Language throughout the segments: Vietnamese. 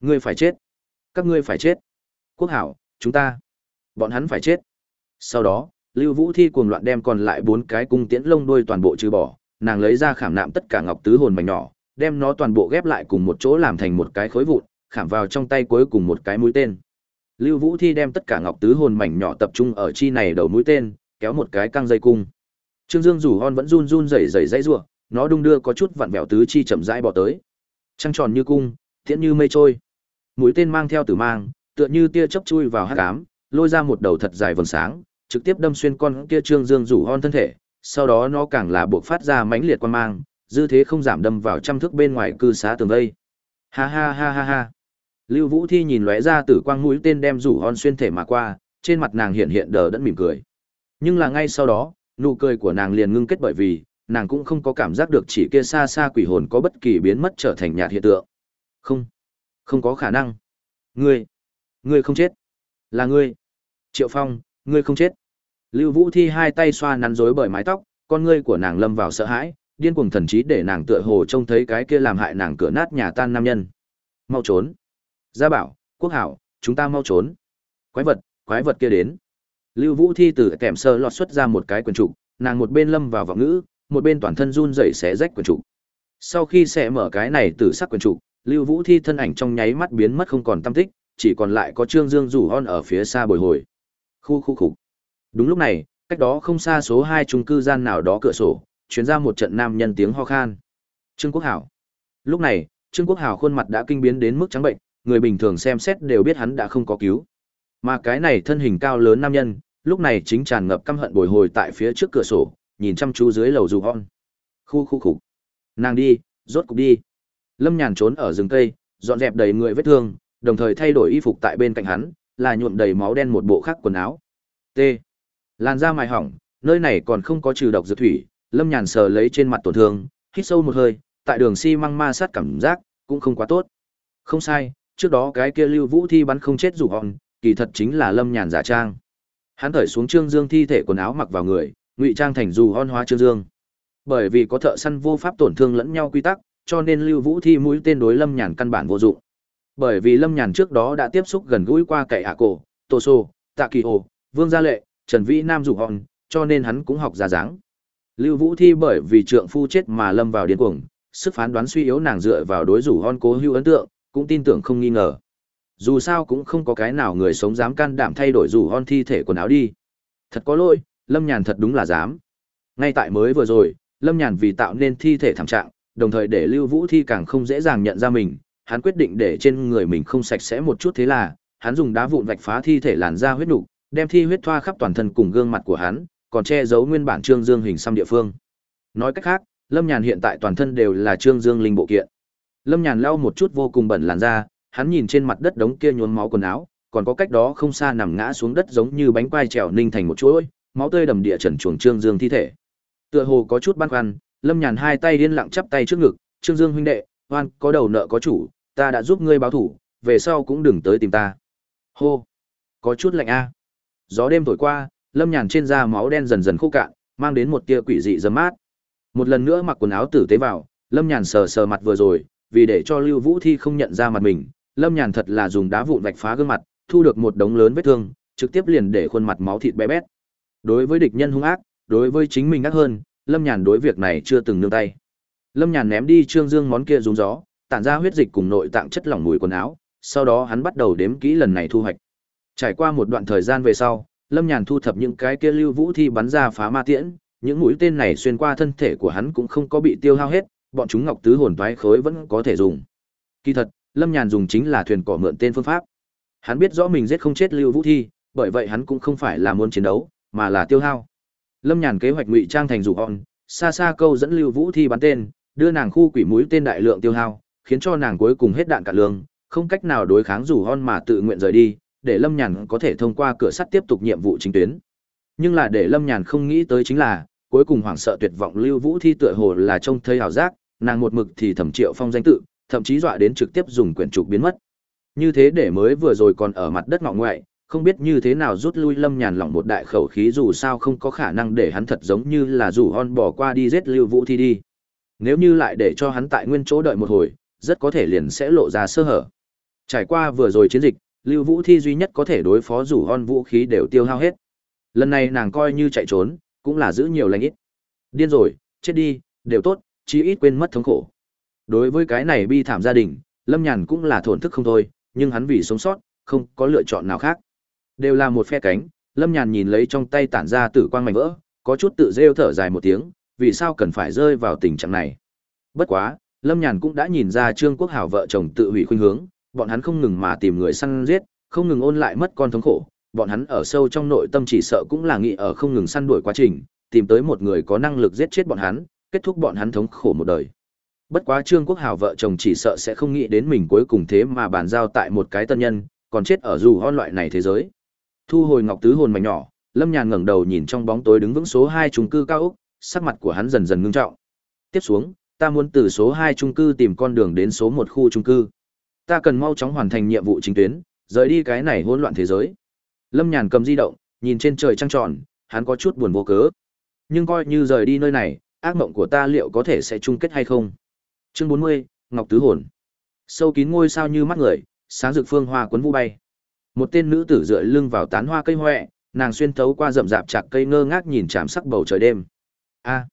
Ngươi phải chết. Các ngươi phải chết. Quốc hảo, chúng ta. Bọn hắn phải chết. Sau đó, Lưu Vũ Thi cuồng loạn đem còn lại bốn cái cung tiễn lông đuôi toàn bộ trừ bỏ, nàng lấy ra khảm nạm tất cả ngọc tứ hồn mảnh nhỏ, đem nó toàn bộ ghép lại cùng một chỗ làm thành một cái khối vụn, khảm vào trong tay cuối cùng một cái mũi tên. Lưu Vũ Thi đem tất cả ngọc tứ hồn mảnh nhỏ tập trung ở chi này đầu mũi tên, kéo một cái căng dây cung. Trương Dương rủ hon vẫn run run rẩy rẩy dãy rủa, nó đung đưa có chút vặn vẹo tứ chi chậm rãi bỏ tới. Trăng tròn như cung, tiễn như mây trôi. Mũi tên mang theo tử mang, tựa như tia chớp chui vào hắc ám, lôi ra một đầu thật dài vầng sáng, trực tiếp đâm xuyên con kia Trương Dương rủ hon thân thể, sau đó nó càng là buộc phát ra mãnh liệt quan mang, dư thế không giảm đâm vào trăm thước bên ngoài cư xá tường vây. Ha ha ha ha ha. Lưu Vũ Thi nhìn lóe ra tử quang mũi tên đem rủ hon xuyên thể mà qua, trên mặt nàng hiện hiện đờ đẫn mỉm cười. Nhưng là ngay sau đó, nụ cười của nàng liền ngưng kết bởi vì, nàng cũng không có cảm giác được chỉ kia xa xa quỷ hồn có bất kỳ biến mất trở thành nhạt hiện tượng. Không, không có khả năng. Ngươi, ngươi không chết. Là ngươi. Triệu Phong, ngươi không chết. Lưu Vũ Thi hai tay xoa nắn rối bởi mái tóc, con ngươi của nàng lâm vào sợ hãi, điên cuồng thần trí để nàng tựa hồ trông thấy cái kia làm hại nàng cửa nát nhà tan nam nhân. Mau trốn. Gia bảo, quốc hảo, chúng ta mau trốn. Quái vật, quái vật kia đến. Lưu Vũ Thi từ kèm sơ lọt xuất ra một cái quyển trục, nàng một bên lâm vào vọng ngữ, một bên toàn thân run rẩy xé rách quyển trục. Sau khi xẻ mở cái này tử sắc quyển trục, Lưu Vũ Thi thân ảnh trong nháy mắt biến mất không còn tâm tích, chỉ còn lại có Trương Dương rủ hon ở phía xa bồi hồi. Khu khu khục. Đúng lúc này, cách đó không xa số hai chung cư gian nào đó cửa sổ, truyền ra một trận nam nhân tiếng ho khan. Trương Quốc Hảo. Lúc này, Trương Quốc Hảo khuôn mặt đã kinh biến đến mức trắng bệnh, người bình thường xem xét đều biết hắn đã không có cứu. Mà cái này thân hình cao lớn nam nhân, lúc này chính tràn ngập căm hận bồi hồi tại phía trước cửa sổ, nhìn chăm chú dưới lầu dù hon. Khu khu khục. Nàng đi, rốt cục đi. Lâm Nhàn trốn ở rừng cây, dọn dẹp đầy người vết thương, đồng thời thay đổi y phục tại bên cạnh hắn, là nhuộm đầy máu đen một bộ khác quần áo. T. Làn da mài hỏng, nơi này còn không có trừ độc dược thủy, Lâm Nhàn sờ lấy trên mặt tổn thương, hít sâu một hơi, tại đường xi si măng ma sát cảm giác, cũng không quá tốt. Không sai, trước đó cái kia Lưu Vũ thi bắn không chết rủ hòn, kỳ thật chính là Lâm Nhàn giả trang. Hắn thổi xuống Trương Dương thi thể quần áo mặc vào người, ngụy trang thành dù hon hóa Trương Dương. Bởi vì có thợ săn vô pháp tổn thương lẫn nhau quy tắc, cho nên Lưu Vũ thi mũi tên đối Lâm Nhàn căn bản vô dụng. Bởi vì Lâm Nhàn trước đó đã tiếp xúc gần gũi qua cậy hạ cổ, Tô Sô, Tạ Kỳ Hồ, Vương Gia Lệ, Trần Vĩ Nam rủ hòn, cho nên hắn cũng học ra dáng. Lưu Vũ Thi bởi vì trượng phu chết mà lâm vào điên cuồng, sức phán đoán suy yếu nàng dựa vào đối rủ hon cố hữu ấn tượng, cũng tin tưởng không nghi ngờ. Dù sao cũng không có cái nào người sống dám can đảm thay đổi rủ hon thi thể quần áo đi. Thật có lỗi, Lâm Nhàn thật đúng là dám. Ngay tại mới vừa rồi, Lâm Nhàn vì tạo nên thi thể thảm trạng, đồng thời để Lưu Vũ Thi càng không dễ dàng nhận ra mình, hắn quyết định để trên người mình không sạch sẽ một chút thế là, hắn dùng đá vụn vạch phá thi thể làn da huyết nục, đem thi huyết thoa khắp toàn thân cùng gương mặt của hắn, còn che giấu nguyên bản Trương Dương hình xăm địa phương. Nói cách khác, Lâm Nhàn hiện tại toàn thân đều là Trương Dương linh bộ kiện. Lâm Nhàn lau một chút vô cùng bẩn làn da, hắn nhìn trên mặt đất đống kia nhuốm máu quần áo, còn có cách đó không xa nằm ngã xuống đất giống như bánh quai trèo ninh thành một chuỗi, máu tươi đầm địa trần chuồng Trương Dương thi thể. Tựa hồ có chút băn khoăn, Lâm Nhàn hai tay yên lặng chắp tay trước ngực, "Trương Dương huynh đệ, oan có đầu nợ có chủ, ta đã giúp ngươi báo thủ, về sau cũng đừng tới tìm ta." Hô, có chút lạnh a. Gió đêm thổi qua, lâm nhàn trên da máu đen dần dần khô cạn mang đến một tia quỷ dị dấm mát một lần nữa mặc quần áo tử tế vào lâm nhàn sờ sờ mặt vừa rồi vì để cho lưu vũ thi không nhận ra mặt mình lâm nhàn thật là dùng đá vụn vạch phá gương mặt thu được một đống lớn vết thương trực tiếp liền để khuôn mặt máu thịt bé bét đối với địch nhân hung ác đối với chính mình ác hơn lâm nhàn đối việc này chưa từng nương tay lâm nhàn ném đi trương dương món kia rúng gió tản ra huyết dịch cùng nội tạng chất lỏng mùi quần áo sau đó hắn bắt đầu đếm kỹ lần này thu hoạch trải qua một đoạn thời gian về sau Lâm Nhàn thu thập những cái kia lưu vũ thi bắn ra phá ma tiễn, những mũi tên này xuyên qua thân thể của hắn cũng không có bị tiêu hao hết, bọn chúng ngọc tứ hồn toái khối vẫn có thể dùng. Kỳ thật, Lâm Nhàn dùng chính là thuyền cỏ mượn tên phương pháp. Hắn biết rõ mình giết không chết lưu vũ thi, bởi vậy hắn cũng không phải là muốn chiến đấu, mà là tiêu hao. Lâm Nhàn kế hoạch ngụy trang thành rủ hòn, xa xa câu dẫn lưu vũ thi bắn tên, đưa nàng khu quỷ mũi tên đại lượng tiêu hao, khiến cho nàng cuối cùng hết đạn cả lương, không cách nào đối kháng rủ hon mà tự nguyện rời đi, để Lâm Nhàn có thể thông qua cửa sắt tiếp tục nhiệm vụ chính tuyến. Nhưng là để Lâm Nhàn không nghĩ tới chính là, cuối cùng hoảng sợ tuyệt vọng Lưu Vũ Thi tựa hồ là trông thấy ảo giác, nàng một mực thì thẩm triệu phong danh tự, thậm chí dọa đến trực tiếp dùng quyển trục biến mất. Như thế để mới vừa rồi còn ở mặt đất ngọ ngoại, không biết như thế nào rút lui Lâm Nhàn lỏng một đại khẩu khí dù sao không có khả năng để hắn thật giống như là rủ hon bỏ qua đi giết Lưu Vũ Thi đi. Nếu như lại để cho hắn tại nguyên chỗ đợi một hồi, rất có thể liền sẽ lộ ra sơ hở. Trải qua vừa rồi chiến dịch, Lưu Vũ Thi duy nhất có thể đối phó rủ hon vũ khí đều tiêu hao hết. Lần này nàng coi như chạy trốn, cũng là giữ nhiều lãnh ít. Điên rồi, chết đi, đều tốt, chí ít quên mất thống khổ. Đối với cái này bi thảm gia đình, Lâm Nhàn cũng là thổn thức không thôi, nhưng hắn vì sống sót, không có lựa chọn nào khác. Đều là một phe cánh, Lâm Nhàn nhìn lấy trong tay tản ra tử quang mảnh vỡ, có chút tự rêu thở dài một tiếng, vì sao cần phải rơi vào tình trạng này. Bất quá, Lâm Nhàn cũng đã nhìn ra Trương Quốc Hảo vợ chồng tự hủy khuynh hướng, bọn hắn không ngừng mà tìm người săn giết, không ngừng ôn lại mất con thống khổ, bọn hắn ở sâu trong nội tâm chỉ sợ cũng là nghĩ ở không ngừng săn đuổi quá trình, tìm tới một người có năng lực giết chết bọn hắn, kết thúc bọn hắn thống khổ một đời. Bất quá Trương Quốc Hảo vợ chồng chỉ sợ sẽ không nghĩ đến mình cuối cùng thế mà bàn giao tại một cái tân nhân, còn chết ở dù hon loại này thế giới. Thu hồi ngọc tứ hồn mảnh nhỏ, Lâm Nhàn ngẩng đầu nhìn trong bóng tối đứng vững số hai trung cư cao ốc, sắc mặt của hắn dần dần ngưng trọng. Tiếp xuống, ta muốn từ số hai trung cư tìm con đường đến số một khu trung cư. Ta cần mau chóng hoàn thành nhiệm vụ chính tuyến, rời đi cái này hỗn loạn thế giới. Lâm Nhàn cầm di động, nhìn trên trời trăng tròn, hắn có chút buồn vô cớ. Nhưng coi như rời đi nơi này, ác mộng của ta liệu có thể sẽ chung kết hay không? Chương 40, Ngọc Tứ Hồn. Sâu kín ngôi sao như mắt người, sáng rực phương hoa cuốn vũ bay. Một tên nữ tử dựa lưng vào tán hoa cây hoẹ, nàng xuyên thấu qua rậm rạp chạc cây ngơ ngác nhìn chạm sắc bầu trời đêm. A.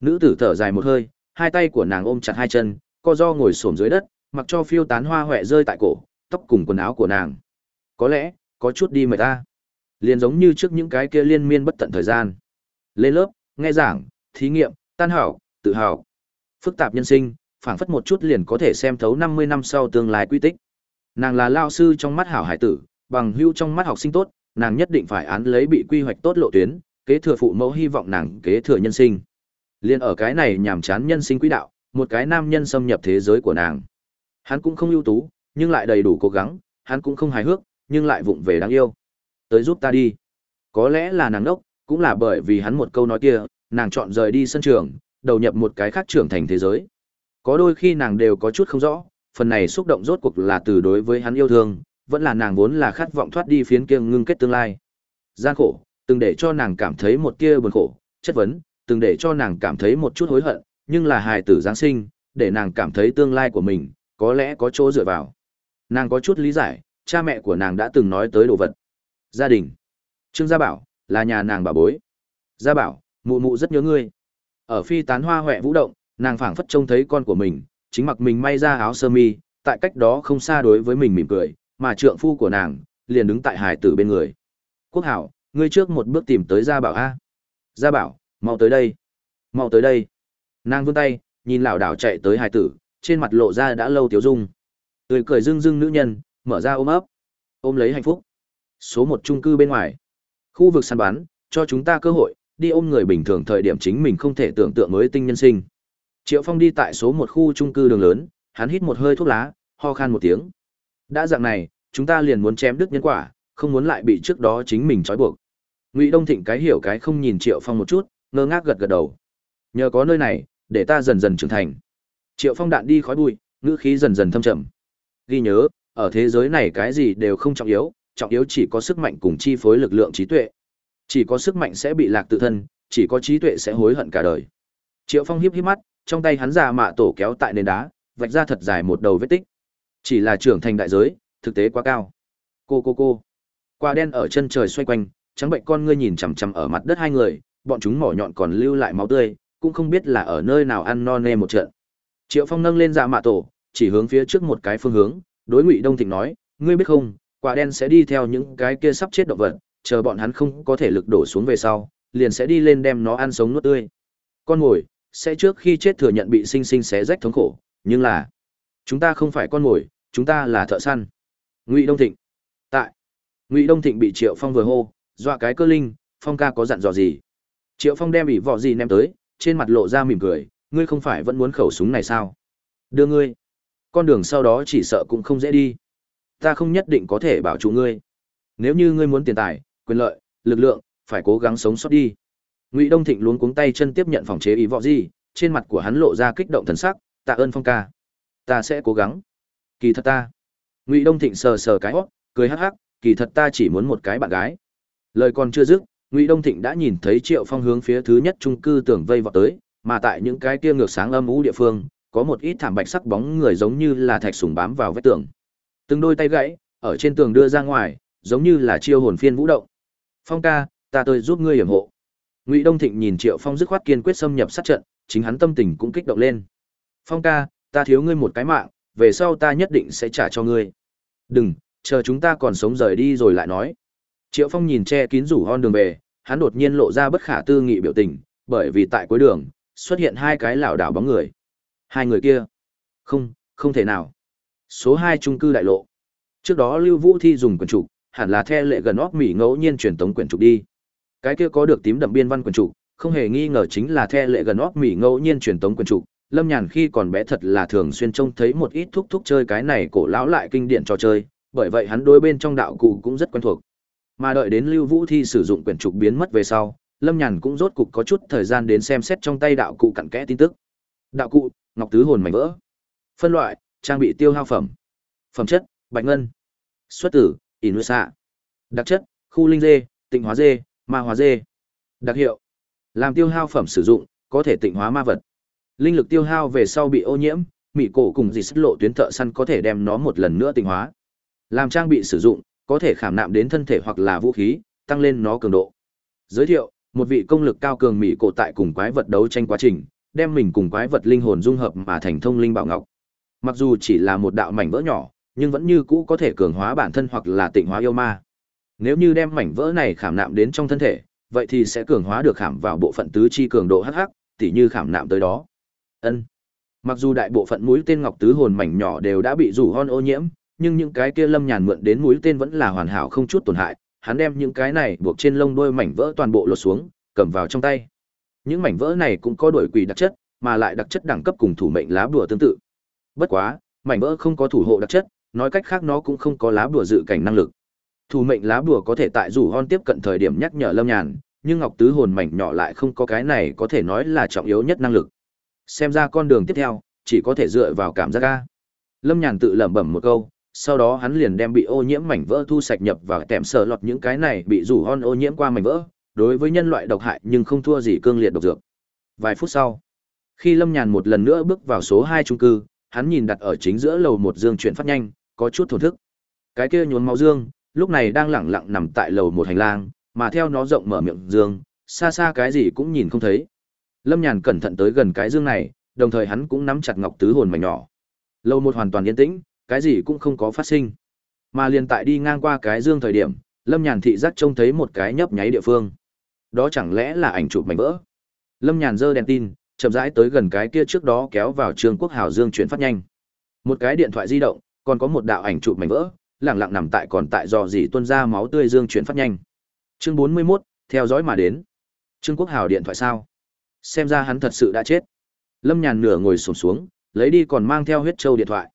Nữ tử thở dài một hơi, hai tay của nàng ôm chặt hai chân, co do ngồi xổm dưới đất, mặc cho phiêu tán hoa hoẹ rơi tại cổ, tóc cùng quần áo của nàng. Có lẽ, có chút đi mệt ta. Liền giống như trước những cái kia liên miên bất tận thời gian. Lên lớp, nghe giảng, thí nghiệm, tan hảo, tự hào. Phức tạp nhân sinh, phảng phất một chút liền có thể xem thấu 50 năm sau tương lai quy tích. Nàng là lao sư trong mắt hảo hải tử, bằng hưu trong mắt học sinh tốt, nàng nhất định phải án lấy bị quy hoạch tốt lộ tuyến, kế thừa phụ mẫu hy vọng nàng kế thừa nhân sinh. Liên ở cái này nhàm chán nhân sinh quỹ đạo, một cái nam nhân xâm nhập thế giới của nàng. Hắn cũng không ưu tú, nhưng lại đầy đủ cố gắng, hắn cũng không hài hước, nhưng lại vụng về đáng yêu. Tới giúp ta đi. Có lẽ là nàng đốc, cũng là bởi vì hắn một câu nói kia, nàng chọn rời đi sân trường, đầu nhập một cái khác trưởng thành thế giới. Có đôi khi nàng đều có chút không rõ, phần này xúc động rốt cuộc là từ đối với hắn yêu thương, vẫn là nàng vốn là khát vọng thoát đi phiến kia ngưng kết tương lai. Gian khổ, từng để cho nàng cảm thấy một kia buồn khổ, chất vấn, từng để cho nàng cảm thấy một chút hối hận, nhưng là hài tử Giáng sinh, để nàng cảm thấy tương lai của mình, có lẽ có chỗ dựa vào. Nàng có chút lý giải, cha mẹ của nàng đã từng nói tới đồ vật. Gia đình. Trương Gia Bảo, là nhà nàng bà bối. Gia Bảo, mụ mụ rất nhớ ngươi. Ở phi tán hoa hoẹ vũ động, nàng phảng phất trông thấy con của mình, chính mặc mình may ra áo sơ mi, tại cách đó không xa đối với mình mỉm cười, mà trượng phu của nàng liền đứng tại hải tử bên người. Quốc hảo, ngươi trước một bước tìm tới Gia Bảo a. Gia Bảo, mau tới đây, mau tới đây. Nàng vươn tay, nhìn lão đảo chạy tới hải tử, trên mặt lộ ra đã lâu tiếu dung. Tươi cười rưng rưng nữ nhân, mở ra ôm ấp, ôm lấy hạnh phúc. Số một chung cư bên ngoài, khu vực săn bắn, cho chúng ta cơ hội, đi ôm người bình thường thời điểm chính mình không thể tưởng tượng mới tinh nhân sinh. Triệu Phong đi tại số một khu chung cư đường lớn, hắn hít một hơi thuốc lá, ho khan một tiếng. Đã dạng này, chúng ta liền muốn chém đứt nhân quả, không muốn lại bị trước đó chính mình trói buộc. Ngụy Đông Thịnh cái hiểu cái không nhìn Triệu Phong một chút, ngơ ngác gật gật đầu. Nhờ có nơi này, để ta dần dần trưởng thành. Triệu Phong đạn đi khói bụi, ngữ khí dần dần thâm trầm. Ghi nhớ, ở thế giới này cái gì đều không trọng yếu, trọng yếu chỉ có sức mạnh cùng chi phối lực lượng trí tuệ. Chỉ có sức mạnh sẽ bị lạc tự thân, chỉ có trí tuệ sẽ hối hận cả đời. Triệu Phong hiếp hiếp mắt, trong tay hắn già mạ tổ kéo tại nền đá, vạch ra thật dài một đầu vết tích. Chỉ là trưởng thành đại giới, thực tế quá cao. Cô cô cô. Quả đen ở chân trời xoay quanh, trắng bệnh con ngươi nhìn chằm chằm ở mặt đất hai người, bọn chúng mỏ nhọn còn lưu lại máu tươi, cũng không biết là ở nơi nào ăn no nê một trận. Triệu Phong nâng lên dạ mạ tổ, chỉ hướng phía trước một cái phương hướng, đối Ngụy Đông Thịnh nói, ngươi biết không, quả đen sẽ đi theo những cái kia sắp chết động vật, chờ bọn hắn không có thể lực đổ xuống về sau, liền sẽ đi lên đem nó ăn sống nuốt tươi. Con ngồi, sẽ trước khi chết thừa nhận bị sinh sinh xé rách thống khổ, nhưng là chúng ta không phải con mồi, chúng ta là thợ săn. Ngụy Đông Thịnh. Tại. Ngụy Đông Thịnh bị Triệu Phong vừa hô, dọa cái cơ linh, Phong ca có dặn dò gì? Triệu Phong đem ỉ vỏ gì ném tới, trên mặt lộ ra mỉm cười, ngươi không phải vẫn muốn khẩu súng này sao? Đưa ngươi. Con đường sau đó chỉ sợ cũng không dễ đi. Ta không nhất định có thể bảo chủ ngươi. Nếu như ngươi muốn tiền tài, quyền lợi, lực lượng, phải cố gắng sống sót đi. Ngụy Đông Thịnh luống cuống tay chân tiếp nhận phòng chế ý võ gì, trên mặt của hắn lộ ra kích động thần sắc, "Tạ ơn Phong ca, ta sẽ cố gắng." "Kỳ thật ta." Ngụy Đông Thịnh sờ sờ cái hót cười hắc hắc, "Kỳ thật ta chỉ muốn một cái bạn gái." Lời còn chưa dứt, Ngụy Đông Thịnh đã nhìn thấy Triệu Phong hướng phía thứ nhất trung cư tưởng vây vào tới, mà tại những cái kia ngược sáng âm u địa phương, có một ít thảm bạch sắc bóng người giống như là thạch sùng bám vào vách tường. Từng đôi tay gãy, ở trên tường đưa ra ngoài, giống như là chiêu hồn phiên vũ động. Phong ca, ta tôi giúp ngươi hiểm hộ. Ngụy Đông Thịnh nhìn Triệu Phong dứt khoát kiên quyết xâm nhập sát trận, chính hắn tâm tình cũng kích động lên. Phong ca, ta thiếu ngươi một cái mạng, về sau ta nhất định sẽ trả cho ngươi. Đừng, chờ chúng ta còn sống rời đi rồi lại nói. Triệu Phong nhìn che kín rủ hon đường về, hắn đột nhiên lộ ra bất khả tư nghị biểu tình, bởi vì tại cuối đường xuất hiện hai cái lảo đảo bóng người. Hai người kia? Không, không thể nào. Số hai trung cư đại lộ. Trước đó Lưu Vũ Thi dùng quyển trục, hẳn là theo lệ gần óc mỉ ngẫu nhiên truyền tống quyển trục đi. Cái kia có được tím đậm biên văn quyển trục, không hề nghi ngờ chính là theo lệ gần óc mỉ ngẫu nhiên truyền tống quyển trục. Lâm Nhàn khi còn bé thật là thường xuyên trông thấy một ít thúc thúc chơi cái này cổ lão lại kinh điển trò chơi, bởi vậy hắn đối bên trong đạo cụ cũng rất quen thuộc. Mà đợi đến Lưu Vũ Thi sử dụng quyển trục biến mất về sau, Lâm Nhàn cũng rốt cục có chút thời gian đến xem xét trong tay đạo cụ cặn kẽ tin tức. Đạo cụ, Ngọc Tứ Hồn mảnh vỡ. Phân loại, trang bị tiêu hao phẩm. Phẩm chất, bạch ngân. Xuất tử, Inusa. Đặc chất, khu linh dê, tịnh hóa dê, ma hóa dê. Đặc hiệu, làm tiêu hao phẩm sử dụng, có thể tịnh hóa ma vật. Linh lực tiêu hao về sau bị ô nhiễm, mị cổ cùng dị sức lộ tuyến thợ săn có thể đem nó một lần nữa tinh hóa. Làm trang bị sử dụng, có thể khảm nạm đến thân thể hoặc là vũ khí, tăng lên nó cường độ. Giới thiệu, một vị công lực cao cường mỹ cổ tại cùng quái vật đấu tranh quá trình, đem mình cùng quái vật linh hồn dung hợp mà thành thông linh bảo ngọc. Mặc dù chỉ là một đạo mảnh vỡ nhỏ, nhưng vẫn như cũ có thể cường hóa bản thân hoặc là tịnh hóa yêu ma. Nếu như đem mảnh vỡ này khảm nạm đến trong thân thể, vậy thì sẽ cường hóa được khảm vào bộ phận tứ chi cường độ hắc hắc, tỉ như khảm nạm tới đó. Ân. Mặc dù đại bộ phận mũi tên ngọc tứ hồn mảnh nhỏ đều đã bị rủ hon ô nhiễm, nhưng những cái kia lâm nhàn mượn đến mũi tên vẫn là hoàn hảo không chút tổn hại, hắn đem những cái này buộc trên lông đôi mảnh vỡ toàn bộ lột xuống, cầm vào trong tay. Những mảnh vỡ này cũng có đổi quỷ đặc chất, mà lại đặc chất đẳng cấp cùng thủ mệnh lá bùa tương tự. Bất quá, mảnh vỡ không có thủ hộ đặc chất, nói cách khác nó cũng không có lá bùa dự cảnh năng lực. Thủ mệnh lá bùa có thể tại rủ hon tiếp cận thời điểm nhắc nhở Lâm Nhàn, nhưng Ngọc Tứ hồn mảnh nhỏ lại không có cái này có thể nói là trọng yếu nhất năng lực. Xem ra con đường tiếp theo, chỉ có thể dựa vào cảm giác ga. Lâm Nhàn tự lẩm bẩm một câu, sau đó hắn liền đem bị ô nhiễm mảnh vỡ thu sạch nhập vào kèm sờ lọt những cái này bị rủ hon ô nhiễm qua mảnh vỡ, đối với nhân loại độc hại nhưng không thua gì cương liệt độc dược. Vài phút sau, khi Lâm Nhàn một lần nữa bước vào số hai trung cư, hắn nhìn đặt ở chính giữa lầu một dương chuyển phát nhanh, có chút thổn thức. Cái kia nhốn máu dương, lúc này đang lẳng lặng nằm tại lầu một hành lang, mà theo nó rộng mở miệng dương, xa xa cái gì cũng nhìn không thấy. Lâm Nhàn cẩn thận tới gần cái dương này, đồng thời hắn cũng nắm chặt ngọc tứ hồn mảnh nhỏ. Lâu một hoàn toàn yên tĩnh, cái gì cũng không có phát sinh. Mà liền tại đi ngang qua cái dương thời điểm, Lâm Nhàn thị giác trông thấy một cái nhấp nháy địa phương. Đó chẳng lẽ là ảnh chụp mảnh vỡ? Lâm Nhàn giơ đèn tin, chậm rãi tới gần cái kia trước đó kéo vào Trương Quốc Hào Dương chuyển phát nhanh. Một cái điện thoại di động, còn có một đạo ảnh chụp mảnh vỡ, lặng lặng nằm tại còn tại dò dỉ tuôn ra máu tươi Dương chuyển phát nhanh. Chương 41, theo dõi mà đến. Trương Quốc Hào điện thoại sao? Xem ra hắn thật sự đã chết. Lâm Nhàn nửa ngồi xổm xuống, lấy đi còn mang theo huyết châu điện thoại.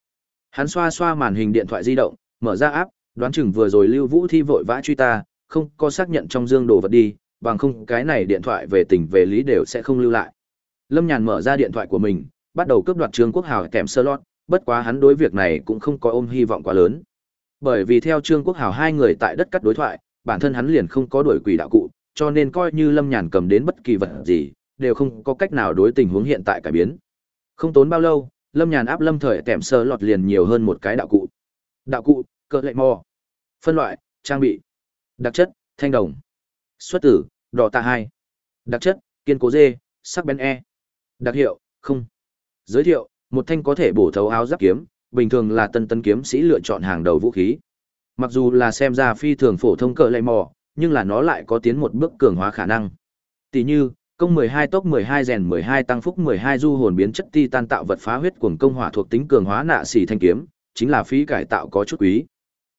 Hắn xoa xoa màn hình điện thoại di động, mở ra áp, đoán chừng vừa rồi Lưu Vũ Thi vội vã truy ta, không có xác nhận trong dương đồ vật đi, bằng không cái này điện thoại về tình về lý đều sẽ không lưu lại. Lâm Nhàn mở ra điện thoại của mình, bắt đầu cướp đoạt Trương Quốc Hào kèm sơ lót, bất quá hắn đối việc này cũng không có ôm hy vọng quá lớn. Bởi vì theo Trương Quốc Hào hai người tại đất cắt đối thoại, bản thân hắn liền không có đuổi quỷ đạo cụ, cho nên coi như Lâm Nhàn cầm đến bất kỳ vật gì, đều không có cách nào đối tình huống hiện tại cải biến. Không tốn bao lâu, Lâm Nhàn áp Lâm Thời tèm sơ lọt liền nhiều hơn một cái đạo cụ. Đạo cụ, cỡ lệ mò. Phân loại, trang bị. Đặc chất, thanh đồng. Xuất tử, đỏ tạ hai. Đặc chất, kiên cố dê, sắc bén e. Đặc hiệu, không. Giới thiệu, một thanh có thể bổ thấu áo giáp kiếm, bình thường là tân tân kiếm sĩ lựa chọn hàng đầu vũ khí. Mặc dù là xem ra phi thường phổ thông cỡ lệ mò, nhưng là nó lại có tiến một bước cường hóa khả năng. Tỷ như, công 12 tốc 12 rèn 12 tăng phúc 12 du hồn biến chất titan tạo vật phá huyết cuồng công hỏa thuộc tính cường hóa nạ xỉ thanh kiếm, chính là phí cải tạo có chút quý.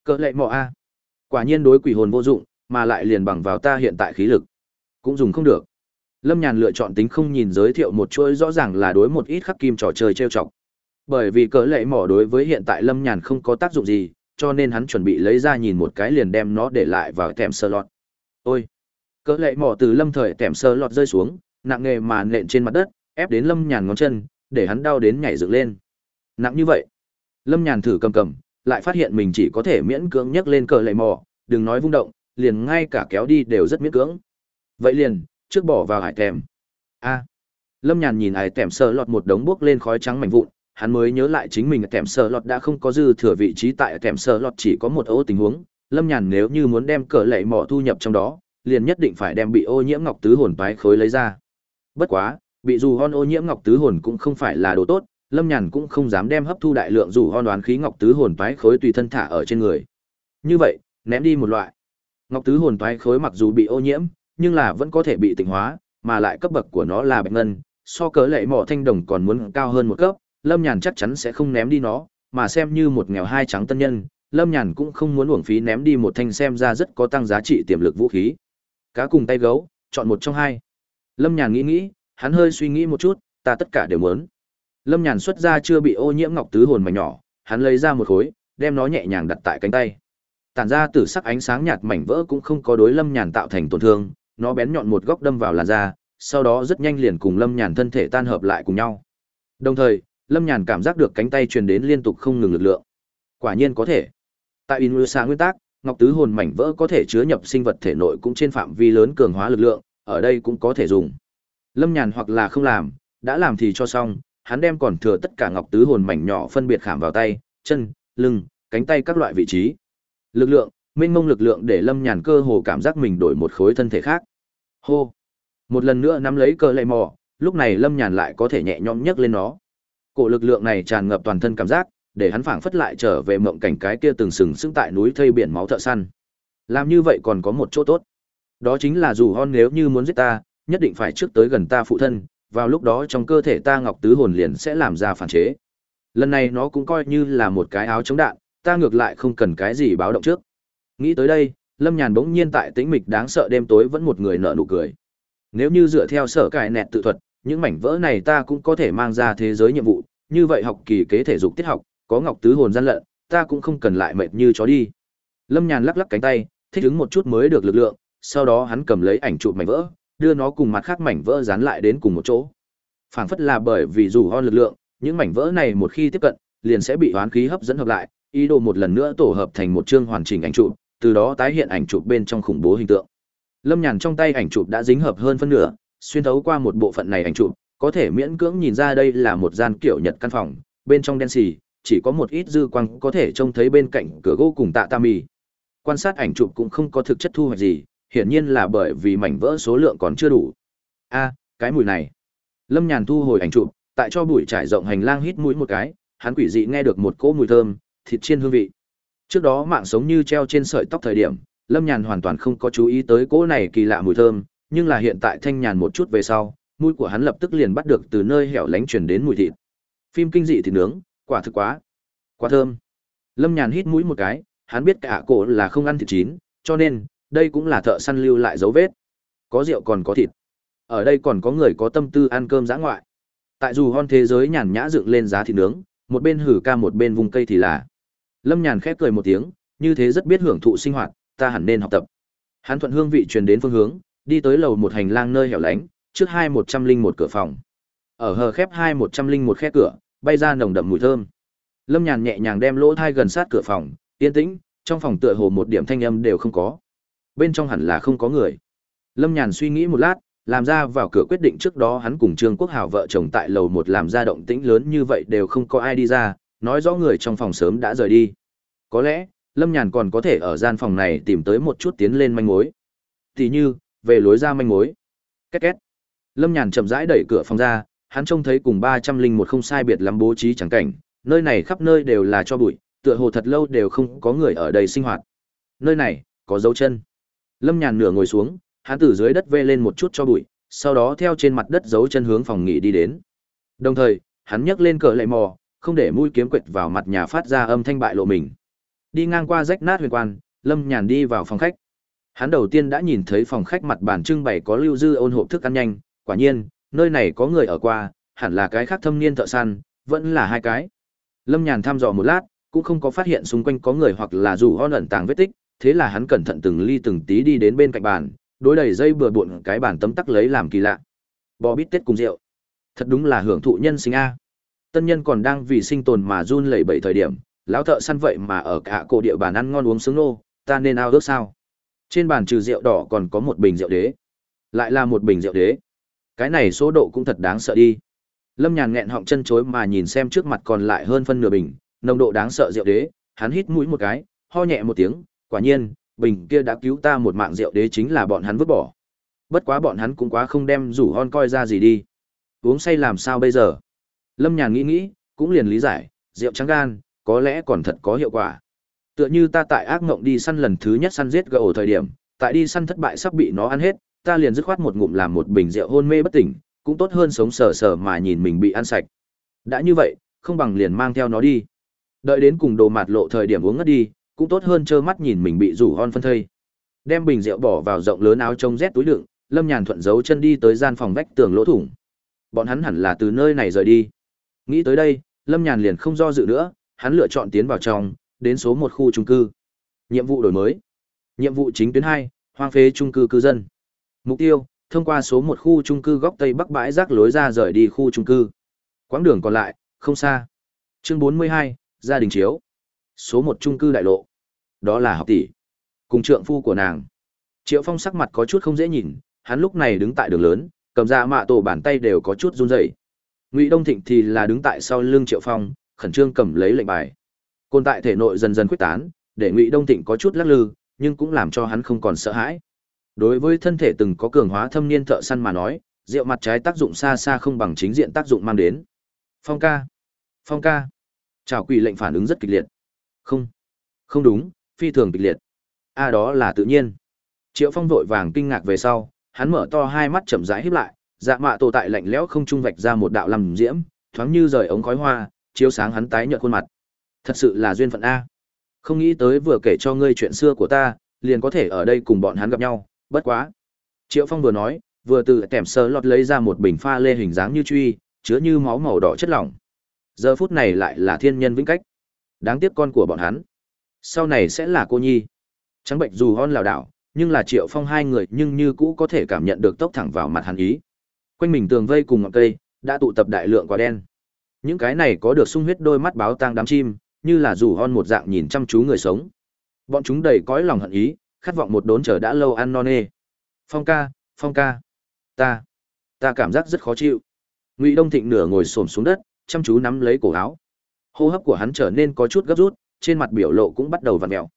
Cỡ lệ mọ a. Quả nhiên đối quỷ hồn vô dụng, mà lại liền bằng vào ta hiện tại khí lực, cũng dùng không được. Lâm Nhàn lựa chọn tính không nhìn giới thiệu một chuỗi rõ ràng là đối một ít khắc kim trò chơi trêu chọc. Bởi vì cỡ lệ mỏ đối với hiện tại Lâm Nhàn không có tác dụng gì, cho nên hắn chuẩn bị lấy ra nhìn một cái liền đem nó để lại vào thèm sơ. Ôi! Cỡ lệ mỏ từ lâm thời tèm sơ lọt rơi xuống, nặng nghề mà nện trên mặt đất, ép đến Lâm Nhàn ngón chân, để hắn đau đến nhảy dựng lên. Nặng như vậy. Lâm Nhàn thử cầm cầm, lại phát hiện mình chỉ có thể miễn cưỡng nhấc lên cờ lệ mỏ, đừng nói vung động, liền ngay cả kéo đi đều rất miễn cưỡng. Vậy liền, trước bỏ vào hải tèm. A. Lâm Nhàn nhìn hải tèm sơ lọt một đống bước lên khói trắng mảnh vụn, hắn mới nhớ lại chính mình tèm sơ lọt đã không có dư thừa vị trí tại tèm sơ lọt chỉ có một ô tình huống lâm nhàn nếu như muốn đem cờ lệ mỏ thu nhập trong đó liền nhất định phải đem bị ô nhiễm ngọc tứ hồn toái khối lấy ra. Bất quá, bị dù hon ô nhiễm ngọc tứ hồn cũng không phải là đồ tốt, lâm nhàn cũng không dám đem hấp thu đại lượng dù hon đoán khí ngọc tứ hồn toái khối tùy thân thả ở trên người. Như vậy, ném đi một loại. Ngọc tứ hồn toái khối mặc dù bị ô nhiễm, nhưng là vẫn có thể bị tịnh hóa, mà lại cấp bậc của nó là bạch ngân, so cớ lệ mỏ thanh đồng còn muốn cao hơn một cấp, lâm nhàn chắc chắn sẽ không ném đi nó, mà xem như một nghèo hai trắng tân nhân, lâm nhàn cũng không muốn uổng phí ném đi một thanh xem ra rất có tăng giá trị tiềm lực vũ khí cá cùng tay gấu, chọn một trong hai. Lâm nhàn nghĩ nghĩ, hắn hơi suy nghĩ một chút, ta tất cả đều muốn. Lâm nhàn xuất ra chưa bị ô nhiễm ngọc tứ hồn mảnh nhỏ, hắn lấy ra một khối, đem nó nhẹ nhàng đặt tại cánh tay. Tản ra từ sắc ánh sáng nhạt mảnh vỡ cũng không có đối lâm nhàn tạo thành tổn thương, nó bén nhọn một góc đâm vào làn da, sau đó rất nhanh liền cùng lâm nhàn thân thể tan hợp lại cùng nhau. Đồng thời, lâm nhàn cảm giác được cánh tay truyền đến liên tục không ngừng lực lượng. Quả nhiên có thể. Tại inusa nguyên tắc ngọc tứ hồn mảnh vỡ có thể chứa nhập sinh vật thể nội cũng trên phạm vi lớn cường hóa lực lượng, ở đây cũng có thể dùng. Lâm nhàn hoặc là không làm, đã làm thì cho xong, hắn đem còn thừa tất cả ngọc tứ hồn mảnh nhỏ phân biệt khảm vào tay, chân, lưng, cánh tay các loại vị trí. Lực lượng, mênh mông lực lượng để lâm nhàn cơ hồ cảm giác mình đổi một khối thân thể khác. Hô! Một lần nữa nắm lấy cơ lệ mò, lúc này lâm nhàn lại có thể nhẹ nhõm nhấc lên nó. Cổ lực lượng này tràn ngập toàn thân cảm giác để hắn phảng phất lại trở về mộng cảnh cái kia từng sừng sững tại núi thây biển máu thợ săn. Làm như vậy còn có một chỗ tốt. Đó chính là dù hon nếu như muốn giết ta, nhất định phải trước tới gần ta phụ thân, vào lúc đó trong cơ thể ta ngọc tứ hồn liền sẽ làm ra phản chế. Lần này nó cũng coi như là một cái áo chống đạn, ta ngược lại không cần cái gì báo động trước. Nghĩ tới đây, lâm nhàn bỗng nhiên tại tĩnh mịch đáng sợ đêm tối vẫn một người nở nụ cười. Nếu như dựa theo sở cải nẹt tự thuật, những mảnh vỡ này ta cũng có thể mang ra thế giới nhiệm vụ, như vậy học kỳ kế thể dục tiết học có ngọc tứ hồn gian lận, ta cũng không cần lại mệt như chó đi. Lâm nhàn lắc lắc cánh tay, thích ứng một chút mới được lực lượng, sau đó hắn cầm lấy ảnh chụp mảnh vỡ, đưa nó cùng mặt khác mảnh vỡ dán lại đến cùng một chỗ. Phảng phất là bởi vì dù ho lực lượng, những mảnh vỡ này một khi tiếp cận, liền sẽ bị hoán khí hấp dẫn hợp lại, ý đồ một lần nữa tổ hợp thành một chương hoàn chỉnh ảnh chụp, từ đó tái hiện ảnh chụp bên trong khủng bố hình tượng. Lâm nhàn trong tay ảnh chụp đã dính hợp hơn phân nửa, xuyên thấu qua một bộ phận này ảnh chụp, có thể miễn cưỡng nhìn ra đây là một gian kiểu nhật căn phòng, bên trong đen xì chỉ có một ít dư quang có thể trông thấy bên cạnh cửa gỗ cùng tạ tam mì quan sát ảnh chụp cũng không có thực chất thu hoạch gì, hiển nhiên là bởi vì mảnh vỡ số lượng còn chưa đủ. A, cái mùi này. Lâm nhàn thu hồi ảnh chụp, tại cho bụi trải rộng hành lang hít mũi một cái, hắn quỷ dị nghe được một cỗ mùi thơm, thịt chiên hương vị. Trước đó mạng sống như treo trên sợi tóc thời điểm, lâm nhàn hoàn toàn không có chú ý tới cỗ này kỳ lạ mùi thơm, nhưng là hiện tại thanh nhàn một chút về sau, mũi của hắn lập tức liền bắt được từ nơi hẻo lánh chuyển đến mùi thịt. Phim kinh dị thịt nướng quả thực quá quá thơm. Lâm nhàn hít mũi một cái, hắn biết cả cổ là không ăn thịt chín, cho nên, đây cũng là thợ săn lưu lại dấu vết. Có rượu còn có thịt. Ở đây còn có người có tâm tư ăn cơm giã ngoại. Tại dù hon thế giới nhàn nhã dựng lên giá thịt nướng, một bên hử ca một bên vùng cây thì là. Lâm nhàn khép cười một tiếng, như thế rất biết hưởng thụ sinh hoạt, ta hẳn nên học tập. Hắn thuận hương vị truyền đến phương hướng, đi tới lầu một hành lang nơi hẻo lánh, trước hai một trăm linh một cửa phòng. Ở hờ khép hai một trăm linh một khe cửa bay ra nồng đậm mùi thơm. Lâm nhàn nhẹ nhàng đem lỗ thai gần sát cửa phòng, yên tĩnh, trong phòng tựa hồ một điểm thanh âm đều không có. Bên trong hẳn là không có người. Lâm nhàn suy nghĩ một lát, làm ra vào cửa quyết định trước đó hắn cùng trương quốc hào vợ chồng tại lầu một làm ra động tĩnh lớn như vậy đều không có ai đi ra, nói rõ người trong phòng sớm đã rời đi. Có lẽ, lâm nhàn còn có thể ở gian phòng này tìm tới một chút tiến lên manh mối. Tỷ như, về lối ra manh mối. Két két. Lâm nhàn chậm rãi đẩy cửa phòng ra hắn trông thấy cùng ba trăm linh một không sai biệt lắm bố trí chẳng cảnh, nơi này khắp nơi đều là cho bụi, tựa hồ thật lâu đều không có người ở đây sinh hoạt. Nơi này, có dấu chân. Lâm nhàn nửa ngồi xuống, hắn từ dưới đất vê lên một chút cho bụi, sau đó theo trên mặt đất dấu chân hướng phòng nghỉ đi đến. Đồng thời, hắn nhấc lên cờ lệ mò, không để mũi kiếm quệt vào mặt nhà phát ra âm thanh bại lộ mình. Đi ngang qua rách nát huyền quan, lâm nhàn đi vào phòng khách. Hắn đầu tiên đã nhìn thấy phòng khách mặt bàn trưng bày có lưu dư ôn hộp thức ăn nhanh, quả nhiên nơi này có người ở qua, hẳn là cái khác thâm niên thợ săn, vẫn là hai cái. Lâm nhàn thăm dò một lát, cũng không có phát hiện xung quanh có người hoặc là dù hon ẩn tàng vết tích, thế là hắn cẩn thận từng ly từng tí đi đến bên cạnh bàn, đối đầy dây bừa bộn cái bàn tấm tắc lấy làm kỳ lạ. Bò bít tết cùng rượu. Thật đúng là hưởng thụ nhân sinh a. Tân nhân còn đang vì sinh tồn mà run lẩy bẩy thời điểm, lão thợ săn vậy mà ở cả cổ địa bàn ăn ngon uống sướng nô, ta nên ao ước sao? Trên bàn trừ rượu đỏ còn có một bình rượu đế. Lại là một bình rượu đế cái này số độ cũng thật đáng sợ đi Lâm Nhàn nghẹn họng chân chối mà nhìn xem trước mặt còn lại hơn phân nửa bình, nồng độ đáng sợ rượu đế, hắn hít mũi một cái, ho nhẹ một tiếng, quả nhiên, bình kia đã cứu ta một mạng rượu đế chính là bọn hắn vứt bỏ. Bất quá bọn hắn cũng quá không đem rủ hon coi ra gì đi. Uống say làm sao bây giờ? Lâm Nhàn nghĩ nghĩ, cũng liền lý giải, rượu trắng gan, có lẽ còn thật có hiệu quả. Tựa như ta tại ác ngộng đi săn lần thứ nhất săn giết gỗ thời điểm, tại đi săn thất bại sắp bị nó ăn hết, ta liền dứt khoát một ngụm làm một bình rượu hôn mê bất tỉnh, cũng tốt hơn sống sờ sờ mà nhìn mình bị ăn sạch. Đã như vậy, không bằng liền mang theo nó đi. Đợi đến cùng đồ mạt lộ thời điểm uống ngất đi, cũng tốt hơn trơ mắt nhìn mình bị rủ hon phân thây. Đem bình rượu bỏ vào rộng lớn áo trông rét túi đựng, Lâm Nhàn thuận giấu chân đi tới gian phòng vách tường lỗ thủng. Bọn hắn hẳn là từ nơi này rời đi. Nghĩ tới đây, Lâm Nhàn liền không do dự nữa, hắn lựa chọn tiến vào trong, đến số một khu trung cư. Nhiệm vụ đổi mới. Nhiệm vụ chính tuyến hai, hoang phế trung cư cư dân. Mục tiêu, thông qua số một khu trung cư góc tây bắc bãi rác lối ra rời đi khu trung cư. Quãng đường còn lại, không xa. Chương bốn mươi hai, gia đình chiếu. Số một trung cư đại lộ. Đó là học tỷ. Cùng trượng phu của nàng. Triệu Phong sắc mặt có chút không dễ nhìn, hắn lúc này đứng tại đường lớn, cầm ra mạ tổ bàn tay đều có chút run rẩy. Ngụy Đông Thịnh thì là đứng tại sau lưng Triệu Phong, khẩn trương cầm lấy lệnh bài. Côn tại thể nội dần dần quyết tán, để Ngụy Đông Thịnh có chút lắc lư, nhưng cũng làm cho hắn không còn sợ hãi. Đối với thân thể từng có cường hóa thâm niên thợ săn mà nói, rượu mặt trái tác dụng xa xa không bằng chính diện tác dụng mang đến. Phong ca, Phong ca. Chào quỷ lệnh phản ứng rất kịch liệt. Không, không đúng, phi thường kịch liệt. A à, đó là tự nhiên. Triệu Phong vội vàng kinh ngạc về sau, hắn mở to hai mắt chậm rãi híp lại, dạ mạ tổ tại lạnh lẽo không trung vạch ra một đạo lầm diễm, thoáng như rời ống khói hoa, chiếu sáng hắn tái nhợt khuôn mặt. Thật sự là duyên phận a. Không nghĩ tới vừa kể cho ngươi chuyện xưa của ta, liền có thể ở đây cùng bọn hắn gặp nhau, bất quá. Triệu Phong vừa nói, vừa từ tẻm sơ lọt lấy ra một bình pha lê hình dáng như truy, chứa như máu màu đỏ chất lỏng. Giờ phút này lại là thiên nhân vĩnh cách. Đáng tiếc con của bọn hắn. Sau này sẽ là cô nhi. Trắng bệnh dù hon lào đảo, nhưng là Triệu Phong hai người nhưng như cũ có thể cảm nhận được tốc thẳng vào mặt hắn ý. Quanh mình tường vây cùng ngọn cây, đã tụ tập đại lượng quả đen. Những cái này có được sung huyết đôi mắt báo tang đám chim, như là dù hon một dạng nhìn chăm chú người sống. Bọn chúng đầy cõi lòng hận ý, khát vọng một đốn chờ đã lâu ăn non nê. Phong ca, Phong ca, ta, ta cảm giác rất khó chịu. Ngụy Đông Thịnh nửa ngồi xổm xuống đất, chăm chú nắm lấy cổ áo. Hô hấp của hắn trở nên có chút gấp rút, trên mặt biểu lộ cũng bắt đầu vặn mèo.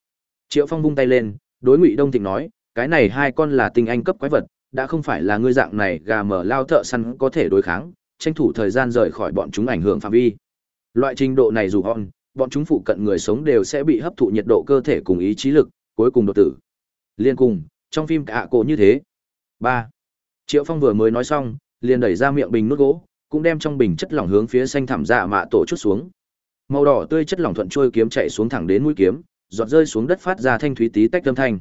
Triệu Phong vung tay lên, đối Ngụy Đông Thịnh nói, cái này hai con là tinh anh cấp quái vật, đã không phải là ngươi dạng này gà mở lao thợ săn có thể đối kháng, tranh thủ thời gian rời khỏi bọn chúng ảnh hưởng phạm vi. Loại trình độ này dù hòn, bọn chúng phụ cận người sống đều sẽ bị hấp thụ nhiệt độ cơ thể cùng ý chí lực, cuối cùng đột tử. Liên cùng, trong phim cả cổ như thế. ba Triệu Phong vừa mới nói xong, liền đẩy ra miệng bình nút gỗ, cũng đem trong bình chất lỏng hướng phía xanh thảm dạ mạ tổ chút xuống. Màu đỏ tươi chất lỏng thuận trôi kiếm chạy xuống thẳng đến mũi kiếm, giọt rơi xuống đất phát ra thanh thúy tí tách âm thanh.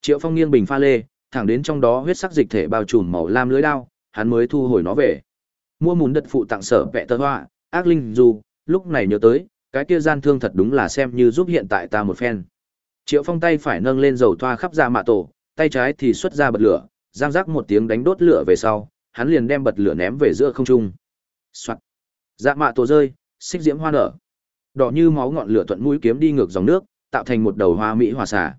Triệu Phong nghiêng bình pha lê, thẳng đến trong đó huyết sắc dịch thể bao trùm màu lam lưới đao, hắn mới thu hồi nó về. Mua mùn đất phụ tặng sở vẽ tơ hoa, ác linh dù, lúc này nhớ tới, cái kia gian thương thật đúng là xem như giúp hiện tại ta một phen. Triệu Phong tay phải nâng lên dầu thoa khắp ra mạ tổ, tay trái thì xuất ra bật lửa, giang rắc một tiếng đánh đốt lửa về sau, hắn liền đem bật lửa ném về giữa không trung. Soạt. Dạ mạ tổ rơi, xích diễm hoa nở. Đỏ như máu ngọn lửa thuận mũi kiếm đi ngược dòng nước, tạo thành một đầu hoa mỹ hòa xả.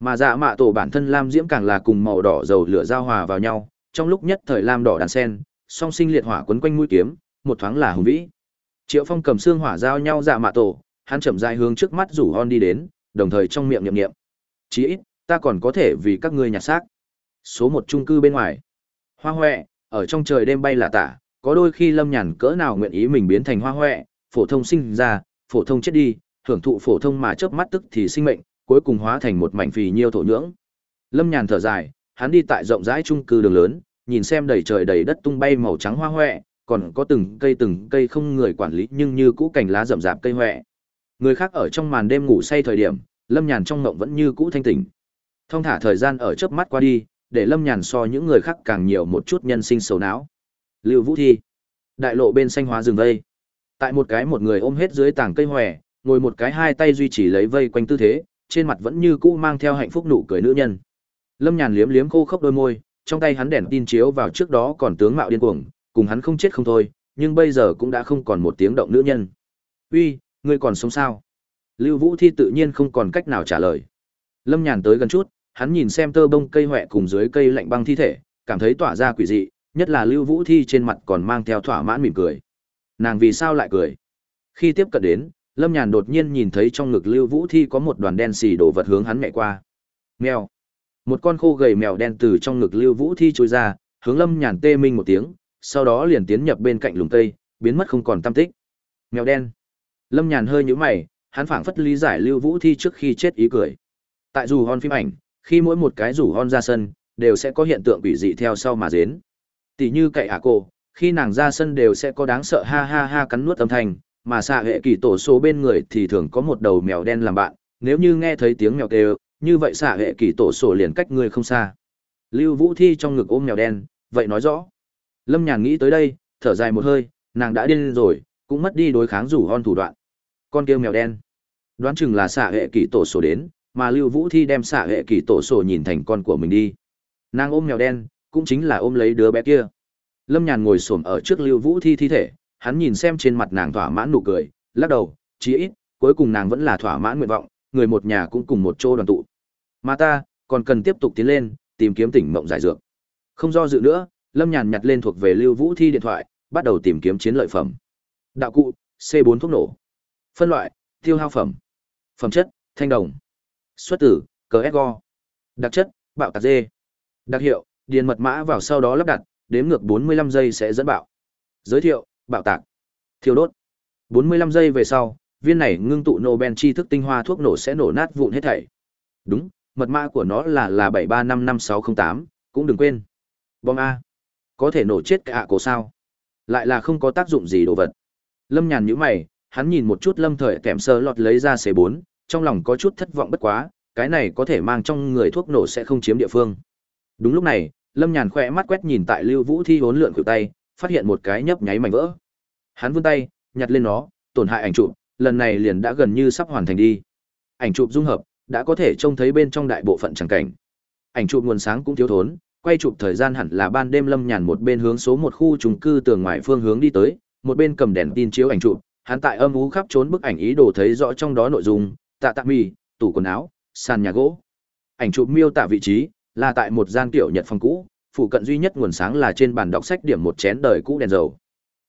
Mà dạ mạ tổ bản thân lam diễm càng là cùng màu đỏ dầu lửa giao hòa vào nhau, trong lúc nhất thời lam đỏ đàn sen, song sinh liệt hỏa quấn quanh mũi kiếm, một thoáng là hùng vĩ. Triệu Phong cầm xương hỏa giao nhau dạ mạ tổ, hắn chậm rãi hướng trước mắt rủ hon đi đến, đồng thời trong miệng niệm niệm. Chí ít, ta còn có thể vì các ngươi nhặt xác. Số một chung cư bên ngoài. Hoa hoẹ, ở trong trời đêm bay là tả, có đôi khi lâm nhàn cỡ nào nguyện ý mình biến thành hoa hoẹ, phổ thông sinh ra, phổ thông chết đi, hưởng thụ phổ thông mà chớp mắt tức thì sinh mệnh, cuối cùng hóa thành một mảnh phì nhiêu thổ nhưỡng. Lâm nhàn thở dài, hắn đi tại rộng rãi chung cư đường lớn, nhìn xem đầy trời đầy đất tung bay màu trắng hoa hoẹ, còn có từng cây từng cây không người quản lý nhưng như cũ cành lá rậm rạp cây hoẹ. Người khác ở trong màn đêm ngủ say thời điểm, Lâm Nhàn trong mộng vẫn như cũ thanh tỉnh. Thông thả thời gian ở chớp mắt qua đi, để Lâm Nhàn so những người khác càng nhiều một chút nhân sinh sầu não. Lưu Vũ Thi, đại lộ bên xanh hóa rừng vây. Tại một cái một người ôm hết dưới tảng cây hoè, ngồi một cái hai tay duy trì lấy vây quanh tư thế, trên mặt vẫn như cũ mang theo hạnh phúc nụ cười nữ nhân. Lâm Nhàn liếm liếm khô khốc đôi môi, trong tay hắn đèn tin chiếu vào trước đó còn tướng mạo điên cuồng, cùng hắn không chết không thôi, nhưng bây giờ cũng đã không còn một tiếng động nữ nhân. "Uy, ngươi còn sống sao?" Lưu Vũ Thi tự nhiên không còn cách nào trả lời. Lâm Nhàn tới gần chút, hắn nhìn xem tơ bông cây hoẹ cùng dưới cây lạnh băng thi thể, cảm thấy tỏa ra quỷ dị, nhất là Lưu Vũ Thi trên mặt còn mang theo thỏa mãn mỉm cười. nàng vì sao lại cười khi tiếp cận đến lâm nhàn đột nhiên nhìn thấy trong ngực lưu vũ thi có một đoàn đen xì đổ vật hướng hắn mẹ qua mèo một con khô gầy mèo đen từ trong ngực lưu vũ thi trôi ra hướng lâm nhàn tê minh một tiếng sau đó liền tiến nhập bên cạnh lùm cây biến mất không còn tam tích mèo đen lâm nhàn hơi nhũ mày, hắn phảng phất lý giải lưu vũ thi trước khi chết ý cười. Tại dù hon phim ảnh, khi mỗi một cái rủ hon ra sân, đều sẽ có hiện tượng quỷ dị theo sau mà dến tỷ như cậy ả cô khi nàng ra sân đều sẽ có đáng sợ ha ha ha cắn nuốt âm thanh, mà xạ hệ kỳ tổ số bên người thì thường có một đầu mèo đen làm bạn, nếu như nghe thấy tiếng mèo kêu, như vậy xạ hệ kỳ tổ sổ liền cách người không xa. Lưu vũ thi trong ngực ôm mèo đen, vậy nói rõ. Lâm nhàn nghĩ tới đây, thở dài một hơi, nàng đã điên rồi cũng mất đi đối kháng rủ hon thủ đoạn. Con kêu mèo đen. Đoán chừng là xạ hệ kỳ tổ sổ đến, mà lưu vũ thi đem xạ hệ kỳ tổ sổ nhìn thành con của mình đi. Nàng ôm mèo đen, cũng chính là ôm lấy đứa bé kia. Lâm nhàn ngồi s ổ m ở trước lưu vũ thi thi thể, hắn nhìn xem trên mặt nàng thỏa mãn nụ cười, lắc đầu, chí ít, cuối cùng nàng vẫn là thỏa mãn nguyện vọng, người một nhà cũng cùng một chỗ đoàn tụ. Mà ta, còn cần tiếp tục tiến lên, tìm kiếm tỉnh mộng giải dược. Không do dự nữa, lâm nhàn nhặt lên thuộc về lưu vũ thi điện thoại, bắt đầu tìm kiếm chiến lợi phẩm đạo cụ c 4 thuốc nổ. Phân loại tiêu hao phẩm. Phẩm chất thanh đồng. Xuất tử cờ go đặc chất bạo tạc dê. Đặc hiệu điền mật mã vào sau đó lắp đặt đếm ngược 45 giây sẽ dẫn bạo. Giới thiệu bạo tạc. Thiêu đốt. 45 giây về sau viên này ngưng tụ nobel tri thức tinh hoa thuốc nổ sẽ nổ nát vụn hết thảy. Đúng mật mã của nó là là 7355608, cũng đừng quên. Bom a. Có thể nổ chết cả cổ sao. Lại là không có tác dụng gì đồ vật lâm nhàn nhíu mày, hắn nhìn một chút lâm thời kèm sơ lọt lấy ra c 4 trong lòng có chút thất vọng bất quá, cái này có thể mang trong người thuốc nổ sẽ không chiếm địa phương. Đúng lúc này, lâm nhàn khỏe mắt quét nhìn tại lưu vũ thi hốn lượn khuỷu tay, phát hiện một cái nhấp nháy mảnh vỡ. Hắn vươn tay, nhặt lên nó, tổn hại ảnh chụp, lần này liền đã gần như sắp hoàn thành đi. Ảnh chụp dung hợp, đã có thể trông thấy bên trong đại bộ phận chẳng cảnh. Ảnh chụp nguồn sáng cũng thiếu thốn, quay chụp thời gian hẳn là ban đêm lâm nhàn một bên hướng số một khu chung cư tường ngoài phương hướng đi tới một bên cầm đèn tin chiếu ảnh chụp, hắn tại âm ú khắp trốn bức ảnh ý đồ thấy rõ trong đó nội dung, tạ tạ mì, tủ quần áo, sàn nhà gỗ. Ảnh chụp miêu tả vị trí là tại một gian tiểu nhật phòng cũ phụ cận duy nhất nguồn sáng là trên bàn đọc sách điểm một chén đời cũ đèn dầu.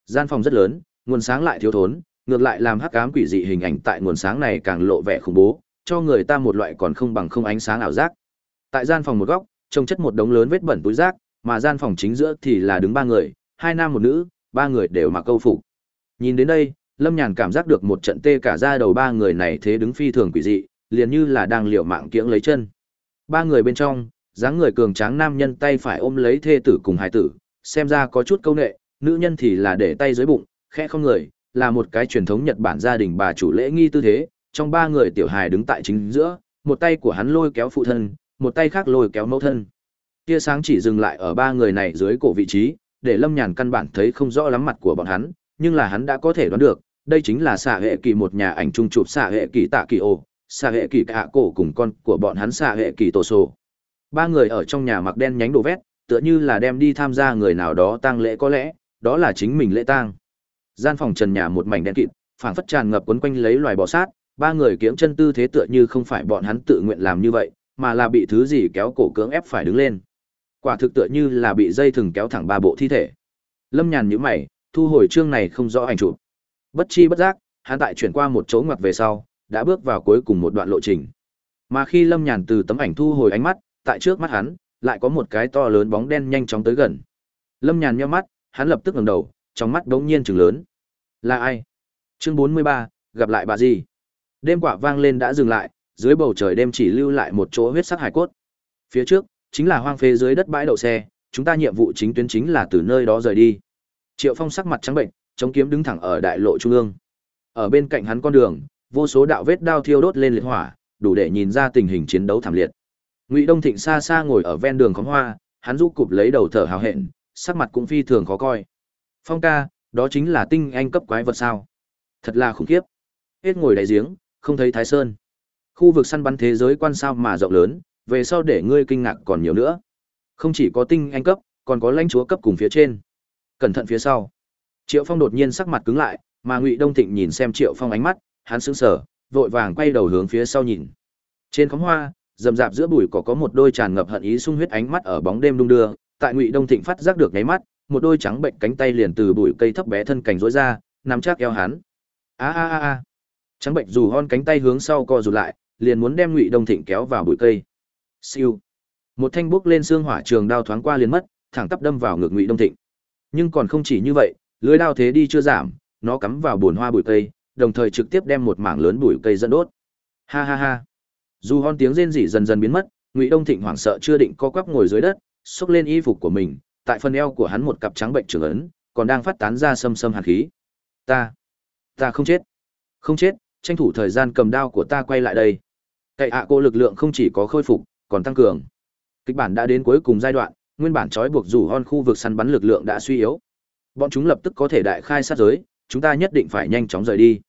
Gian phòng rất lớn, nguồn sáng lại thiếu thốn, ngược lại làm hắc ám quỷ dị hình ảnh tại nguồn sáng này càng lộ vẻ khủng bố, cho người ta một loại còn không bằng không ánh sáng ảo giác. Tại gian phòng một góc, trông chất một đống lớn vết bẩn túi rác, mà gian phòng chính giữa thì là đứng ba người, hai nam một nữ ba người đều mặc câu phục. Nhìn đến đây, lâm nhàn cảm giác được một trận tê cả da đầu ba người này thế đứng phi thường quỷ dị, liền như là đang liều mạng kiễng lấy chân. Ba người bên trong, dáng người cường tráng nam nhân tay phải ôm lấy thê tử cùng hài tử, xem ra có chút câu nệ, nữ nhân thì là để tay dưới bụng, khẽ không người, là một cái truyền thống nhật bản gia đình bà chủ lễ nghi tư thế, trong ba người tiểu hài đứng tại chính giữa, một tay của hắn lôi kéo phụ thân, một tay khác lôi kéo mẫu thân. Tia sáng chỉ dừng lại ở ba người này dưới cổ vị trí để lâm nhàn căn bản thấy không rõ lắm mặt của bọn hắn, nhưng là hắn đã có thể đoán được, đây chính là xạ hệ kỳ một nhà ảnh trung chụp xạ hệ kỳ tạ kỳ ô xạ hệ kỳ cạ cổ cùng con của bọn hắn xạ hệ kỳ tổ sổ ba người ở trong nhà mặc đen nhánh đồ vét, tựa như là đem đi tham gia người nào đó tang lễ có lẽ, đó là chính mình lễ tang. Gian phòng trần nhà một mảnh đen kịt, phảng phất tràn ngập quấn quanh lấy loài bò sát, ba người kiễng chân tư thế tựa như không phải bọn hắn tự nguyện làm như vậy, mà là bị thứ gì kéo cổ cưỡng ép phải đứng lên quả thực tựa như là bị dây thừng kéo thẳng ba bộ thi thể. Lâm nhàn nhíu mày, thu hồi chương này không rõ ảnh chụp. Bất chi bất giác, hắn tại chuyển qua một chỗ ngoặt về sau, đã bước vào cuối cùng một đoạn lộ trình. Mà khi lâm nhàn từ tấm ảnh thu hồi ánh mắt, tại trước mắt hắn, lại có một cái to lớn bóng đen nhanh chóng tới gần. Lâm nhàn nhíu mắt, hắn lập tức ngẩng đầu, trong mắt đống nhiên chừng lớn. Là ai? Chương bốn mươi ba, gặp lại bà gì? Đêm quả vang lên đã dừng lại, dưới bầu trời đêm chỉ lưu lại một chỗ huyết sắc hải cốt. Phía trước chính là hoang phế dưới đất bãi đậu xe, chúng ta nhiệm vụ chính tuyến chính là từ nơi đó rời đi. Triệu phong sắc mặt trắng bệnh, chống kiếm đứng thẳng ở đại lộ trung ương. Ở bên cạnh hắn con đường, vô số đạo vết đao thiêu đốt lên liệt hỏa, đủ để nhìn ra tình hình chiến đấu thảm liệt. Ngụy đông thịnh xa xa ngồi ở ven đường khóm hoa, hắn rũ cụp lấy đầu thở hào hẹn, sắc mặt cũng phi thường khó coi. Phong ca, đó chính là tinh anh cấp quái vật sao? Thật là khủng khiếp. Hết ngồi đại giếng, không thấy thái sơn. Khu vực săn bắn thế giới quan sao mà rộng lớn về sau để ngươi kinh ngạc còn nhiều nữa. Không chỉ có tinh anh cấp, còn có lãnh chúa cấp cùng phía trên. Cẩn thận phía sau. Triệu phong đột nhiên sắc mặt cứng lại, mà ngụy đông thịnh nhìn xem triệu phong ánh mắt, hắn sững sờ, vội vàng quay đầu hướng phía sau nhìn. Trên khóm hoa, rậm rạp giữa bụi cỏ có một đôi tràn ngập hận ý sung huyết ánh mắt ở bóng đêm đung đưa, tại ngụy đông thịnh phát giác được nháy mắt, một đôi trắng bệnh cánh tay liền từ bụi cây thấp bé thân cảnh rối ra, nắm chắc eo hắn. A a a a. Trắng bệnh dù hon cánh tay hướng sau co rụt lại, liền muốn đem ngụy đông thịnh kéo vào bụi cây siêu. Một thanh bốc lên xương hỏa trường đao thoáng qua liền mất, thẳng tắp đâm vào ngực ngụy đông thịnh. Nhưng còn không chỉ như vậy, lưới đao thế đi chưa giảm, nó cắm vào bùn hoa bụi cây, đồng thời trực tiếp đem một mảng lớn bụi cây dẫn đốt. Ha ha ha. Dù hon tiếng rên rỉ dần dần biến mất, ngụy đông thịnh hoảng sợ chưa định co quắp ngồi dưới đất, xốc lên y phục của mình, tại phần eo của hắn một cặp trắng bệnh trưởng ấn, còn đang phát tán ra xâm xâm hàn khí. Ta ta không chết. Không chết, tranh thủ thời gian cầm đao của ta quay lại đây. Cậy ạ, cô lực lượng không chỉ có khôi phục còn tăng cường. Kịch bản đã đến cuối cùng giai đoạn, nguyên bản trói buộc rủ hon khu vực săn bắn lực lượng đã suy yếu. Bọn chúng lập tức có thể đại khai sát giới, chúng ta nhất định phải nhanh chóng rời đi.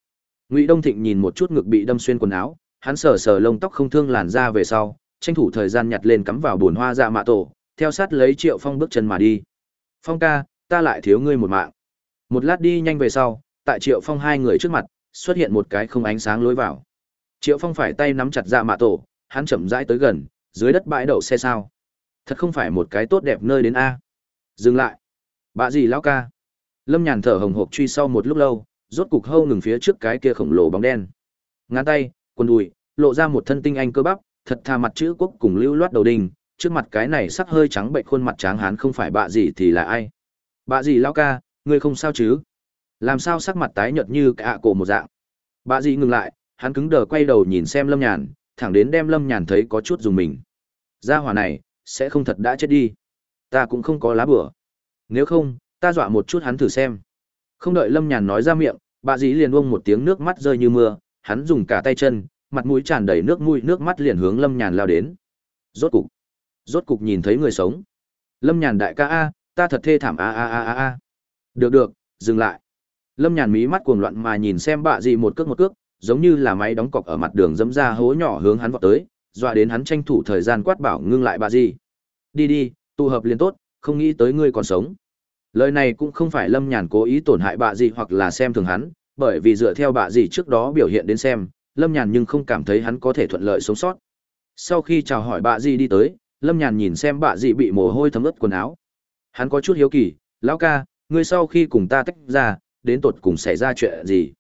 Ngụy đông thịnh nhìn một chút ngực bị đâm xuyên quần áo, hắn sờ sờ lông tóc không thương làn ra về sau, tranh thủ thời gian nhặt lên cắm vào bồn hoa dạ mạ tổ, theo sát lấy triệu phong bước chân mà đi. Phong ca, ta lại thiếu ngươi một mạng. Một lát đi nhanh về sau, tại triệu phong hai người trước mặt, xuất hiện một cái không ánh sáng lối vào. Triệu phong phải tay nắm chặt dạ mạ tổ, hắn chậm rãi tới gần dưới đất bãi đậu xe sao? Thật không phải một cái tốt đẹp nơi đến a. Dừng lại. Bà gì lão ca? Lâm nhàn thở hồng hộc truy sau một lúc lâu, rốt cục hâu ngừng phía trước cái kia khổng lồ bóng đen. Ngán tay, quần đùi, lộ ra một thân tinh anh cơ bắp, thật thà mặt chữ quốc cùng lưu loát đầu đình. trước mặt cái này sắc hơi trắng bệnh khuôn mặt tráng hán không phải bạ gì thì là ai? Bạ gì lão ca, ngươi không sao chứ? Làm sao sắc mặt tái nhợt như cả cổ một dạng? Bạ gì ngừng lại, hắn cứng đờ quay đầu nhìn xem lâm nhàn, thẳng đến đem lâm nhàn thấy có chút dùng mình gia hỏa này sẽ không thật đã chết đi. Ta cũng không có lá bửa. Nếu không, ta dọa một chút hắn thử xem. Không đợi lâm nhàn nói ra miệng, bà dĩ liền uông một tiếng nước mắt rơi như mưa, hắn dùng cả tay chân, mặt mũi tràn đầy nước mũi, nước mắt liền hướng lâm nhàn lao đến. Rốt cục rốt cục nhìn thấy người sống. Lâm nhàn đại ca a, ta thật thê thảm a a a a a. Được được, dừng lại. Lâm nhàn mí mắt cuồng loạn mà nhìn xem bà dĩ một cước một cước, giống như là máy đóng cọc ở mặt đường dẫm ra hố nhỏ hướng hắn vọt tới dọa đến hắn tranh thủ thời gian quát bảo ngưng lại bà dị đi đi, tụ hợp liền tốt, không nghĩ tới ngươi còn sống. Lời này cũng không phải lâm nhàn cố ý tổn hại bà dị hoặc là xem thường hắn, bởi vì dựa theo bà dị trước đó biểu hiện đến xem, lâm nhàn nhưng không cảm thấy hắn có thể thuận lợi sống sót. Sau khi chào hỏi bà dị đi tới, lâm nhàn nhìn xem bà dị bị mồ hôi thấm ướt quần áo. Hắn có chút hiếu kỳ, lão ca, ngươi sau khi cùng ta tách ra, đến tột cùng xảy ra chuyện gì?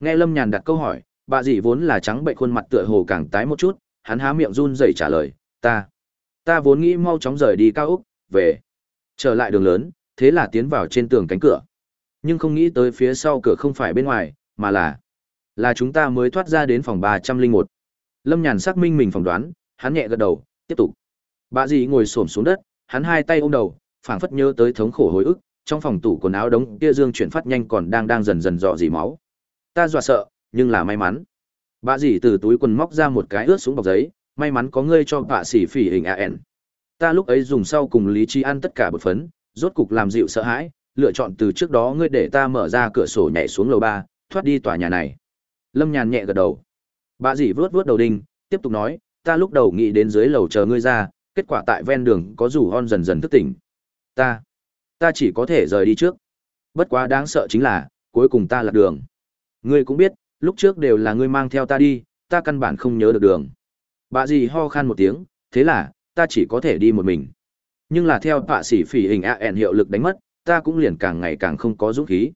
Nghe lâm nhàn đặt câu hỏi, bà dị vốn là trắng bệnh khuôn mặt tựa hồ càng tái một chút hắn há miệng run rẩy trả lời, ta ta vốn nghĩ mau chóng rời đi cao úc về, trở lại đường lớn, thế là tiến vào trên tường cánh cửa. Nhưng không nghĩ tới phía sau cửa không phải bên ngoài, mà là là chúng ta mới thoát ra đến phòng ba trăm linh một. Lâm nhàn xác minh mình phỏng đoán, hắn nhẹ gật đầu, tiếp tục. Bà dì ngồi xổm xuống đất, hắn hai tay ôm đầu, phảng phất nhớ tới thống khổ hồi ức, trong phòng tủ quần áo đống kia dương chuyển phát nhanh còn đang đang dần dần dọ dỉ máu. Ta dọa sợ, nhưng là may mắn bà dì từ túi quần móc ra một cái ướt xuống bọc giấy, may mắn có ngươi cho bà xỉ phỉ hình an ta lúc ấy dùng sau cùng lý trí ăn tất cả bột phấn, rốt cục làm dịu sợ hãi, lựa chọn từ trước đó ngươi để ta mở ra cửa sổ nhảy xuống lầu ba, thoát đi tòa nhà này. Lâm nhàn nhẹ gật đầu. Bà dì vớt vớt đầu đinh, tiếp tục nói, ta lúc đầu nghĩ đến dưới lầu chờ ngươi ra, kết quả tại ven đường có rủ hon dần dần thức tỉnh. Ta ta chỉ có thể rời đi trước. Bất quá đáng sợ chính là, cuối cùng ta lạc đường. Ngươi cũng biết lúc trước đều là ngươi mang theo ta đi, ta căn bản không nhớ được đường. Bà gì ho khan một tiếng, thế là, ta chỉ có thể đi một mình. Nhưng là theo bạ sĩ phỉ hình a hiệu lực đánh mất, ta cũng liền càng ngày càng không có dũng khí.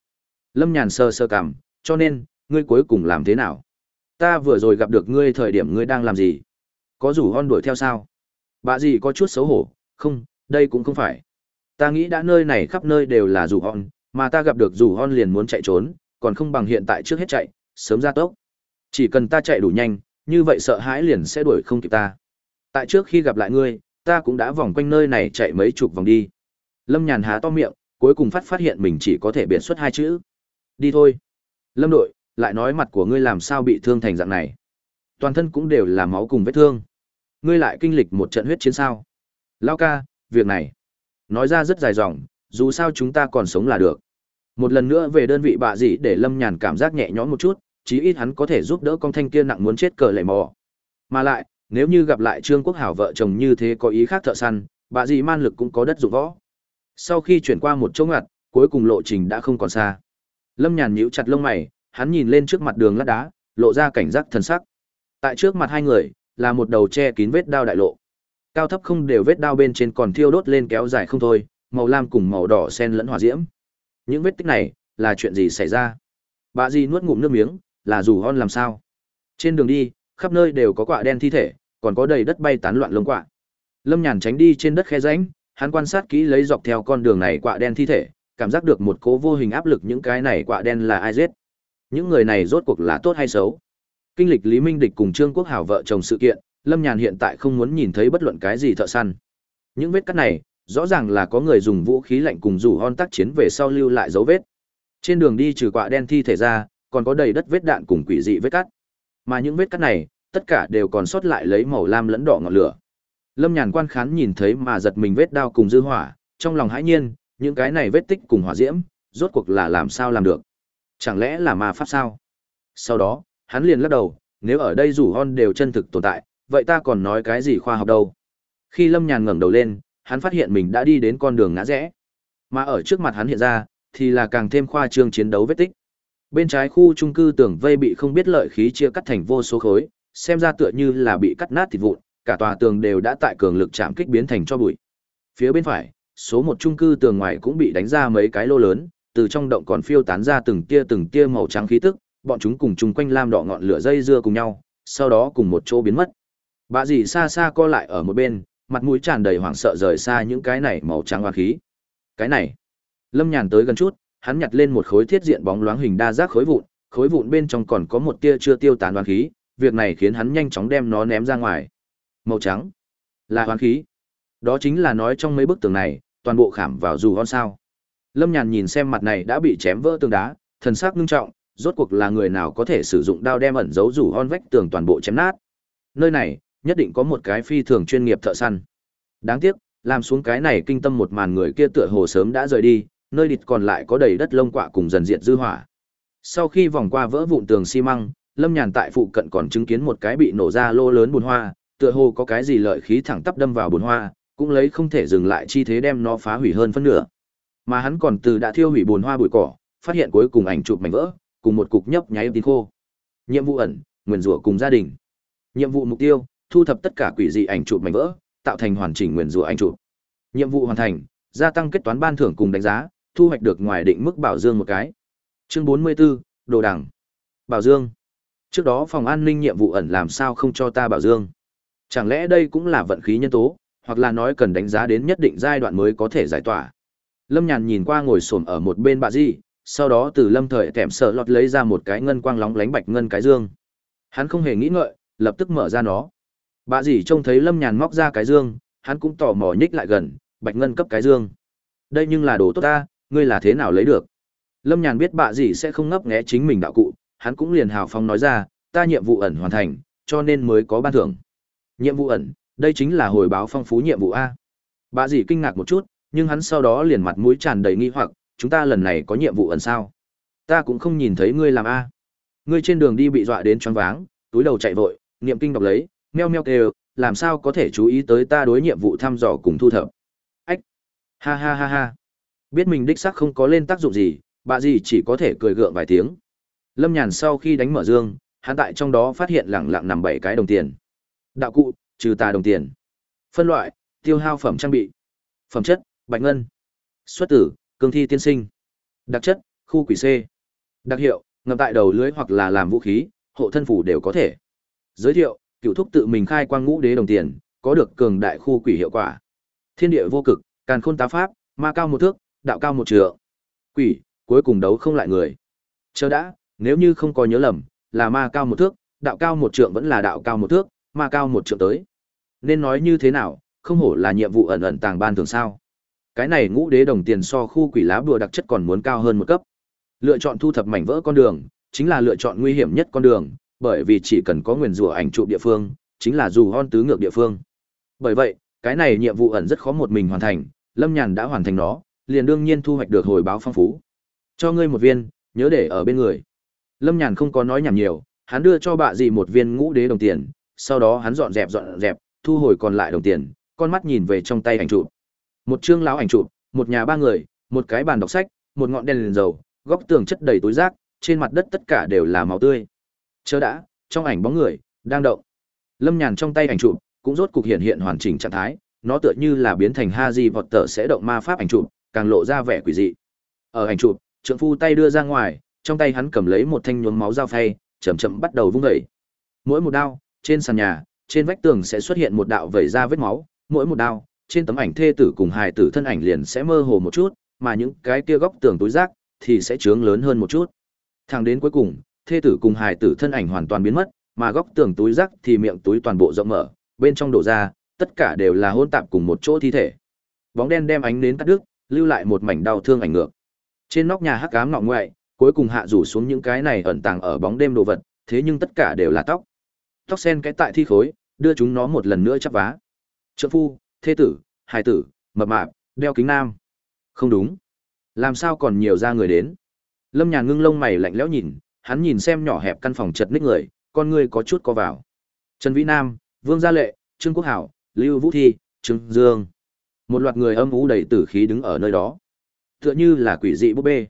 Lâm nhàn sơ sơ cảm, cho nên, ngươi cuối cùng làm thế nào? Ta vừa rồi gặp được ngươi thời điểm ngươi đang làm gì? Có rủ hon đuổi theo sao? Bà gì có chút xấu hổ, không, đây cũng không phải. Ta nghĩ đã nơi này khắp nơi đều là rủ hon, mà ta gặp được rủ hon liền muốn chạy trốn, còn không bằng hiện tại trước hết chạy sớm ra tốc. Chỉ cần ta chạy đủ nhanh, như vậy sợ hãi liền sẽ đuổi không kịp ta. Tại trước khi gặp lại ngươi, ta cũng đã vòng quanh nơi này chạy mấy chục vòng đi. Lâm nhàn há to miệng, cuối cùng phát phát hiện mình chỉ có thể biện xuất hai chữ. Đi thôi. Lâm đội, lại nói mặt của ngươi làm sao bị thương thành dạng này. Toàn thân cũng đều là máu cùng vết thương. Ngươi lại kinh lịch một trận huyết chiến sao? Lao ca, việc này. Nói ra rất dài dòng, dù sao chúng ta còn sống là được. Một lần nữa về đơn vị bạ dị để lâm nhàn cảm giác nhẹ nhõm một chút chí ít hắn có thể giúp đỡ con thanh kia nặng muốn chết cờ lệ mò. Mà lại nếu như gặp lại trương quốc hảo vợ chồng như thế có ý khác thợ săn bà dị man lực cũng có đất dụng võ. Sau khi chuyển qua một chỗ ngặt cuối cùng lộ trình đã không còn xa. Lâm nhàn nhíu chặt lông mày hắn nhìn lên trước mặt đường lát đá lộ ra cảnh giác thần sắc. Tại trước mặt hai người là một đầu che kín vết đao đại lộ. Cao thấp không đều vết đao bên trên còn thiêu đốt lên kéo dài không thôi màu lam cùng màu đỏ xen lẫn hòa diễm. Những vết tích này là chuyện gì xảy ra? Bà di nuốt ngụm nước miếng, là dù hon làm sao? Trên đường đi, khắp nơi đều có quạ đen thi thể, còn có đầy đất bay tán loạn lông quạ. Lâm Nhàn tránh đi trên đất khe ránh hắn quan sát kỹ lấy dọc theo con đường này quạ đen thi thể, cảm giác được một cố vô hình áp lực những cái này quạ đen là ai giết. Những người này rốt cuộc là tốt hay xấu? Kinh lịch Lý Minh Địch cùng Trương Quốc Hảo vợ chồng sự kiện, Lâm Nhàn hiện tại không muốn nhìn thấy bất luận cái gì thợ săn. Những vết cắt này, rõ ràng là có người dùng vũ khí lạnh cùng rủ hon tác chiến về sau lưu lại dấu vết. Trên đường đi trừ quạ đen thi thể ra, còn có đầy đất vết đạn cùng quỷ dị vết cắt. Mà những vết cắt này, tất cả đều còn sót lại lấy màu lam lẫn đỏ ngọn lửa. Lâm Nhàn quan khán nhìn thấy mà giật mình vết đao cùng dư hỏa, trong lòng hãi nhiên, những cái này vết tích cùng hỏa diễm, rốt cuộc là làm sao làm được? Chẳng lẽ là ma pháp sao? Sau đó, hắn liền lắc đầu, nếu ở đây rủ hon đều chân thực tồn tại, vậy ta còn nói cái gì khoa học đâu? Khi Lâm Nhàn ngẩng đầu lên, hắn phát hiện mình đã đi đến con đường ngã rẽ. Mà ở trước mặt hắn hiện ra, thì là càng thêm khoa trương chiến đấu vết tích. Bên trái khu trung cư tường vây bị không biết lợi khí chia cắt thành vô số khối, xem ra tựa như là bị cắt nát thịt vụn, cả tòa tường đều đã tại cường lực chạm kích biến thành cho bụi. Phía bên phải, số một trung cư tường ngoài cũng bị đánh ra mấy cái lô lớn, từ trong động còn phiêu tán ra từng tia từng tia màu trắng khí tức, bọn chúng cùng chung quanh lam đỏ ngọn lửa dây dưa cùng nhau, sau đó cùng một chỗ biến mất. Bà dì xa xa co lại ở một bên, mặt mũi tràn đầy hoảng sợ rời xa những cái này màu trắng hoa khí. Cái này, Lâm Nhàn tới gần chút, hắn nhặt lên một khối thiết diện bóng loáng hình đa giác khối vụn, khối vụn bên trong còn có một tia chưa tiêu tán oán khí, việc này khiến hắn nhanh chóng đem nó ném ra ngoài. Màu trắng, là oán khí. Đó chính là nói trong mấy bức tường này, toàn bộ khảm vào dù hon sao. Lâm Nhàn nhìn xem mặt này đã bị chém vỡ tường đá, thần sắc nghiêm trọng, rốt cuộc là người nào có thể sử dụng đao đem ẩn giấu rủ hon vách tường toàn bộ chém nát. Nơi này, nhất định có một cái phi thường chuyên nghiệp thợ săn. Đáng tiếc, làm xuống cái này kinh tâm một màn người kia tựa hồ sớm đã rời đi, nơi địt còn lại có đầy đất lông quạ cùng dần diệt dư hỏa. Sau khi vòng qua vỡ vụn tường xi măng, Lâm Nhàn tại phụ cận còn chứng kiến một cái bị nổ ra lô lớn bùn hoa, tựa hồ có cái gì lợi khí thẳng tắp đâm vào bùn hoa, cũng lấy không thể dừng lại chi thế đem nó phá hủy hơn phân nửa. Mà hắn còn từ đã thiêu hủy bùn hoa bụi cỏ, phát hiện cuối cùng ảnh chụp mảnh vỡ, cùng một cục nhấp nháy tin khô. Nhiệm vụ ẩn, nguyên rủa cùng gia đình. Nhiệm vụ mục tiêu, thu thập tất cả quỷ dị ảnh chụp mảnh vỡ, tạo thành hoàn chỉnh nguyên rủa ảnh chụp. Nhiệm vụ hoàn thành, gia tăng kết toán ban thưởng cùng đánh giá, thu hoạch được ngoài định mức bảo dương một cái. Chương 44, đồ đằng. Bảo dương. Trước đó phòng an ninh nhiệm vụ ẩn làm sao không cho ta bảo dương? Chẳng lẽ đây cũng là vận khí nhân tố, hoặc là nói cần đánh giá đến nhất định giai đoạn mới có thể giải tỏa. Lâm Nhàn nhìn qua ngồi xổm ở một bên bà Di, sau đó từ Lâm Thời kèm sợ lọt lấy ra một cái ngân quang lóng lánh bạch ngân cái dương. Hắn không hề nghĩ ngợi, lập tức mở ra nó. Bà dì trông thấy Lâm Nhàn móc ra cái dương, hắn cũng tò mò nhích lại gần, bạch ngân cấp cái dương. Đây nhưng là đồ tốt ta, ngươi là thế nào lấy được? Lâm Nhàn biết bạ dì sẽ không ngấp nghé chính mình đạo cụ, hắn cũng liền hào phóng nói ra, ta nhiệm vụ ẩn hoàn thành, cho nên mới có ban thưởng. Nhiệm vụ ẩn, đây chính là hồi báo phong phú nhiệm vụ A. Bạ dì kinh ngạc một chút, nhưng hắn sau đó liền mặt mũi tràn đầy nghi hoặc, chúng ta lần này có nhiệm vụ ẩn sao? Ta cũng không nhìn thấy ngươi làm A. Ngươi trên đường đi bị dọa đến choáng váng, túi đầu chạy vội, niệm kinh đọc lấy, meo meo kêu, làm sao có thể chú ý tới ta đối nhiệm vụ thăm dò cùng thu thập. Ách! Ha ha ha ha! Biết mình đích xác không có lên tác dụng gì, bà gì chỉ có thể cười gượng vài tiếng. Lâm Nhàn sau khi đánh mở dương, hắn tại trong đó phát hiện lẳng lặng nằm bảy cái đồng tiền. Đạo cụ, trừ tà đồng tiền. Phân loại, tiêu hao phẩm trang bị. Phẩm chất, bạch ngân. Xuất tử, cương thi tiên sinh. Đặc chất, khu quỷ C. Đặc hiệu, ngầm tại đầu lưới hoặc là làm vũ khí, hộ thân phủ đều có thể. Giới thiệu, cựu thúc tự mình khai quang ngũ đế đồng tiền, có được cường đại khu quỷ hiệu quả. Thiên địa vô cực, càn khôn tá pháp, ma cao một thước, đạo cao một trượng. Quỷ, cuối cùng đấu không lại người. Chờ đã, nếu như không có nhớ lầm, là ma cao một thước, đạo cao một trượng vẫn là đạo cao một thước, ma cao một trượng tới. Nên nói như thế nào, không hổ là nhiệm vụ ẩn ẩn tàng ban thường sao. Cái này ngũ đế đồng tiền so khu quỷ lá bùa đặc chất còn muốn cao hơn một cấp. Lựa chọn thu thập mảnh vỡ con đường, chính là lựa chọn nguy hiểm nhất con đường, bởi vì chỉ cần có nguyền rủa ảnh trụ địa phương, chính là dù hon tứ ngược địa phương. Bởi vậy, cái này nhiệm vụ ẩn rất khó một mình hoàn thành, Lâm Nhàn đã hoàn thành nó, liền đương nhiên thu hoạch được hồi báo phong phú. Cho ngươi một viên, nhớ để ở bên người. Lâm Nhàn không có nói nhảm nhiều, hắn đưa cho bạ gì một viên ngũ đế đồng tiền, sau đó hắn dọn dẹp dọn dẹp, thu hồi còn lại đồng tiền, con mắt nhìn về trong tay ảnh trụ. Một chương lão ảnh trụ, một nhà ba người, một cái bàn đọc sách, một ngọn đèn liền dầu, góc tường chất đầy túi rác, trên mặt đất tất cả đều là máu tươi. Chớ đã, trong ảnh bóng người đang động. Lâm Nhàn trong tay ảnh chụp cũng rốt cục hiện hiện hoàn chỉnh trạng thái, nó tựa như là biến thành Haji vọt tờ sẽ động ma pháp ảnh chụp, càng lộ ra vẻ quỷ dị. Ở ảnh chụp, trượng phu tay đưa ra ngoài, Trong tay hắn cầm lấy một thanh nhuốm máu dao phay, chậm chậm bắt đầu vung vẩy Mỗi một đao, trên sàn nhà, trên vách tường sẽ xuất hiện một đạo vẩy ra vết máu, mỗi một đao, trên tấm ảnh thê tử cùng hài tử thân ảnh liền sẽ mơ hồ một chút, mà những cái kia góc tường túi rác thì sẽ trướng lớn hơn một chút. thang đến cuối cùng, thê tử cùng hài tử thân ảnh hoàn toàn biến mất, mà góc tường túi rác thì miệng túi toàn bộ rộng mở, bên trong đổ ra, tất cả đều là hôn tạp cùng một chỗ thi thể. Bóng đen đem ánh nến cắt đứt, lưu lại một mảnh đau thương ảnh ngược. Trên nóc nhà hắc ám ngọ ngoại, cuối cùng hạ rủ xuống những cái này ẩn tàng ở bóng đêm đồ vật, thế nhưng tất cả đều là tóc. Tóc sen cái tại thi khối, đưa chúng nó một lần nữa chắp vá. Trợ phu, thế tử, hài tử, mập mạp, đeo kính nam. Không đúng. Làm sao còn nhiều ra người đến? Lâm Nhàn ngưng lông mày lạnh lẽo nhìn, hắn nhìn xem nhỏ hẹp căn phòng chật ních người, con người có chút co vào. Trần Vĩ Nam, Vương Gia Lệ, Trương Quốc Hảo, Lưu Vũ Thi, Trương Dương. Một loạt người âm u đầy tử khí đứng ở nơi đó. Tựa như là quỷ dị búp bê.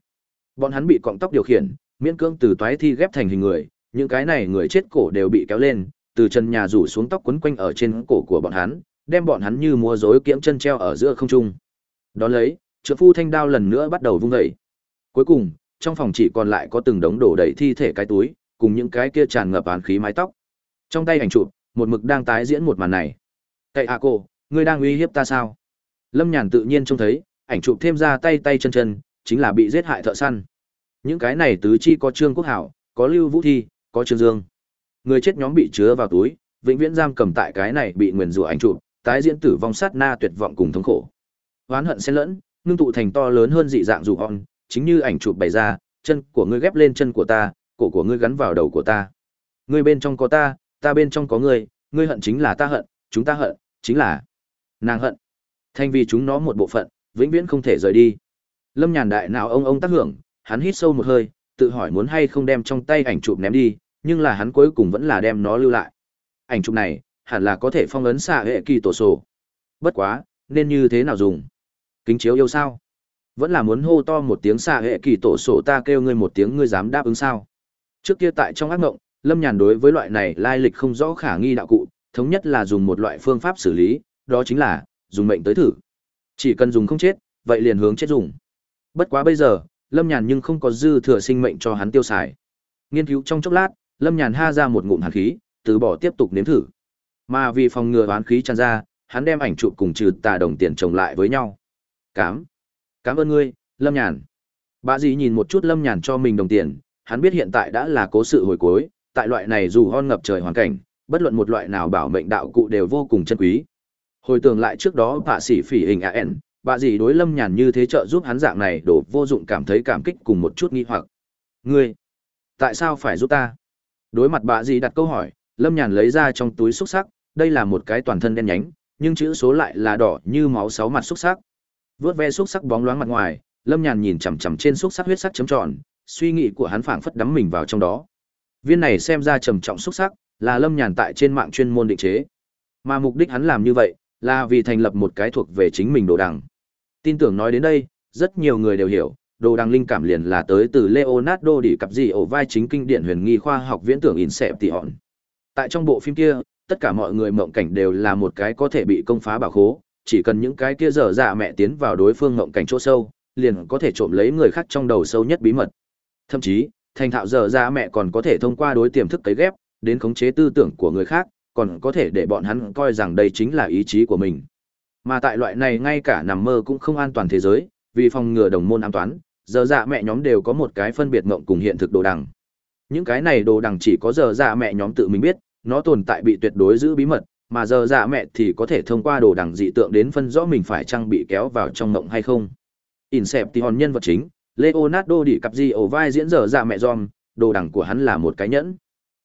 Bọn hắn bị cọng tóc điều khiển, miễn cưỡng từ toái thi ghép thành hình người, những cái này người chết cổ đều bị kéo lên, từ chân nhà rủ xuống tóc quấn quanh ở trên cổ của bọn hắn, đem bọn hắn như múa rối kiễng chân treo ở giữa không trung. Đón lấy, trượng phu thanh đao lần nữa bắt đầu vung dậy. Cuối cùng, trong phòng chỉ còn lại có từng đống đổ đầy thi thể cái túi, cùng những cái kia tràn ngập án khí mái tóc. Trong tay ảnh chụp, một mực đang tái diễn một màn này. Cậy a cô, ngươi đang uy hiếp ta sao? Lâm Nhàn tự nhiên trông thấy, ảnh chụp thêm ra tay tay chân chân, chính là bị giết hại thợ săn. Những cái này tứ chi có Trương Quốc Hảo, có Lưu Vũ Thi, có Trương Dương. Người chết nhóm bị chứa vào túi, vĩnh viễn giam cầm tại cái này bị nguyền rủa ảnh chụp, tái diễn tử vong sát na tuyệt vọng cùng thống khổ. Oán hận xen lẫn, ngưng tụ thành to lớn hơn dị dạng dù on, chính như ảnh chụp bày ra, chân của ngươi ghép lên chân của ta, cổ của ngươi gắn vào đầu của ta. Ngươi bên trong có ta, ta bên trong có ngươi, ngươi hận chính là ta hận, chúng ta hận, chính là nàng hận. Thành vì chúng nó một bộ phận, vĩnh viễn không thể rời đi. Lâm Nhàn đại nào ông ông tác hưởng, hắn hít sâu một hơi, tự hỏi muốn hay không đem trong tay ảnh chụp ném đi, nhưng là hắn cuối cùng vẫn là đem nó lưu lại. Ảnh chụp này, hẳn là có thể phong ấn xạ hệ kỳ tổ sổ. Bất quá, nên như thế nào dùng? Kính chiếu yêu sao? Vẫn là muốn hô to một tiếng xạ hệ kỳ tổ sổ ta kêu ngươi một tiếng ngươi dám đáp ứng sao? Trước kia tại trong ác ngộng, Lâm Nhàn đối với loại này lai lịch không rõ khả nghi đạo cụ, thống nhất là dùng một loại phương pháp xử lý, đó chính là dùng mệnh tới thử. Chỉ cần dùng không chết, vậy liền hướng chết dùng. Bất quá bây giờ, Lâm Nhàn nhưng không có dư thừa sinh mệnh cho hắn tiêu xài. Nghiên cứu trong chốc lát, Lâm Nhàn ha ra một ngụm hàn khí, từ bỏ tiếp tục nếm thử. Mà vì phòng ngừa oán khí tràn ra, hắn đem ảnh chụp cùng trừ tà đồng tiền chồng lại với nhau. Cám. Cảm ơn ngươi, Lâm Nhàn. Bà dì nhìn một chút Lâm Nhàn cho mình đồng tiền, hắn biết hiện tại đã là cố sự hồi cuối, tại loại này dù hon ngập trời hoàn cảnh, bất luận một loại nào bảo mệnh đạo cụ đều vô cùng chân quý. Hồi tưởng lại trước đó bà sĩ phỉ hình AN, bà dì đối Lâm Nhàn như thế trợ giúp hắn dạng này đổ vô dụng cảm thấy cảm kích cùng một chút nghi hoặc. Ngươi, tại sao phải giúp ta? Đối mặt bà dì đặt câu hỏi, Lâm Nhàn lấy ra trong túi xúc sắc, đây là một cái toàn thân đen nhánh, nhưng chữ số lại là đỏ như máu sáu mặt xúc sắc. Vướt ve xúc sắc bóng loáng mặt ngoài, Lâm Nhàn nhìn chằm chằm trên xúc sắc huyết sắc chấm tròn, suy nghĩ của hắn phảng phất đắm mình vào trong đó. Viên này xem ra trầm trọng xúc sắc, là Lâm Nhàn tại trên mạng chuyên môn định chế. Mà mục đích hắn làm như vậy, là vì thành lập một cái thuộc về chính mình đồ đằng. Tin tưởng nói đến đây, rất nhiều người đều hiểu, đồ đằng linh cảm liền là tới từ Leonardo đi cặp gì ổ vai chính kinh điển huyền nghi khoa học viễn tưởng Inception. Tại trong bộ phim kia, tất cả mọi người mộng cảnh đều là một cái có thể bị công phá bảo khố, chỉ cần những cái kia dở dạ mẹ tiến vào đối phương mộng cảnh chỗ sâu, liền có thể trộm lấy người khác trong đầu sâu nhất bí mật. Thậm chí, thành thạo dở dạ mẹ còn có thể thông qua đối tiềm thức cấy ghép, đến khống chế tư tưởng của người khác, còn có thể để bọn hắn coi rằng đây chính là ý chí của mình. Mà tại loại này ngay cả nằm mơ cũng không an toàn thế giới, vì phòng ngừa đồng môn an toán, giờ dạ mẹ nhóm đều có một cái phân biệt ngộng cùng hiện thực đồ đằng. Những cái này đồ đằng chỉ có giờ dạ mẹ nhóm tự mình biết, nó tồn tại bị tuyệt đối giữ bí mật, mà giờ dạ mẹ thì có thể thông qua đồ đằng dị tượng đến phân rõ mình phải chăng bị kéo vào trong ngộng hay không. Inception nhân vật chính, Leonardo DiCaprio vai diễn giờ dạ mẹ giòn, đồ đằng của hắn là một cái nhẫn.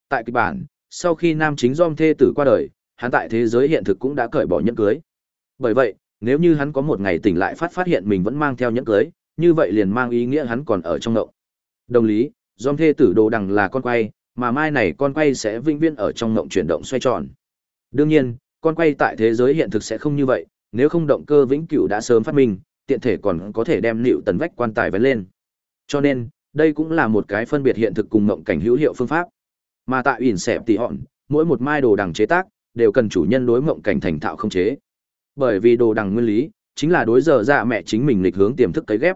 Tại kịch bản, sau khi nam chính Dom thê tử qua đời, hắn tại thế giới hiện thực cũng đã cởi bỏ nhẫn cưới. Bởi vậy, nếu như hắn có một ngày tỉnh lại phát phát hiện mình vẫn mang theo nhẫn cưới, như vậy liền mang ý nghĩa hắn còn ở trong động. Đồng lý, Dom thê tử đồ đằng là con quay, mà mai này con quay sẽ vĩnh viễn ở trong ngộng chuyển động xoay tròn. Đương nhiên, con quay tại thế giới hiện thực sẽ không như vậy, nếu không động cơ vĩnh cửu đã sớm phát minh, tiện thể còn có thể đem nịu tần vách quan tài vén lên. Cho nên, đây cũng là một cái phân biệt hiện thực cùng ngộng cảnh hữu hiệu phương pháp. Mà tại ỉn xẹp tỉ hòn, mỗi một mai đồ đằng chế tác đều cần chủ nhân đối mộng cảnh thành thạo không chế. Bởi vì đồ đằng nguyên lý chính là đối giờ dạ mẹ chính mình lịch hướng tiềm thức cấy ghép.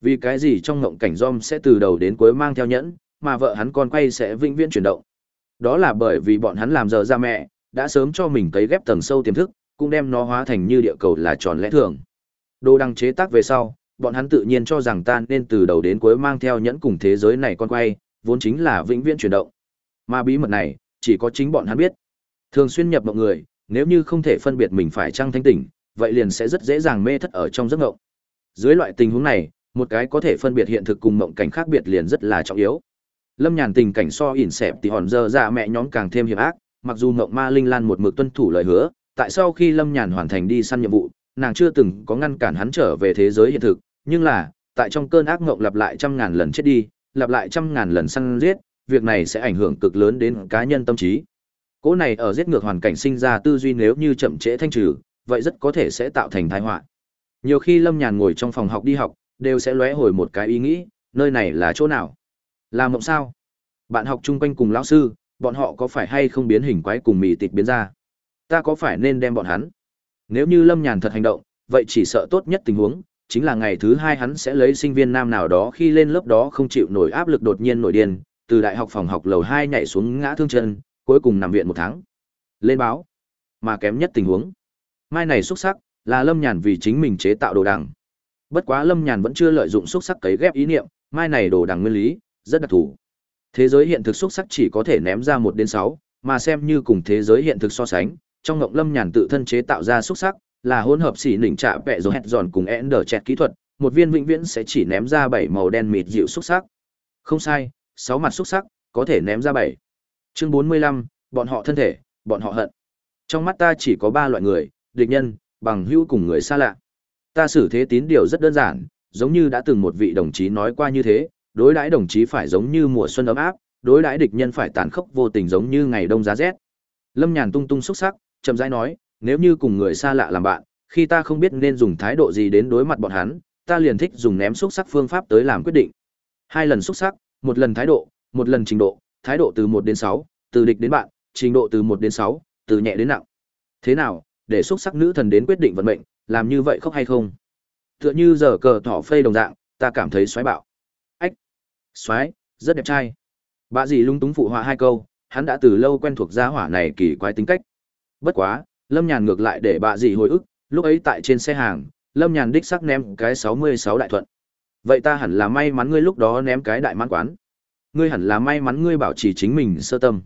Vì cái gì trong mộng cảnh Dom sẽ từ đầu đến cuối mang theo nhẫn, mà vợ hắn con quay sẽ vĩnh viễn chuyển động. Đó là bởi vì bọn hắn làm giờ ra mẹ, đã sớm cho mình cấy ghép tầng sâu tiềm thức, cũng đem nó hóa thành như địa cầu là tròn lẽ thường. Đồ đằng chế tác về sau, bọn hắn tự nhiên cho rằng ta nên từ đầu đến cuối mang theo nhẫn cùng thế giới này con quay, vốn chính là vĩnh viễn chuyển động. Mà bí mật này, chỉ có chính bọn hắn biết. Thường xuyên nhập mộng người, nếu như không thể phân biệt mình phải trăng thanh tỉnh, vậy liền sẽ rất dễ dàng mê thất ở trong giấc ngộng. Dưới loại tình huống này, một cái có thể phân biệt hiện thực cùng mộng cảnh khác biệt liền rất là trọng yếu. Lâm Nhàn tình cảnh so ỉn xẹp thì hòn giờ dạ mẹ nhóm càng thêm hiểm ác, mặc dù mộng ma linh lan một mực tuân thủ lời hứa, tại sau khi Lâm Nhàn hoàn thành đi săn nhiệm vụ, nàng chưa từng có ngăn cản hắn trở về thế giới hiện thực, nhưng là, tại trong cơn ác mộng lặp lại trăm ngàn lần chết đi, lặp lại trăm ngàn lần săn giết, việc này sẽ ảnh hưởng cực lớn đến cá nhân tâm trí. Cố này ở giết ngược hoàn cảnh sinh ra tư duy nếu như chậm trễ thanh trừ, vậy rất có thể sẽ tạo thành tai họa. Nhiều khi Lâm Nhàn ngồi trong phòng học đi học, đều sẽ lóe hồi một cái ý nghĩ, nơi này là chỗ nào? Là mộng sao? Bạn học chung quanh cùng lão sư, bọn họ có phải hay không biến hình quái cùng mì tịt biến ra? Ta có phải nên đem bọn hắn? Nếu như Lâm Nhàn thật hành động, vậy chỉ sợ tốt nhất tình huống, chính là ngày thứ hai hắn sẽ lấy sinh viên nam nào đó khi lên lớp đó không chịu nổi áp lực đột nhiên nổi điên, từ đại học phòng học lầu hai nhảy xuống ngã thương chân, cuối cùng nằm viện một tháng. Lên báo. Mà kém nhất tình huống. Mai này xuất sắc, là Lâm Nhàn vì chính mình chế tạo đồ đằng. Bất quá Lâm Nhàn vẫn chưa lợi dụng xuất sắc cấy ghép ý niệm, mai này đồ đằng nguyên lý, rất đặc thù. Thế giới hiện thực xuất sắc chỉ có thể ném ra một đến sáu, mà xem như cùng thế giới hiện thực so sánh, trong ngộng Lâm Nhàn tự thân chế tạo ra xuất sắc, là hỗn hợp xỉ đỉnh trạ vẹ rồi hẹt giòn cùng Ender chẹt kỹ thuật, một viên vĩnh viễn sẽ chỉ ném ra bảy màu đen mịt dịu xuất sắc. Không sai, sáu mặt xuất sắc, có thể ném ra bảy. Chương bốn mươi lăm, bọn họ thân thể, bọn họ hận. Trong mắt ta chỉ có ba loại người, địch nhân, bằng hữu cùng người xa lạ. Ta xử thế tín điều rất đơn giản, giống như đã từng một vị đồng chí nói qua như thế, đối đãi đồng chí phải giống như mùa xuân ấm áp, đối đãi địch nhân phải tàn khốc vô tình giống như ngày đông giá rét. Lâm Nhàn tung tung xúc sắc, chậm rãi nói, nếu như cùng người xa lạ làm bạn, khi ta không biết nên dùng thái độ gì đến đối mặt bọn hắn, ta liền thích dùng ném xúc sắc phương pháp tới làm quyết định. Hai lần xúc sắc, một lần thái độ, một lần trình độ, thái độ từ 1 đến 6, từ địch đến bạn, trình độ từ 1 đến 6, từ nhẹ đến nặng. Thế nào, để xuất sắc nữ thần đến quyết định vận mệnh, làm như vậy khóc hay không? Tựa như giờ cờ thỏ phây đồng dạng, ta cảm thấy xoáy bạo. Ách, xoáy, rất đẹp trai. Bà dì lung túng phụ họa hai câu, hắn đã từ lâu quen thuộc gia hỏa này kỳ quái tính cách. Bất quá, Lâm Nhàn ngược lại để bà dì hồi ức, lúc ấy tại trên xe hàng, Lâm Nhàn đích sắc ném cái 66 đại thuận. Vậy ta hẳn là may mắn ngươi lúc đó ném cái đại mãn quán. Ngươi hẳn là may mắn ngươi bảo trì chính mình sơ tâm.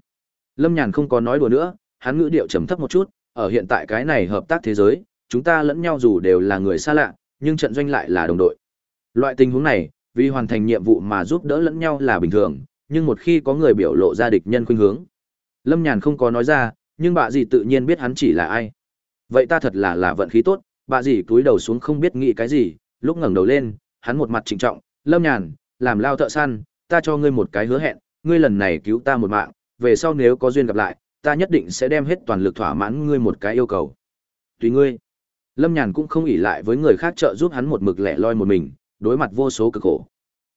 Lâm Nhàn không có nói đùa nữa, hắn ngữ điệu trầm thấp một chút, ở hiện tại cái này hợp tác thế giới, chúng ta lẫn nhau dù đều là người xa lạ, nhưng trận doanh lại là đồng đội. Loại tình huống này, vì hoàn thành nhiệm vụ mà giúp đỡ lẫn nhau là bình thường, nhưng một khi có người biểu lộ ra địch nhân khuynh hướng. Lâm Nhàn không có nói ra, nhưng bà dì tự nhiên biết hắn chỉ là ai. Vậy ta thật là là vận khí tốt, bà dì cúi đầu xuống không biết nghĩ cái gì, lúc ngẩng đầu lên, hắn một mặt trịnh trọng, Lâm Nhàn, làm lao thợ săn, ta cho ngươi một cái hứa hẹn, ngươi lần này cứu ta một mạng, về sau nếu có duyên gặp lại, ta nhất định sẽ đem hết toàn lực thỏa mãn ngươi một cái yêu cầu. Tùy ngươi. Lâm Nhàn cũng không ỷ lại với người khác trợ giúp hắn một mực lẻ loi một mình, đối mặt vô số cực khổ.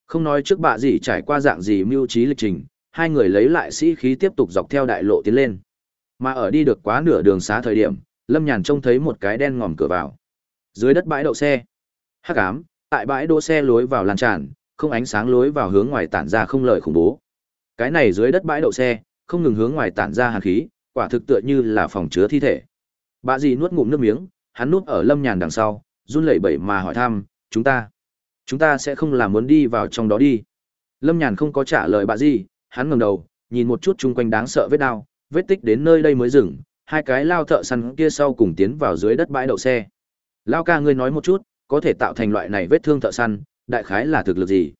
Không nói trước bạ gì trải qua dạng gì mưu trí lịch trình, hai người lấy lại sĩ khí tiếp tục dọc theo đại lộ tiến lên. Mà ở đi được quá nửa đường xá thời điểm, Lâm Nhàn trông thấy một cái đen ngòm cửa vào. Dưới đất bãi đậu xe. Hắc ám, tại bãi đỗ xe lối vào lan tràn, không ánh sáng lối vào hướng ngoài tản ra không lợi khủng bố. Cái này dưới đất bãi đậu xe, không ngừng hướng ngoài tản ra hàn khí, quả thực tựa như là phòng chứa thi thể. Bà dì nuốt ngụm nước miếng, hắn nuốt ở Lâm Nhàn đằng sau, run lẩy bẩy mà hỏi thăm, "Chúng ta, chúng ta sẽ không làm muốn đi vào trong đó đi?" Lâm Nhàn không có trả lời bà dì, hắn ngẩng đầu, nhìn một chút chung quanh đáng sợ vết đau, vết tích đến nơi đây mới dừng, hai cái lao thợ săn kia sau cùng tiến vào dưới đất bãi đậu xe. Lao ca ngươi nói một chút, có thể tạo thành loại này vết thương thợ săn, đại khái là thực lực gì?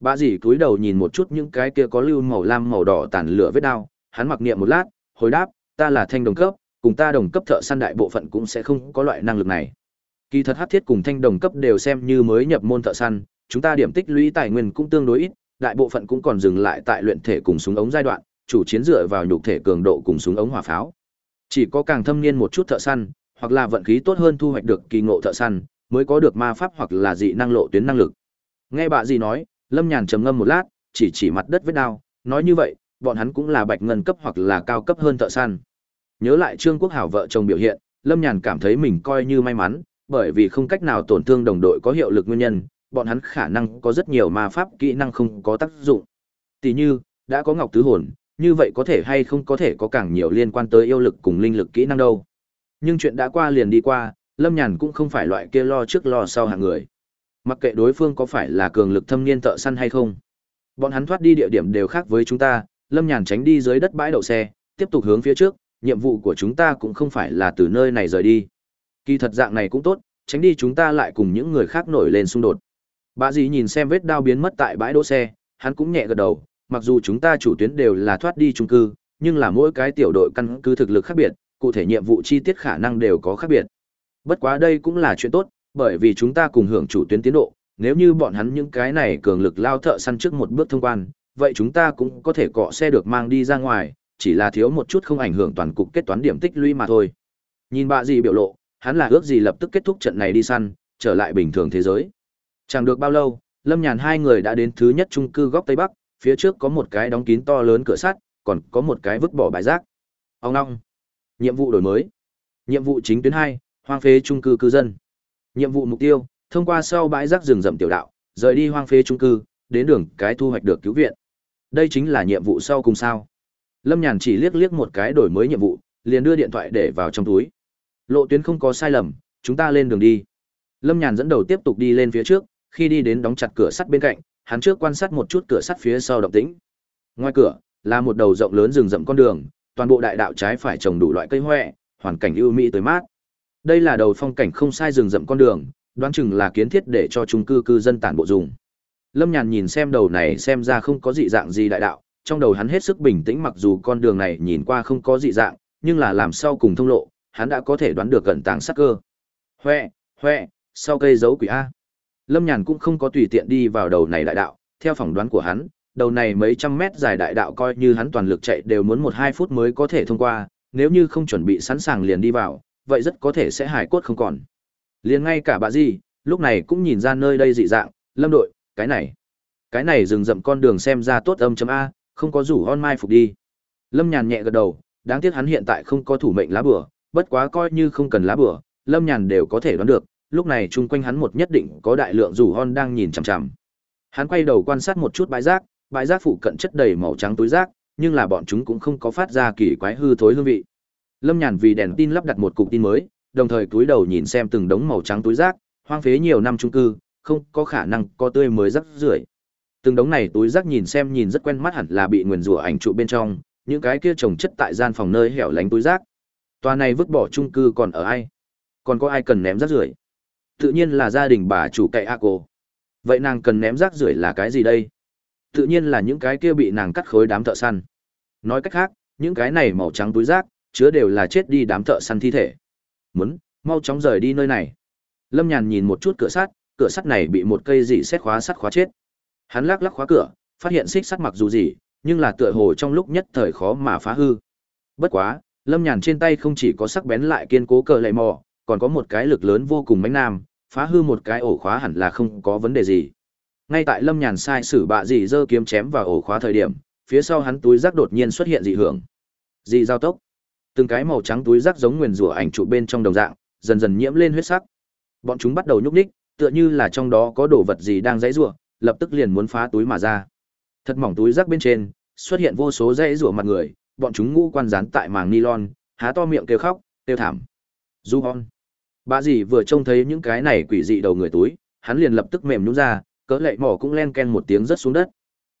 Bà dì cúi đầu nhìn một chút những cái kia có lưu màu lam màu đỏ tàn lửa vết đao, hắn mặc niệm một lát, hồi đáp, ta là thanh đồng cấp, cùng ta đồng cấp thợ săn đại bộ phận cũng sẽ không có loại năng lực này. Kỳ thật hắc thiết cùng thanh đồng cấp đều xem như mới nhập môn thợ săn, chúng ta điểm tích lũy tài nguyên cũng tương đối ít, đại bộ phận cũng còn dừng lại tại luyện thể cùng súng ống giai đoạn, chủ chiến dựa vào nhục thể cường độ cùng súng ống hỏa pháo. Chỉ có càng thâm niên một chút thợ săn, hoặc là vận khí tốt hơn thu hoạch được kỳ ngộ thợ săn, mới có được ma pháp hoặc là dị năng lộ tuyến năng lực. Nghe bà gì nói, Lâm Nhàn trầm ngâm một lát, chỉ chỉ mặt đất vết đao, nói như vậy, bọn hắn cũng là bạch ngân cấp hoặc là cao cấp hơn thợ săn. Nhớ lại Trương Quốc Hảo vợ chồng biểu hiện, Lâm Nhàn cảm thấy mình coi như may mắn, bởi vì không cách nào tổn thương đồng đội có hiệu lực nguyên nhân, bọn hắn khả năng có rất nhiều ma pháp kỹ năng không có tác dụng. Tỷ như, đã có ngọc tứ hồn, như vậy có thể hay không có thể có càng nhiều liên quan tới yêu lực cùng linh lực kỹ năng đâu. Nhưng chuyện đã qua liền đi qua, Lâm Nhàn cũng không phải loại kia lo trước lo sau hạng người. Mặc kệ đối phương có phải là cường lực thâm niên thợ săn hay không. Bọn hắn thoát đi địa điểm đều khác với chúng ta, Lâm Nhàn tránh đi dưới đất bãi đậu xe, tiếp tục hướng phía trước, nhiệm vụ của chúng ta cũng không phải là từ nơi này rời đi. Kỳ thật dạng này cũng tốt, tránh đi chúng ta lại cùng những người khác nổi lên xung đột. Bà dì nhìn xem vết đao biến mất tại bãi đỗ xe, hắn cũng nhẹ gật đầu, mặc dù chúng ta chủ tuyến đều là thoát đi trung cư, nhưng là mỗi cái tiểu đội căn cứ thực lực khác biệt, cụ thể nhiệm vụ chi tiết khả năng đều có khác biệt. Bất quá đây cũng là chuyện tốt, bởi vì chúng ta cùng hưởng chủ tuyến tiến độ, nếu như bọn hắn những cái này cường lực lao thợ săn trước một bước thông quan, vậy chúng ta cũng có thể cọ xe được mang đi ra ngoài, chỉ là thiếu một chút không ảnh hưởng toàn cục kết toán điểm tích lũy mà thôi. Nhìn bà gì biểu lộ, hắn là ước gì lập tức kết thúc trận này đi săn, trở lại bình thường thế giới. Chẳng được bao lâu, Lâm Nhàn hai người đã đến thứ nhất trung cư góc Tây Bắc, phía trước có một cái đóng kín to lớn cửa sắt, còn có một cái vứt bỏ bãi rác. Ông Long, Nhiệm vụ đổi mới. Nhiệm vụ chính tuyến 2, hoang phế trung cư cư dân. Nhiệm vụ mục tiêu, thông qua sau bãi rác rừng rậm tiểu đạo, rời đi hoang phế trung cư, đến đường cái thu hoạch được cứu viện. Đây chính là nhiệm vụ sau cùng sao? Lâm Nhàn chỉ liếc liếc một cái đổi mới nhiệm vụ, liền đưa điện thoại để vào trong túi. Lộ tuyến không có sai lầm, chúng ta lên đường đi. Lâm Nhàn dẫn đầu tiếp tục đi lên phía trước, khi đi đến đóng chặt cửa sắt bên cạnh, hắn trước quan sát một chút cửa sắt phía sau động tĩnh. Ngoài cửa là một đầu rộng lớn rừng rậm con đường, toàn bộ đại đạo trái phải trồng đủ loại cây hoè, hoàn cảnh ưu mỹ tới mát. Đây là đầu phong cảnh không sai rừng rậm con đường, đoán chừng là kiến thiết để cho chung cư cư dân tản bộ dùng. Lâm Nhàn nhìn xem đầu này xem ra không có dị dạng gì đại đạo, trong đầu hắn hết sức bình tĩnh mặc dù con đường này nhìn qua không có dị dạng, nhưng là làm sau cùng thông lộ, hắn đã có thể đoán được gần tàng sắc cơ. Hoè, hoè, sau cây dấu quỷ A. Lâm Nhàn cũng không có tùy tiện đi vào đầu này đại đạo, theo phỏng đoán của hắn, đầu này mấy trăm mét dài đại đạo coi như hắn toàn lực chạy đều muốn một hai phút mới có thể thông qua, nếu như không chuẩn bị sẵn sàng liền đi vào, vậy rất có thể sẽ hài cốt không còn. Liền ngay cả bà gì, lúc này cũng nhìn ra nơi đây dị dạng, lâm đội, cái này, cái này rừng rậm con đường xem ra tốt âm chấm A, không có rủ on mai phục đi. Lâm nhàn nhẹ gật đầu, đáng tiếc hắn hiện tại không có thủ mệnh lá bừa bất quá coi như không cần lá bừa lâm nhàn đều có thể đoán được, lúc này chung quanh hắn một nhất định có đại lượng rủ on đang nhìn chằm chằm. Hắn quay đầu quan sát một chút bãi rác, bãi rác phụ cận chất đầy màu trắng túi rác, nhưng là bọn chúng cũng không có phát ra kỳ quái hư thối hương vị. Lâm Nhàn vì đèn tin lắp đặt một cục tin mới, đồng thời túi đầu nhìn xem từng đống màu trắng túi rác, hoang phế nhiều năm chung cư, không có khả năng có tươi mới rác rưởi. Từng đống này túi rác nhìn xem nhìn rất quen mắt hẳn là bị nguyền rủa ảnh trụ bên trong, những cái kia trồng chất tại gian phòng nơi hẻo lánh túi rác. Tòa này vứt bỏ chung cư còn ở ai? Còn có ai cần ném rác rưởi? Tự nhiên là gia đình bà chủ cậy a cô. Vậy nàng cần ném rác rưởi là cái gì đây? Tự nhiên là những cái kia bị nàng cắt khối đám thợ săn. Nói cách khác, những cái này màu trắng túi rác, chứa đều là chết đi đám thợ săn thi thể. Muốn, mau chóng rời đi nơi này. Lâm Nhàn nhìn một chút cửa sắt, cửa sắt này bị một cây dị xét khóa sắt khóa chết. Hắn lắc lắc khóa cửa, phát hiện xích sắt mặc dù gì, nhưng là tựa hồ trong lúc nhất thời khó mà phá hư. Bất quá, Lâm Nhàn trên tay không chỉ có sắc bén lại kiên cố cờ lệ mò, còn có một cái lực lớn vô cùng mãnh nam, phá hư một cái ổ khóa hẳn là không có vấn đề gì. Ngay tại Lâm Nhàn sai sử bạ dị giơ kiếm chém vào ổ khóa thời điểm, phía sau hắn túi rác đột nhiên xuất hiện dị hưởng. Dị giao tốc. Từng cái màu trắng túi rác giống nguyền rủa ảnh trụ bên trong đồng dạng, dần dần nhiễm lên huyết sắc. Bọn chúng bắt đầu nhúc nhích, tựa như là trong đó có đồ vật gì đang dãy rủa, lập tức liền muốn phá túi mà ra. Thật mỏng túi rác bên trên, xuất hiện vô số dãy rủa mặt người, bọn chúng ngũ quan dán tại màng nylon, há to miệng kêu khóc, kêu thảm. Du hon. Bà dì vừa trông thấy những cái này quỷ dị đầu người túi, hắn liền lập tức mềm nhún ra, cỡ lệ mỏ cũng len ken một tiếng rớt xuống đất.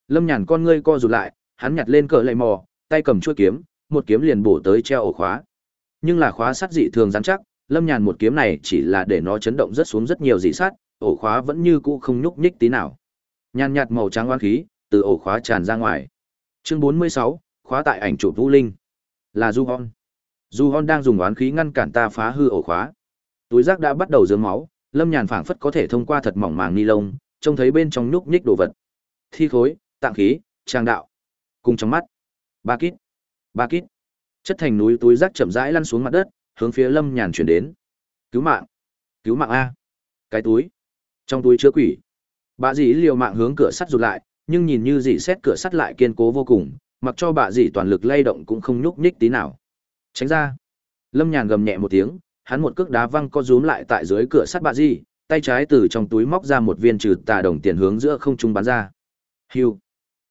Lâm Nhàn con ngươi co rụt lại, hắn nhặt lên cỡ lệ mỏ, tay cầm chuôi kiếm, một kiếm liền bổ tới treo ổ khóa. Nhưng là khóa sắt dị thường rắn chắc, Lâm Nhàn một kiếm này chỉ là để nó chấn động rất xuống rất nhiều dị sắt, ổ khóa vẫn như cũ không nhúc nhích tí nào. Nhàn nhạt màu trắng oan khí từ ổ khóa tràn ra ngoài. Chương 46, khóa tại ảnh chụp Vũ Linh. Là Du Hon. Du Hon đang dùng oán khí ngăn cản ta phá hư ổ khóa. Túi rác đã bắt đầu rớm máu, Lâm Nhàn phảng phất có thể thông qua thật mỏng màng ni lông, trông thấy bên trong nhúc nhích đồ vật. Thi khối, tạng khí, trang đạo, cùng trong mắt. Ba kít. Ba kít. Chất thành núi túi rác chậm rãi lăn xuống mặt đất, hướng phía Lâm Nhàn chuyển đến. Cứu mạng. Cứu mạng a. Cái túi. Trong túi chứa quỷ. Bà dì liều mạng hướng cửa sắt rụt lại, nhưng nhìn như dì xét cửa sắt lại kiên cố vô cùng, mặc cho bà dì toàn lực lay động cũng không nhúc nhích tí nào. Tránh ra. Lâm Nhàn gầm nhẹ một tiếng, hắn một cước đá văng co rúm lại tại dưới cửa sắt bà dì, tay trái từ trong túi móc ra một viên trừ tà đồng tiền hướng giữa không trung bắn ra. Hiu!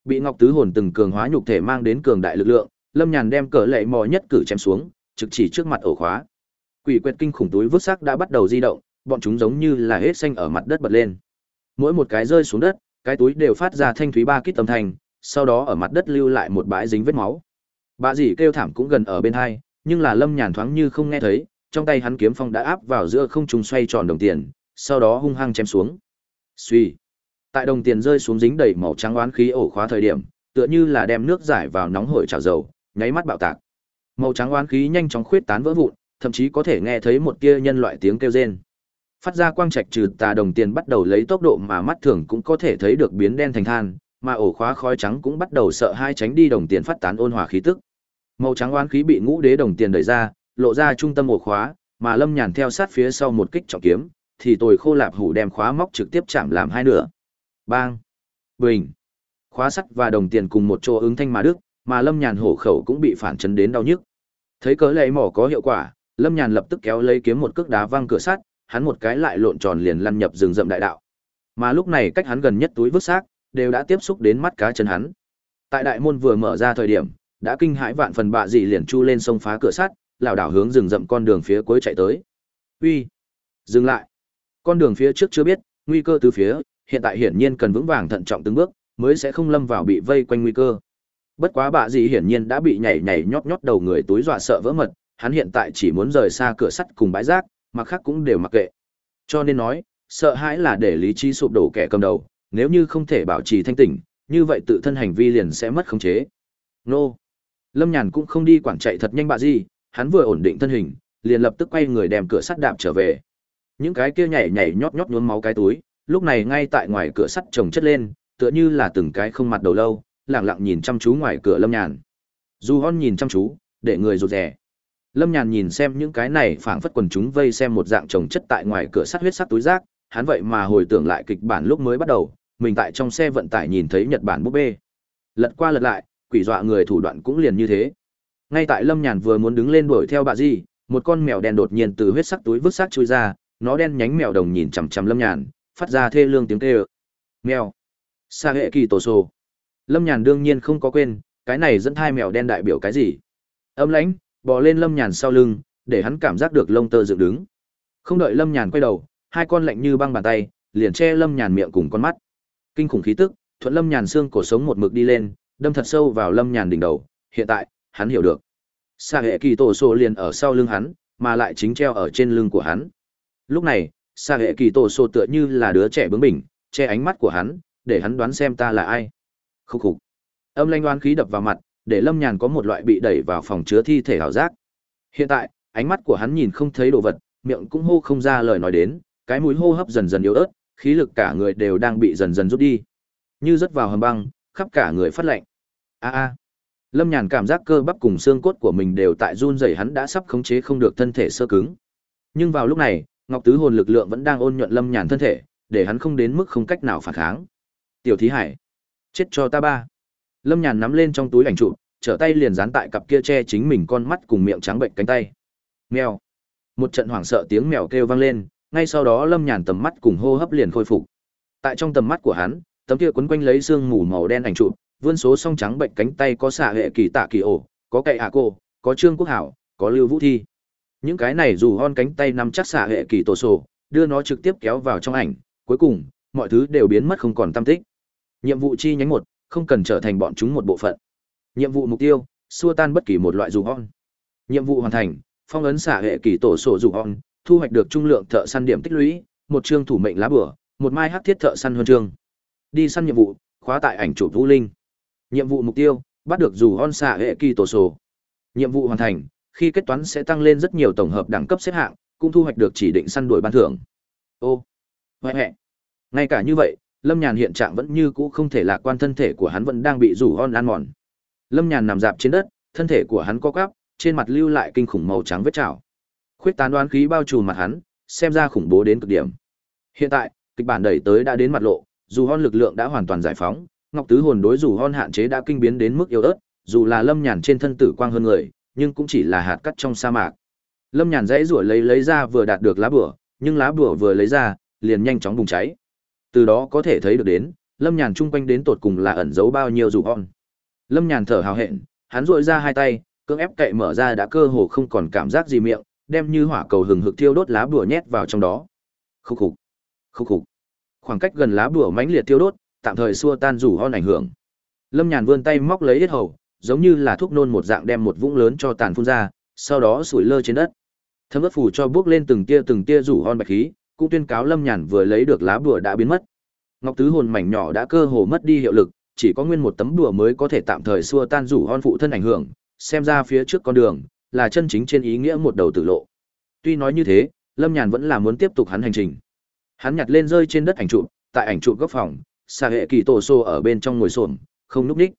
Bị Ngọc Tứ Hồn từng cường hóa nhục thể mang đến cường đại lực lượng, Lâm Nhàn đem cỡ lệ mò nhất cử chém xuống, trực chỉ trước mặt ổ khóa. Quỷ quyệt kinh khủng túi vứt xác đã bắt đầu di động, bọn chúng giống như là hết xanh ở mặt đất bật lên. Mỗi một cái rơi xuống đất, cái túi đều phát ra thanh thúy ba kít âm thanh, sau đó ở mặt đất lưu lại một bãi dính vết máu. Bà dì kêu thảm cũng gần ở bên hai, nhưng là Lâm Nhàn thoáng như không nghe thấy, trong tay hắn kiếm phong đã áp vào giữa không trùng xoay tròn đồng tiền, sau đó hung hăng chém xuống. Suy. Tại đồng tiền rơi xuống dính đầy màu trắng oán khí ổ khóa thời điểm, tựa như là đem nước giải vào nóng hổi chảo dầu, nháy mắt bạo tạc. Màu trắng oán khí nhanh chóng khuyết tán vỡ vụn, thậm chí có thể nghe thấy một tia nhân loại tiếng kêu rên. Phát ra quang trạch trừ tà đồng tiền bắt đầu lấy tốc độ mà mắt thường cũng có thể thấy được biến đen thành than, mà ổ khóa khói trắng cũng bắt đầu sợ hai tránh đi đồng tiền phát tán ôn hòa khí tức. Màu trắng oán khí bị ngũ đế đồng tiền đẩy ra, lộ ra trung tâm ổ khóa, mà Lâm Nhàn theo sát phía sau một kích trọng kiếm, thì tồi khô lạp hủ đem khóa móc trực tiếp chạm làm hai nửa. Bang! Bình! Khóa sắt và đồng tiền cùng một chỗ ứng thanh mà đức, mà Lâm Nhàn hổ khẩu cũng bị phản chấn đến đau nhức. Thấy cớ lệ mỏ có hiệu quả, Lâm Nhàn lập tức kéo lấy kiếm một cước đá văng cửa sắt, hắn một cái lại lộn tròn liền lăn nhập rừng rậm đại đạo. Mà lúc này cách hắn gần nhất túi vứt xác, đều đã tiếp xúc đến mắt cá chân hắn. Tại đại môn vừa mở ra thời điểm, đã kinh hãi vạn phần bạ dị liền chu lên sông phá cửa sắt, lảo đảo hướng rừng rậm con đường phía cuối chạy tới. "Uy, dừng lại." Con đường phía trước chưa biết, nguy cơ từ phía, hiện tại hiển nhiên cần vững vàng thận trọng từng bước, mới sẽ không lâm vào bị vây quanh nguy cơ. Bất quá bạ dị hiển nhiên đã bị nhảy nhảy nhót nhót đầu người túi dọa sợ vỡ mật, hắn hiện tại chỉ muốn rời xa cửa sắt cùng bãi rác, mà khác cũng đều mặc kệ. Cho nên nói, sợ hãi là để lý trí sụp đổ kẻ cầm đầu, nếu như không thể bảo trì thanh tỉnh, như vậy tự thân hành vi liền sẽ mất khống chế. Nô. Lâm Nhàn cũng không đi quản chạy thật nhanh bạ gì, hắn vừa ổn định thân hình, liền lập tức quay người đem cửa sắt đạp trở về. Những cái kia nhảy nhảy nhót nhót nhuốm máu cái túi, lúc này ngay tại ngoài cửa sắt chồng chất lên, tựa như là từng cái không mặt đầu lâu, lặng lặng nhìn chăm chú ngoài cửa Lâm Nhàn. Dù Hon nhìn chăm chú, để người rụt rè. Lâm Nhàn nhìn xem những cái này phảng phất quần chúng vây xem một dạng trồng chất tại ngoài cửa sắt huyết sắt túi rác, hắn vậy mà hồi tưởng lại kịch bản lúc mới bắt đầu, mình tại trong xe vận tải nhìn thấy Nhật Bản búp bê. Lật qua lật lại, quỷ dọa người thủ đoạn cũng liền như thế. Ngay tại Lâm Nhàn vừa muốn đứng lên đuổi theo bà Di, một con mèo đen đột nhiên từ huyết sắc túi vứt xác chui ra, nó đen nhánh mèo đồng nhìn chằm chằm Lâm Nhàn, phát ra thê lương tiếng kêu. Mèo. Sa hệ kỳ tổ sô Lâm Nhàn đương nhiên không có quên, cái này dẫn thai mèo đen đại biểu cái gì? Âm lãnh, bò lên Lâm Nhàn sau lưng, để hắn cảm giác được lông tơ dựng đứng. Không đợi Lâm Nhàn quay đầu, hai con lạnh như băng bàn tay, liền che Lâm Nhàn miệng cùng con mắt. Kinh khủng khí tức, thuận Lâm Nhàn xương cổ sống một mực đi lên, đâm thật sâu vào Lâm Nhàn đỉnh đầu, hiện tại, hắn hiểu được. Sa hệ kỳ tổ sổ liền ở sau lưng hắn, mà lại chính treo ở trên lưng của hắn. Lúc này, Sa hệ kỳ tổ sổ tựa như là đứa trẻ bướng bỉnh, che ánh mắt của hắn, để hắn đoán xem ta là ai. Khúc khục. Âm lanh oán khí đập vào mặt, để Lâm Nhàn có một loại bị đẩy vào phòng chứa thi thể ảo giác. Hiện tại, ánh mắt của hắn nhìn không thấy đồ vật, miệng cũng hô không ra lời nói đến, cái mũi hô hấp dần dần yếu ớt, khí lực cả người đều đang bị dần dần rút đi. Như rớt vào hầm băng, khắp cả người phát lạnh. A a. Lâm Nhàn cảm giác cơ bắp cùng xương cốt của mình đều tại run rẩy hắn đã sắp khống chế không được thân thể sơ cứng. Nhưng vào lúc này, Ngọc Tứ hồn lực lượng vẫn đang ôn nhuận Lâm Nhàn thân thể, để hắn không đến mức không cách nào phản kháng. Tiểu Thí Hải, chết cho ta ba. Lâm Nhàn nắm lên trong túi ảnh chụp, trở tay liền dán tại cặp kia che chính mình con mắt cùng miệng trắng bệnh cánh tay. Mèo. Một trận hoảng sợ tiếng mèo kêu vang lên, ngay sau đó Lâm Nhàn tầm mắt cùng hô hấp liền khôi phục. Tại trong tầm mắt của hắn, tấm kia quấn quanh lấy xương mù màu đen ảnh chụp, vươn số song trắng bệnh cánh tay có xạ hệ kỳ tạ kỳ ổ, có cậy hạ cô, có trương quốc hảo, có lưu vũ thi. Những cái này dù hon cánh tay nằm chắc xạ hệ kỳ tổ sổ, đưa nó trực tiếp kéo vào trong ảnh, cuối cùng, mọi thứ đều biến mất không còn tâm tích. Nhiệm vụ chi nhánh một, không cần trở thành bọn chúng một bộ phận. Nhiệm vụ mục tiêu, xua tan bất kỳ một loại dù on. Nhiệm vụ hoàn thành, phong ấn xạ hệ kỳ tổ sổ dù on, thu hoạch được trung lượng thợ săn điểm tích lũy, một chương thủ mệnh lá bửa, một mai hắc thiết thợ săn huân chương. Đi săn nhiệm vụ, khóa tại ảnh chụp vũ linh. Nhiệm vụ mục tiêu, bắt được dù on xạ hệ kỳ tổ sổ. Nhiệm vụ hoàn thành, khi kết toán sẽ tăng lên rất nhiều tổng hợp đẳng cấp xếp hạng, cũng thu hoạch được chỉ định săn đuổi ban thưởng. Ô, hoẹ hoẹ. Ngay cả như vậy, Lâm Nhàn hiện trạng vẫn như cũ không thể lạc quan thân thể của hắn vẫn đang bị rủ hon ăn mòn. Lâm Nhàn nằm dạp trên đất, thân thể của hắn co quắp, trên mặt lưu lại kinh khủng màu trắng vết chảo Khuyết tán đoán khí bao trùm mặt hắn, xem ra khủng bố đến cực điểm. Hiện tại, kịch bản đẩy tới đã đến mặt lộ, dù hon lực lượng đã hoàn toàn giải phóng, Ngọc Tứ hồn đối dù hon hạn chế đã kinh biến đến mức yếu ớt, dù là Lâm Nhàn trên thân tử quang hơn người, nhưng cũng chỉ là hạt cát trong sa mạc. Lâm Nhàn dãy rủa lấy lấy ra vừa đạt được lá bửa, nhưng lá bửa vừa lấy ra, liền nhanh chóng bùng cháy. Từ đó có thể thấy được đến, Lâm Nhàn chung quanh đến tột cùng là ẩn giấu bao nhiêu dù hon. Lâm Nhàn thở hào hẹn, hắn dội ra hai tay, cưỡng ép cậy mở ra đã cơ hồ không còn cảm giác gì miệng, đem như hỏa cầu hừng hực thiêu đốt lá bùa nhét vào trong đó. Khúc khục, khúc khục. Khoảng cách gần lá bùa mãnh liệt thiêu đốt, tạm thời xua tan rủ hon ảnh hưởng. Lâm Nhàn vươn tay móc lấy hết hầu, giống như là thuốc nôn một dạng đem một vũng lớn cho tàn phun ra, sau đó sủi lơ trên đất. Thấm ướt phủ cho bước lên từng tia từng tia rủ hon bạch khí, cũng tuyên cáo Lâm Nhàn vừa lấy được lá bùa đã biến mất. Ngọc tứ hồn mảnh nhỏ đã cơ hồ mất đi hiệu lực, chỉ có nguyên một tấm đùa mới có thể tạm thời xua tan rủ hon phụ thân ảnh hưởng, xem ra phía trước con đường là chân chính trên ý nghĩa một đầu tử lộ. Tuy nói như thế, Lâm Nhàn vẫn là muốn tiếp tục hắn hành trình. Hắn nhặt lên rơi trên đất ảnh trụ, tại ảnh trụ góc phòng, xà hệ kỳ tổ xô ở bên trong ngồi xổm, không lúc đích.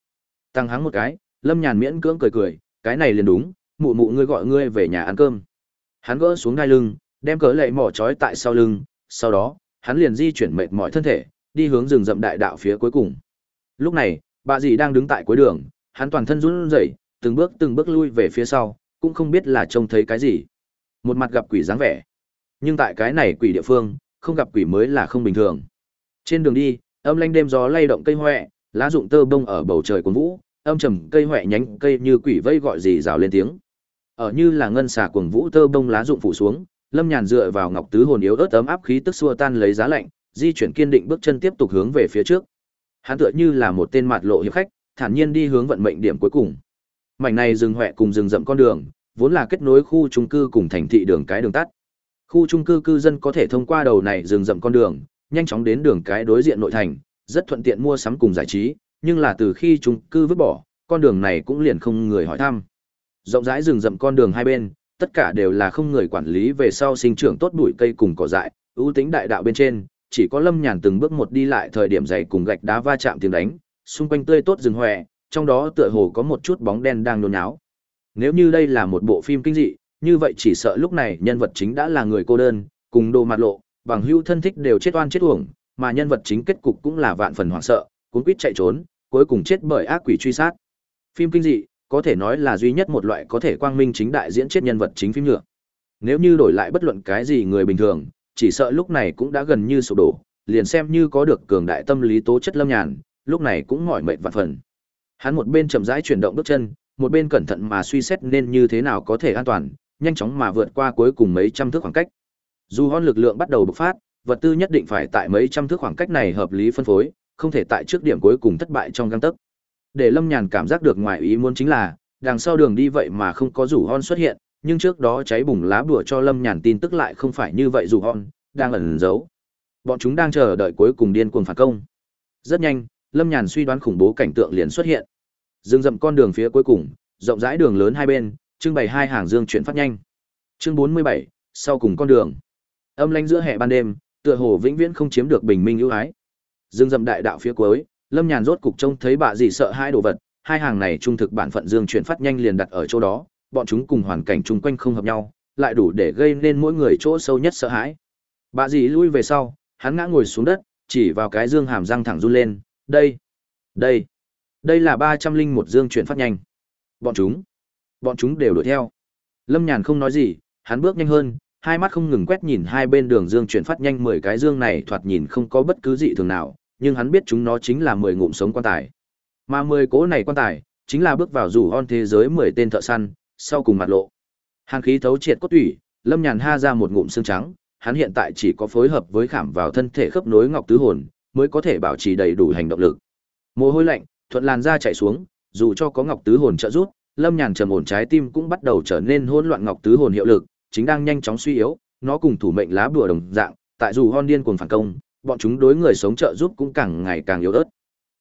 Tăng hắn một cái, Lâm Nhàn miễn cưỡng cười cười, cái này liền đúng, mụ mụ ngươi gọi ngươi về nhà ăn cơm. Hắn gỡ xuống đai lưng, đem cỡ lệ mỏ trói tại sau lưng, sau đó, hắn liền di chuyển mệt mỏi thân thể, đi hướng rừng rậm đại đạo phía cuối cùng. Lúc này, bà dì đang đứng tại cuối đường, hắn toàn thân run rẩy, từng bước từng bước lui về phía sau, cũng không biết là trông thấy cái gì. Một mặt gặp quỷ dáng vẻ. Nhưng tại cái này quỷ địa phương, không gặp quỷ mới là không bình thường. Trên đường đi, âm lanh đêm gió lay động cây hoè, lá rụng tơ bông ở bầu trời cuốn vũ, âm trầm cây hoè nhánh cây như quỷ vây gọi gì rào lên tiếng. Ở như là ngân xà cuồng vũ tơ bông lá rụng phủ xuống, Lâm Nhàn dựa vào ngọc tứ hồn yếu ớt ấm áp khí tức xua tan lấy giá lạnh, di chuyển kiên định bước chân tiếp tục hướng về phía trước. Hắn tựa như là một tên mạt lộ hiệp khách, thản nhiên đi hướng vận mệnh điểm cuối cùng. Mảnh này rừng hoẹ cùng rừng rậm con đường, vốn là kết nối khu trung cư cùng thành thị đường cái đường tắt. Khu trung cư cư dân có thể thông qua đầu này rừng rậm con đường, nhanh chóng đến đường cái đối diện nội thành, rất thuận tiện mua sắm cùng giải trí, nhưng là từ khi trung cư vứt bỏ, con đường này cũng liền không người hỏi thăm. Rộng rãi rừng rậm con đường hai bên, tất cả đều là không người quản lý về sau sinh trưởng tốt bụi cây cùng cỏ dại, ưu tính đại đạo bên trên, chỉ có Lâm Nhàn từng bước một đi lại thời điểm dày cùng gạch đá va chạm tiếng đánh, xung quanh tươi tốt rừng hoè, trong đó tựa hồ có một chút bóng đen đang nôn nháo. Nếu như đây là một bộ phim kinh dị, như vậy chỉ sợ lúc này nhân vật chính đã là người cô đơn, cùng đồ mặt lộ, bằng hữu thân thích đều chết oan chết uổng, mà nhân vật chính kết cục cũng là vạn phần hoảng sợ, cuốn quýt chạy trốn, cuối cùng chết bởi ác quỷ truy sát. Phim kinh dị, có thể nói là duy nhất một loại có thể quang minh chính đại diễn chết nhân vật chính phim nhựa. Nếu như đổi lại bất luận cái gì người bình thường, chỉ sợ lúc này cũng đã gần như sụp đổ, liền xem như có được cường đại tâm lý tố chất lâm nhàn, lúc này cũng mỏi mệt vạn phần. Hắn một bên chậm rãi chuyển động bước chân, một bên cẩn thận mà suy xét nên như thế nào có thể an toàn, nhanh chóng mà vượt qua cuối cùng mấy trăm thước khoảng cách. Dù hon lực lượng bắt đầu bộc phát, vật tư nhất định phải tại mấy trăm thước khoảng cách này hợp lý phân phối, không thể tại trước điểm cuối cùng thất bại trong gang tấc. Để Lâm Nhàn cảm giác được ngoài ý muốn chính là, đằng sau đường đi vậy mà không có rủ hon xuất hiện, nhưng trước đó cháy bùng lá bùa cho Lâm Nhàn tin tức lại không phải như vậy rủ hon, đang ẩn giấu. Bọn chúng đang chờ đợi cuối cùng điên cuồng phản công. Rất nhanh, Lâm Nhàn suy đoán khủng bố cảnh tượng liền xuất hiện. Dương rậm con đường phía cuối cùng, rộng rãi đường lớn hai bên, trưng bày hai hàng dương chuyển phát nhanh. Chương 47, sau cùng con đường. Âm lanh giữa hệ ban đêm, tựa hồ vĩnh viễn không chiếm được bình minh ưu ái. Dương rậm đại đạo phía cuối, Lâm Nhàn rốt cục trông thấy bà dì sợ hai đồ vật, hai hàng này trung thực bản phận dương chuyển phát nhanh liền đặt ở chỗ đó, bọn chúng cùng hoàn cảnh chung quanh không hợp nhau, lại đủ để gây nên mỗi người chỗ sâu nhất sợ hãi. Bà dì lui về sau, hắn ngã ngồi xuống đất, chỉ vào cái dương hàm răng thẳng run lên, đây, đây, đây là ba trăm linh một dương chuyển phát nhanh. Bọn chúng, bọn chúng đều đuổi theo. Lâm Nhàn không nói gì, hắn bước nhanh hơn, hai mắt không ngừng quét nhìn hai bên đường dương chuyển phát nhanh mười cái dương này thoạt nhìn không có bất cứ gì thường nào, nhưng hắn biết chúng nó chính là mười ngụm sống quan tài. Mà mười cố này quan tài, chính là bước vào rủ on thế giới mười tên thợ săn, sau cùng mặt lộ. Hàng khí thấu triệt cốt tủy, Lâm Nhàn ha ra một ngụm xương trắng, hắn hiện tại chỉ có phối hợp với khảm vào thân thể khớp nối ngọc tứ hồn, mới có thể bảo trì đầy đủ hành động lực. Mồ hôi lạnh, thuận làn da chảy xuống, dù cho có ngọc tứ hồn trợ giúp, Lâm Nhàn trầm ổn trái tim cũng bắt đầu trở nên hỗn loạn ngọc tứ hồn hiệu lực, chính đang nhanh chóng suy yếu, nó cùng thủ mệnh lá bùa đồng dạng, tại dù hon điên cuồng phản công, bọn chúng đối người sống trợ giúp cũng càng ngày càng yếu ớt.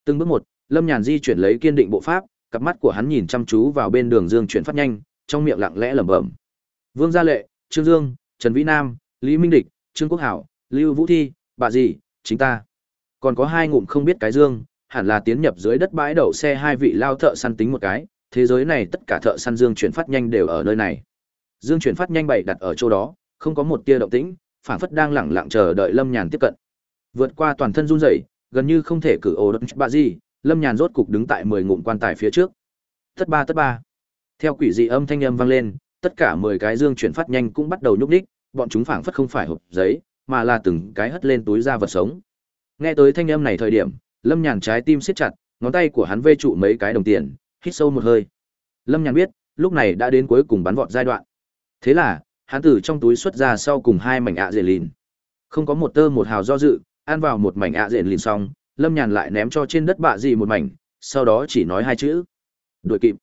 Từng bước một, Lâm Nhàn di chuyển lấy kiên định bộ pháp, cặp mắt của hắn nhìn chăm chú vào bên đường dương chuyển phát nhanh, trong miệng lặng lẽ lẩm bẩm. Vương Gia Lệ, Trương Dương, Trần Vĩ Nam, Lý Minh Địch, Trương Quốc Hảo, Lưu Vũ Thi, bà gì, chính ta. Còn có hai ngụm không biết cái dương, hẳn là tiến nhập dưới đất bãi đậu xe hai vị lao thợ săn tính một cái, thế giới này tất cả thợ săn dương chuyển phát nhanh đều ở nơi này. Dương chuyển phát nhanh bày đặt ở chỗ đó, không có một tia động tĩnh, phản phất đang lẳng lặng chờ đợi Lâm Nhàn tiếp cận. Vượt qua toàn thân run rẩy, gần như không thể cử ổ đất bà gì, Lâm Nhàn rốt cục đứng tại mười ngụm quan tài phía trước. Tất ba tất ba. Theo quỷ dị âm thanh âm vang lên, tất cả mười cái dương chuyển phát nhanh cũng bắt đầu nhúc nhích, bọn chúng phảng phất không phải hộp giấy, mà là từng cái hất lên túi ra vật sống. Nghe tới thanh âm này thời điểm, Lâm Nhàn trái tim siết chặt, ngón tay của hắn vê trụ mấy cái đồng tiền, hít sâu một hơi. Lâm Nhàn biết, lúc này đã đến cuối cùng bắn vọt giai đoạn. Thế là, hắn từ trong túi xuất ra sau cùng hai mảnh ạ dễ lìn. Không có một tơ một hào do dự, ăn vào một mảnh ạ dễ lìn xong, Lâm Nhàn lại ném cho trên đất bạ gì một mảnh, sau đó chỉ nói hai chữ. Đuổi kịp.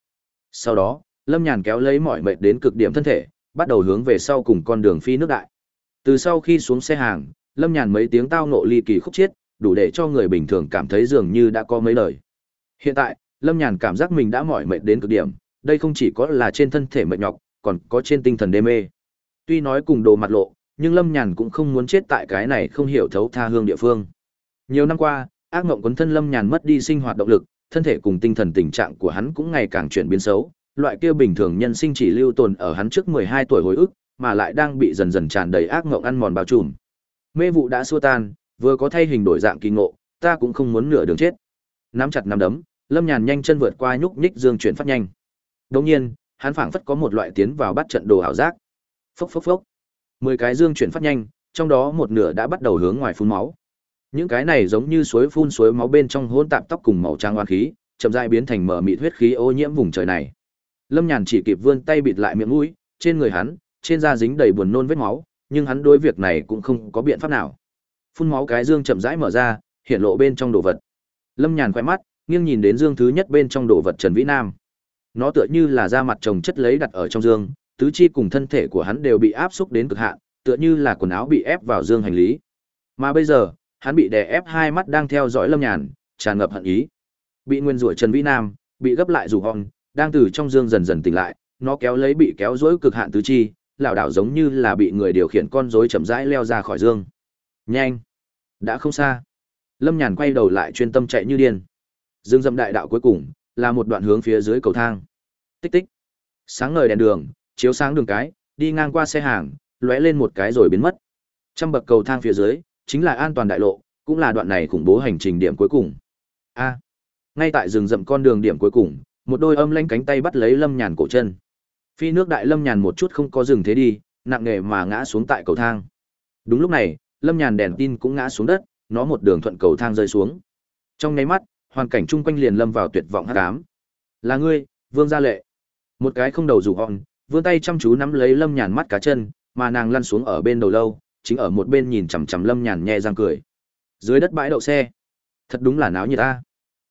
Sau đó, Lâm Nhàn kéo lấy mọi mệt đến cực điểm thân thể, bắt đầu hướng về sau cùng con đường phi nước đại. Từ sau khi xuống xe hàng, Lâm Nhàn mấy tiếng tao ngộ ly kỳ khúc chiết, đủ để cho người bình thường cảm thấy dường như đã có mấy lời. Hiện tại, Lâm Nhàn cảm giác mình đã mỏi mệt đến cực điểm, đây không chỉ có là trên thân thể mệt nhọc, còn có trên tinh thần đê mê. Tuy nói cùng đồ mặt lộ, nhưng Lâm Nhàn cũng không muốn chết tại cái này không hiểu thấu tha hương địa phương. Nhiều năm qua, ác mộng quấn thân Lâm Nhàn mất đi sinh hoạt động lực, thân thể cùng tinh thần tình trạng của hắn cũng ngày càng chuyển biến xấu, loại kia bình thường nhân sinh chỉ lưu tồn ở hắn trước 12 tuổi hồi ức, mà lại đang bị dần dần tràn đầy ác mộng ăn mòn bao trùm. Mê vụ đã xua tan, vừa có thay hình đổi dạng kỳ ngộ, ta cũng không muốn nửa đường chết. Nắm chặt nắm đấm, Lâm Nhàn nhanh chân vượt qua nhúc nhích dương chuyển phát nhanh. Đương nhiên, hắn phảng phất có một loại tiến vào bắt trận đồ ảo giác. Phốc phốc phốc. Mười cái dương chuyển phát nhanh, trong đó một nửa đã bắt đầu hướng ngoài phun máu. Những cái này giống như suối phun suối máu bên trong hỗn tạp tóc cùng màu trang oan khí, chậm rãi biến thành mở mịt huyết khí ô nhiễm vùng trời này. Lâm Nhàn chỉ kịp vươn tay bịt lại miệng mũi, trên người hắn, trên da dính đầy buồn nôn vết máu, nhưng hắn đối việc này cũng không có biện pháp nào. Phun máu cái dương chậm rãi mở ra, hiện lộ bên trong đồ vật. Lâm Nhàn quay mắt, nghiêng nhìn đến dương thứ nhất bên trong đồ vật Trần Vĩ Nam. Nó tựa như là da mặt chồng chất lấy đặt ở trong dương, tứ chi cùng thân thể của hắn đều bị áp xúc đến cực hạn, tựa như là quần áo bị ép vào dương hành lý. Mà bây giờ, hắn bị đè ép hai mắt đang theo dõi Lâm Nhàn, tràn ngập hận ý. Bị nguyên rủa Trần Vĩ Nam, bị gấp lại rủ hòn, đang từ trong dương dần dần tỉnh lại, nó kéo lấy bị kéo rối cực hạn tứ chi, lão đảo giống như là bị người điều khiển con rối chậm rãi leo ra khỏi dương. Nhanh, đã không xa. Lâm Nhàn quay đầu lại chuyên tâm chạy như điên. Dương dâm đại đạo cuối cùng là một đoạn hướng phía dưới cầu thang. Tích tích. Sáng ngời đèn đường, chiếu sáng đường cái, đi ngang qua xe hàng, lóe lên một cái rồi biến mất. Trăm bậc cầu thang phía dưới, chính là an toàn đại lộ, cũng là đoạn này khủng bố hành trình điểm cuối cùng. A. ngay tại rừng rậm con đường điểm cuối cùng, một đôi âm lanh cánh tay bắt lấy Lâm Nhàn cổ chân. Phi nước đại Lâm Nhàn một chút không có dừng thế đi, nặng nề mà ngã xuống tại cầu thang. Đúng lúc này, Lâm Nhàn đèn tin cũng ngã xuống đất, nó một đường thuận cầu thang rơi xuống. Trong nháy mắt, hoàn cảnh chung quanh liền lâm vào tuyệt vọng hắc ám. Là ngươi, Vương Gia Lệ. Một cái không đầu rủ hòn, vươn tay chăm chú nắm lấy Lâm Nhàn mắt cá chân, mà nàng lăn xuống ở bên đầu lâu, chính ở một bên nhìn chằm chằm Lâm Nhàn nhẹ răng cười. Dưới đất bãi đậu xe, thật đúng là náo nhiệt ta.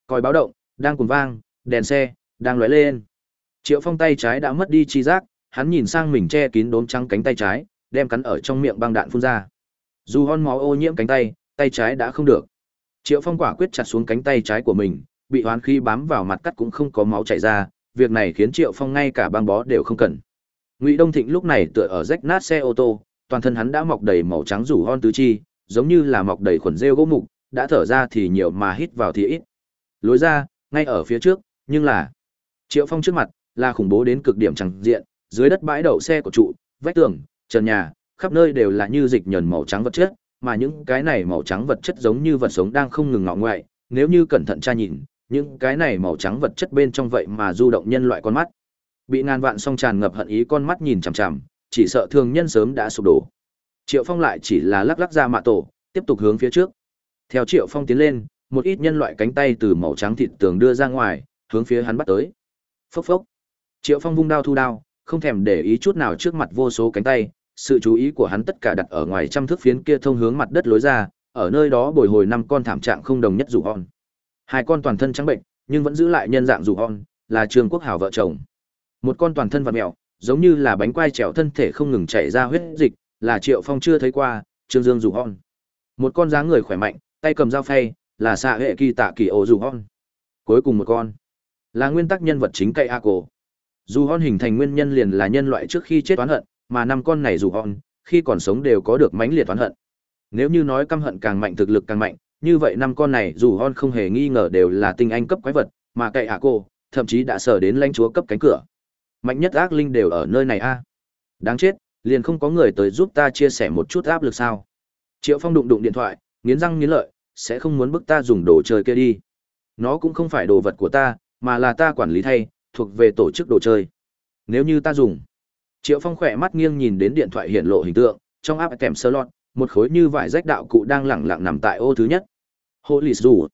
Còi báo động đang cùng vang, đèn xe đang lóe lên. Triệu Phong tay trái đã mất đi chi giác, hắn nhìn sang mình che kín đốm trắng cánh tay trái, đem cắn ở trong miệng băng đạn phun ra. Dù hon máu ô nhiễm cánh tay, tay trái đã không được. Triệu Phong quả quyết chặt xuống cánh tay trái của mình, bị hoán khí bám vào mặt cắt cũng không có máu chảy ra, việc này khiến Triệu Phong ngay cả băng bó đều không cần. Ngụy Đông Thịnh lúc này tựa ở rách nát xe ô tô, toàn thân hắn đã mọc đầy màu trắng rủ hon tứ chi, giống như là mọc đầy khuẩn rêu gỗ mục, đã thở ra thì nhiều mà hít vào thì ít. Lối ra, ngay ở phía trước, nhưng là Triệu Phong trước mặt là khủng bố đến cực điểm chẳng diện, dưới đất bãi đậu xe của trụ, vách tường, trần nhà, khắp nơi đều là như dịch nhờn màu trắng vật chất, mà những cái này màu trắng vật chất giống như vật sống đang không ngừng ngọ ngoại, nếu như cẩn thận tra nhìn, những cái này màu trắng vật chất bên trong vậy mà du động nhân loại con mắt. Bị ngàn vạn song tràn ngập hận ý con mắt nhìn chằm chằm, chỉ sợ thường nhân sớm đã sụp đổ. Triệu Phong lại chỉ là lắc lắc ra mạ tổ, tiếp tục hướng phía trước. Theo Triệu Phong tiến lên, một ít nhân loại cánh tay từ màu trắng thịt tường đưa ra ngoài, hướng phía hắn bắt tới. Phốc phốc. Triệu Phong vung đao thu đao, không thèm để ý chút nào trước mặt vô số cánh tay, sự chú ý của hắn tất cả đặt ở ngoài trăm thước phiến kia thông hướng mặt đất lối ra, ở nơi đó bồi hồi năm con thảm trạng không đồng nhất rủ hòn. Hai con toàn thân trắng bệnh, nhưng vẫn giữ lại nhân dạng dù hòn, là Trương Quốc Hào vợ chồng. Một con toàn thân vật mèo, giống như là bánh quai trèo thân thể không ngừng chảy ra huyết dịch, là Triệu Phong chưa thấy qua, Trương Dương dù hòn. Một con dáng người khỏe mạnh, tay cầm dao phay, là xạ hệ kỳ tạ kỳ ổ dù hòn. Cuối cùng một con, là nguyên tắc nhân vật chính cây A cổ. Dù hon hình thành nguyên nhân liền là nhân loại trước khi chết oán hận, mà năm con này dù hon, khi còn sống đều có được mãnh liệt oán hận. Nếu như nói căm hận càng mạnh thực lực càng mạnh, như vậy năm con này dù hon không hề nghi ngờ đều là tinh anh cấp quái vật, mà cậy ạ cô, thậm chí đã sở đến lãnh chúa cấp cánh cửa. Mạnh nhất ác linh đều ở nơi này a. Đáng chết, liền không có người tới giúp ta chia sẻ một chút áp lực sao? Triệu Phong đụng đụng điện thoại, nghiến răng nghiến lợi, sẽ không muốn bức ta dùng đồ chơi kia đi. Nó cũng không phải đồ vật của ta, mà là ta quản lý thay, thuộc về tổ chức đồ chơi. Nếu như ta dùng, Triệu Phong khỏe mắt nghiêng nhìn đến điện thoại hiện lộ hình tượng, trong áp kèm slot, một khối như vải rách đạo cụ đang lẳng lặng nằm tại ô thứ nhất. Hộ lì dù.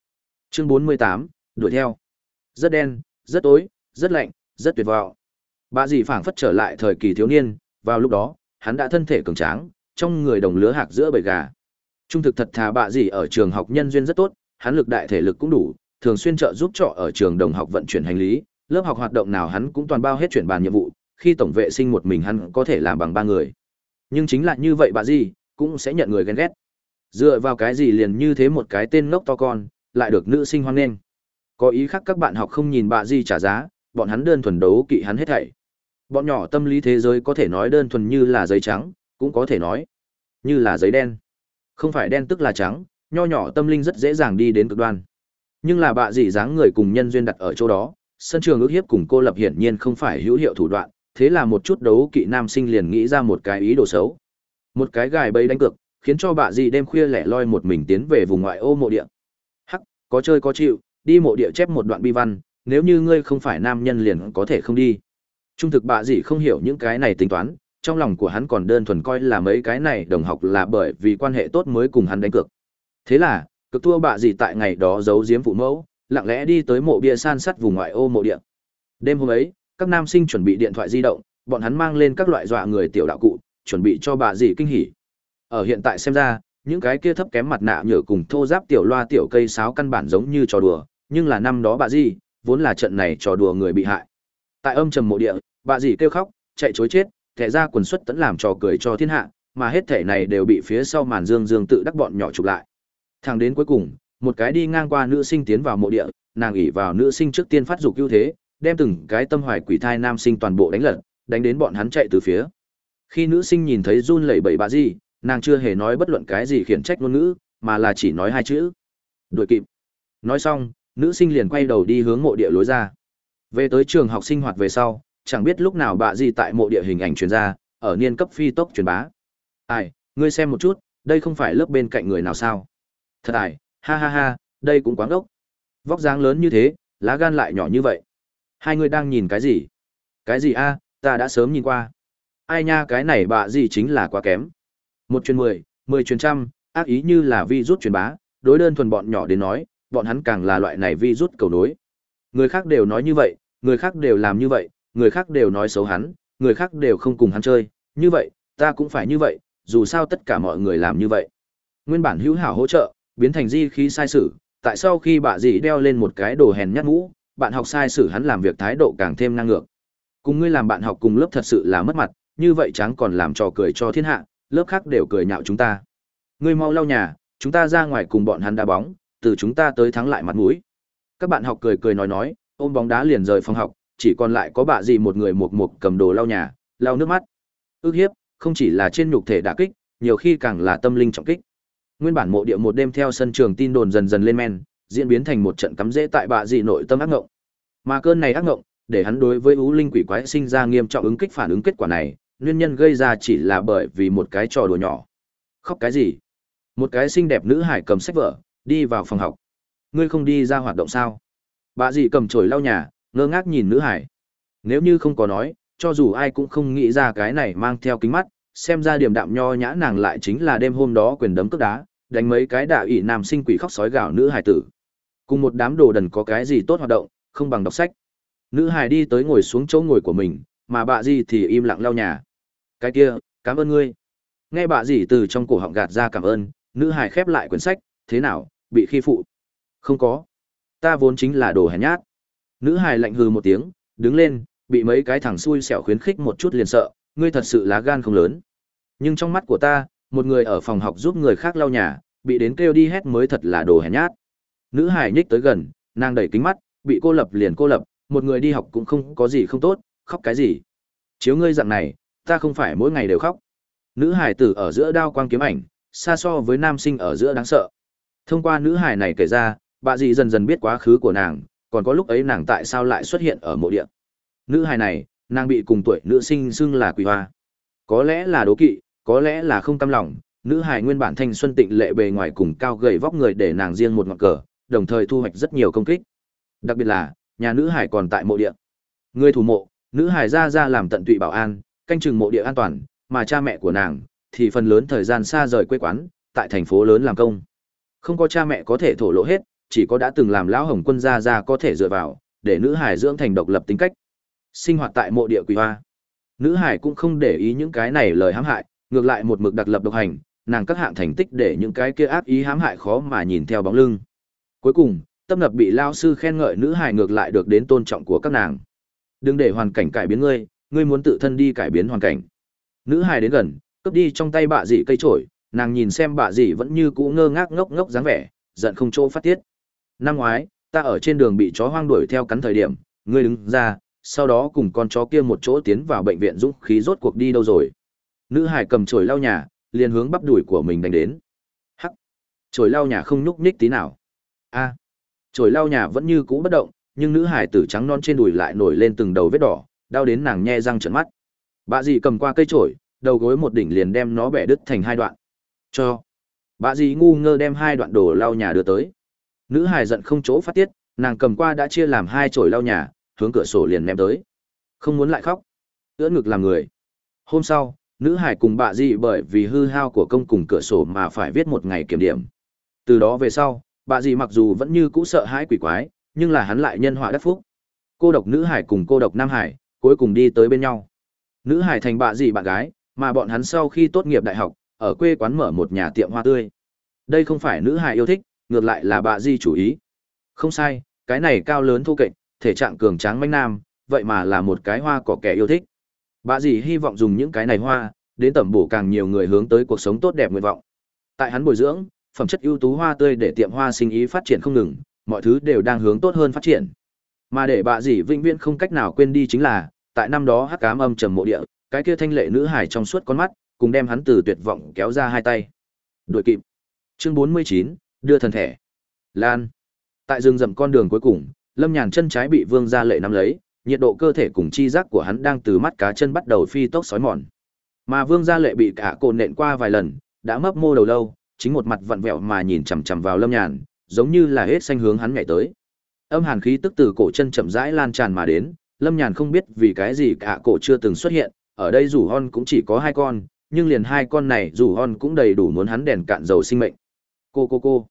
Chương 48, đuổi theo. Rất đen, rất tối, rất lạnh, rất tuyệt vọng. Bà dì phảng phất trở lại thời kỳ thiếu niên, vào lúc đó, hắn đã thân thể cường tráng, trong người đồng lứa hạc giữa bầy gà. Trung thực thật thà bà dì ở trường học nhân duyên rất tốt, hắn lực đại thể lực cũng đủ, thường xuyên trợ giúp trọ ở trường đồng học vận chuyển hành lý, lớp học hoạt động nào hắn cũng toàn bao hết chuyển bàn nhiệm vụ, khi tổng vệ sinh một mình hắn có thể làm bằng ba người. Nhưng chính là như vậy bà dì, cũng sẽ nhận người ghen ghét. Dựa vào cái gì liền như thế một cái tên ngốc to con, lại được nữ sinh hoan nghênh. Có ý khác các bạn học không nhìn bạ gì trả giá, bọn hắn đơn thuần đấu kỵ hắn hết thảy. Bọn nhỏ tâm lý thế giới có thể nói đơn thuần như là giấy trắng, cũng có thể nói như là giấy đen. Không phải đen tức là trắng, nho nhỏ tâm linh rất dễ dàng đi đến cực đoan. Nhưng là bạ gì dáng người cùng nhân duyên đặt ở chỗ đó, sân trường ước hiếp cùng cô lập hiển nhiên không phải hữu hiệu thủ đoạn, thế là một chút đấu kỵ nam sinh liền nghĩ ra một cái ý đồ xấu. Một cái gài bẫy đánh cược, khiến cho bà dì đêm khuya lẻ loi một mình tiến về vùng ngoại ô mộ địa. Hắc, có chơi có chịu, đi mộ địa chép một đoạn bi văn, nếu như ngươi không phải nam nhân liền có thể không đi. Trung thực bà dì không hiểu những cái này tính toán, trong lòng của hắn còn đơn thuần coi là mấy cái này đồng học là bởi vì quan hệ tốt mới cùng hắn đánh cược. Thế là, cực thua bà dì tại ngày đó giấu giếm phụ mẫu, lặng lẽ đi tới mộ bia san sắt vùng ngoại ô mộ địa. Đêm hôm ấy, các nam sinh chuẩn bị điện thoại di động, bọn hắn mang lên các loại dọa người tiểu đạo cụ, chuẩn bị cho bà dì kinh hỉ. Ở hiện tại xem ra, những cái kia thấp kém mặt nạ nhựa cùng thô giáp tiểu loa tiểu cây sáo căn bản giống như trò đùa, nhưng là năm đó bà gì vốn là trận này trò đùa người bị hại. Tại âm trầm mộ địa, bà gì kêu khóc, chạy chối chết, thẻ ra quần xuất tẫn làm trò cười cho thiên hạ, mà hết thể này đều bị phía sau màn dương dương tự đắc bọn nhỏ chụp lại. Thẳng đến cuối cùng, một cái đi ngang qua nữ sinh tiến vào mộ địa, nàng ỷ vào nữ sinh trước tiên phát dục ưu thế, đem từng cái tâm hoài quỷ thai nam sinh toàn bộ đánh lật, đánh đến bọn hắn chạy từ phía. Khi nữ sinh nhìn thấy run lẩy bẩy bà gì, nàng chưa hề nói bất luận cái gì khiển trách ngôn ngữ, mà là chỉ nói hai chữ. Đuổi kịp. Nói xong, nữ sinh liền quay đầu đi hướng mộ địa lối ra. Về tới trường học sinh hoạt về sau, chẳng biết lúc nào bà gì tại mộ địa hình ảnh truyền ra, ở niên cấp phi tốc truyền bá. Ai, ngươi xem một chút, đây không phải lớp bên cạnh người nào sao? Thật ải, ha ha ha, đây cũng quá ốc Vóc dáng lớn như thế, lá gan lại nhỏ như vậy. Hai người đang nhìn cái gì? Cái gì a? ta đã sớm nhìn qua. Ai nha cái này bạ gì chính là quá kém. Một chuyến mười, mười chuyến trăm, ác ý như là vi rút truyền bá, đối đơn thuần bọn nhỏ đến nói, bọn hắn càng là loại này vi rút cầu nối. Người khác đều nói như vậy, người khác đều làm như vậy, người khác đều nói xấu hắn, người khác đều không cùng hắn chơi, như vậy, ta cũng phải như vậy, dù sao tất cả mọi người làm như vậy. Nguyên bản hữu hảo hỗ trợ, biến thành di khí sai sử, tại sao khi bà dì đeo lên một cái đồ hèn nhát mũ, bạn học sai sử hắn làm việc thái độ càng thêm năng ngược. Cùng ngươi làm bạn học cùng lớp thật sự là mất mặt, như vậy chẳng còn làm trò cười cho thiên hạ, lớp khác đều cười nhạo chúng ta. Ngươi mau lau nhà, chúng ta ra ngoài cùng bọn hắn đá bóng, từ chúng ta tới thắng lại mặt mũi. Các bạn học cười cười nói nói, ôm bóng đá liền rời phòng học, chỉ còn lại có bà dì một người một một cầm đồ lau nhà, lau nước mắt. Ước hiếp, không chỉ là trên nhục thể đả kích, nhiều khi càng là tâm linh trọng kích. Nguyên bản mộ địa một đêm theo sân trường tin đồn dần dần lên men, diễn biến thành một trận cắm rễ tại bạ dị nội tâm ác ngộng. Mà cơn này ác ngộng, để hắn đối với ú linh quỷ quái sinh ra nghiêm trọng ứng kích phản ứng kết quả này, nguyên nhân gây ra chỉ là bởi vì một cái trò đùa nhỏ. Khóc cái gì? Một cái xinh đẹp nữ hải cầm sách vở, đi vào phòng học. Ngươi không đi ra hoạt động sao? Bà dì cầm chổi lau nhà, ngơ ngác nhìn nữ hải. Nếu như không có nói, cho dù ai cũng không nghĩ ra cái này mang theo kính mắt, xem ra điểm đạm nho nhã nàng lại chính là đêm hôm đó quyền đấm cước đá, đánh mấy cái đạo ỷ nam sinh quỷ khóc sói gạo nữ hải tử. Cùng một đám đồ đần có cái gì tốt hoạt động, không bằng đọc sách. Nữ hải đi tới ngồi xuống chỗ ngồi của mình, mà bà dì thì im lặng lau nhà. Cái kia, cảm ơn ngươi. Nghe bà gì từ trong cổ họng gạt ra cảm ơn, nữ hải khép lại quyển sách, thế nào, bị khi phụ? Không có. Ta vốn chính là đồ hèn nhát. Nữ hải lạnh hừ một tiếng, đứng lên, bị mấy cái thằng xui xẻo khuyến khích một chút liền sợ, ngươi thật sự lá gan không lớn. Nhưng trong mắt của ta, một người ở phòng học giúp người khác lau nhà, bị đến kêu đi hét mới thật là đồ hèn nhát. Nữ hải nhích tới gần, nàng đẩy kính mắt, bị cô lập liền cô lập, một người đi học cũng không có gì không tốt, khóc cái gì. Chiếu ngươi dạng này, ta không phải mỗi ngày đều khóc. Nữ hải tử ở giữa đao quang kiếm ảnh, xa so với nam sinh ở giữa đáng sợ. Thông qua nữ hải này kể ra, bà dì dần dần biết quá khứ của nàng, còn có lúc ấy nàng tại sao lại xuất hiện ở mộ địa. Nữ hải này, nàng bị cùng tuổi nữ sinh xưng là quỷ hoa. Có lẽ là đố kỵ, có lẽ là không cam lòng, nữ hài nguyên bản thanh xuân tịnh lệ bề ngoài cùng cao gầy vóc người để nàng riêng một ngọn cờ, đồng thời thu hoạch rất nhiều công kích. Đặc biệt là, nhà nữ hải còn tại mộ địa. Người thủ mộ, nữ hải ra ra làm tận tụy bảo an, canh chừng mộ địa an toàn, mà cha mẹ của nàng, thì phần lớn thời gian xa rời quê quán, tại thành phố lớn làm công. Không có cha mẹ có thể thổ lộ hết, chỉ có đã từng làm lão hồng quân gia gia có thể dựa vào, để nữ hải dưỡng thành độc lập tính cách. Sinh hoạt tại mộ địa quỷ hoa. Nữ hải cũng không để ý những cái này lời hãm hại, ngược lại một mực đặc lập độc hành, nàng các hạng thành tích để những cái kia ác ý hãm hại khó mà nhìn theo bóng lưng. Cuối cùng, tâm lập bị lao sư khen ngợi nữ hải ngược lại được đến tôn trọng của các nàng. Đừng để hoàn cảnh cải biến ngươi, ngươi muốn tự thân đi cải biến hoàn cảnh. Nữ hải đến gần, cướp đi trong tay bạ dị cây trổi, nàng nhìn xem bạ dị vẫn như cũ ngơ ngác ngốc ngốc dáng vẻ, giận không chỗ phát tiết. Năm ngoái, ta ở trên đường bị chó hoang đuổi theo cắn thời điểm, ngươi đứng ra, sau đó cùng con chó kia một chỗ tiến vào bệnh viện dũng khí rốt cuộc đi đâu rồi. Nữ hải cầm chổi lau nhà, liền hướng bắp đuổi của mình đánh đến. Hắc. Chổi lau nhà không nhúc nhích tí nào. A. À. Chổi lau nhà vẫn như cũ bất động, nhưng nữ hải tử trắng non trên đùi lại nổi lên từng đầu vết đỏ, đau đến nàng nhe răng trợn mắt. Bà dì cầm qua cây chổi, đầu gối một đỉnh liền đem nó bẻ đứt thành hai đoạn. Cho. Bà dì ngu ngơ đem hai đoạn đồ lau nhà đưa tới. Nữ hải giận không chỗ phát tiết, nàng cầm qua đã chia làm hai chổi lau nhà, hướng cửa sổ liền ném tới. Không muốn lại khóc. Ưỡn ngực làm người. Hôm sau, nữ hải cùng bà dì bởi vì hư hao của công cùng cửa sổ mà phải viết một ngày kiểm điểm. Từ đó về sau, bà dì mặc dù vẫn như cũ sợ hãi quỷ quái, nhưng là hắn lại nhân họa đắc phúc. Cô độc nữ hải cùng cô độc nam hải, cuối cùng đi tới bên nhau. Nữ hải thành bạ gì bạn gái, mà bọn hắn sau khi tốt nghiệp đại học, ở quê quán mở một nhà tiệm hoa tươi. Đây không phải nữ hải yêu thích, ngược lại là bạ gì chủ ý. Không sai, cái này cao lớn thu kệch, thể trạng cường tráng manh nam, vậy mà là một cái hoa cỏ kẻ yêu thích. Bạ gì hy vọng dùng những cái này hoa, đến tẩm bổ càng nhiều người hướng tới cuộc sống tốt đẹp nguyện vọng. Tại hắn bồi dưỡng, phẩm chất ưu tú hoa tươi để tiệm hoa sinh ý phát triển không ngừng, mọi thứ đều đang hướng tốt hơn phát triển. Mà để bà dì vĩnh viễn không cách nào quên đi chính là, tại năm đó hắc ám âm trầm mộ địa, cái kia thanh lệ nữ hải trong suốt con mắt, cùng đem hắn từ tuyệt vọng kéo ra hai tay. Đuổi kịp. Chương 49, đưa thần thẻ. Lan. Tại rừng rậm con đường cuối cùng, Lâm Nhàn chân trái bị Vương Gia Lệ nắm lấy, nhiệt độ cơ thể cùng chi giác của hắn đang từ mắt cá chân bắt đầu phi tốc sói mòn. Mà Vương Gia Lệ bị cả cồn nện qua vài lần, đã mấp mô đầu lâu, chính một mặt vặn vẹo mà nhìn chằm chằm vào Lâm Nhàn, giống như là hết xanh hướng hắn nhảy tới. Âm hàn khí tức từ cổ chân chậm rãi lan tràn mà đến, Lâm Nhàn không biết vì cái gì cả cổ chưa từng xuất hiện, ở đây rủ hon cũng chỉ có hai con, nhưng liền hai con này rủ hon cũng đầy đủ muốn hắn đèn cạn dầu sinh mệnh. Cô cô cô.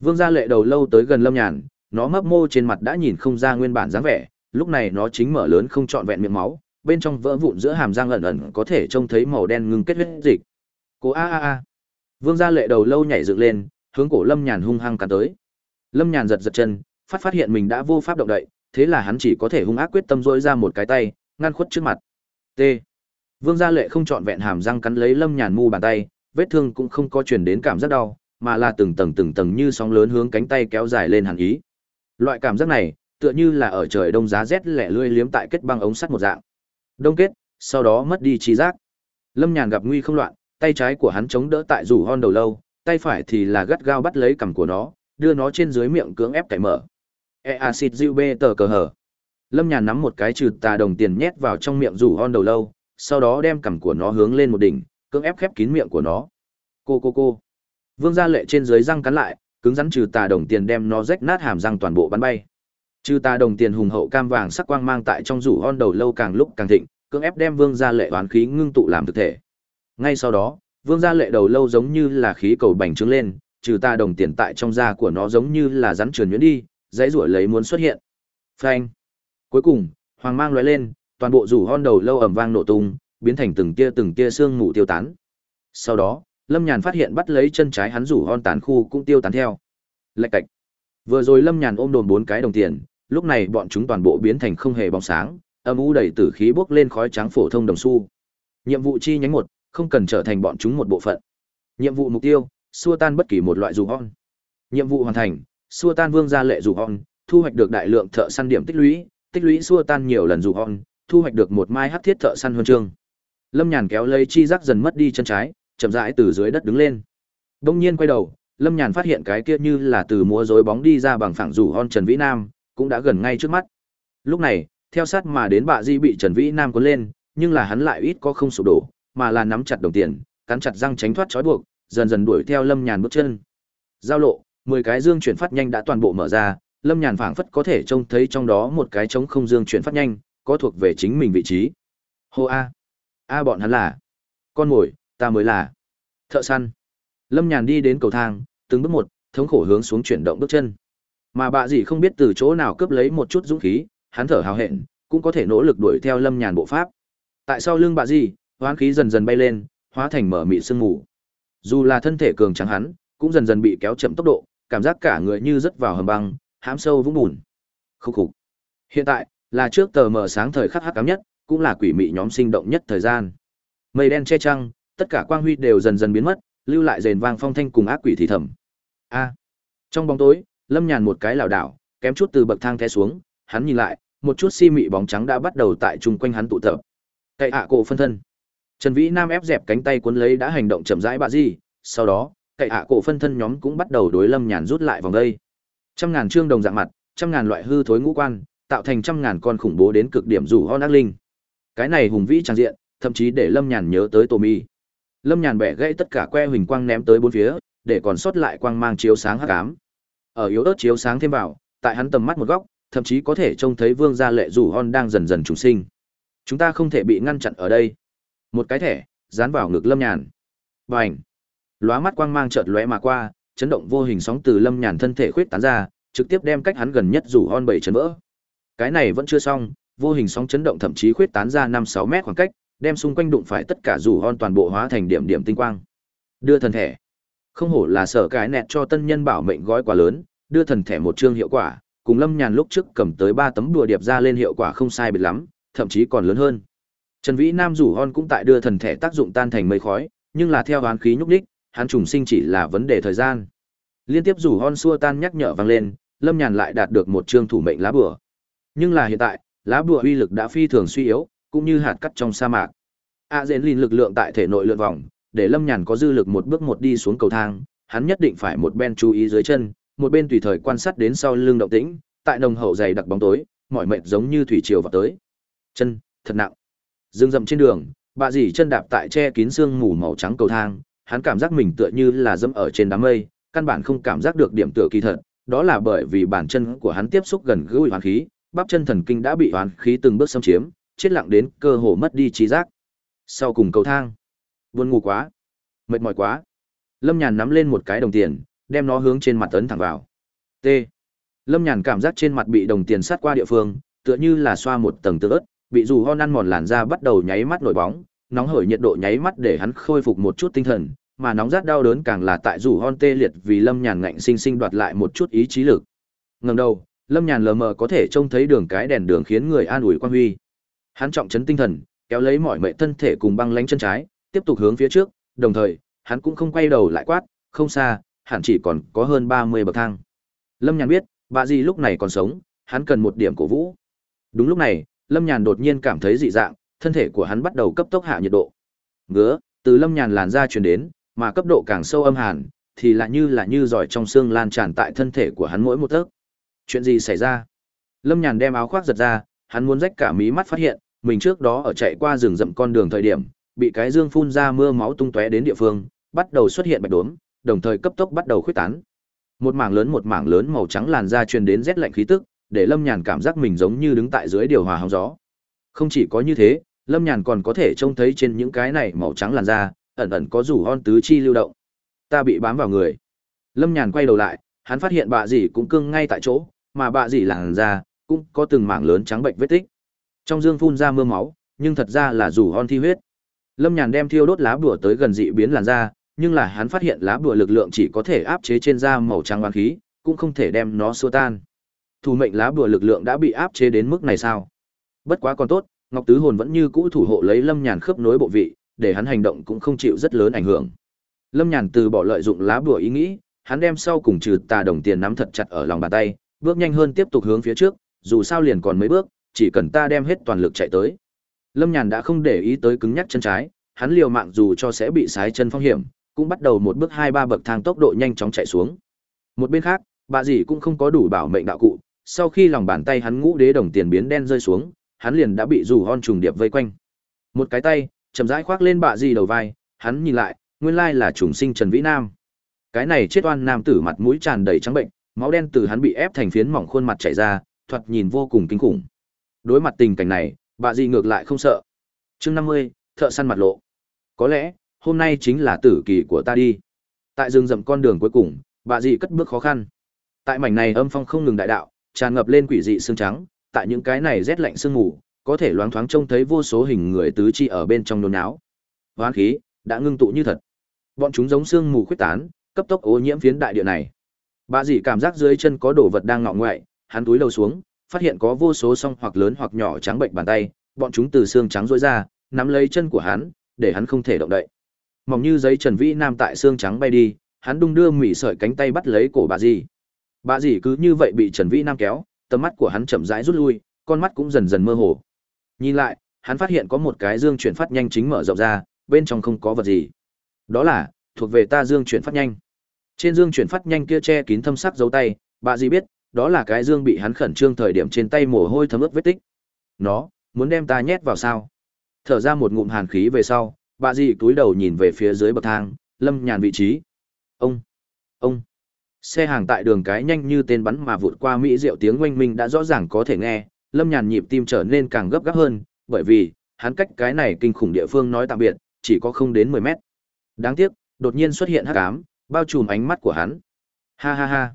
Vương gia lệ đầu lâu tới gần Lâm Nhàn, nó mấp mô trên mặt đã nhìn không ra nguyên bản dáng vẻ, lúc này nó chính mở lớn không trọn vẹn miệng máu, bên trong vỡ vụn giữa hàm răng ẩn ẩn có thể trông thấy màu đen ngưng kết huyết dịch. Cô a a a. Vương gia lệ đầu lâu nhảy dựng lên, hướng cổ Lâm Nhàn hung hăng cắn tới. Lâm Nhàn giật giật chân, phát phát hiện mình đã vô pháp động đậy, thế là hắn chỉ có thể hung ác quyết tâm rỗi ra một cái tay, ngăn khuất trước mặt. T. Vương Gia Lệ không chọn vẹn hàm răng cắn lấy Lâm Nhàn mu bàn tay, vết thương cũng không có truyền đến cảm giác đau, mà là từng tầng từng tầng như sóng lớn hướng cánh tay kéo dài lên hẳn ý. Loại cảm giác này, tựa như là ở trời đông giá rét lẻ lươi liếm tại kết băng ống sắt một dạng. Đông kết, sau đó mất đi trí giác. Lâm Nhàn gặp nguy không loạn, tay trái của hắn chống đỡ tại rủ hon đầu lâu, tay phải thì là gắt gao bắt lấy cằm của nó, đưa nó trên dưới miệng cưỡng ép cạy mở. E acid dịu bê tờ cờ hở. Lâm Nhàn nắm một cái trừ tà đồng tiền nhét vào trong miệng rủ hon đầu lâu, sau đó đem cằm của nó hướng lên một đỉnh, cưỡng ép khép kín miệng của nó. Cô cô cô. Vương Gia Lệ trên dưới răng cắn lại, cứng rắn trừ tà đồng tiền đem nó rách nát hàm răng toàn bộ bắn bay. Trừ tà đồng tiền hùng hậu cam vàng sắc quang mang tại trong rủ hon đầu lâu càng lúc càng thịnh, cưỡng ép đem Vương Gia Lệ oán khí ngưng tụ làm thực thể. Ngay sau đó, Vương Gia Lệ đầu lâu giống như là khí cầu bành trướng lên, trừ tà đồng tiền tại trong da của nó giống như là rắn trườn nhuyễn đi, dãy rủa lấy muốn xuất hiện. Phanh. Cuối cùng, hoàng mang lóe lên, toàn bộ rủ hon đầu lâu ầm vang nổ tung, biến thành từng tia từng tia xương mù tiêu tán. Sau đó, Lâm Nhàn phát hiện bắt lấy chân trái hắn rủ hon tán khu cũng tiêu tán theo. Lạch cạch. Vừa rồi Lâm Nhàn ôm đồn bốn cái đồng tiền, lúc này bọn chúng toàn bộ biến thành không hề bóng sáng, âm u đầy tử khí bốc lên khói trắng phổ thông đồng xu. Nhiệm vụ chi nhánh một, không cần trở thành bọn chúng một bộ phận. Nhiệm vụ mục tiêu, xua tan bất kỳ một loại dù hon. Nhiệm vụ hoàn thành, xua tan vương gia lệ dù hòn thu hoạch được đại lượng thợ săn điểm tích lũy, tích lũy xua tan nhiều lần dù hòn thu hoạch được một mai hắc thiết thợ săn huân chương. Lâm Nhàn kéo lấy chi giác dần mất đi chân trái, chậm rãi từ dưới đất đứng lên. Đông nhiên quay đầu, Lâm Nhàn phát hiện cái kia như là từ múa rối bóng đi ra bằng phẳng rủ hon Trần Vĩ Nam, cũng đã gần ngay trước mắt. Lúc này, theo sát mà đến bạ di bị Trần Vĩ Nam cuốn lên, nhưng là hắn lại ít có không sụp đổ, mà là nắm chặt đồng tiền, cắn chặt răng tránh thoát trói buộc, dần dần đuổi theo Lâm Nhàn bước chân. Giao lộ, mười cái dương chuyển phát nhanh đã toàn bộ mở ra, Lâm Nhàn phảng phất có thể trông thấy trong đó một cái trống không dương chuyển phát nhanh, có thuộc về chính mình vị trí. Hô a. A bọn hắn là. Con mồi, ta mới là thợ săn. Lâm Nhàn đi đến cầu thang, từng bước một, thống khổ hướng xuống chuyển động bước chân. Mà bà gì không biết từ chỗ nào cướp lấy một chút dũng khí, hắn thở hào hẹn, cũng có thể nỗ lực đuổi theo Lâm Nhàn bộ pháp. Tại sao lưng bà gì, hoán khí dần dần bay lên, hóa thành mở mịt sương mù. Dù là thân thể cường trắng hắn, cũng dần dần bị kéo chậm tốc độ, cảm giác cả người như rớt vào hầm băng, hãm sâu vũng bùn. Khúc khục. Hiện tại, là trước tờ mờ sáng thời khắc hắc ám nhất, cũng là quỷ mị nhóm sinh động nhất thời gian. Mây đen che trăng, tất cả quang huy đều dần dần biến mất, lưu lại rền vang phong thanh cùng ác quỷ thì thầm. A. Trong bóng tối, Lâm Nhàn một cái lảo đảo, kém chút từ bậc thang té xuống, hắn nhìn lại, một chút si mị bóng trắng đã bắt đầu tại chung quanh hắn tụ tập. Cậy ạ cổ phân thân. Trần Vĩ Nam ép dẹp cánh tay cuốn lấy đã hành động chậm rãi bạ gì, sau đó, cậy ạ cổ phân thân nhóm cũng bắt đầu đối Lâm Nhàn rút lại vòng đây. Trăm ngàn trương đồng dạng mặt, trăm ngàn loại hư thối ngũ quan, tạo thành trăm ngàn con khủng bố đến cực điểm rủ ho ác linh. Cái này hùng vĩ trang diện, thậm chí để Lâm Nhàn nhớ tới Tô Mi. Lâm Nhàn bẻ gãy tất cả que huỳnh quang ném tới bốn phía, để còn sót lại quang mang chiếu sáng hắc ám. Ở yếu ớt chiếu sáng thêm vào, tại hắn tầm mắt một góc, thậm chí có thể trông thấy Vương gia lệ rủ hon đang dần dần trùng sinh. Chúng ta không thể bị ngăn chặn ở đây. Một cái thẻ, dán vào ngực Lâm Nhàn. Bành! Lóa mắt quang mang chợt lóe mà qua, chấn động vô hình sóng từ Lâm Nhàn thân thể khuyết tán ra, trực tiếp đem cách hắn gần nhất rủ hon bảy chấn vỡ. Cái này vẫn chưa xong, vô hình sóng chấn động thậm chí khuyết tán ra năm sáu mét khoảng cách, đem xung quanh đụng phải tất cả rủ hon toàn bộ hóa thành điểm điểm tinh quang. Đưa thần thể, Không hổ là sở cái nẹt cho tân nhân bảo mệnh gói quá lớn, đưa thần thể một chương hiệu quả, cùng Lâm Nhàn lúc trước cầm tới ba tấm đùa điệp ra lên hiệu quả không sai biệt lắm, thậm chí còn lớn hơn. Trần Vĩ Nam rủ hon cũng tại đưa thần thể tác dụng tan thành mây khói, nhưng là theo đoán khí nhúc đích, hắn trùng sinh chỉ là vấn đề thời gian. Liên tiếp rủ hon xua tan nhắc nhở vang lên, Lâm Nhàn lại đạt được một chương thủ mệnh lá bùa. Nhưng là hiện tại, lá bùa uy lực đã phi thường suy yếu, cũng như hạt cắt trong sa mạc. A Dễn lìn lực lượng tại thể nội lượn vòng, để Lâm Nhàn có dư lực một bước một đi xuống cầu thang, hắn nhất định phải một bên chú ý dưới chân, một bên tùy thời quan sát đến sau lưng động tĩnh, tại nồng hậu dày đặc bóng tối, mọi mệt giống như thủy triều vào tới. Chân, thật nặng. Dương dậm trên đường, bà dì chân đạp tại che kín xương mù màu trắng cầu thang, hắn cảm giác mình tựa như là dẫm ở trên đám mây, căn bản không cảm giác được điểm tựa kỳ thật, đó là bởi vì bản chân của hắn tiếp xúc gần gũi hoàn khí, bắp chân thần kinh đã bị hoàn khí từng bước xâm chiếm, chết lặng đến cơ hồ mất đi trí giác. Sau cùng cầu thang, buồn ngủ quá, mệt mỏi quá. Lâm Nhàn nắm lên một cái đồng tiền, đem nó hướng trên mặt ấn thẳng vào. T. Lâm Nhàn cảm giác trên mặt bị đồng tiền sát qua địa phương, tựa như là xoa một tầng tơ ớt, bị dù hon ăn mòn làn da bắt đầu nháy mắt nổi bóng, nóng hởi nhiệt độ nháy mắt để hắn khôi phục một chút tinh thần, mà nóng rát đau đớn càng là tại rủ hon tê liệt vì Lâm Nhàn ngạnh sinh sinh đoạt lại một chút ý chí lực. Ngẩng đầu, Lâm Nhàn lờ mờ có thể trông thấy đường cái đèn đường khiến người an ủi quan huy. Hắn trọng trấn tinh thần, kéo lấy mọi mệnh thân thể cùng băng lánh chân trái, tiếp tục hướng phía trước, đồng thời, hắn cũng không quay đầu lại quát, không xa, hẳn chỉ còn có hơn 30 bậc thang. Lâm Nhàn biết, bà gì lúc này còn sống, hắn cần một điểm cổ vũ. Đúng lúc này, Lâm Nhàn đột nhiên cảm thấy dị dạng, thân thể của hắn bắt đầu cấp tốc hạ nhiệt độ. Ngứa, từ Lâm Nhàn làn ra truyền đến, mà cấp độ càng sâu âm hàn, thì lại như là như giỏi trong xương lan tràn tại thân thể của hắn mỗi một tấc. Chuyện gì xảy ra? Lâm Nhàn đem áo khoác giật ra, hắn muốn rách cả mí mắt phát hiện, mình trước đó ở chạy qua rừng rậm con đường thời điểm, bị cái dương phun ra mưa máu tung tóe đến địa phương, bắt đầu xuất hiện bạch đốm, đồng thời cấp tốc bắt đầu khuếch tán. Một mảng lớn một mảng lớn màu trắng làn da truyền đến rét lạnh khí tức, để Lâm Nhàn cảm giác mình giống như đứng tại dưới điều hòa hóng gió. Không chỉ có như thế, Lâm Nhàn còn có thể trông thấy trên những cái này màu trắng làn da, ẩn ẩn có rủ hon tứ chi lưu động. Ta bị bám vào người. Lâm Nhàn quay đầu lại, hắn phát hiện bà dì cũng cưng ngay tại chỗ, mà bà dì làn da cũng có từng mảng lớn trắng bệnh vết tích. Trong dương phun ra mưa máu, nhưng thật ra là rủ hon thi huyết. Lâm Nhàn đem thiêu đốt lá bùa tới gần dị biến làn da, nhưng là hắn phát hiện lá bùa lực lượng chỉ có thể áp chế trên da màu trắng oán khí, cũng không thể đem nó xua tan. Thủ mệnh lá bùa lực lượng đã bị áp chế đến mức này sao? Bất quá còn tốt, Ngọc Tứ Hồn vẫn như cũ thủ hộ lấy Lâm Nhàn khớp nối bộ vị, để hắn hành động cũng không chịu rất lớn ảnh hưởng. Lâm Nhàn từ bỏ lợi dụng lá bùa ý nghĩ, hắn đem sau cùng trừ tà đồng tiền nắm thật chặt ở lòng bàn tay, bước nhanh hơn tiếp tục hướng phía trước, dù sao liền còn mấy bước, chỉ cần ta đem hết toàn lực chạy tới. Lâm Nhàn đã không để ý tới cứng nhắc chân trái, hắn liều mạng dù cho sẽ bị sái chân phong hiểm, cũng bắt đầu một bước hai ba bậc thang tốc độ nhanh chóng chạy xuống. Một bên khác, bà dì cũng không có đủ bảo mệnh đạo cụ, sau khi lòng bàn tay hắn ngũ đế đồng tiền biến đen rơi xuống, hắn liền đã bị rủ hon trùng điệp vây quanh. Một cái tay, chậm rãi khoác lên bà di đầu vai, hắn nhìn lại, nguyên lai là trùng sinh Trần Vĩ Nam. Cái này chết oan nam tử mặt mũi tràn đầy trắng bệnh, máu đen từ hắn bị ép thành phiến mỏng khuôn mặt chảy ra, thoạt nhìn vô cùng kinh khủng. Đối mặt tình cảnh này, bà di ngược lại không sợ. Chương năm mươi, thợ săn mặt lộ. Có lẽ, hôm nay chính là tử kỳ của ta đi. Tại rừng rậm con đường cuối cùng, bà di cất bước khó khăn. Tại mảnh này âm phong không ngừng đại đạo, tràn ngập lên quỷ dị xương trắng, tại những cái này rét lạnh sương mù, có thể loáng thoáng trông thấy vô số hình người tứ chi ở bên trong nôn áo. Hoán khí đã ngưng tụ như thật. Bọn chúng giống sương mù khuyết tán, cấp tốc ô nhiễm phiến đại địa này. Bà dì cảm giác dưới chân có đồ vật đang ngọ ngoại, hắn túi đầu xuống, phát hiện có vô số song hoặc lớn hoặc nhỏ trắng bệnh bàn tay, bọn chúng từ xương trắng rỗi ra, nắm lấy chân của hắn, để hắn không thể động đậy. Mỏng như giấy Trần Vĩ Nam tại xương trắng bay đi, hắn đung đưa mỉ sợi cánh tay bắt lấy cổ bà dì. Bà dì cứ như vậy bị Trần Vĩ Nam kéo, tầm mắt của hắn chậm rãi rút lui, con mắt cũng dần dần mơ hồ. Nhìn lại, hắn phát hiện có một cái dương chuyển phát nhanh chính mở rộng ra, bên trong không có vật gì. Đó là thuộc về ta dương chuyển phát nhanh. Trên dương chuyển phát nhanh kia che kín thâm sắc dấu tay, bà dì biết, đó là cái dương bị hắn khẩn trương thời điểm trên tay mồ hôi thấm ướt vết tích. Nó, muốn đem ta nhét vào sao? Thở ra một ngụm hàn khí về sau, bà dì túi đầu nhìn về phía dưới bậc thang, lâm nhàn vị trí. Ông, ông. Xe hàng tại đường cái nhanh như tên bắn mà vụt qua mỹ diệu tiếng oanh minh đã rõ ràng có thể nghe, lâm nhàn nhịp tim trở nên càng gấp gáp hơn, bởi vì, hắn cách cái này kinh khủng địa phương nói tạm biệt, chỉ có không đến mười mét. Đáng tiếc, đột nhiên xuất hiện hắc ám, bao trùm ánh mắt của hắn. Ha ha ha.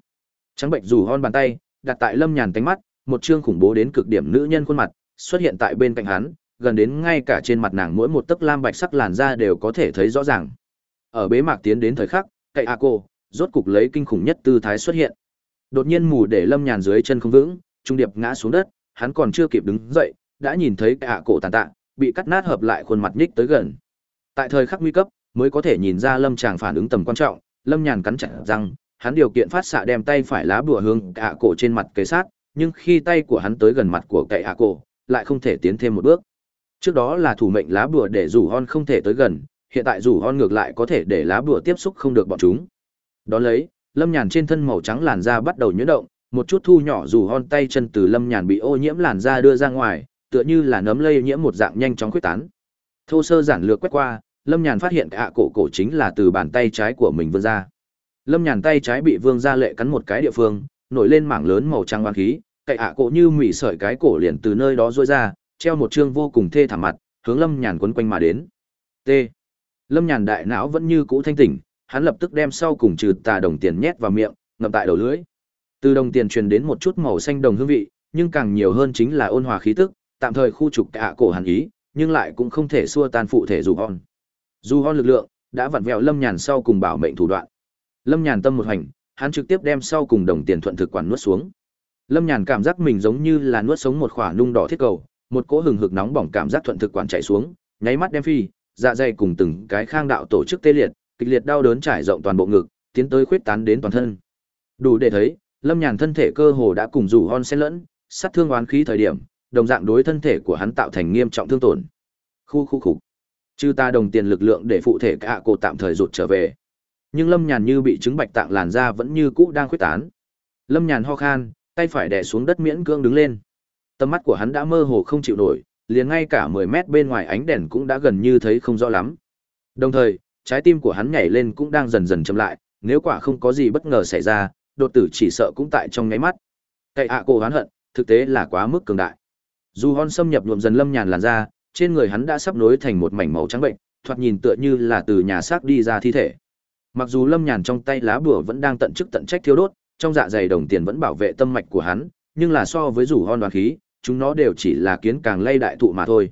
Trắng bệnh rủ hon bàn tay, đặt tại Lâm Nhàn tánh mắt, một trương khủng bố đến cực điểm nữ nhân khuôn mặt, xuất hiện tại bên cạnh hắn, gần đến ngay cả trên mặt nàng mỗi một tấc lam bạch sắc làn da đều có thể thấy rõ ràng. Ở bế mạc tiến đến thời khắc, cậy a cô, rốt cục lấy kinh khủng nhất tư thái xuất hiện. Đột nhiên mù để Lâm Nhàn dưới chân không vững, trung điệp ngã xuống đất, hắn còn chưa kịp đứng dậy, đã nhìn thấy cậy a cổ tàn tạ, bị cắt nát hợp lại khuôn mặt nhích tới gần. Tại thời khắc nguy cấp, mới có thể nhìn ra Lâm Tràng phản ứng tầm quan trọng, Lâm Nhàn cắn chặt răng, hắn điều kiện phát xạ đem tay phải lá bùa hướng cả cổ trên mặt kế sát, nhưng khi tay của hắn tới gần mặt của cậy ạ cổ, lại không thể tiến thêm một bước. Trước đó là thủ mệnh lá bùa để rủ hon không thể tới gần, hiện tại rủ hon ngược lại có thể để lá bùa tiếp xúc không được bọn chúng. Đó lấy, Lâm Nhàn trên thân màu trắng làn da bắt đầu nhuyễn động, một chút thu nhỏ dù hon tay chân từ Lâm Nhàn bị ô nhiễm làn da đưa ra ngoài, tựa như là nấm lây nhiễm một dạng nhanh chóng khuếch tán. Thô sơ giản lược quét qua, Lâm Nhàn phát hiện ạ cổ cổ chính là từ bàn tay trái của mình vươn ra. Lâm Nhàn tay trái bị Vương Gia Lệ cắn một cái địa phương, nổi lên mảng lớn màu trắng oan khí, cậy ạ cổ như mỉ sợi cái cổ liền từ nơi đó rôi ra, treo một chương vô cùng thê thảm mặt, hướng Lâm Nhàn quấn quanh mà đến. T. Lâm Nhàn đại não vẫn như cũ thanh tỉnh, hắn lập tức đem sau cùng trừ tà đồng tiền nhét vào miệng, ngậm tại đầu lưỡi. Từ đồng tiền truyền đến một chút màu xanh đồng hương vị, nhưng càng nhiều hơn chính là ôn hòa khí tức, tạm thời khu trục cả cổ hàn ý, nhưng lại cũng không thể xua tan phụ thể dù hon. Dù hon lực lượng đã vặn vẹo Lâm Nhàn sau cùng bảo mệnh thủ đoạn. Lâm Nhàn tâm một hành, hắn trực tiếp đem sau cùng đồng tiền thuận thực quản nuốt xuống. Lâm Nhàn cảm giác mình giống như là nuốt sống một khỏa nung đỏ thiết cầu, một cỗ hừng hực nóng bỏng cảm giác thuận thực quản chảy xuống, nháy mắt đem phi, dạ dày cùng từng cái khang đạo tổ chức tê liệt, kịch liệt đau đớn trải rộng toàn bộ ngực, tiến tới khuyết tán đến toàn thân. Đủ để thấy, Lâm Nhàn thân thể cơ hồ đã cùng rủ hon xen lẫn, sát thương oán khí thời điểm, đồng dạng đối thân thể của hắn tạo thành nghiêm trọng thương tổn. Khu khu khủng. Chư ta đồng tiền lực lượng để phụ thể cả cô tạm thời rụt trở về. Nhưng Lâm Nhàn như bị chứng bạch tạng làn da vẫn như cũ đang khuyết tán. Lâm Nhàn ho khan, tay phải đè xuống đất miễn cưỡng đứng lên. Tầm mắt của hắn đã mơ hồ không chịu nổi, liền ngay cả 10 mét bên ngoài ánh đèn cũng đã gần như thấy không rõ lắm. Đồng thời, trái tim của hắn nhảy lên cũng đang dần dần chậm lại, nếu quả không có gì bất ngờ xảy ra, đột tử chỉ sợ cũng tại trong nháy mắt. Cậy ạ cổ hoán hận, thực tế là quá mức cường đại. Dù hon xâm nhập nhuộm dần lâm nhàn làn ra, trên người hắn đã sắp nối thành một mảnh màu trắng bệnh, thoạt nhìn tựa như là từ nhà xác đi ra thi thể. Mặc dù Lâm Nhàn trong tay lá bùa vẫn đang tận chức tận trách thiêu đốt, trong dạ dày đồng tiền vẫn bảo vệ tâm mạch của hắn, nhưng là so với rủ hon đoàn khí, chúng nó đều chỉ là kiến càng lay đại thụ mà thôi.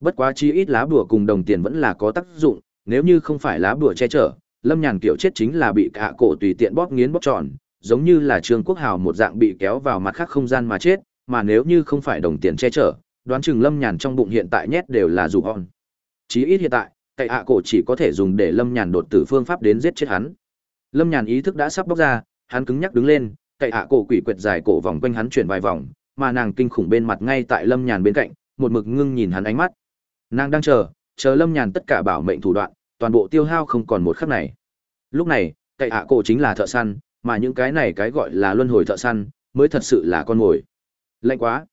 Bất quá chi ít lá bùa cùng đồng tiền vẫn là có tác dụng, nếu như không phải lá bùa che chở, Lâm Nhàn kiểu chết chính là bị cả cổ tùy tiện bóp nghiến bóp tròn, giống như là Trương Quốc Hào một dạng bị kéo vào mặt khác không gian mà chết, mà nếu như không phải đồng tiền che chở, đoán chừng Lâm Nhàn trong bụng hiện tại nhét đều là dù hon. Chí ít hiện tại, cậy hạ cổ chỉ có thể dùng để lâm nhàn đột tử phương pháp đến giết chết hắn lâm nhàn ý thức đã sắp bóc ra hắn cứng nhắc đứng lên cậy hạ cổ quỷ quyệt dài cổ vòng quanh hắn chuyển vài vòng mà nàng kinh khủng bên mặt ngay tại lâm nhàn bên cạnh một mực ngưng nhìn hắn ánh mắt nàng đang chờ chờ lâm nhàn tất cả bảo mệnh thủ đoạn toàn bộ tiêu hao không còn một khắc này lúc này cậy ạ cổ chính là thợ săn mà những cái này cái gọi là luân hồi thợ săn mới thật sự là con mồi lạnh quá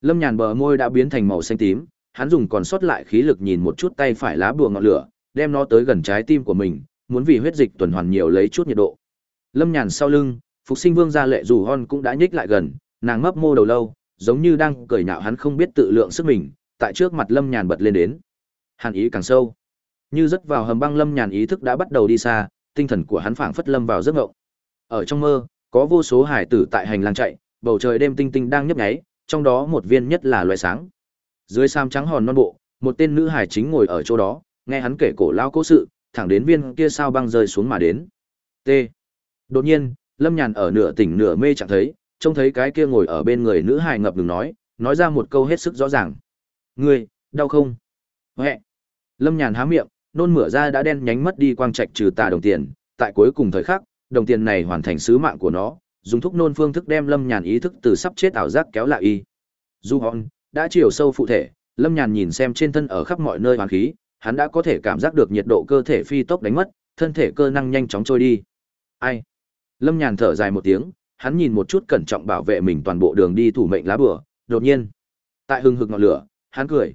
lâm nhàn bờ môi đã biến thành màu xanh tím hắn dùng còn sót lại khí lực nhìn một chút tay phải lá bùa ngọn lửa, đem nó tới gần trái tim của mình, muốn vì huyết dịch tuần hoàn nhiều lấy chút nhiệt độ. Lâm Nhàn sau lưng, Phục Sinh Vương gia lệ dù hon cũng đã nhích lại gần, nàng mấp mô đầu lâu, giống như đang cười nhạo hắn không biết tự lượng sức mình, tại trước mặt Lâm Nhàn bật lên đến. Hàn ý càng sâu. Như rất vào hầm băng lâm nhàn ý thức đã bắt đầu đi xa, tinh thần của hắn phảng phất lâm vào giấc ngộng. Ở trong mơ, có vô số hải tử tại hành lang chạy, bầu trời đêm tinh tinh đang nhấp nháy, trong đó một viên nhất là loài sáng. Dưới sam trắng hòn non bộ, một tên nữ hải chính ngồi ở chỗ đó, nghe hắn kể cổ lao cố sự, thẳng đến viên kia sao băng rơi xuống mà đến. T. Đột nhiên, Lâm Nhàn ở nửa tỉnh nửa mê chẳng thấy, trông thấy cái kia ngồi ở bên người nữ hài ngập ngừng nói, nói ra một câu hết sức rõ ràng. Ngươi, đau không? Huệ. Lâm Nhàn há miệng, nôn mửa ra đã đen nhánh mất đi quang trạch trừ tà đồng tiền, tại cuối cùng thời khắc, đồng tiền này hoàn thành sứ mạng của nó, dùng thuốc nôn phương thức đem Lâm Nhàn ý thức từ sắp chết ảo giác kéo lại y. Du Hon đã chiều sâu phụ thể, Lâm Nhàn nhìn xem trên thân ở khắp mọi nơi hoàn khí, hắn đã có thể cảm giác được nhiệt độ cơ thể phi tốc đánh mất, thân thể cơ năng nhanh chóng trôi đi. Ai? Lâm Nhàn thở dài một tiếng, hắn nhìn một chút cẩn trọng bảo vệ mình toàn bộ đường đi thủ mệnh lá bửa. đột nhiên, tại hừng hực ngọn lửa, hắn cười.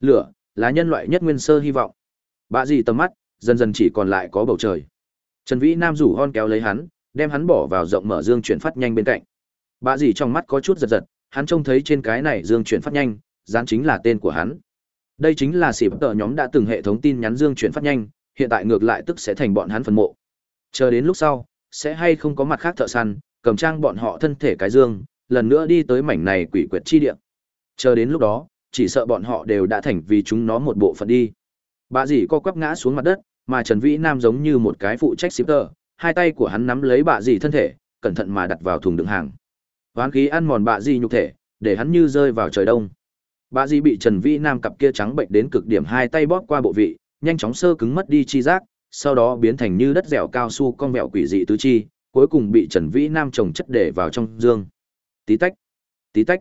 Lửa là nhân loại nhất nguyên sơ hy vọng. Bạ gì tầm mắt, dần dần chỉ còn lại có bầu trời. Trần Vĩ Nam rủ hon kéo lấy hắn, đem hắn bỏ vào rộng mở dương chuyển phát nhanh bên cạnh. Bạ gì trong mắt có chút giật giật, hắn trông thấy trên cái này dương chuyển phát nhanh, dán chính là tên của hắn. Đây chính là xịp tờ nhóm đã từng hệ thống tin nhắn dương chuyển phát nhanh, hiện tại ngược lại tức sẽ thành bọn hắn phân mộ. Chờ đến lúc sau, sẽ hay không có mặt khác thợ săn, cầm trang bọn họ thân thể cái dương, lần nữa đi tới mảnh này quỷ quyệt chi địa. Chờ đến lúc đó, chỉ sợ bọn họ đều đã thành vì chúng nó một bộ phận đi. Bà dì co quắp ngã xuống mặt đất, mà Trần Vĩ Nam giống như một cái phụ trách shipper, hai tay của hắn nắm lấy bà dì thân thể, cẩn thận mà đặt vào thùng đựng hàng. Hoán khí ăn mòn bà dì nhục thể, để hắn như rơi vào trời đông. Bà dì bị Trần Vĩ Nam cặp kia trắng bệnh đến cực điểm hai tay bóp qua bộ vị, nhanh chóng sơ cứng mất đi chi giác, sau đó biến thành như đất dẻo cao su con mèo quỷ dị tứ chi, cuối cùng bị Trần Vĩ Nam trồng chất để vào trong dương. Tí tách, tí tách.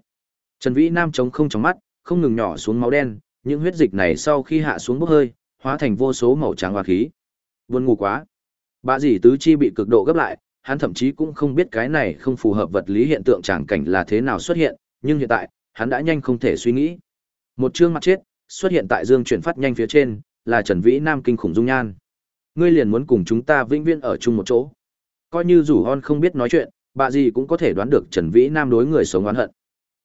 Trần Vĩ Nam trống không trong mắt, không ngừng nhỏ xuống máu đen, những huyết dịch này sau khi hạ xuống bốc hơi, hóa thành vô số màu trắng hoa khí. Buồn ngủ quá. Bạ dì tứ chi bị cực độ gấp lại, hắn thậm chí cũng không biết cái này không phù hợp vật lý hiện tượng tràng cảnh là thế nào xuất hiện, nhưng hiện tại, hắn đã nhanh không thể suy nghĩ. Một chương mặt chết, xuất hiện tại dương chuyển phát nhanh phía trên, là Trần Vĩ Nam kinh khủng dung nhan. Ngươi liền muốn cùng chúng ta vĩnh viễn ở chung một chỗ. Coi như rủ hon không biết nói chuyện, bà gì cũng có thể đoán được Trần Vĩ Nam đối người sống oán hận.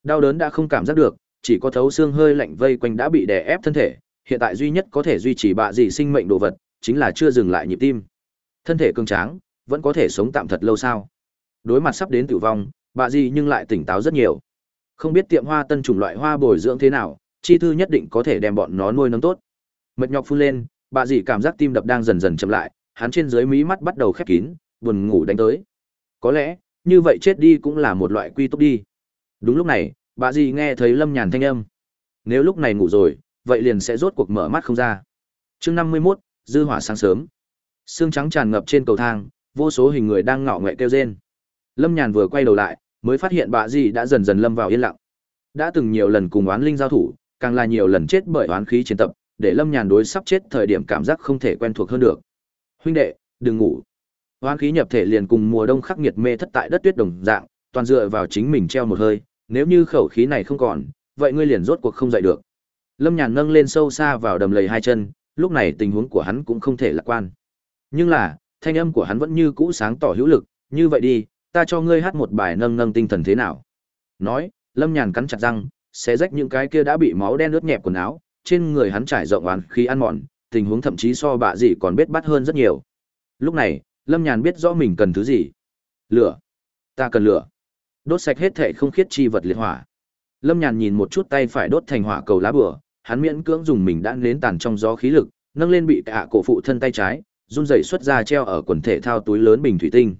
Đau đớn đã không cảm giác được, chỉ có thấu xương hơi lạnh vây quanh đã bị đè ép thân thể, hiện tại duy nhất có thể duy trì bạ dị sinh mệnh đồ vật, chính là chưa dừng lại nhịp tim. Thân thể cường tráng, vẫn có thể sống tạm thật lâu sao? Đối mặt sắp đến tử vong, bạ dị nhưng lại tỉnh táo rất nhiều. Không biết tiệm hoa tân chủng loại hoa bồi dưỡng thế nào, chi thư nhất định có thể đem bọn nó nuôi nấng tốt. Mệt nhọc phun lên, bạ dị cảm giác tim đập đang dần dần chậm lại, hắn trên dưới mí mắt bắt đầu khép kín, buồn ngủ đánh tới. Có lẽ, như vậy chết đi cũng là một loại quy túc đi. Đúng lúc này, bà gì nghe thấy lâm nhàn thanh âm. Nếu lúc này ngủ rồi, vậy liền sẽ rốt cuộc mở mắt không ra. Chương năm mươi mốt, dư hỏa sáng sớm. Xương trắng tràn ngập trên cầu thang, vô số hình người đang ngọ nghệ kêu rên. Lâm nhàn vừa quay đầu lại, mới phát hiện bà gì đã dần dần lâm vào yên lặng. Đã từng nhiều lần cùng oán linh giao thủ, càng là nhiều lần chết bởi oán khí chiến tập, để lâm nhàn đối sắp chết thời điểm cảm giác không thể quen thuộc hơn được. Huynh đệ, đừng ngủ. Oán khí nhập thể liền cùng mùa đông khắc nghiệt mê thất tại đất tuyết đồng dạng, toàn dựa vào chính mình treo một hơi nếu như khẩu khí này không còn, vậy ngươi liền rốt cuộc không dậy được. Lâm Nhàn nâng lên sâu xa vào đầm lầy hai chân, lúc này tình huống của hắn cũng không thể lạc quan. Nhưng là, thanh âm của hắn vẫn như cũ sáng tỏ hữu lực, như vậy đi, ta cho ngươi hát một bài nâng nâng tinh thần thế nào. Nói, Lâm Nhàn cắn chặt răng, xé rách những cái kia đã bị máu đen ướt nhẹp quần áo, trên người hắn trải rộng oán khí ăn mòn, tình huống thậm chí so bạ gì còn biết bắt hơn rất nhiều. Lúc này, Lâm Nhàn biết rõ mình cần thứ gì. Lửa. Ta cần lửa đốt sạch hết thể không khiết chi vật liệt hỏa. Lâm nhàn nhìn một chút tay phải đốt thành hỏa cầu lá bùa, hắn miễn cưỡng dùng mình đã nến tàn trong gió khí lực nâng lên bị cả cổ phụ thân tay trái run rẩy xuất ra treo ở quần thể thao túi lớn bình thủy tinh.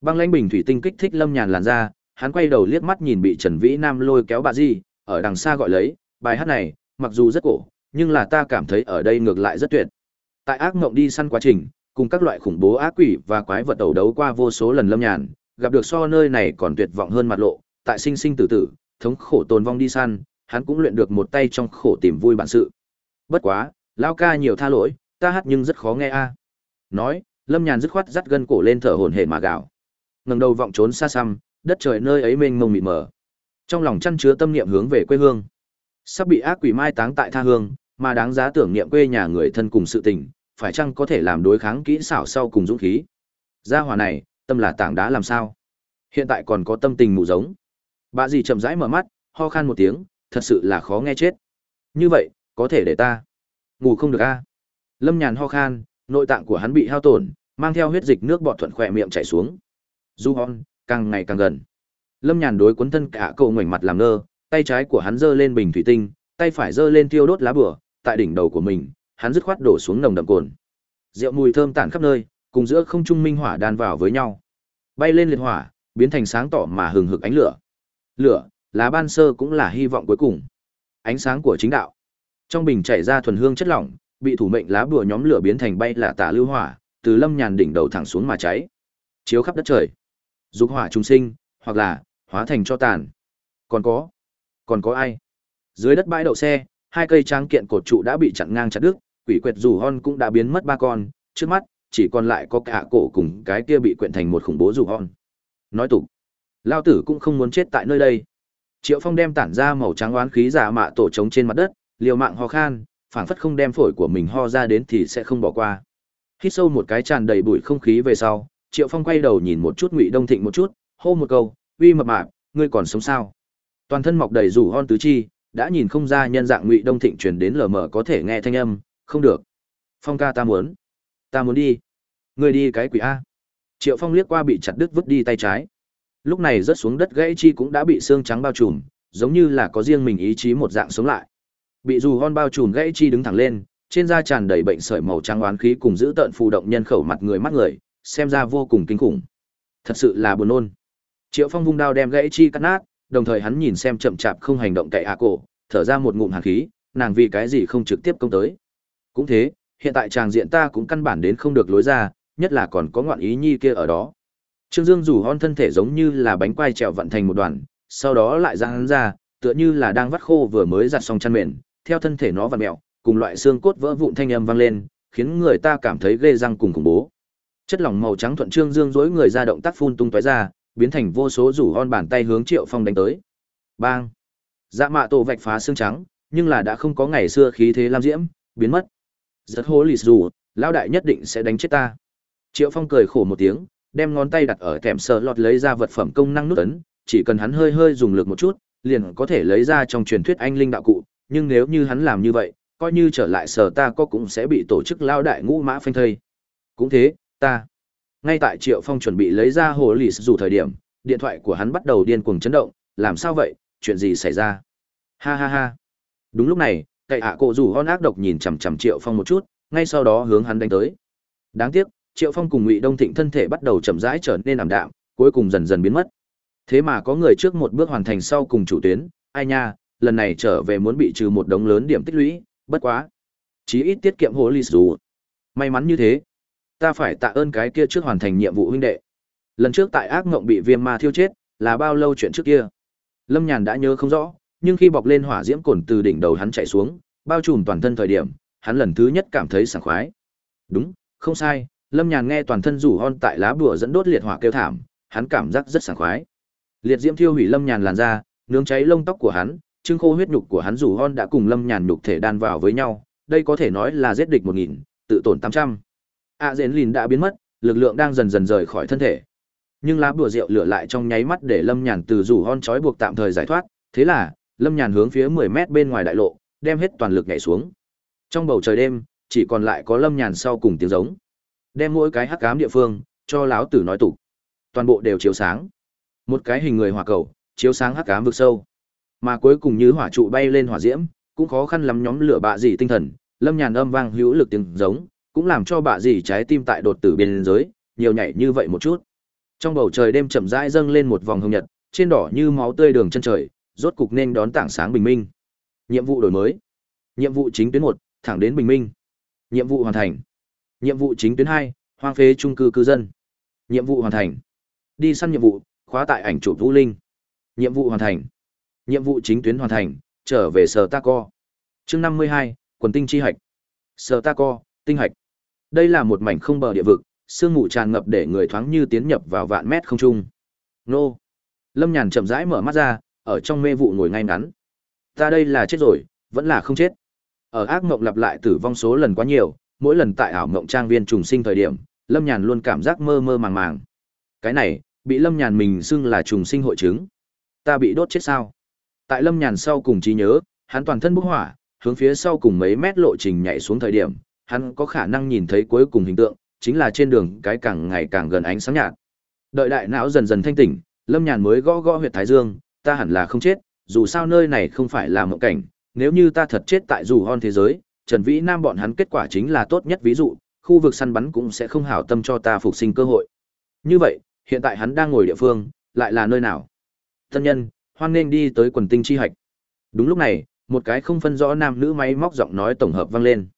Băng lãnh bình thủy tinh kích thích lâm nhàn làn ra hắn quay đầu liếc mắt nhìn bị trần vĩ nam lôi kéo bà di ở đằng xa gọi lấy bài hát này mặc dù rất cổ nhưng là ta cảm thấy ở đây ngược lại rất tuyệt. Tại ác mộng đi săn quá trình cùng các loại khủng bố ác quỷ và quái vật đầu đấu qua vô số lần lâm nhàn gặp được so nơi này còn tuyệt vọng hơn mặt lộ, tại sinh sinh tử tử, thống khổ tồn vong đi săn, hắn cũng luyện được một tay trong khổ tìm vui bản sự. Bất quá, lão ca nhiều tha lỗi, ta hát nhưng rất khó nghe a. Nói, Lâm Nhàn dứt khoát dắt gân cổ lên thở hổn hển mà gào. Ngẩng đầu vọng trốn xa xăm, đất trời nơi ấy mênh mông mịt mờ. Trong lòng chăn chứa tâm niệm hướng về quê hương. Sắp bị ác quỷ mai táng tại tha hương, mà đáng giá tưởng niệm quê nhà người thân cùng sự tình, phải chăng có thể làm đối kháng kỹ xảo sau cùng dũng khí. Gia hỏa này, tâm là tảng đá làm sao hiện tại còn có tâm tình mù giống bà dì chậm rãi mở mắt ho khan một tiếng thật sự là khó nghe chết như vậy có thể để ta ngủ không được a Lâm Nhàn ho khan, nội tạng của hắn bị hao tổn, mang theo huyết dịch nước bọt thuận khỏe miệng chảy xuống. Du Hon, càng ngày càng gần. Lâm Nhàn đối cuốn thân cả cậu ngoảnh mặt làm ngơ, tay trái của hắn giơ lên bình thủy tinh, tay phải giơ lên tiêu đốt lá bửa tại đỉnh đầu của mình, hắn dứt khoát đổ xuống nồng đậm cồn. Rượu mùi thơm tản khắp nơi, cùng giữa không trung minh hỏa đan vào với nhau. Bay lên liệt hỏa, biến thành sáng tỏ mà hừng hực ánh lửa. Lửa, lá ban sơ cũng là hy vọng cuối cùng. Ánh sáng của chính đạo. Trong bình chảy ra thuần hương chất lỏng, bị thủ mệnh lá bùa nhóm lửa biến thành bay là tả lưu hỏa, từ lâm nhàn đỉnh đầu thẳng xuống mà cháy. Chiếu khắp đất trời. Dục hỏa trùng sinh, hoặc là hóa thành cho tàn. Còn có, còn có ai? Dưới đất bãi đậu xe, hai cây tráng kiện cột trụ đã bị chặn ngang chặt đứt, quỷ quệt rủ hon cũng đã biến mất ba con, trước mắt chỉ còn lại có cả cổ cùng cái kia bị quyện thành một khủng bố dù hon. Nói tục, lao tử cũng không muốn chết tại nơi đây. Triệu Phong đem tản ra màu trắng oán khí giả mạ tổ trống trên mặt đất, liều mạng ho khan, phảng phất không đem phổi của mình ho ra đến thì sẽ không bỏ qua. Hít sâu một cái tràn đầy bụi không khí về sau, Triệu Phong quay đầu nhìn một chút Ngụy Đông Thịnh một chút, hô một câu, "Uy mập mạp, ngươi còn sống sao?" Toàn thân mọc đầy rủ hon tứ chi, đã nhìn không ra nhân dạng Ngụy Đông Thịnh truyền đến lờ mờ có thể nghe thanh âm, không được. Phong ca ta muốn, ta muốn đi. Ngươi đi cái quỷ a. Triệu Phong liếc qua bị chặt đứt vứt đi tay trái. Lúc này rớt xuống đất gãy chi cũng đã bị xương trắng bao trùm, giống như là có riêng mình ý chí một dạng sống lại. Bị dù hon bao trùm gãy chi đứng thẳng lên, trên da tràn đầy bệnh sởi màu trắng oán khí cùng giữ tợn phù động nhân khẩu mặt người mắt người, xem ra vô cùng kinh khủng. Thật sự là buồn nôn. Triệu Phong vung đao đem gãy chi cắt nát, đồng thời hắn nhìn xem chậm chạp không hành động cậy hạ cổ, thở ra một ngụm hàn khí, nàng vì cái gì không trực tiếp công tới. Cũng thế, hiện tại tràng diện ta cũng căn bản đến không được lối ra, nhất là còn có ngoạn ý nhi kia ở đó. Trương Dương rủ hon thân thể giống như là bánh quai trèo vận thành một đoàn, sau đó lại ra hắn ra, tựa như là đang vắt khô vừa mới giặt xong chăn mền, theo thân thể nó vặn mèo, cùng loại xương cốt vỡ vụn thanh âm vang lên, khiến người ta cảm thấy ghê răng cùng khủng bố. Chất lỏng màu trắng thuận trương dương dối người ra động tác phun tung tóe ra, biến thành vô số rủ hon bàn tay hướng Triệu Phong đánh tới. Bang! Dạ mạ tổ vạch phá xương trắng, nhưng là đã không có ngày xưa khí thế lam diễm, biến mất. Rất hố lì dù, lão đại nhất định sẽ đánh chết ta. Triệu Phong cười khổ một tiếng, đem ngón tay đặt ở kèm sờ lọt lấy ra vật phẩm công năng nút ấn, chỉ cần hắn hơi hơi dùng lực một chút, liền có thể lấy ra trong truyền thuyết anh linh đạo cụ, nhưng nếu như hắn làm như vậy, coi như trở lại sở ta có cũng sẽ bị tổ chức lao đại ngũ mã phanh thây. Cũng thế, ta. Ngay tại Triệu Phong chuẩn bị lấy ra hồ lì dù thời điểm, điện thoại của hắn bắt đầu điên cuồng chấn động, làm sao vậy, chuyện gì xảy ra? Ha ha ha. Đúng lúc này, cậy ạ cổ rủ hon ác độc nhìn chằm chằm Triệu Phong một chút, ngay sau đó hướng hắn đánh tới. Đáng tiếc, Triệu Phong cùng Ngụy Đông Thịnh thân thể bắt đầu chậm rãi trở nên ảm đạm, cuối cùng dần dần biến mất. Thế mà có người trước một bước hoàn thành sau cùng chủ tuyến, ai nha, lần này trở về muốn bị trừ một đống lớn điểm tích lũy, bất quá. Chí ít tiết kiệm hồ lì dù. May mắn như thế. Ta phải tạ ơn cái kia trước hoàn thành nhiệm vụ huynh đệ. Lần trước tại ác ngộng bị viêm ma thiêu chết, là bao lâu chuyện trước kia. Lâm Nhàn đã nhớ không rõ, nhưng khi bọc lên hỏa diễm cồn từ đỉnh đầu hắn chạy xuống, bao trùm toàn thân thời điểm, hắn lần thứ nhất cảm thấy sảng khoái. Đúng, không sai, Lâm Nhàn nghe toàn thân rủ hon tại lá bùa dẫn đốt liệt hỏa kêu thảm, hắn cảm giác rất sảng khoái. Liệt diễm thiêu hủy Lâm Nhàn làn da, nướng cháy lông tóc của hắn, trưng khô huyết nhục của hắn rủ hon đã cùng Lâm Nhàn nhục thể đan vào với nhau, đây có thể nói là giết địch một nghìn, tự tổn tám trăm. A Dễn Lìn đã biến mất, lực lượng đang dần dần rời khỏi thân thể. Nhưng lá bùa rượu lửa lại trong nháy mắt để Lâm Nhàn từ rủ hon trói buộc tạm thời giải thoát, thế là, Lâm Nhàn hướng phía 10 mét bên ngoài đại lộ, đem hết toàn lực nhảy xuống. Trong bầu trời đêm, chỉ còn lại có Lâm Nhàn sau cùng tiếng giống. Đem mỗi cái hắc ám địa phương, cho lão tử nói tục. Toàn bộ đều chiếu sáng. Một cái hình người hỏa cầu, chiếu sáng hắc ám vực sâu. Mà cuối cùng như hỏa trụ bay lên hỏa diễm, cũng khó khăn lắm nhóm lửa bạ dì tinh thần, Lâm Nhàn âm vang hữu lực tiếng giống, cũng làm cho bạ dì trái tim tại đột tử biên giới, nhiều nhảy như vậy một chút. Trong bầu trời đêm chậm rãi dâng lên một vòng hồng nhật, trên đỏ như máu tươi đường chân trời, rốt cục nên đón tảng sáng bình minh. Nhiệm vụ đổi mới. Nhiệm vụ chính tuyến một, thẳng đến bình minh. Nhiệm vụ hoàn thành. Nhiệm vụ chính tuyến hai, hoang phế trung cư cư dân. Nhiệm vụ hoàn thành. Đi săn nhiệm vụ, khóa tại ảnh chụp Vũ Linh. Nhiệm vụ hoàn thành. Nhiệm vụ chính tuyến hoàn thành, trở về sở ta co. Chương năm mươi hai, quần tinh chi hạch. Sở ta co, tinh hạch. Đây là một mảnh không bờ địa vực, sương mù tràn ngập để người thoáng như tiến nhập vào vạn mét không trung. Nô. Lâm Nhàn chậm rãi mở mắt ra, ở trong mê vụ ngồi ngay ngắn. Ta đây là chết rồi, vẫn là không chết. Ở ác mộng lặp lại tử vong số lần quá nhiều, mỗi lần tại ảo mộng trang viên trùng sinh thời điểm, Lâm Nhàn luôn cảm giác mơ mơ màng màng. Cái này, bị Lâm Nhàn mình xưng là trùng sinh hội chứng. Ta bị đốt chết sao? Tại Lâm Nhàn sau cùng trí nhớ, hắn toàn thân bốc hỏa, hướng phía sau cùng mấy mét lộ trình nhảy xuống thời điểm, hắn có khả năng nhìn thấy cuối cùng hình tượng, chính là trên đường cái càng ngày càng gần ánh sáng nhạt. Đợi đại não dần dần thanh tỉnh, Lâm Nhàn mới gõ gõ huyệt thái dương, ta hẳn là không chết, dù sao nơi này không phải là mộng cảnh, nếu như ta thật chết tại dù hon thế giới, Trần Vĩ Nam bọn hắn kết quả chính là tốt nhất ví dụ, khu vực săn bắn cũng sẽ không hảo tâm cho ta phục sinh cơ hội. Như vậy, hiện tại hắn đang ngồi địa phương, lại là nơi nào? Tân nhân, hoan nên đi tới quần tinh chi hạch. Đúng lúc này, một cái không phân rõ nam nữ máy móc giọng nói tổng hợp vang lên.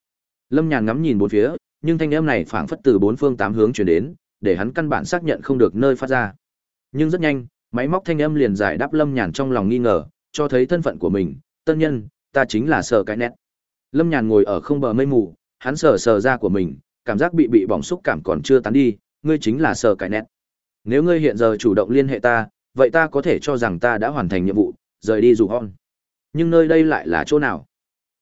Lâm Nhàn ngắm nhìn bốn phía, nhưng thanh âm này phảng phất từ bốn phương tám hướng truyền đến, để hắn căn bản xác nhận không được nơi phát ra. Nhưng rất nhanh, máy móc thanh âm liền giải đáp Lâm Nhàn trong lòng nghi ngờ, cho thấy thân phận của mình, tân nhân, ta chính là Sở Cái Nét. Lâm Nhàn ngồi ở không bờ mây mù, hắn sờ sờ da của mình, cảm giác bị bị bỏng xúc cảm còn chưa tán đi, ngươi chính là Sở Cái Nét. Nếu ngươi hiện giờ chủ động liên hệ ta, vậy ta có thể cho rằng ta đã hoàn thành nhiệm vụ, rời đi dù hon. Nhưng nơi đây lại là chỗ nào?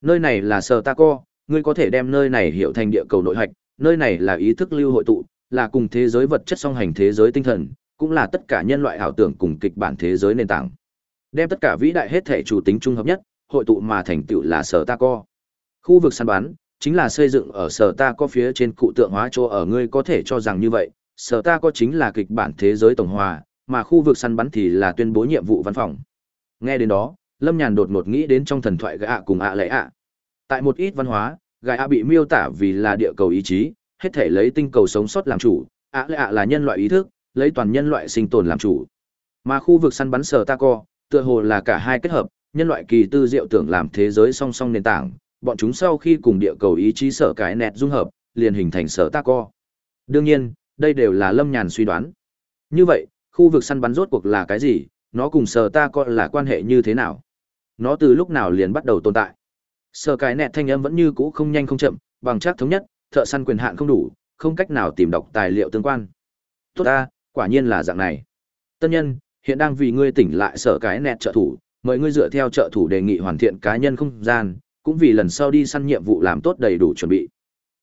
Nơi này là Sở Ta Co, ngươi có thể đem nơi này hiểu thành địa cầu nội hạch, nơi này là ý thức lưu hội tụ, là cùng thế giới vật chất song hành thế giới tinh thần, cũng là tất cả nhân loại ảo tưởng cùng kịch bản thế giới nền tảng. Đem tất cả vĩ đại hết thể chủ tính trung hợp nhất, hội tụ mà thành tựu là sở ta co. Khu vực săn bắn chính là xây dựng ở sở ta co phía trên cụ tượng hóa chỗ ở ngươi có thể cho rằng như vậy, sở ta có chính là kịch bản thế giới tổng hòa, mà khu vực săn bắn thì là tuyên bố nhiệm vụ văn phòng. Nghe đến đó, Lâm Nhàn đột ngột nghĩ đến trong thần thoại gã cùng ạ lệ ạ. Tại một ít văn hóa, gã bị miêu tả vì là địa cầu ý chí, hết thể lấy tinh cầu sống sót làm chủ, ạ lệ ạ là nhân loại ý thức, lấy toàn nhân loại sinh tồn làm chủ. Mà khu vực săn bắn sở ta co, tựa hồ là cả hai kết hợp, nhân loại kỳ tư diệu tưởng làm thế giới song song nền tảng, bọn chúng sau khi cùng địa cầu ý chí sở cái nẹt dung hợp, liền hình thành sở ta co. Đương nhiên, đây đều là Lâm Nhàn suy đoán. Như vậy, khu vực săn bắn rốt cuộc là cái gì, nó cùng sở ta co là quan hệ như thế nào? Nó từ lúc nào liền bắt đầu tồn tại? Sở cái nẹt thanh âm vẫn như cũ không nhanh không chậm, bằng chắc thống nhất, thợ săn quyền hạn không đủ, không cách nào tìm đọc tài liệu tương quan. Tốt ta, quả nhiên là dạng này. Tân nhân, hiện đang vì ngươi tỉnh lại sở cái nẹt trợ thủ, mời ngươi dựa theo trợ thủ đề nghị hoàn thiện cá nhân không gian, cũng vì lần sau đi săn nhiệm vụ làm tốt đầy đủ chuẩn bị.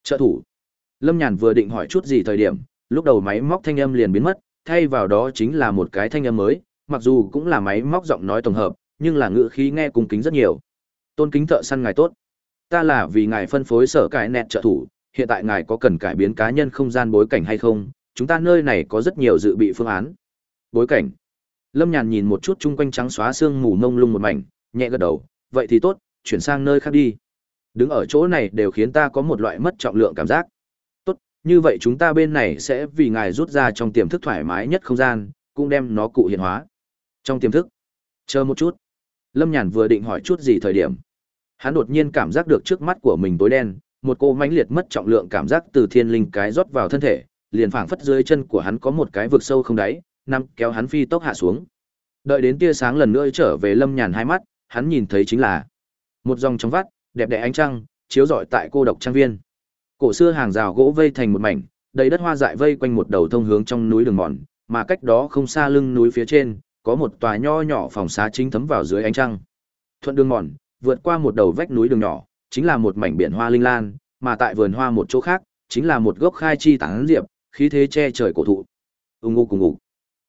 Trợ thủ. Lâm Nhàn vừa định hỏi chút gì thời điểm, lúc đầu máy móc thanh âm liền biến mất, thay vào đó chính là một cái thanh âm mới, mặc dù cũng là máy móc giọng nói tổng hợp, nhưng là ngữ khí nghe cung kính rất nhiều. Tôn kính thợ săn ngài tốt. Ta là vì ngài phân phối sở cái nẹt trợ thủ, hiện tại ngài có cần cải biến cá nhân không gian bối cảnh hay không? Chúng ta nơi này có rất nhiều dự bị phương án. Bối cảnh. Lâm Nhàn nhìn một chút chung quanh trắng xóa xương mù mông lung một mảnh, nhẹ gật đầu, vậy thì tốt, chuyển sang nơi khác đi. Đứng ở chỗ này đều khiến ta có một loại mất trọng lượng cảm giác. Tốt, như vậy chúng ta bên này sẽ vì ngài rút ra trong tiềm thức thoải mái nhất không gian, cũng đem nó cụ hiện hóa. Trong tiềm thức. Chờ một chút. Lâm Nhàn vừa định hỏi chút gì thời điểm. Hắn đột nhiên cảm giác được trước mắt của mình tối đen, một cô mãnh liệt mất trọng lượng cảm giác từ thiên linh cái rót vào thân thể, liền phảng phất dưới chân của hắn có một cái vực sâu không đáy, nằm kéo hắn phi tốc hạ xuống. Đợi đến tia sáng lần nữa trở về Lâm Nhàn hai mắt, hắn nhìn thấy chính là một dòng trong vắt, đẹp đẽ ánh trăng, chiếu rọi tại cô độc trang viên. Cổ xưa hàng rào gỗ vây thành một mảnh, đầy đất hoa dại vây quanh một đầu thông hướng trong núi đường mòn, mà cách đó không xa lưng núi phía trên, có một tòa nho nhỏ phòng xá chính thấm vào dưới ánh trăng. Thuận đường mòn, vượt qua một đầu vách núi đường nhỏ, chính là một mảnh biển hoa linh lan, mà tại vườn hoa một chỗ khác, chính là một gốc khai chi tán diệp, khí thế che trời cổ thụ. Ung ngô cùng ngục.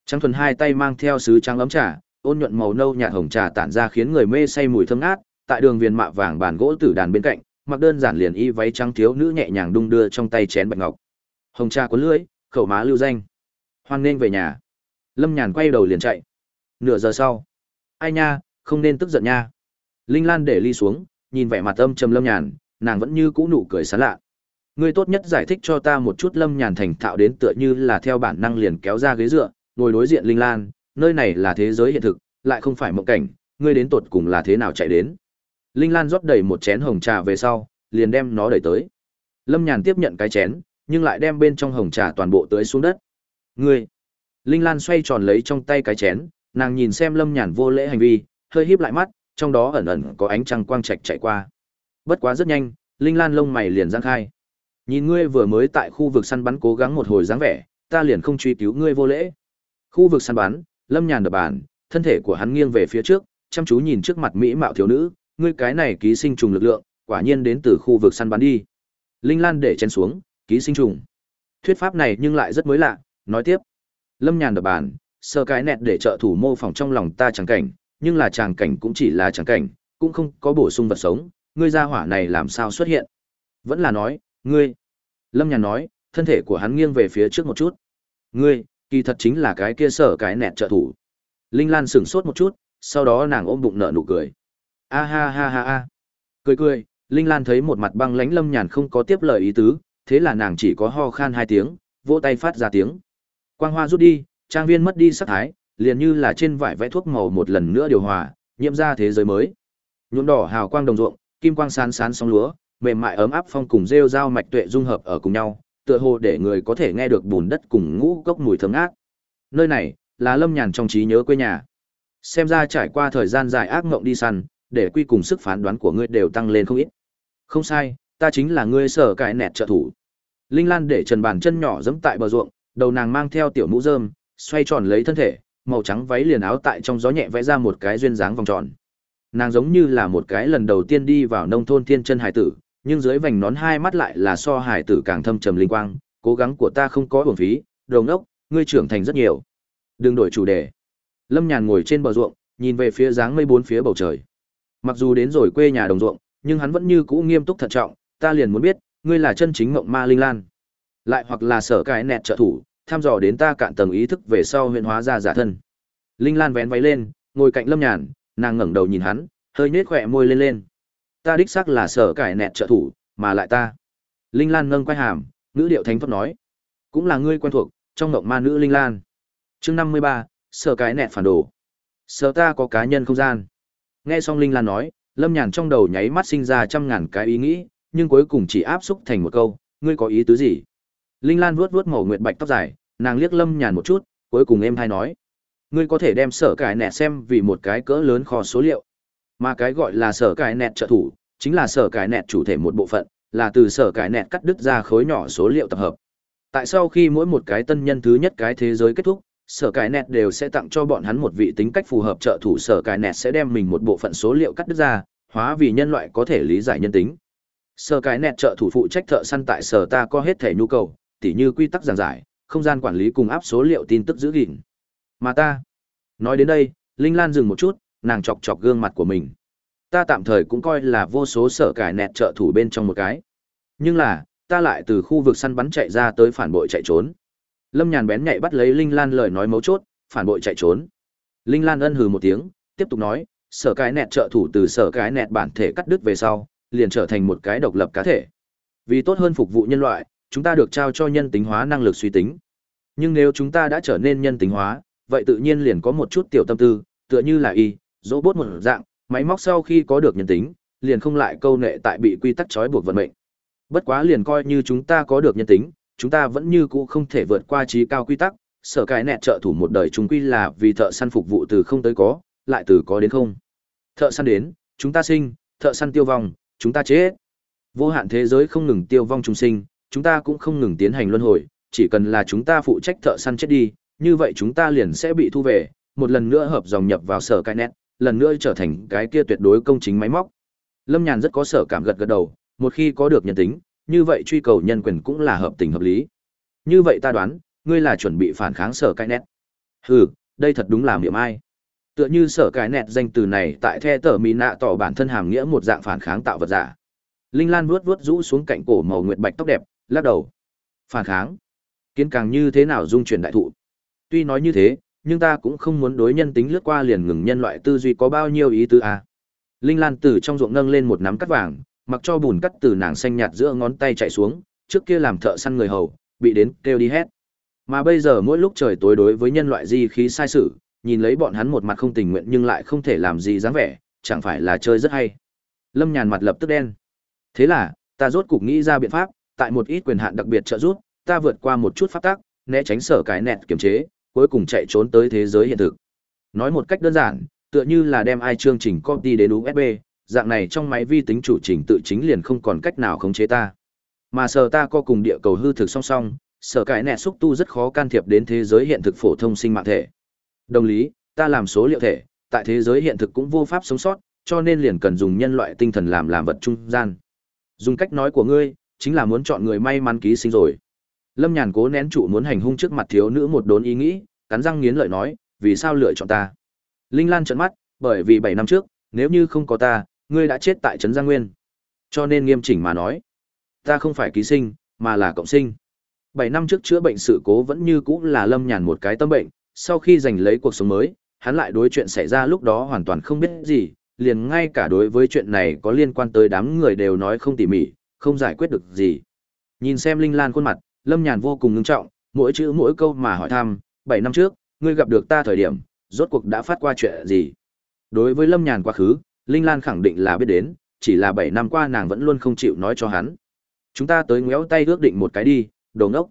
Trắng thuần hai tay mang theo sứ trắng ấm trà, ôn nhuận màu nâu nhạt hồng trà tản ra khiến người mê say mùi thơm ngát, tại đường viền mạ vàng bàn gỗ tử đàn bên cạnh, mặc đơn giản liền y váy trắng thiếu nữ nhẹ nhàng đung đưa trong tay chén bạch ngọc. Hồng trà cuốn lưỡi, khẩu má lưu danh. Hoan nên về nhà. Lâm Nhàn quay đầu liền chạy. Nửa giờ sau, ai nha, không nên tức giận nha. Linh Lan để ly xuống, nhìn vẻ mặt âm trầm Lâm Nhàn, nàng vẫn như cũ nụ cười sán lạ. Ngươi tốt nhất giải thích cho ta một chút Lâm Nhàn thành thạo đến tựa như là theo bản năng liền kéo ra ghế dựa, ngồi đối diện Linh Lan, nơi này là thế giới hiện thực, lại không phải mộng cảnh, ngươi đến tột cùng là thế nào chạy đến. Linh Lan rót đầy một chén hồng trà về sau, liền đem nó đẩy tới. Lâm Nhàn tiếp nhận cái chén, nhưng lại đem bên trong hồng trà toàn bộ tới xuống đất. Ngươi! Linh Lan xoay tròn lấy trong tay cái chén, nàng nhìn xem Lâm Nhàn vô lễ hành vi, hơi híp lại mắt, trong đó ẩn ẩn có ánh trăng quang trạch chạy qua. Bất quá rất nhanh, Linh Lan lông mày liền giang khai. Nhìn ngươi vừa mới tại khu vực săn bắn cố gắng một hồi dáng vẻ, ta liền không truy cứu ngươi vô lễ. Khu vực săn bắn, Lâm Nhàn đập bàn, thân thể của hắn nghiêng về phía trước, chăm chú nhìn trước mặt mỹ mạo thiếu nữ, ngươi cái này ký sinh trùng lực lượng, quả nhiên đến từ khu vực săn bắn đi. Linh Lan để chén xuống, ký sinh trùng. Thuyết pháp này nhưng lại rất mới lạ, nói tiếp. Lâm Nhàn đập bàn, sơ cái nẹt để trợ thủ mô phỏng trong lòng ta chẳng cảnh, nhưng là tràng cảnh cũng chỉ là tràng cảnh, cũng không có bổ sung vật sống, ngươi gia hỏa này làm sao xuất hiện? Vẫn là nói, Ngươi. Lâm Nhàn nói, thân thể của hắn nghiêng về phía trước một chút. Ngươi, kỳ thật chính là cái kia sở cái nẹt trợ thủ. Linh Lan sửng sốt một chút, sau đó nàng ôm bụng nở nụ cười. A ha ha ha ha. Cười cười, Linh Lan thấy một mặt băng lãnh Lâm Nhàn không có tiếp lời ý tứ, thế là nàng chỉ có ho khan hai tiếng, vỗ tay phát ra tiếng. Quang hoa rút đi, trang viên mất đi sắc thái, liền như là trên vải vẽ thuốc màu một lần nữa điều hòa, nhiễm ra thế giới mới. Nhuộm đỏ hào quang đồng ruộng, kim quang sán sán sóng lúa, mềm mại ấm áp phong cùng rêu dao mạch tuệ dung hợp ở cùng nhau, tựa hồ để người có thể nghe được bùn đất cùng ngũ cốc mùi thơm ác. Nơi này là Lâm Nhàn trong trí nhớ quê nhà. Xem ra trải qua thời gian dài ác ngộng đi săn, để quy cùng sức phán đoán của ngươi đều tăng lên không ít. Không sai, ta chính là ngươi sở cải nẹt trợ thủ. Linh Lan để trần bàn chân nhỏ giẫm tại bờ ruộng, đầu nàng mang theo tiểu mũ rơm, xoay tròn lấy thân thể, màu trắng váy liền áo tại trong gió nhẹ vẽ ra một cái duyên dáng vòng tròn. Nàng giống như là một cái lần đầu tiên đi vào nông thôn thiên chân hải tử, nhưng dưới vành nón hai mắt lại là so hải tử càng thâm trầm linh quang, cố gắng của ta không có uổng phí, đồng ốc, ngươi trưởng thành rất nhiều. Đừng đổi chủ đề. Lâm Nhàn ngồi trên bờ ruộng, nhìn về phía dáng mây bốn phía bầu trời. Mặc dù đến rồi quê nhà đồng ruộng, nhưng hắn vẫn như cũ nghiêm túc thận trọng, ta liền muốn biết, ngươi là chân chính mộng ma linh lan. Lại hoặc là sở cái nẹt trợ thủ, tham dò đến ta cạn tầng ý thức về sau huyện hóa ra giả thân. Linh Lan vén váy lên, ngồi cạnh Lâm Nhàn, nàng ngẩng đầu nhìn hắn, hơi nhếch khỏe môi lên lên. Ta đích xác là sở cải nẹt trợ thủ, mà lại ta. Linh Lan nâng quay hàm, nữ điệu thánh pháp nói, cũng là ngươi quen thuộc, trong ngộng ma nữ Linh Lan. Chương năm mươi ba, sở cái nẹt phản đồ. Sở ta có cá nhân không gian. Nghe xong Linh Lan nói, Lâm Nhàn trong đầu nháy mắt sinh ra trăm ngàn cái ý nghĩ, nhưng cuối cùng chỉ áp xúc thành một câu, ngươi có ý tứ gì? Linh Lan vuốt vuốt màu nguyệt bạch tóc dài, nàng liếc Lâm Nhàn một chút, cuối cùng em hay nói, ngươi có thể đem sở cải nẹt xem vì một cái cỡ lớn kho số liệu. Mà cái gọi là sở cải nẹt trợ thủ, chính là sở cải nẹt chủ thể một bộ phận, là từ sở cải nẹt cắt đứt ra khối nhỏ số liệu tập hợp. Tại sau khi mỗi một cái tân nhân thứ nhất cái thế giới kết thúc, sở cải nẹt đều sẽ tặng cho bọn hắn một vị tính cách phù hợp trợ thủ sở cải nẹt sẽ đem mình một bộ phận số liệu cắt đứt ra, hóa vì nhân loại có thể lý giải nhân tính. Sở cải nẹt trợ thủ phụ trách thợ săn tại sở ta có hết thể nhu cầu, tỉ như quy tắc giảng giải, không gian quản lý cùng áp số liệu tin tức giữ gìn. Mà ta, nói đến đây, Linh Lan dừng một chút, nàng chọc chọc gương mặt của mình. Ta tạm thời cũng coi là vô số sở cải nẹt trợ thủ bên trong một cái. Nhưng là, ta lại từ khu vực săn bắn chạy ra tới phản bội chạy trốn. Lâm Nhàn bén nhạy bắt lấy Linh Lan lời nói mấu chốt, phản bội chạy trốn. Linh Lan ân hừ một tiếng, tiếp tục nói, sở cái nẹt trợ thủ từ sở cái nẹt bản thể cắt đứt về sau, liền trở thành một cái độc lập cá thể. Vì tốt hơn phục vụ nhân loại, chúng ta được trao cho nhân tính hóa năng lực suy tính. Nhưng nếu chúng ta đã trở nên nhân tính hóa, vậy tự nhiên liền có một chút tiểu tâm tư, tựa như là y, bốt một dạng, máy móc sau khi có được nhân tính, liền không lại câu nệ tại bị quy tắc trói buộc vận mệnh. Bất quá liền coi như chúng ta có được nhân tính, chúng ta vẫn như cũ không thể vượt qua trí cao quy tắc, sở cái nẹt trợ thủ một đời chúng quy là vì thợ săn phục vụ từ không tới có, lại từ có đến không. Thợ săn đến, chúng ta sinh, thợ săn tiêu vong, chúng ta chết. Vô hạn thế giới không ngừng tiêu vong chúng sinh, chúng ta cũng không ngừng tiến hành luân hồi, chỉ cần là chúng ta phụ trách thợ săn chết đi, như vậy chúng ta liền sẽ bị thu về, một lần nữa hợp dòng nhập vào sở cái nẹt, lần nữa trở thành cái kia tuyệt đối công chính máy móc. Lâm Nhàn rất có sở cảm gật gật đầu, một khi có được nhân tính, như vậy truy cầu nhân quyền cũng là hợp tình hợp lý. Như vậy ta đoán, ngươi là chuẩn bị phản kháng sở cái nét. Hừ, đây thật đúng là miệng ai. Tựa như sở cái nét danh từ này tại the tờ mì nạ tỏ bản thân hàm nghĩa một dạng phản kháng tạo vật giả. Linh Lan vuốt vuốt rũ xuống cạnh cổ màu nguyệt bạch tóc đẹp, lắc đầu. Phản kháng? Kiến càng như thế nào dung chuyển đại thụ? Tuy nói như thế, nhưng ta cũng không muốn đối nhân tính lướt qua liền ngừng nhân loại tư duy có bao nhiêu ý tứ à. Linh Lan từ trong ruộng nâng lên một nắm cắt vàng, mặc cho bùn cắt từ nàng xanh nhạt giữa ngón tay chạy xuống, trước kia làm thợ săn người hầu, bị đến kêu đi hết. Mà bây giờ mỗi lúc trời tối đối với nhân loại di khí sai sự, nhìn lấy bọn hắn một mặt không tình nguyện nhưng lại không thể làm gì dáng vẻ, chẳng phải là chơi rất hay. Lâm Nhàn mặt lập tức đen. Thế là, ta rốt cục nghĩ ra biện pháp, tại một ít quyền hạn đặc biệt trợ giúp, ta vượt qua một chút pháp tắc, né tránh sở cái nẹt kiểm chế, cuối cùng chạy trốn tới thế giới hiện thực. Nói một cách đơn giản, tựa như là đem ai chương trình copy đến USB, dạng này trong máy vi tính chủ trình tự chính liền không còn cách nào khống chế ta. Mà sở ta có cùng địa cầu hư thực song song, sở cái nẹt xúc tu rất khó can thiệp đến thế giới hiện thực phổ thông sinh mạng thể. Đồng lý, ta làm số liệu thể, tại thế giới hiện thực cũng vô pháp sống sót, cho nên liền cần dùng nhân loại tinh thần làm làm vật trung gian. Dùng cách nói của ngươi, chính là muốn chọn người may mắn ký sinh rồi. Lâm Nhàn cố nén trụ muốn hành hung trước mặt thiếu nữ một đốn ý nghĩ, cắn răng nghiến lợi nói, vì sao lựa chọn ta? Linh Lan trợn mắt, bởi vì 7 năm trước, nếu như không có ta, ngươi đã chết tại trấn Giang Nguyên. Cho nên nghiêm chỉnh mà nói, Ta không phải ký sinh, mà là cộng sinh. Bảy năm trước chữa bệnh sự cố vẫn như cũ là Lâm Nhàn một cái tâm bệnh, sau khi giành lấy cuộc sống mới, hắn lại đối chuyện xảy ra lúc đó hoàn toàn không biết gì, liền ngay cả đối với chuyện này có liên quan tới đám người đều nói không tỉ mỉ, không giải quyết được gì. Nhìn xem Linh Lan khuôn mặt, Lâm Nhàn vô cùng ngưng trọng, mỗi chữ mỗi câu mà hỏi thăm, bảy năm trước, ngươi gặp được ta thời điểm, rốt cuộc đã phát qua chuyện gì? Đối với Lâm Nhàn quá khứ, Linh Lan khẳng định là biết đến, chỉ là bảy năm qua nàng vẫn luôn không chịu nói cho hắn. Chúng ta tới ngéo tay ước định một cái đi, đồ ngốc.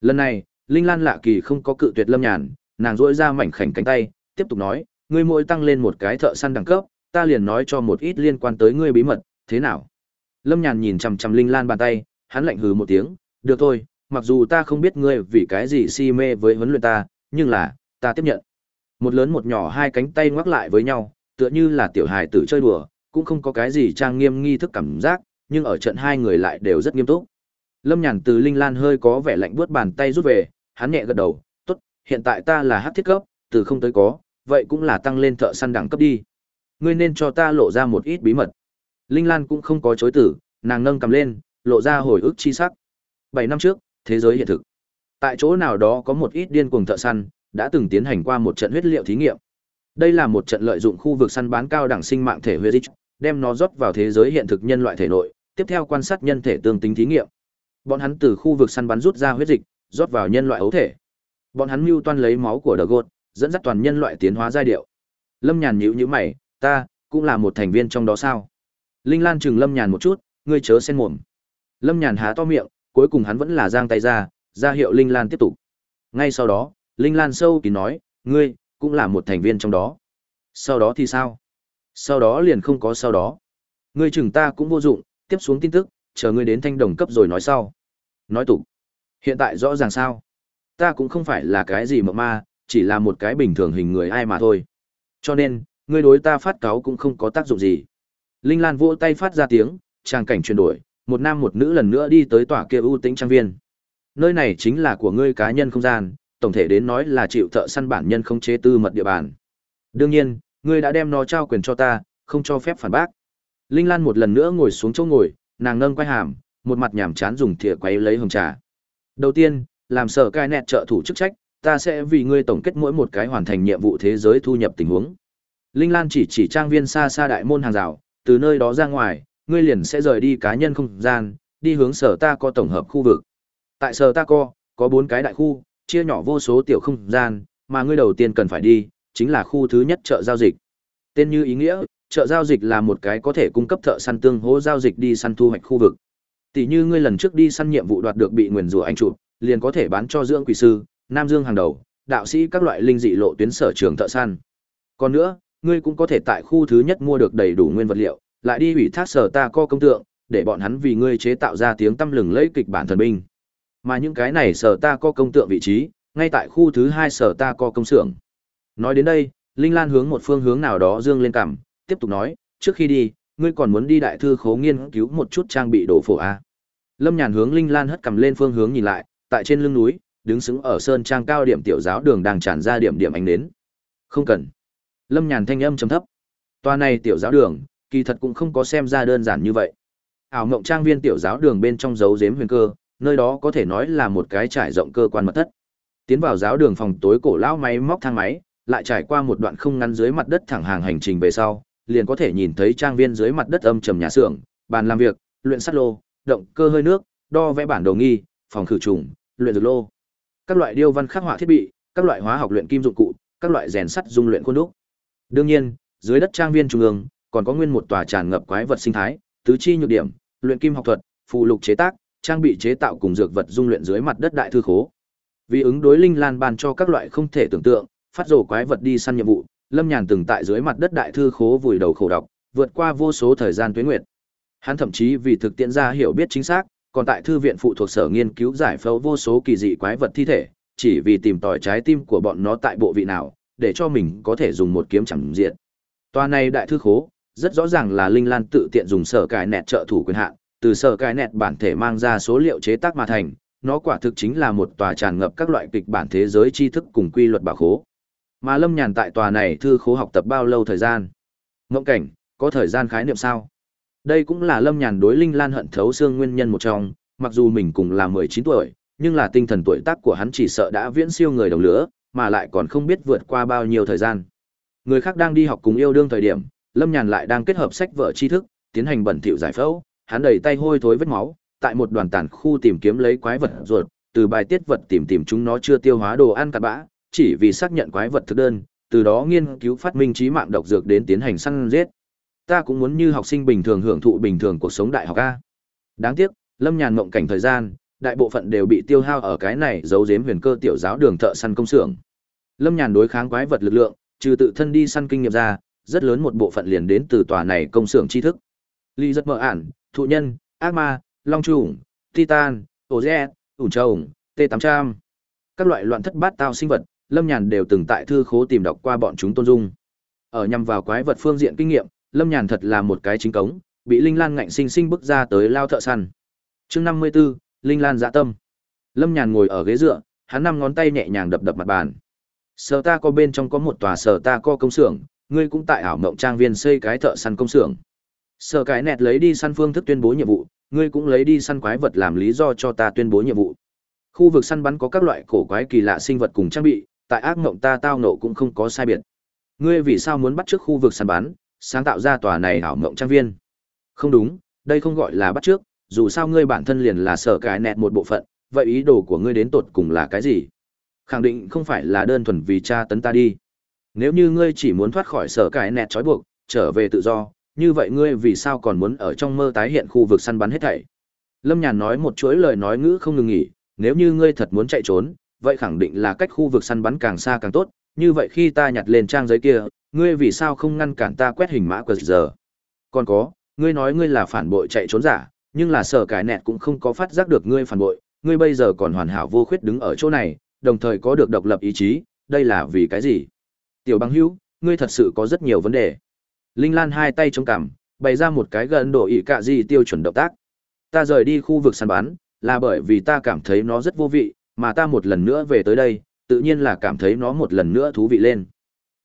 Lần này, Linh Lan lạ kỳ không có cự tuyệt Lâm Nhàn, nàng duỗi ra mảnh khảnh cánh tay, tiếp tục nói, ngươi mỗi tăng lên một cái thợ săn đẳng cấp, ta liền nói cho một ít liên quan tới ngươi bí mật, thế nào? Lâm Nhàn nhìn chằm chằm Linh Lan bàn tay, hắn lạnh hừ một tiếng, được thôi, mặc dù ta không biết ngươi vì cái gì si mê với huấn luyện ta, nhưng là, ta tiếp nhận. Một lớn một nhỏ hai cánh tay ngoắc lại với nhau, tựa như là tiểu hài tử chơi đùa, cũng không có cái gì trang nghiêm nghi thức cảm giác, nhưng ở trận hai người lại đều rất nghiêm túc. Lâm Nhàn từ Linh Lan hơi có vẻ lạnh buốt bàn tay rút về, hắn nhẹ gật đầu, "Tốt, hiện tại ta là hắc thiết cấp, từ không tới có, vậy cũng là tăng lên thợ săn đẳng cấp đi. Ngươi nên cho ta lộ ra một ít bí mật." Linh Lan cũng không có chối từ, nàng nâng cầm lên, lộ ra hồi ức chi sắc. Bảy năm trước, thế giới hiện thực. Tại chỗ nào đó có một ít điên cuồng thợ săn, đã từng tiến hành qua một trận huyết liệu thí nghiệm. Đây là một trận lợi dụng khu vực săn bán cao đẳng sinh mạng thể huyết dịch, đem nó rót vào thế giới hiện thực nhân loại thể nội, tiếp theo quan sát nhân thể tương tính thí nghiệm. Bọn hắn từ khu vực săn bắn rút ra huyết dịch, rót vào nhân loại ấu thể. Bọn hắn mưu toan lấy máu của Đờ dẫn dắt toàn nhân loại tiến hóa giai điệu. Lâm Nhàn nhíu nhíu mày, ta cũng là một thành viên trong đó sao? Linh Lan chừng Lâm Nhàn một chút, ngươi chớ xen mồm. Lâm Nhàn há to miệng, cuối cùng hắn vẫn là giang tay ra, ra hiệu Linh Lan tiếp tục. Ngay sau đó, Linh Lan sâu kín nói, ngươi cũng là một thành viên trong đó. Sau đó thì sao? Sau đó liền không có sau đó. Ngươi chừng ta cũng vô dụng, tiếp xuống tin tức, chờ ngươi đến thanh đồng cấp rồi nói sau. Nói tục. Hiện tại rõ ràng sao? Ta cũng không phải là cái gì mà ma, chỉ là một cái bình thường hình người ai mà thôi. Cho nên, ngươi đối ta phát cáo cũng không có tác dụng gì. Linh Lan vỗ tay phát ra tiếng, trang cảnh chuyển đổi, một nam một nữ lần nữa đi tới tòa kia ưu tĩnh trang viên. Nơi này chính là của ngươi cá nhân không gian, tổng thể đến nói là chịu thợ săn bản nhân không chế tư mật địa bàn. Đương nhiên, ngươi đã đem nó trao quyền cho ta, không cho phép phản bác. Linh Lan một lần nữa ngồi xuống chỗ ngồi, nàng nâng quay hàm, một mặt nhàm chán dùng thìa quấy lấy hồng trà. Đầu tiên, làm sở cai nẹt trợ thủ chức trách, ta sẽ vì ngươi tổng kết mỗi một cái hoàn thành nhiệm vụ thế giới thu nhập tình huống. Linh Lan chỉ chỉ trang viên xa xa đại môn hàng rào, từ nơi đó ra ngoài, ngươi liền sẽ rời đi cá nhân không gian, đi hướng sở ta có tổng hợp khu vực. Tại sở ta co, có bốn cái đại khu, chia nhỏ vô số tiểu không gian, mà ngươi đầu tiên cần phải đi, chính là khu thứ nhất chợ giao dịch. Tên như ý nghĩa, chợ giao dịch là một cái có thể cung cấp thợ săn tương hỗ giao dịch đi săn thu hoạch khu vực. Tỷ như ngươi lần trước đi săn nhiệm vụ đoạt được bị nguyền rủa anh chụp, liền có thể bán cho dưỡng quỷ sư, nam dương hàng đầu, đạo sĩ các loại linh dị lộ tuyến sở trường thợ săn. Còn nữa, ngươi cũng có thể tại khu thứ nhất mua được đầy đủ nguyên vật liệu, lại đi ủy thác sở ta co công tượng, để bọn hắn vì ngươi chế tạo ra tiếng tâm lừng lẫy kịch bản thần binh. Mà những cái này sở ta co công tượng vị trí, ngay tại khu thứ hai sở ta co công xưởng. Nói đến đây, Linh Lan hướng một phương hướng nào đó dương lên cằm, tiếp tục nói, trước khi đi, ngươi còn muốn đi đại thư khố nghiên cứu một chút trang bị đồ phổ a. Lâm Nhàn hướng Linh Lan hất cầm lên phương hướng nhìn lại, tại trên lưng núi, đứng sững ở sơn trang cao điểm tiểu giáo đường đang tràn ra điểm điểm ánh nến Không cần. Lâm Nhàn thanh âm trầm thấp. Toa này tiểu giáo đường, kỳ thật cũng không có xem ra đơn giản như vậy. Ảo mộng trang viên tiểu giáo đường bên trong giấu giếm huyền cơ, nơi đó có thể nói là một cái trải rộng cơ quan mật thất. Tiến vào giáo đường phòng tối cổ lão máy móc thang máy, lại trải qua một đoạn không ngắn dưới mặt đất thẳng hàng hành trình về sau, liền có thể nhìn thấy trang viên dưới mặt đất âm trầm nhà xưởng, bàn làm việc, luyện sắt lô, động cơ hơi nước, đo vẽ bản đồ nghi, phòng khử trùng, luyện dược lô. Các loại điêu văn khắc họa thiết bị, các loại hóa học luyện kim dụng cụ, các loại rèn sắt dung luyện khuôn đúc. Đương nhiên, dưới đất trang viên trung ương, còn có nguyên một tòa tràn ngập quái vật sinh thái, tứ chi nhược điểm, luyện kim học thuật, phụ lục chế tác, trang bị chế tạo cùng dược vật dung luyện dưới mặt đất đại thư khố. Vì ứng đối linh lan ban cho các loại không thể tưởng tượng, phát rồ quái vật đi săn nhiệm vụ, Lâm Nhàn từng tại dưới mặt đất đại thư khố vùi đầu khổ đọc, vượt qua vô số thời gian tuyến nguyệt. Hắn thậm chí vì thực tiễn ra hiểu biết chính xác, còn tại thư viện phụ thuộc sở nghiên cứu giải phẫu vô số kỳ dị quái vật thi thể, chỉ vì tìm tòi trái tim của bọn nó tại bộ vị nào, để cho mình có thể dùng một kiếm chẳng diện. Toa này đại thư khố, rất rõ ràng là Linh Lan tự tiện dùng sở cài nẹt trợ thủ quyền hạn, từ sở cài nẹt bản thể mang ra số liệu chế tác mà thành, nó quả thực chính là một tòa tràn ngập các loại kịch bản thế giới tri thức cùng quy luật bảo khố. Mà Lâm Nhàn tại tòa này thư khố học tập bao lâu thời gian? Ngộng cảnh, có thời gian khái niệm sao? Đây cũng là Lâm Nhàn đối Linh Lan hận thấu xương nguyên nhân một trong, mặc dù mình cùng là 19 tuổi, nhưng là tinh thần tuổi tác của hắn chỉ sợ đã viễn siêu người đồng lửa mà lại còn không biết vượt qua bao nhiêu thời gian. Người khác đang đi học cùng yêu đương thời điểm, Lâm Nhàn lại đang kết hợp sách vở tri thức, tiến hành bẩn thỉu giải phẫu, hắn đầy tay hôi thối vết máu, tại một đoàn tàn khu tìm kiếm lấy quái vật ruột, từ bài tiết vật tìm tìm chúng nó chưa tiêu hóa đồ ăn cặn bã, chỉ vì xác nhận quái vật thực đơn, từ đó nghiên cứu phát minh trí mạng độc dược đến tiến hành săn giết. Ta cũng muốn như học sinh bình thường hưởng thụ bình thường cuộc sống đại học a. Đáng tiếc, Lâm Nhàn mộng cảnh thời gian, đại bộ phận đều bị tiêu hao ở cái này giấu giếm huyền cơ tiểu giáo đường thợ săn công xưởng. Lâm Nhàn đối kháng quái vật lực lượng, trừ tự thân đi săn kinh nghiệm ra, rất lớn một bộ phận liền đến từ tòa này công xưởng tri thức. Ly rất mở ản, thụ nhân, ác ma, long trùng, titan, ổ rẽ, ủn trồng, T800. Các loại loạn thất bát tao sinh vật, Lâm Nhàn đều từng tại thư khố tìm đọc qua bọn chúng tôn dung. Ở nhằm vào quái vật phương diện kinh nghiệm, Lâm Nhàn thật là một cái chính cống, bị Linh Lan ngạnh sinh sinh bức ra tới lao thợ săn. Chương 54, Linh Lan dạ tâm. Lâm Nhàn ngồi ở ghế dựa, hắn năm ngón tay nhẹ nhàng đập đập mặt bàn. Sở ta có bên trong có một tòa sở ta có công xưởng, ngươi cũng tại ảo mộng trang viên xây cái thợ săn công xưởng. Sở cái nẹt lấy đi săn phương thức tuyên bố nhiệm vụ, ngươi cũng lấy đi săn quái vật làm lý do cho ta tuyên bố nhiệm vụ. Khu vực săn bắn có các loại cổ quái kỳ lạ sinh vật cùng trang bị, tại ác mộng ta tao nộ cũng không có sai biệt. Ngươi vì sao muốn bắt trước khu vực săn bắn, sáng tạo ra tòa này ảo mộng trang viên? Không đúng, đây không gọi là bắt trước, dù sao ngươi bản thân liền là sở cái nẹt một bộ phận, vậy ý đồ của ngươi đến tột cùng là cái gì? Khẳng định không phải là đơn thuần vì cha tấn ta đi. Nếu như ngươi chỉ muốn thoát khỏi sở cải nẹt trói buộc, trở về tự do, như vậy ngươi vì sao còn muốn ở trong mơ tái hiện khu vực săn bắn hết thảy? Lâm Nhàn nói một chuỗi lời nói ngữ không ngừng nghỉ, nếu như ngươi thật muốn chạy trốn, vậy khẳng định là cách khu vực săn bắn càng xa càng tốt, như vậy khi ta nhặt lên trang giấy kia, ngươi vì sao không ngăn cản ta quét hình mã giờ? Còn có, ngươi nói ngươi là phản bội chạy trốn giả, nhưng là sở cải nẹt cũng không có phát giác được ngươi phản bội, ngươi bây giờ còn hoàn hảo vô khuyết đứng ở chỗ này, đồng thời có được độc lập ý chí, đây là vì cái gì? Tiểu bằng hữu, ngươi thật sự có rất nhiều vấn đề. Linh Lan hai tay chống cằm, bày ra một cái gần độ ỉ cạ gì tiêu chuẩn động tác. Ta rời đi khu vực săn bắn, là bởi vì ta cảm thấy nó rất vô vị, mà ta một lần nữa về tới đây, tự nhiên là cảm thấy nó một lần nữa thú vị lên.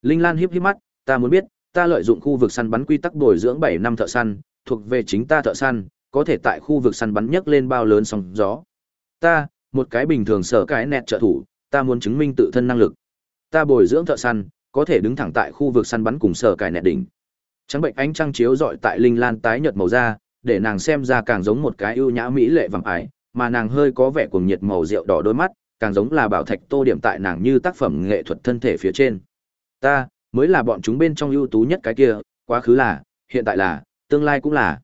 Linh Lan híp híp mắt, ta muốn biết, ta lợi dụng khu vực săn bắn quy tắc bồi dưỡng bảy năm thợ săn, thuộc về chính ta thợ săn, có thể tại khu vực săn bắn nhấc lên bao lớn sóng gió. Ta, một cái bình thường sở cái nẹt trợ thủ, ta muốn chứng minh tự thân năng lực. Ta bồi dưỡng thợ săn, có thể đứng thẳng tại khu vực săn bắn cùng sở cái nẹt đỉnh. Trắng bệnh ánh trăng chiếu rọi tại Linh Lan tái nhợt màu da, để nàng xem ra càng giống một cái ưu nhã mỹ lệ vàng ải, mà nàng hơi có vẻ cuồng nhiệt màu rượu đỏ đôi mắt, càng giống là bảo thạch tô điểm tại nàng như tác phẩm nghệ thuật thân thể phía trên. Ta, mới là bọn chúng bên trong ưu tú nhất cái kia, quá khứ là, hiện tại là, tương lai cũng là.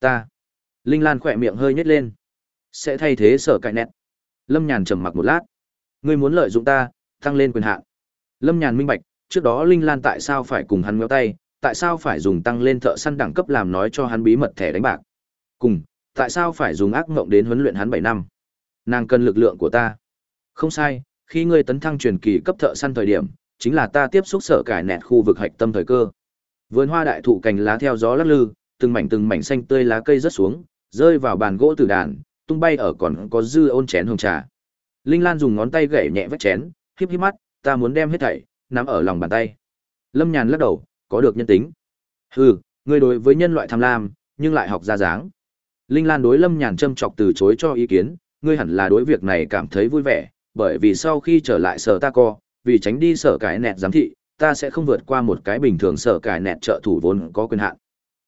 Ta. Linh Lan khỏe miệng hơi nhếch lên. Sẽ thay thế sở cải nét. Lâm Nhàn trầm mặc một lát. Ngươi muốn lợi dụng ta, tăng lên quyền hạn. Lâm Nhàn minh bạch, trước đó Linh Lan tại sao phải cùng hắn méo tay, tại sao phải dùng tăng lên thợ săn đẳng cấp làm nói cho hắn bí mật thẻ đánh bạc. Cùng, tại sao phải dùng ác ngộng đến huấn luyện hắn bảy năm? Nàng cần lực lượng của ta. Không sai, khi ngươi tấn thăng truyền kỳ cấp thợ săn thời điểm, chính là ta tiếp xúc sở cải nẹt khu vực hạch tâm thời cơ. Vườn hoa đại thụ cành lá theo gió lắc lư, từng mảnh từng mảnh xanh tươi lá cây rớt xuống, rơi vào bàn gỗ tử đàn, tung bay ở còn có dư ôn chén hồng trà. Linh Lan dùng ngón tay gảy nhẹ vết chén, híp híp mắt, ta muốn đem hết thảy nắm ở lòng bàn tay. Lâm Nhàn lắc đầu, có được nhân tính. Hừ, ngươi đối với nhân loại tham lam, nhưng lại học ra dáng. Linh Lan đối Lâm Nhàn châm chọc từ chối cho ý kiến, ngươi hẳn là đối việc này cảm thấy vui vẻ, bởi vì sau khi trở lại sở ta co, vì tránh đi sở cái nẹt giám thị, ta sẽ không vượt qua một cái bình thường sở cái nẹt trợ thủ vốn có quyền hạn.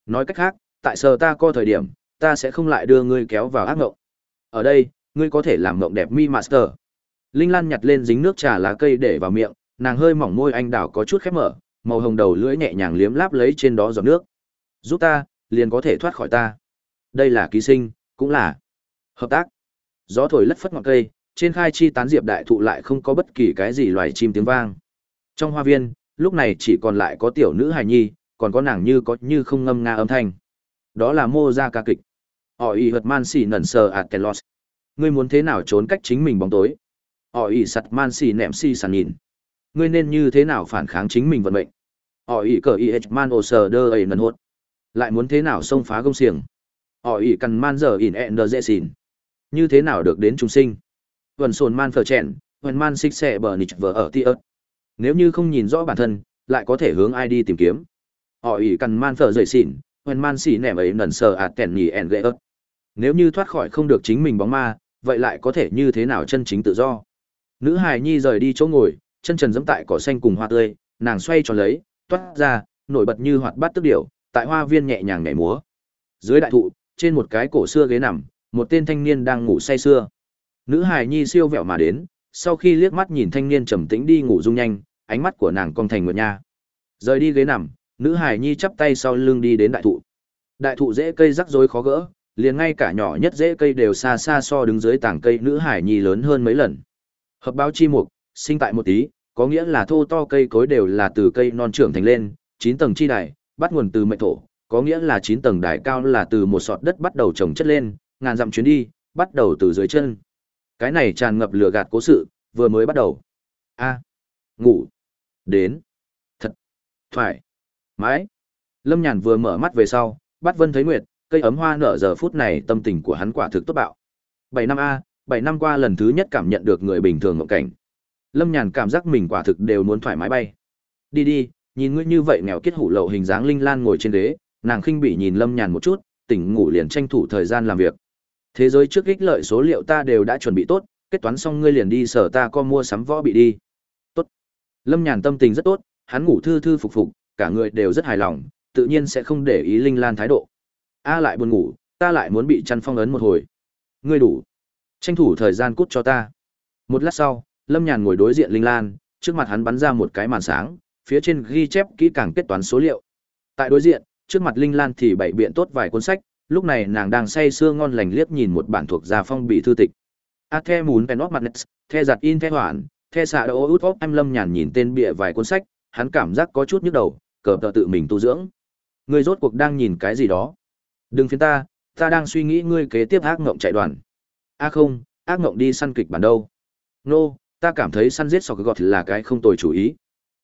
Nói cách khác, tại sở ta co thời điểm, ta sẽ không lại đưa ngươi kéo vào ác ngộng. Ở đây, ngươi có thể làm ngộng đẹp mi master. Linh Lan nhặt lên dính nước trà lá cây để vào miệng, nàng hơi mỏng môi anh đào có chút khép mở, màu hồng đầu lưỡi nhẹ nhàng liếm láp lấy trên đó giọt nước. Giúp ta, liền có thể thoát khỏi ta. Đây là ký sinh, cũng là hợp tác. Gió thổi lất phất ngọn cây, trên khai chi tán diệp đại thụ lại không có bất kỳ cái gì loài chim tiếng vang. Trong hoa viên, lúc này chỉ còn lại có tiểu nữ hài nhi, còn có nàng như có như không ngâm nga âm thanh. Đó là mô ra ca kịch. Họ y hợt man xỉ nẩn sờ ạt telos. Ngươi muốn thế nào trốn cách chính mình bóng tối? Họ y sặt man xỉ nẹm xỉ sàn nhìn. Ngươi nên như thế nào phản kháng chính mình vận mệnh? Họ ỉ cờ y man ồ sờ đơ ấy nần hốt. Lại muốn thế nào xông phá công xiềng? Họ ỉ cần man giờ ỉn ẹn nờ dễ xỉn. Như thế nào được đến chúng sinh? Vần sồn man phở chèn, vần man xích xẻ bờ nịch vờ ở ti ớt. Nếu như không nhìn rõ bản thân, lại có thể hướng ai đi tìm kiếm. Họ ỉ cần man phở dậy xỉn, vần man xỉ nẻm ấy nần sờ à ạt tẻn nhì ẹn gậy ớt. Nếu như thoát khỏi không được chính mình bóng ma, vậy lại có thể như thế nào chân chính tự do? Nữ hài nhi rời đi chỗ ngồi, chân trần dẫm tại cỏ xanh cùng hoa tươi, nàng xoay tròn lấy, toát ra, nổi bật như hoạt bát tức điệu, tại hoa viên nhẹ nhàng nhảy múa. Dưới đại thụ, trên một cái cổ xưa ghế nằm, một tên thanh niên đang ngủ say sưa. Nữ hài nhi siêu vẹo mà đến, sau khi liếc mắt nhìn thanh niên trầm tĩnh đi ngủ rung nhanh, ánh mắt của nàng cong thành nguyệt nha. Rời đi ghế nằm, nữ hài nhi chắp tay sau lưng đi đến đại thụ. Đại thụ dễ cây rắc rối khó gỡ, liền ngay cả nhỏ nhất dễ cây đều xa xa so đứng dưới tảng cây nữ hải nhi lớn hơn mấy lần. Hợp báo chi mục, sinh tại một tí, có nghĩa là thô to cây cối đều là từ cây non trưởng thành lên, 9 tầng chi đài, bắt nguồn từ mệnh thổ, có nghĩa là 9 tầng đài cao là từ một sọt đất bắt đầu trồng chất lên, ngàn dặm chuyến đi, bắt đầu từ dưới chân. Cái này tràn ngập lửa gạt cố sự, vừa mới bắt đầu. A. ngủ. Đến. Thật. Thoải. Mái. Lâm Nhàn vừa mở mắt về sau, bắt Vân thấy Nguyệt, cây ấm hoa nở giờ phút này tâm tình của hắn quả thực tốt bạo. 7 năm A, 7 năm qua lần thứ nhất cảm nhận được người bình thường ngộ cảnh. Lâm Nhàn cảm giác mình quả thực đều muốn thoải mái bay. Đi đi, nhìn ngươi như vậy nghèo kết hủ lậu hình dáng linh lan ngồi trên ghế, nàng khinh bỉ nhìn Lâm Nhàn một chút, tỉnh ngủ liền tranh thủ thời gian làm việc. Thế giới trước ích lợi số liệu ta đều đã chuẩn bị tốt, kết toán xong ngươi liền đi sở ta có mua sắm võ bị đi. Tốt. Lâm Nhàn tâm tình rất tốt, hắn ngủ thư thư phục phục, cả người đều rất hài lòng, tự nhiên sẽ không để ý Linh Lan thái độ. A lại buồn ngủ, ta lại muốn bị chăn phong ấn một hồi. Ngươi đủ. Tranh thủ thời gian cút cho ta. Một lát sau, Lâm Nhàn ngồi đối diện Linh Lan, trước mặt hắn bắn ra một cái màn sáng, phía trên ghi chép kỹ càng kết toán số liệu. Tại đối diện, trước mặt Linh Lan thì bày biện tốt vài cuốn sách, lúc này nàng đang say sưa ngon lành liếc nhìn một bản thuộc gia phong bị thư tịch. A the muốn penot mặt the giặt in the hoạn, the xạ đô út ốc em Lâm Nhàn nhìn tên bìa vài cuốn sách, hắn cảm giác có chút nhức đầu, cờ tờ tự mình tu dưỡng. Ngươi rốt cuộc đang nhìn cái gì đó? Đừng phiền ta, ta đang suy nghĩ ngươi kế tiếp ác ngộng chạy đoàn. A không, ác ngộng đi săn kịch bản đâu. Nô, no, ta cảm thấy săn giết sọc gọt là cái không tồi chủ ý.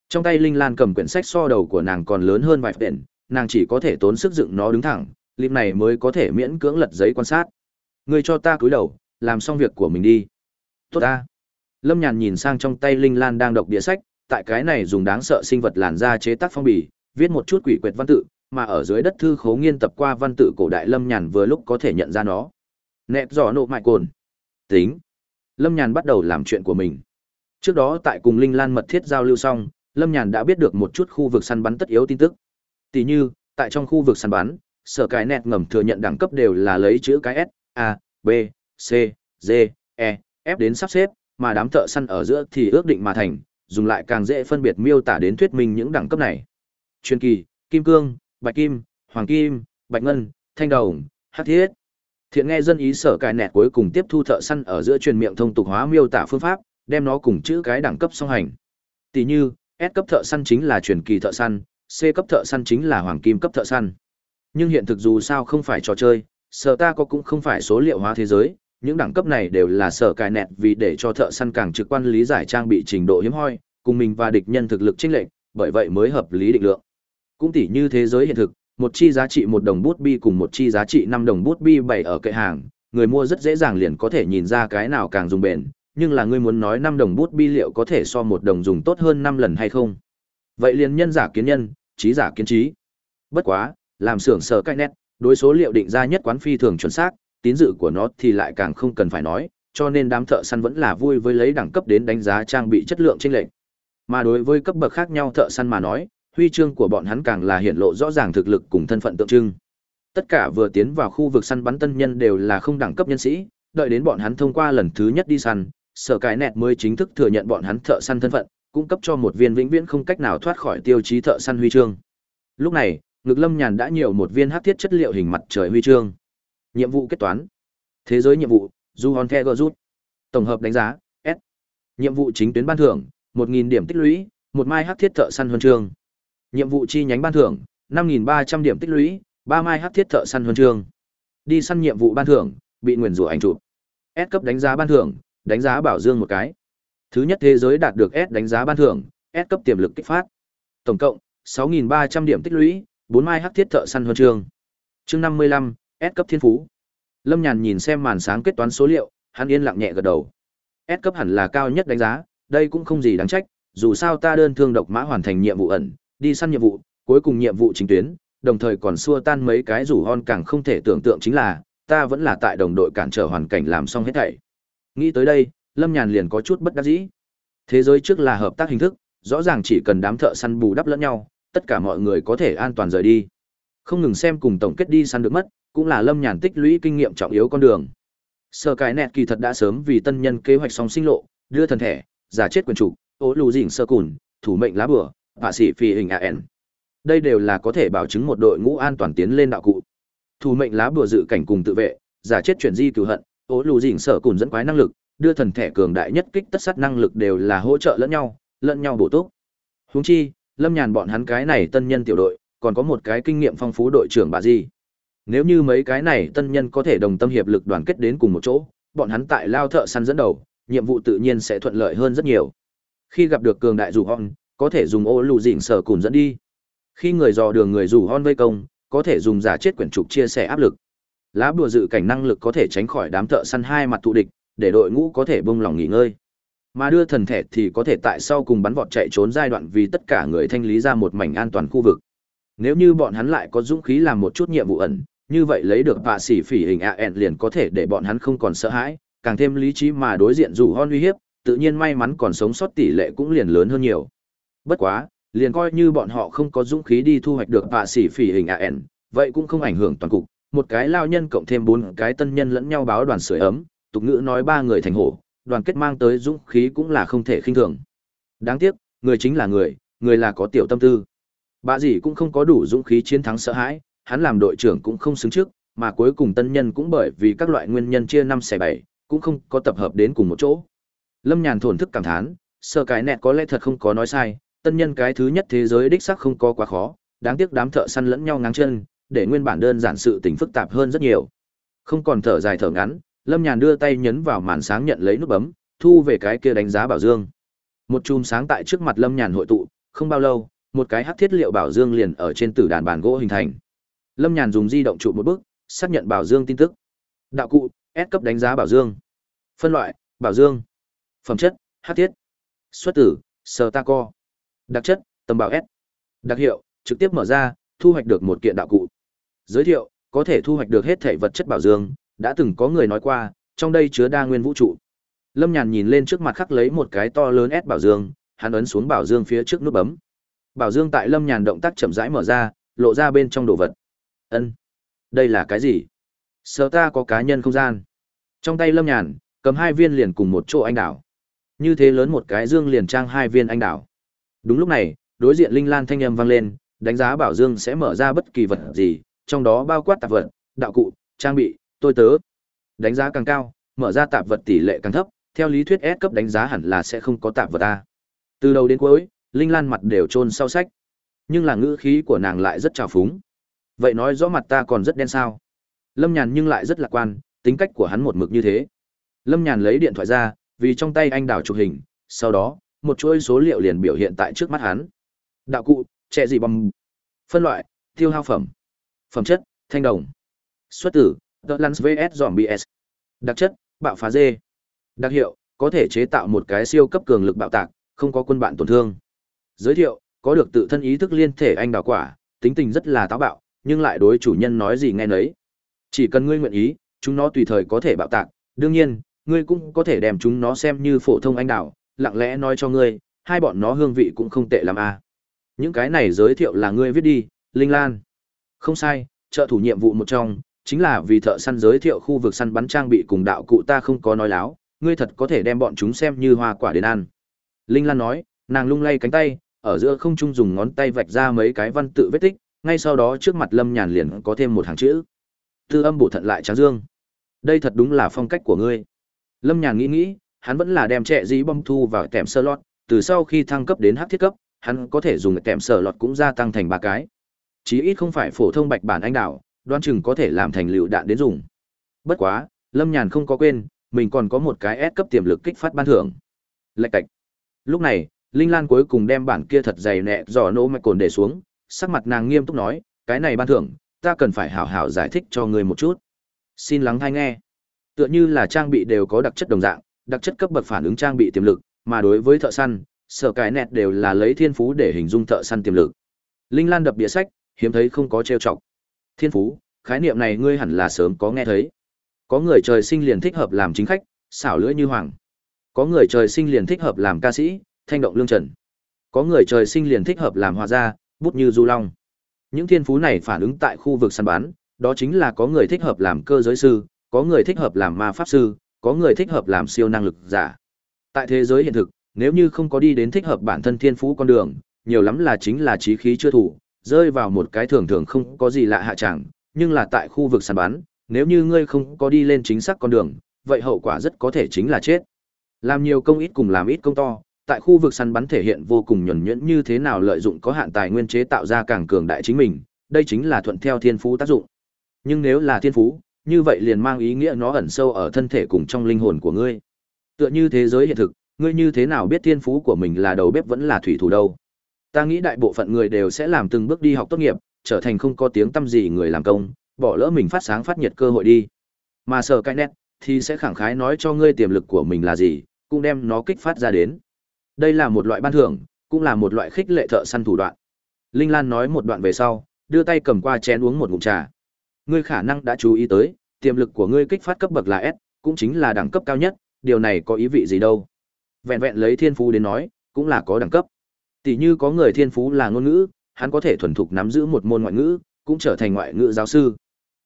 Trong tay Linh Lan cầm quyển sách so đầu của nàng còn lớn hơn vài phện, nàng chỉ có thể tốn sức dựng nó đứng thẳng, lịp này mới có thể miễn cưỡng lật giấy quan sát. Ngươi cho ta cúi đầu, làm xong việc của mình đi. Tốt ta. Lâm Nhàn nhìn sang trong tay Linh Lan đang đọc đĩa sách, tại cái này dùng đáng sợ sinh vật làn da chế tác phong bì, viết một chút quỷ quyệt văn tự, mà ở dưới đất thư khố nghiên tập qua văn tự cổ đại Lâm Nhàn vừa lúc có thể nhận ra nó. Nẹp giỏ nộ mại cồn. Tính. Lâm Nhàn bắt đầu làm chuyện của mình. Trước đó tại cùng Linh Lan mật thiết giao lưu xong, Lâm Nhàn đã biết được một chút khu vực săn bắn tất yếu tin tức. Tỷ như, tại trong khu vực săn bắn, sở cái nẹt ngầm thừa nhận đẳng cấp đều là lấy chữ cái S, A, B, C, D, E, F đến sắp xếp, mà đám thợ săn ở giữa thì ước định mà thành, dùng lại càng dễ phân biệt miêu tả đến thuyết minh những đẳng cấp này. Truyền kỳ, kim cương, bạch kim, hoàng kim, bạch ngân, thanh đồng, hắc thiết. Thiện nghe dân ý sở cài nẹt cuối cùng tiếp thu thợ săn ở giữa truyền miệng thông tục hóa miêu tả phương pháp, đem nó cùng chữ cái đẳng cấp song hành. Tỷ như, S cấp thợ săn chính là truyền kỳ thợ săn, C cấp thợ săn chính là hoàng kim cấp thợ săn. Nhưng hiện thực dù sao không phải trò chơi, sở ta có cũng không phải số liệu hóa thế giới, những đẳng cấp này đều là sở cài nẹt vì để cho thợ săn càng trực quan lý giải trang bị trình độ hiếm hoi, cùng mình và địch nhân thực lực chênh lệch, bởi vậy mới hợp lý định lượng. Cũng tỉ như thế giới hiện thực, một chi giá trị một đồng bút bi cùng một chi giá trị năm đồng bút bi bày ở kệ hàng, người mua rất dễ dàng liền có thể nhìn ra cái nào càng dùng bền, nhưng là ngươi muốn nói năm đồng bút bi liệu có thể so một đồng dùng tốt hơn năm lần hay không? Vậy liền nhân giả kiến nhân, trí giả kiến trí. Bất quá, làm xưởng sở cách nét, đối số liệu định ra nhất quán phi thường chuẩn xác, tín dự của nó thì lại càng không cần phải nói, cho nên đám thợ săn vẫn là vui với lấy đẳng cấp đến đánh giá trang bị chất lượng chênh lệch. Mà đối với cấp bậc khác nhau thợ săn mà nói, huy chương của bọn hắn càng là hiện lộ rõ ràng thực lực cùng thân phận tượng trưng. Tất cả vừa tiến vào khu vực săn bắn tân nhân đều là không đẳng cấp nhân sĩ, đợi đến bọn hắn thông qua lần thứ nhất đi săn, sở cái nẹt mới chính thức thừa nhận bọn hắn thợ săn thân phận, cung cấp cho một viên vĩnh viễn không cách nào thoát khỏi tiêu chí thợ săn huy chương. Lúc này, ngực Lâm Nhàn đã nhiều một viên hắc thiết chất liệu hình mặt trời huy chương. Nhiệm vụ kết toán. Thế giới nhiệm vụ, Du Hòn Khe rút. Tổng hợp đánh giá, S. Nhiệm vụ chính tuyến ban thưởng, 1000 điểm tích lũy, một mai hắc thiết thợ săn huân chương. Nhiệm vụ chi nhánh ban thưởng, 5.300 điểm tích lũy, ba mai hát thiết thợ săn huân chương. Đi săn nhiệm vụ ban thưởng, bị nguyền rủa ảnh chụp. S cấp đánh giá ban thưởng, đánh giá bảo dương một cái. Thứ nhất thế giới đạt được S đánh giá ban thưởng, S cấp tiềm lực kích phát. Tổng cộng 6.300 điểm tích lũy, bốn mai hát thiết thợ săn huân chương. Chương 55, S cấp thiên phú. Lâm Nhàn nhìn xem màn sáng kết toán số liệu, hắn yên lặng nhẹ gật đầu. S cấp hẳn là cao nhất đánh giá, đây cũng không gì đáng trách, dù sao ta đơn thương độc mã hoàn thành nhiệm vụ ẩn, đi săn nhiệm vụ, cuối cùng nhiệm vụ chính tuyến, đồng thời còn xua tan mấy cái rủ hon càng không thể tưởng tượng chính là, ta vẫn là tại đồng đội cản trở hoàn cảnh làm xong hết thảy. Nghĩ tới đây, Lâm Nhàn liền có chút bất đắc dĩ. Thế giới trước là hợp tác hình thức, rõ ràng chỉ cần đám thợ săn bù đắp lẫn nhau, tất cả mọi người có thể an toàn rời đi. Không ngừng xem cùng tổng kết đi săn được mất, cũng là Lâm Nhàn tích lũy kinh nghiệm trọng yếu con đường. Sở cái nẹt kỳ thật đã sớm vì tân nhân kế hoạch xong sinh lộ, đưa thần thể, giả chết quyền chủ, ố lù dỉnh sơ cùn, thủ mệnh lá bửa, hạ sĩ phi hình AN. Đây đều là có thể bảo chứng một đội ngũ an toàn tiến lên đạo cụ. Thủ mệnh lá bùa dự cảnh cùng tự vệ, giả chết chuyển di cửu hận, ố lù dỉnh sở cùng dẫn quái năng lực, đưa thần thể cường đại nhất kích tất sát năng lực đều là hỗ trợ lẫn nhau, lẫn nhau bổ túc. Huống chi, Lâm Nhàn bọn hắn cái này tân nhân tiểu đội, còn có một cái kinh nghiệm phong phú đội trưởng bà gì. Nếu như mấy cái này tân nhân có thể đồng tâm hiệp lực đoàn kết đến cùng một chỗ, bọn hắn tại lao thợ săn dẫn đầu, nhiệm vụ tự nhiên sẽ thuận lợi hơn rất nhiều. Khi gặp được cường đại rủ hòn, có thể dùng ô lù dịn sở cùn dẫn đi. Khi người dò đường người rủ hon vây công, có thể dùng giả chết quyển trục chia sẻ áp lực. Lá bùa dự cảnh năng lực có thể tránh khỏi đám thợ săn hai mặt thù địch, để đội ngũ có thể bông lòng nghỉ ngơi. Mà đưa thần thẻ thì có thể tại sau cùng bắn vọt chạy trốn giai đoạn vì tất cả người thanh lý ra một mảnh an toàn khu vực. Nếu như bọn hắn lại có dũng khí làm một chút nhiệm vụ ẩn, như vậy lấy được bạ xỉ phỉ hình ẹn liền có thể để bọn hắn không còn sợ hãi, càng thêm lý trí mà đối diện dù hon uy hiếp, tự nhiên may mắn còn sống sót tỷ lệ cũng liền lớn hơn nhiều. Bất quá, liền coi như bọn họ không có dũng khí đi thu hoạch được bạ sĩ phỉ hình AN, vậy cũng không ảnh hưởng toàn cục, một cái lao nhân cộng thêm bốn cái tân nhân lẫn nhau báo đoàn sưởi ấm, tục ngữ nói ba người thành hổ, đoàn kết mang tới dũng khí cũng là không thể khinh thường. Đáng tiếc, người chính là người, người là có tiểu tâm tư. Bà gì cũng không có đủ dũng khí chiến thắng sợ hãi, hắn làm đội trưởng cũng không xứng trước, mà cuối cùng tân nhân cũng bởi vì các loại nguyên nhân chia năm xẻ bảy, cũng không có tập hợp đến cùng một chỗ. Lâm Nhàn thổn thức cảm thán, sơ cái nẹt có lẽ thật không có nói sai, tân nhân cái thứ nhất thế giới đích xác không có quá khó, đáng tiếc đám thợ săn lẫn nhau ngáng chân, để nguyên bản đơn giản sự tình phức tạp hơn rất nhiều. Không còn thở dài thở ngắn, Lâm Nhàn đưa tay nhấn vào màn sáng nhận lấy nút bấm, thu về cái kia đánh giá bảo dương. Một chùm sáng tại trước mặt Lâm Nhàn hội tụ, không bao lâu, một cái hắc thiết liệu bảo dương liền ở trên tử đàn bàn gỗ hình thành. Lâm Nhàn dùng di động trụ một bước, xác nhận bảo dương tin tức. Đạo cụ, S cấp đánh giá bảo dương. Phân loại, bảo dương. Phẩm chất, hắc thiết. Xuất tử, sờ ta co. Đặc chất, tầm bảo S. Đặc hiệu, trực tiếp mở ra, thu hoạch được một kiện đạo cụ. Giới thiệu, có thể thu hoạch được hết thể vật chất bảo dương, đã từng có người nói qua, trong đây chứa đa nguyên vũ trụ. Lâm Nhàn nhìn lên trước mặt khắc lấy một cái to lớn S bảo dương, hắn ấn xuống bảo dương phía trước nút bấm. Bảo dương tại Lâm Nhàn động tác chậm rãi mở ra, lộ ra bên trong đồ vật. Ân, đây là cái gì? Sở ta có cá nhân không gian. Trong tay Lâm Nhàn, cầm hai viên liền cùng một chỗ anh đảo. Như thế lớn một cái dương liền trang hai viên anh đảo. Đúng lúc này, đối diện linh lan thanh âm vang lên, đánh giá bảo dương sẽ mở ra bất kỳ vật gì, trong đó bao quát tạp vật, đạo cụ, trang bị, tôi tớ. Đánh giá càng cao, mở ra tạp vật tỷ lệ càng thấp, theo lý thuyết S cấp đánh giá hẳn là sẽ không có tạp vật A. Từ đầu đến cuối, Linh Lan mặt đều chôn sau sách. Nhưng là ngữ khí của nàng lại rất trào phúng. Vậy nói rõ mặt ta còn rất đen sao? Lâm Nhàn nhưng lại rất lạc quan, tính cách của hắn một mực như thế. Lâm Nhàn lấy điện thoại ra, vì trong tay anh đảo chụp hình, sau đó, một chuỗi số liệu liền biểu hiện tại trước mắt hắn. Đạo cụ, trẻ gì bằng phân loại, tiêu hao phẩm, phẩm chất, thanh đồng, xuất tử, The Lance vs Zombies. Đặc chất, bạo phá dê. Đặc hiệu, có thể chế tạo một cái siêu cấp cường lực bạo tạc, không có quân bạn tổn thương. Giới thiệu, có được tự thân ý thức liên thể anh đào quả, tính tình rất là táo bạo, nhưng lại đối chủ nhân nói gì nghe nấy. Chỉ cần ngươi nguyện ý, chúng nó tùy thời có thể bạo tạc, đương nhiên, ngươi cũng có thể đem chúng nó xem như phổ thông anh đào, lặng lẽ nói cho ngươi, hai bọn nó hương vị cũng không tệ lắm à. Những cái này giới thiệu là ngươi viết đi, Linh Lan. Không sai, trợ thủ nhiệm vụ một trong, chính là vì thợ săn giới thiệu khu vực săn bắn trang bị cùng đạo cụ ta không có nói láo, ngươi thật có thể đem bọn chúng xem như hoa quả đến ăn. Linh Lan nói, nàng lung lay cánh tay, ở giữa không trung dùng ngón tay vạch ra mấy cái văn tự vết tích, ngay sau đó trước mặt Lâm Nhàn liền có thêm một hàng chữ. Tư âm bổ thận lại tráng dương. Đây thật đúng là phong cách của ngươi. Lâm Nhàn nghĩ nghĩ, hắn vẫn là đem trẻ dí bom thu vào tèm sơ lọt, từ sau khi thăng cấp đến hắc thiết cấp, hắn có thể dùng tèm sơ lọt cũng gia tăng thành ba cái. Chí ít không phải phổ thông bạch bản anh đảo, đoan chừng có thể làm thành lựu đạn đến dùng. Bất quá, Lâm Nhàn không có quên, mình còn có một cái S cấp tiềm lực kích phát ban thưởng. Lạch cạch. Lúc này, Linh Lan cuối cùng đem bản kia thật dày nẹ dò nỗ mạch cồn để xuống, sắc mặt nàng nghiêm túc nói, cái này ban thưởng, ta cần phải hảo hảo giải thích cho người một chút. Xin lắng hay nghe. Tựa như là trang bị đều có đặc chất đồng dạng, đặc chất cấp bậc phản ứng trang bị tiềm lực, mà đối với thợ săn, sở cái nẹt đều là lấy thiên phú để hình dung thợ săn tiềm lực. Linh Lan đập bìa sách, hiếm thấy không có trêu chọc. Thiên phú, khái niệm này ngươi hẳn là sớm có nghe thấy. Có người trời sinh liền thích hợp làm chính khách, xảo lưỡi như hoàng. Có người trời sinh liền thích hợp làm ca sĩ, thanh động lương trần. Có người trời sinh liền thích hợp làm hòa gia, bút như du long. Những thiên phú này phản ứng tại khu vực săn bắn, đó chính là có người thích hợp làm cơ giới sư, có người thích hợp làm ma pháp sư, có người thích hợp làm siêu năng lực giả. Tại thế giới hiện thực, nếu như không có đi đến thích hợp bản thân thiên phú con đường, nhiều lắm là chính là trí khí chưa thủ, rơi vào một cái thường thường không có gì lạ hạ chẳng, nhưng là tại khu vực săn bắn, nếu như ngươi không có đi lên chính xác con đường, vậy hậu quả rất có thể chính là chết. Làm nhiều công ít cùng làm ít công to, tại khu vực săn bắn thể hiện vô cùng nhuẩn nhuyễn như thế nào lợi dụng có hạn tài nguyên chế tạo ra càng cường đại chính mình, đây chính là thuận theo thiên phú tác dụng. Nhưng nếu là thiên phú, như vậy liền mang ý nghĩa nó ẩn sâu ở thân thể cùng trong linh hồn của ngươi. Tựa như thế giới hiện thực, ngươi như thế nào biết thiên phú của mình là đầu bếp vẫn là thủy thủ đâu? Ta nghĩ đại bộ phận người đều sẽ làm từng bước đi học tốt nghiệp, trở thành không có tiếng tâm gì người làm công, bỏ lỡ mình phát sáng phát nhiệt cơ hội đi. Mà sở cái nét, thì sẽ khẳng khái nói cho ngươi tiềm lực của mình là gì, cũng đem nó kích phát ra đến. Đây là một loại ban thưởng, cũng là một loại khích lệ thợ săn thủ đoạn. Linh Lan nói một đoạn về sau, đưa tay cầm qua chén uống một ngụm trà. Ngươi khả năng đã chú ý tới, tiềm lực của ngươi kích phát cấp bậc là S, cũng chính là đẳng cấp cao nhất, điều này có ý vị gì đâu? Vẹn vẹn lấy thiên phú đến nói, cũng là có đẳng cấp. Tỷ như có người thiên phú là ngôn ngữ, hắn có thể thuần thục nắm giữ một môn ngoại ngữ, cũng trở thành ngoại ngữ giáo sư.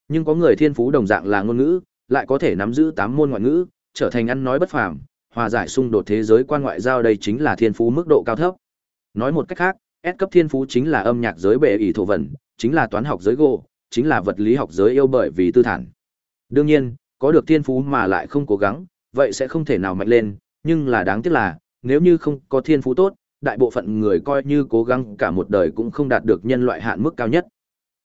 Nhưng có người thiên phú đồng dạng là ngôn ngữ, lại có thể nắm giữ 8 môn ngoại ngữ, trở thành ăn nói bất phàm, hòa giải xung đột thế giới quan ngoại giao đây chính là thiên phú mức độ cao thấp. Nói một cách khác, S cấp thiên phú chính là âm nhạc giới bệ ỷ thổ vận, chính là toán học giới gỗ, chính là vật lý học giới yêu bởi vì tư thản. Đương nhiên, có được thiên phú mà lại không cố gắng, vậy sẽ không thể nào mạnh lên, nhưng là đáng tiếc là, nếu như không có thiên phú tốt, đại bộ phận người coi như cố gắng cả một đời cũng không đạt được nhân loại hạn mức cao nhất.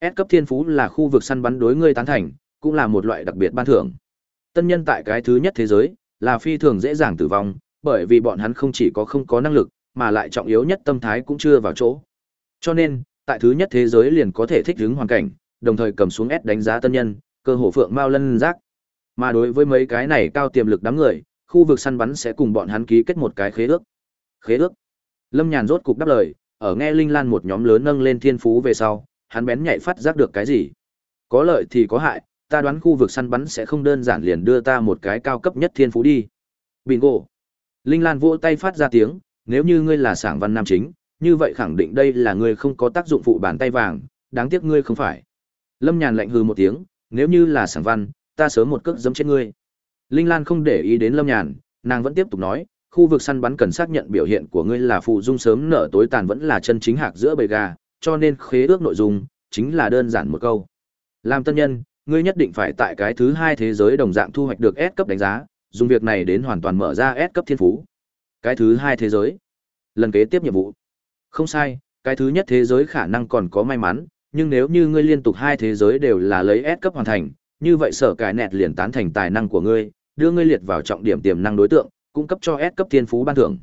S cấp thiên phú là khu vực săn bắn đối ngươi tán thành, cũng là một loại đặc biệt ban thưởng. Tân nhân tại cái thứ nhất thế giới, là phi thường dễ dàng tử vong, bởi vì bọn hắn không chỉ có không có năng lực, mà lại trọng yếu nhất tâm thái cũng chưa vào chỗ. Cho nên, tại thứ nhất thế giới liền có thể thích ứng hoàn cảnh, đồng thời cầm xuống S đánh giá tân nhân, cơ hồ phượng mao lân rác Mà đối với mấy cái này cao tiềm lực đám người, khu vực săn bắn sẽ cùng bọn hắn ký kết một cái khế ước. Khế ước. Lâm Nhàn rốt cục đáp lời, ở nghe Linh Lan một nhóm lớn nâng lên thiên phú về sau, hắn bén nhạy phát giác được cái gì. Có lợi thì có hại, ta đoán khu vực săn bắn sẽ không đơn giản liền đưa ta một cái cao cấp nhất thiên phú đi. Bingo. Linh Lan vỗ tay phát ra tiếng, nếu như ngươi là sảng văn nam chính, như vậy khẳng định đây là ngươi không có tác dụng phụ bàn tay vàng, đáng tiếc ngươi không phải. Lâm Nhàn lạnh hừ một tiếng, nếu như là sảng văn, ta sớm một cước giẫm chết ngươi. Linh Lan không để ý đến Lâm Nhàn, nàng vẫn tiếp tục nói, khu vực săn bắn cần xác nhận biểu hiện của ngươi là phụ dung sớm nở tối tàn vẫn là chân chính hạc giữa bầy gà, cho nên khế ước nội dung chính là đơn giản một câu. Làm tân nhân, ngươi nhất định phải tại cái thứ hai thế giới đồng dạng thu hoạch được S cấp đánh giá, dùng việc này đến hoàn toàn mở ra S cấp thiên phú. Cái thứ hai thế giới. Lần kế tiếp nhiệm vụ. Không sai, cái thứ nhất thế giới khả năng còn có may mắn, nhưng nếu như ngươi liên tục hai thế giới đều là lấy S cấp hoàn thành, như vậy sở cái nẹt liền tán thành tài năng của ngươi, đưa ngươi liệt vào trọng điểm tiềm năng đối tượng, cung cấp cho S cấp thiên phú ban thưởng.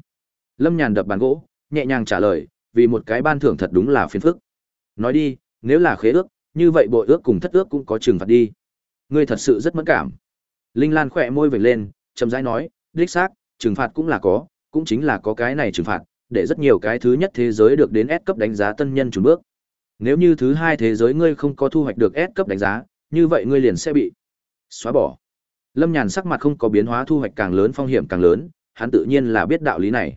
Lâm Nhàn đập bàn gỗ, nhẹ nhàng trả lời, vì một cái ban thưởng thật đúng là phiền phức. Nói đi, nếu là khế ước, như vậy bội ước cùng thất ước cũng có trừng phạt đi. Ngươi thật sự rất mẫn cảm. Linh Lan khỏe môi vểnh lên, chậm rãi nói, đích xác, trừng phạt cũng là có, cũng chính là có cái này trừng phạt, để rất nhiều cái thứ nhất thế giới được đến S cấp đánh giá tân nhân chuẩn bước. Nếu như thứ hai thế giới ngươi không có thu hoạch được S cấp đánh giá, như vậy ngươi liền sẽ bị xóa bỏ. Lâm Nhàn sắc mặt không có biến hóa thu hoạch càng lớn phong hiểm càng lớn, hắn tự nhiên là biết đạo lý này.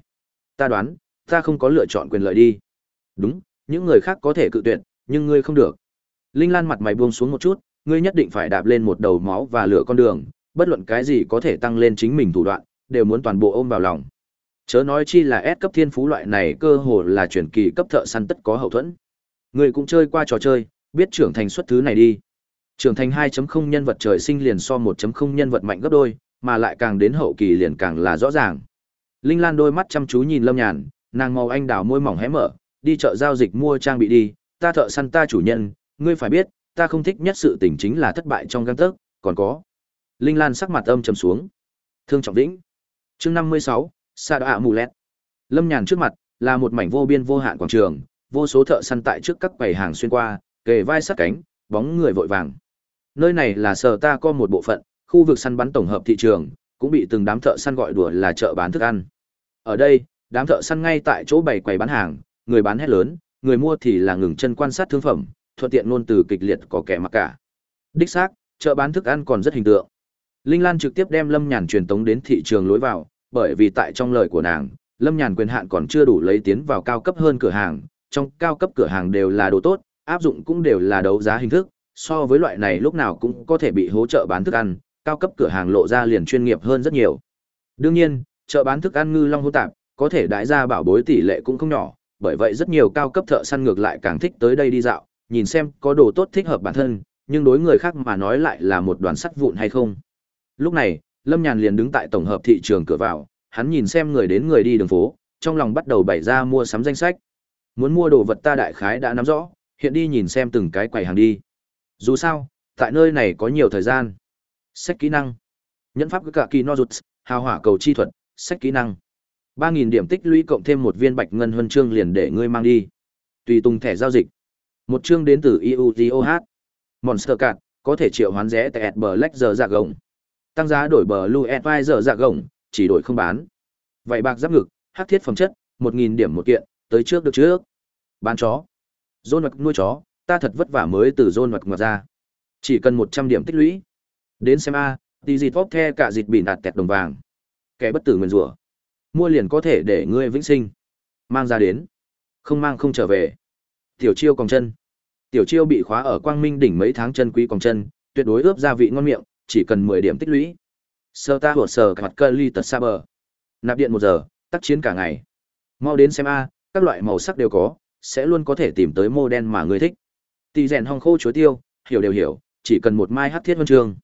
Ta đoán, ta không có lựa chọn quyền lợi đi. Đúng, những người khác có thể cự tuyệt, nhưng ngươi không được. Linh Lan mặt mày buông xuống một chút, ngươi nhất định phải đạp lên một đầu máu và lửa con đường, bất luận cái gì có thể tăng lên chính mình thủ đoạn, đều muốn toàn bộ ôm vào lòng. Chớ nói chi là S cấp thiên phú loại này cơ hồ là chuyển kỳ cấp thợ săn tất có hậu thuẫn. Ngươi cũng chơi qua trò chơi, biết trưởng thành xuất thứ này đi. Trưởng thành 2.0 nhân vật trời sinh liền so 1.0 nhân vật mạnh gấp đôi, mà lại càng đến hậu kỳ liền càng là rõ ràng. Linh Lan đôi mắt chăm chú nhìn Lâm Nhàn, nàng màu anh đào môi mỏng hé mở, đi chợ giao dịch mua trang bị đi, ta thợ săn ta chủ nhân, ngươi phải biết, ta không thích nhất sự tình chính là thất bại trong gang tấc, còn có. Linh Lan sắc mặt âm trầm xuống. Thương trọng vĩnh. Chương 56, Sa đọa Mù Lẹt. Lâm Nhàn trước mặt là một mảnh vô biên vô hạn quảng trường, vô số thợ săn tại trước các quầy hàng xuyên qua, kề vai sát cánh, bóng người vội vàng. Nơi này là sở ta có một bộ phận, khu vực săn bắn tổng hợp thị trường, cũng bị từng đám thợ săn gọi đùa là chợ bán thức ăn. Ở đây, đám thợ săn ngay tại chỗ bày quầy bán hàng, người bán hét lớn, người mua thì là ngừng chân quan sát thương phẩm, thuận tiện luôn từ kịch liệt có kẻ mặc cả. Đích xác, chợ bán thức ăn còn rất hình tượng. Linh Lan trực tiếp đem Lâm Nhàn truyền tống đến thị trường lối vào, bởi vì tại trong lời của nàng, Lâm Nhàn quyền hạn còn chưa đủ lấy tiến vào cao cấp hơn cửa hàng, trong cao cấp cửa hàng đều là đồ tốt, áp dụng cũng đều là đấu giá hình thức, so với loại này lúc nào cũng có thể bị hỗ trợ bán thức ăn, cao cấp cửa hàng lộ ra liền chuyên nghiệp hơn rất nhiều. Đương nhiên, chợ bán thức ăn ngư long hô tạp, có thể đại ra bảo bối tỷ lệ cũng không nhỏ, bởi vậy rất nhiều cao cấp thợ săn ngược lại càng thích tới đây đi dạo, nhìn xem có đồ tốt thích hợp bản thân, nhưng đối người khác mà nói lại là một đoàn sắt vụn hay không. Lúc này, Lâm Nhàn liền đứng tại tổng hợp thị trường cửa vào, hắn nhìn xem người đến người đi đường phố, trong lòng bắt đầu bày ra mua sắm danh sách. Muốn mua đồ vật ta đại khái đã nắm rõ, hiện đi nhìn xem từng cái quầy hàng đi. Dù sao, tại nơi này có nhiều thời gian. Sách kỹ năng. Nhẫn pháp cả kỳ no rụt, hào hỏa cầu chi thuật, sách kỹ năng. 3000 điểm tích lũy cộng thêm một viên bạch ngân huân chương liền để ngươi mang đi. Tùy tung thẻ giao dịch. Một chương đến từ IUTOH. Monster card, có thể triệu hoán rẻ tại Black giờ dạ gồng. Tăng giá đổi bờ Blue Advisor dạ gồng, chỉ đổi không bán. Vậy bạc giáp ngực, hắc thiết phẩm chất, 1000 điểm một kiện, tới trước được trước. Bán chó. dôn mặt nuôi chó, ta thật vất vả mới từ dôn mặt ngoặt ra. Chỉ cần 100 điểm tích lũy. Đến xem a, tì dịt vóc the cả dịt bị nạt tẹt đồng vàng. Kẻ bất tử nguyền rủa mua liền có thể để ngươi vĩnh sinh mang ra đến không mang không trở về tiểu chiêu còng chân tiểu chiêu bị khóa ở quang minh đỉnh mấy tháng chân quý còng chân tuyệt đối ướp gia vị ngon miệng chỉ cần mười điểm tích lũy sơ ta hột sờ mặt cơ ly tật xa bờ nạp điện một giờ tác chiến cả ngày mau đến xem a các loại màu sắc đều có sẽ luôn có thể tìm tới mô đen mà ngươi thích tỳ rèn hong khô chuối tiêu hiểu đều hiểu chỉ cần một mai hát thiết huân chương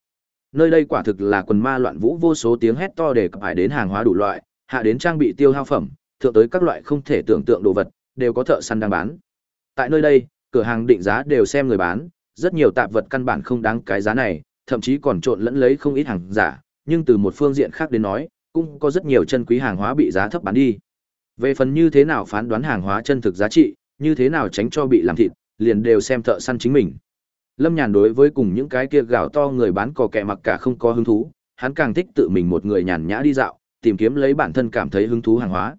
nơi đây quả thực là quần ma loạn vũ vô số tiếng hét to để cập hải đến hàng hóa đủ loại hạ đến trang bị tiêu hao phẩm, thượng tới các loại không thể tưởng tượng đồ vật, đều có thợ săn đang bán. Tại nơi đây, cửa hàng định giá đều xem người bán, rất nhiều tạp vật căn bản không đáng cái giá này, thậm chí còn trộn lẫn lấy không ít hàng giả, nhưng từ một phương diện khác đến nói, cũng có rất nhiều chân quý hàng hóa bị giá thấp bán đi. Về phần như thế nào phán đoán hàng hóa chân thực giá trị, như thế nào tránh cho bị làm thịt, liền đều xem thợ săn chính mình. Lâm Nhàn đối với cùng những cái kia gạo to người bán cò kẹ mặc cả không có hứng thú, hắn càng thích tự mình một người nhàn nhã đi dạo, tìm kiếm lấy bản thân cảm thấy hứng thú hàng hóa.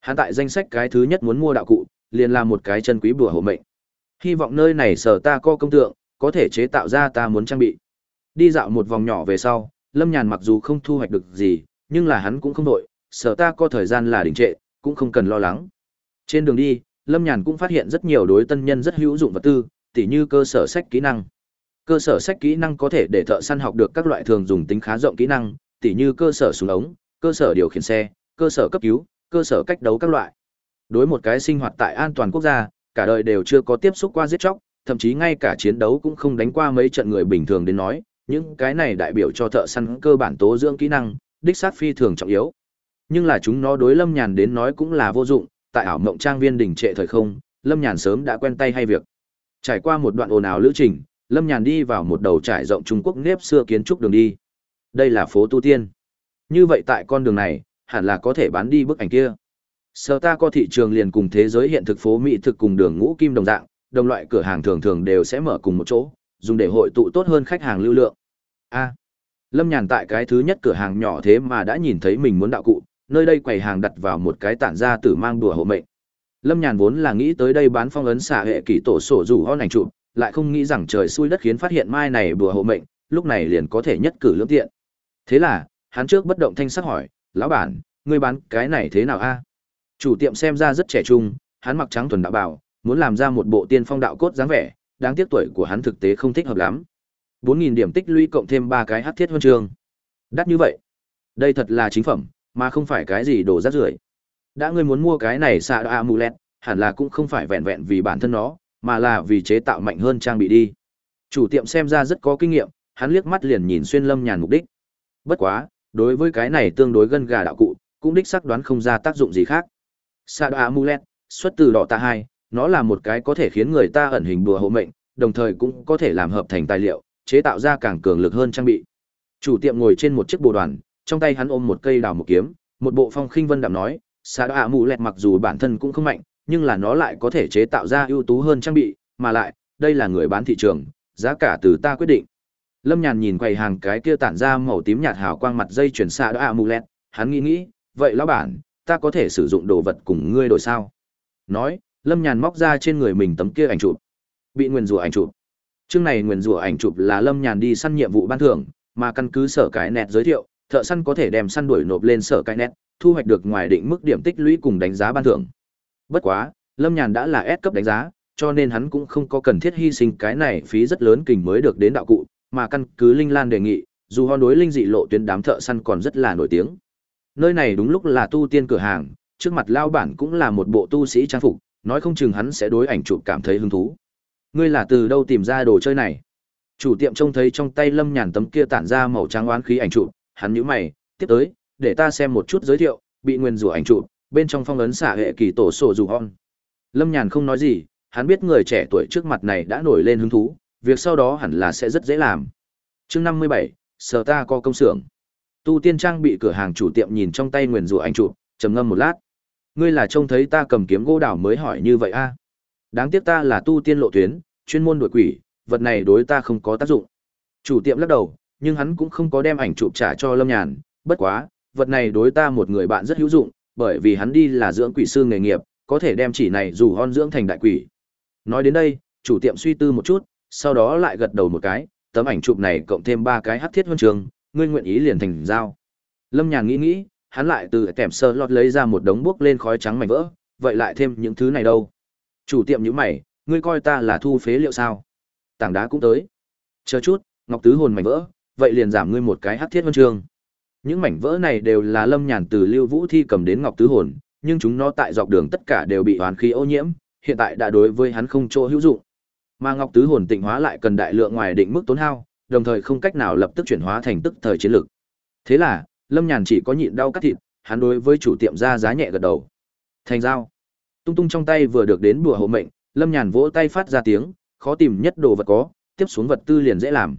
Hắn tại danh sách cái thứ nhất muốn mua đạo cụ, liền là một cái chân quý bùa hộ mệnh. Hy vọng nơi này sở ta có công tượng, có thể chế tạo ra ta muốn trang bị. Đi dạo một vòng nhỏ về sau, Lâm Nhàn mặc dù không thu hoạch được gì, nhưng là hắn cũng không đội, sở ta có thời gian là đình trệ, cũng không cần lo lắng. Trên đường đi, Lâm Nhàn cũng phát hiện rất nhiều đối tân nhân rất hữu dụng vật tư, tỉ như cơ sở sách kỹ năng. Cơ sở sách kỹ năng có thể để thợ săn học được các loại thường dùng tính khá rộng kỹ năng, tỉ như cơ sở súng ống, cơ sở điều khiển xe, cơ sở cấp cứu, cơ sở cách đấu các loại. Đối một cái sinh hoạt tại an toàn quốc gia, cả đời đều chưa có tiếp xúc qua giết chóc, thậm chí ngay cả chiến đấu cũng không đánh qua mấy trận người bình thường đến nói, những cái này đại biểu cho thợ săn cơ bản tố dưỡng kỹ năng, đích xác phi thường trọng yếu. Nhưng là chúng nó đối Lâm Nhàn đến nói cũng là vô dụng, tại ảo mộng trang viên đỉnh trệ thời không, Lâm Nhàn sớm đã quen tay hay việc. Trải qua một đoạn ồn ào lữ trình, Lâm Nhàn đi vào một đầu trải rộng Trung Quốc nếp xưa kiến trúc đường đi. Đây là phố Tu Tiên. Như vậy tại con đường này, hẳn là có thể bán đi bức ảnh kia. Sở ta có thị trường liền cùng thế giới hiện thực phố mỹ thực cùng đường ngũ kim đồng dạng, đồng loại cửa hàng thường thường đều sẽ mở cùng một chỗ, dùng để hội tụ tốt hơn khách hàng lưu lượng. A. Lâm Nhàn tại cái thứ nhất cửa hàng nhỏ thế mà đã nhìn thấy mình muốn đạo cụ, nơi đây quầy hàng đặt vào một cái tản ra tử mang đùa hộ mệnh. Lâm Nhàn vốn là nghĩ tới đây bán phong ấn xả hệ kỷ tổ sổ rủ hon ảnh trụ, lại không nghĩ rằng trời xui đất khiến phát hiện mai này đùa hộ mệnh, lúc này liền có thể nhất cử lưỡng tiện. Thế là, hắn trước bất động thanh sắc hỏi, lão bản, ngươi bán cái này thế nào a? Chủ tiệm xem ra rất trẻ trung, hắn mặc trắng thuần đạo bảo, muốn làm ra một bộ tiên phong đạo cốt dáng vẻ, đáng tiếc tuổi của hắn thực tế không thích hợp lắm. 4000 điểm tích lũy cộng thêm ba cái hắc thiết huân chương. Đắt như vậy. Đây thật là chính phẩm, mà không phải cái gì đồ rác rưởi. Đã ngươi muốn mua cái này xạ amulet, hẳn là cũng không phải vẹn vẹn vì bản thân nó, mà là vì chế tạo mạnh hơn trang bị đi. Chủ tiệm xem ra rất có kinh nghiệm, hắn liếc mắt liền nhìn xuyên Lâm Nhàn mục đích. Bất quá, đối với cái này tương đối gân gà đạo cụ cũng đích xác đoán không ra tác dụng gì khác sa mù amulet xuất từ đỏ tạ hai nó là một cái có thể khiến người ta ẩn hình bùa hộ mệnh đồng thời cũng có thể làm hợp thành tài liệu chế tạo ra càng cường lực hơn trang bị chủ tiệm ngồi trên một chiếc bồ đoàn trong tay hắn ôm một cây đào một kiếm một bộ phong khinh vân đạm nói sa mù lẹt mặc dù bản thân cũng không mạnh nhưng là nó lại có thể chế tạo ra ưu tú hơn trang bị mà lại đây là người bán thị trường giá cả từ ta quyết định Lâm Nhàn nhìn quầy hàng cái kia tản ra màu tím nhạt hào quang mặt dây chuyển xạ mù lẹt hắn nghĩ nghĩ, vậy lão bản, ta có thể sử dụng đồ vật cùng ngươi đổi sao? Nói, Lâm Nhàn móc ra trên người mình tấm kia ảnh chụp. Bị nguyền rủa ảnh chụp. Chương này nguyền rủa ảnh chụp là Lâm Nhàn đi săn nhiệm vụ ban thưởng, mà căn cứ sở cái nẹt giới thiệu, thợ săn có thể đem săn đuổi nộp lên sở cái nét, thu hoạch được ngoài định mức điểm tích lũy cùng đánh giá ban thưởng. Bất quá, Lâm Nhàn đã là S cấp đánh giá, cho nên hắn cũng không có cần thiết hy sinh cái này phí rất lớn kình mới được đến đạo cụ, mà căn cứ Linh Lan đề nghị, dù hòn đối linh dị lộ tuyến đám thợ săn còn rất là nổi tiếng. Nơi này đúng lúc là tu tiên cửa hàng, trước mặt lao bản cũng là một bộ tu sĩ trang phục, nói không chừng hắn sẽ đối ảnh chụp cảm thấy hứng thú. Ngươi là từ đâu tìm ra đồ chơi này? Chủ tiệm trông thấy trong tay Lâm Nhàn tấm kia tản ra màu trắng oán khí ảnh chụp, hắn nhíu mày, tiếp tới, để ta xem một chút giới thiệu, bị nguyên rủa ảnh chụp, bên trong phong ấn xả hệ kỳ tổ sổ dù hon. Lâm Nhàn không nói gì, hắn biết người trẻ tuổi trước mặt này đã nổi lên hứng thú, việc sau đó hẳn là sẽ rất dễ làm. Chương năm mươi bảy, sở ta có công xưởng. Tu tiên trang bị cửa hàng chủ tiệm nhìn trong tay nguyên rủa ảnh chụp, trầm ngâm một lát. Ngươi là trông thấy ta cầm kiếm gỗ đào mới hỏi như vậy a? Đáng tiếc ta là tu tiên lộ tuyến, chuyên môn đuổi quỷ, vật này đối ta không có tác dụng. Chủ tiệm lắc đầu, nhưng hắn cũng không có đem ảnh chụp trả cho Lâm Nhàn, bất quá, vật này đối ta một người bạn rất hữu dụng, bởi vì hắn đi là dưỡng quỷ sư nghề nghiệp, có thể đem chỉ này dù hon dưỡng thành đại quỷ. Nói đến đây, chủ tiệm suy tư một chút, sau đó lại gật đầu một cái, tấm ảnh chụp này cộng thêm ba cái hắc thiết huân trường, ngươi nguyện ý liền thành giao. Lâm Nhàn nghĩ nghĩ, hắn lại từ kèm sơ lọt lấy ra một đống bước lên khói trắng mảnh vỡ, vậy lại thêm những thứ này đâu? Chủ tiệm nhíu mày, ngươi coi ta là thu phế liệu sao? Tảng đá cũng tới. Chờ chút, ngọc tứ hồn mảnh vỡ, vậy liền giảm ngươi một cái hắc thiết huân trường. Những mảnh vỡ này đều là Lâm Nhàn từ Lưu Vũ Thi cầm đến ngọc tứ hồn, nhưng chúng nó tại dọc đường tất cả đều bị hoàn khí ô nhiễm, hiện tại đã đối với hắn không chỗ hữu dụng. Mà ngọc tứ hồn tịnh hóa lại cần đại lượng ngoài định mức tốn hao, đồng thời không cách nào lập tức chuyển hóa thành tức thời chiến lực. Thế là, Lâm Nhàn chỉ có nhịn đau cắt thịt, hắn đối với chủ tiệm ra giá nhẹ gật đầu. Thành dao. Tung tung trong tay vừa được đến bùa hộ mệnh, Lâm Nhàn vỗ tay phát ra tiếng, khó tìm nhất đồ vật có, tiếp xuống vật tư liền dễ làm.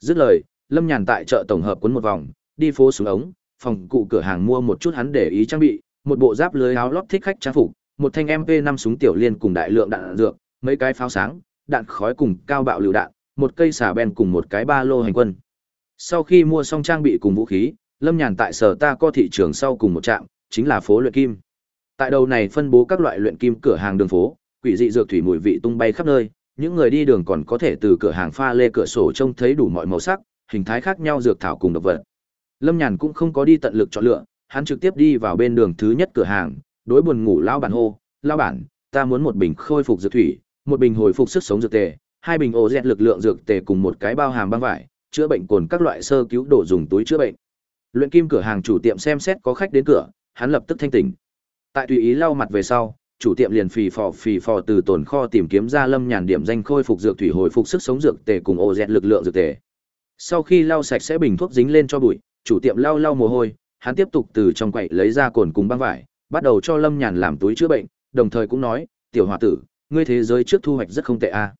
Dứt lời, Lâm Nhàn tại chợ tổng hợp quấn một vòng, đi phố xuống ống, phòng cụ cửa hàng mua một chút hắn để ý trang bị, một bộ giáp lưới áo lót thích khách trang phục, một thanh MP5 súng tiểu liên cùng đại lượng đạn dược, mấy cái pháo sáng, đạn khói cùng cao bạo lựu đạn, một cây xà bèn cùng một cái ba lô hành quân. Sau khi mua xong trang bị cùng vũ khí, Lâm Nhàn tại sở ta có thị trường sau cùng một trạm, chính là phố luyện kim. Tại đầu này phân bố các loại luyện kim cửa hàng đường phố, quỷ dị dược thủy mùi vị tung bay khắp nơi, những người đi đường còn có thể từ cửa hàng pha lê cửa sổ trông thấy đủ mọi màu sắc, hình thái khác nhau dược thảo cùng độc vật. Lâm Nhàn cũng không có đi tận lực chọn lựa, hắn trực tiếp đi vào bên đường thứ nhất cửa hàng, đối buồn ngủ lão bản hô, "Lão bản, ta muốn một bình khôi phục dược thủy, một bình hồi phục sức sống dược tề, hai bình ô dẹt lực lượng dược tề cùng một cái bao hàm băng vải, chữa bệnh cồn các loại sơ cứu đồ dùng túi chữa bệnh." Luyện kim cửa hàng chủ tiệm xem xét có khách đến cửa, hắn lập tức thanh tỉnh. Tại tùy ý lau mặt về sau, chủ tiệm liền phì phò phì phò từ tồn kho tìm kiếm ra Lâm Nhàn điểm danh khôi phục dược thủy hồi phục sức sống dược tề cùng ô dẹt lực lượng dược tề. Sau khi lau sạch sẽ bình thuốc dính lên cho bụi, chủ tiệm lau lau mồ hôi, hắn tiếp tục từ trong quậy lấy ra cồn cùng băng vải, bắt đầu cho Lâm Nhàn làm túi chữa bệnh, đồng thời cũng nói, "Tiểu hòa tử, ngươi thế giới trước thu hoạch rất không tệ a.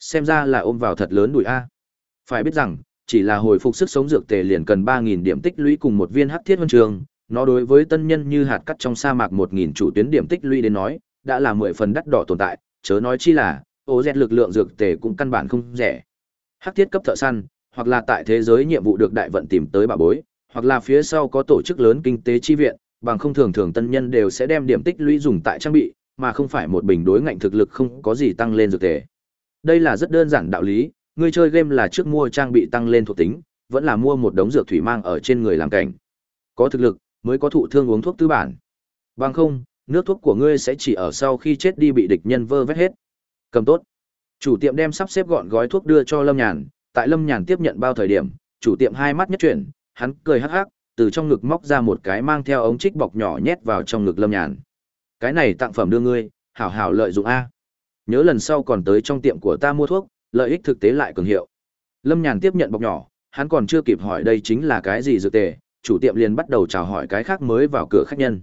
Xem ra là ôm vào thật lớn đùi a." Phải biết rằng, chỉ là hồi phục sức sống dược tề liền cần 3000 điểm tích lũy cùng một viên hắc thiết huân trường, nó đối với tân nhân như hạt cắt trong sa mạc 1000 chủ tuyến điểm tích lũy đến nói, đã là 10 phần đắt đỏ tồn tại, chớ nói chi là, ô dẹt lực lượng dược tề cũng căn bản không rẻ. Hắc thiết cấp thợ săn, hoặc là tại thế giới nhiệm vụ được đại vận tìm tới bà bối, hoặc là phía sau có tổ chức lớn kinh tế chi viện, bằng không thường thường tân nhân đều sẽ đem điểm tích lũy dùng tại trang bị, mà không phải một bình đối ngạnh thực lực không có gì tăng lên dược thể. Đây là rất đơn giản đạo lý, người chơi game là trước mua trang bị tăng lên thuộc tính, vẫn là mua một đống dược thủy mang ở trên người làm cảnh. Có thực lực, mới có thụ thương uống thuốc tư bản. Bằng không, nước thuốc của ngươi sẽ chỉ ở sau khi chết đi bị địch nhân vơ vét hết. Cầm tốt. Chủ tiệm đem sắp xếp gọn gói thuốc đưa cho Lâm Nhàn, tại Lâm Nhàn tiếp nhận bao thời điểm, chủ tiệm hai mắt nhất chuyển, hắn cười hắc hắc, từ trong ngực móc ra một cái mang theo ống trích bọc nhỏ nhét vào trong ngực Lâm Nhàn. Cái này tặng phẩm đưa ngươi, hảo hảo lợi dụng a. Nhớ lần sau còn tới trong tiệm của ta mua thuốc, lợi ích thực tế lại cường hiệu. Lâm Nhàn tiếp nhận bọc nhỏ, hắn còn chưa kịp hỏi đây chính là cái gì dược tề, chủ tiệm liền bắt đầu chào hỏi cái khác mới vào cửa khách nhân.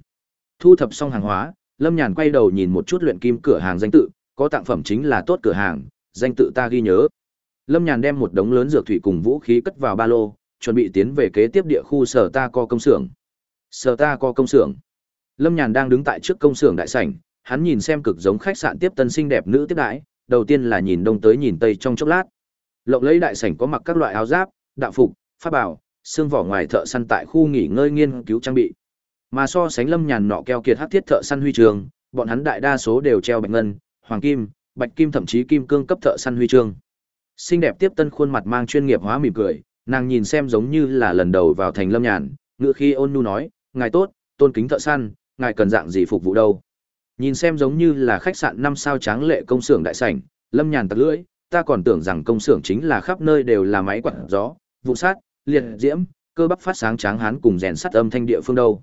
Thu thập xong hàng hóa, Lâm Nhàn quay đầu nhìn một chút luyện kim cửa hàng danh tự, có tặng phẩm chính là tốt cửa hàng, danh tự ta ghi nhớ. Lâm Nhàn đem một đống lớn dược thủy cùng vũ khí cất vào ba lô, chuẩn bị tiến về kế tiếp địa khu sở ta co công xưởng. Sở ta co công xưởng. Lâm Nhàn đang đứng tại trước công xưởng đại sảnh, hắn nhìn xem cực giống khách sạn tiếp tân xinh đẹp nữ tiếp đãi, đầu tiên là nhìn đông tới nhìn tây trong chốc lát. Lộng lấy đại sảnh có mặc các loại áo giáp, đạo phục, pháp bảo, xương vỏ ngoài thợ săn tại khu nghỉ ngơi nghiên cứu trang bị. Mà so sánh Lâm Nhàn nọ keo kiệt hắc thiết thợ săn huy trường, bọn hắn đại đa số đều treo bạch ngân, hoàng kim, bạch kim thậm chí kim cương cấp thợ săn huy chương. Xinh đẹp tiếp tân khuôn mặt mang chuyên nghiệp hóa mỉm cười, nàng nhìn xem giống như là lần đầu vào thành lâm nhàn, ngựa khi ôn nhu nói, ngài tốt, tôn kính thợ săn, ngài cần dạng gì phục vụ đâu. Nhìn xem giống như là khách sạn năm sao tráng lệ công xưởng đại sảnh, lâm nhàn tặc lưỡi, ta còn tưởng rằng công xưởng chính là khắp nơi đều là máy quạt gió, vụ sát, liệt diễm, cơ bắp phát sáng tráng hán cùng rèn sắt âm thanh địa phương đâu.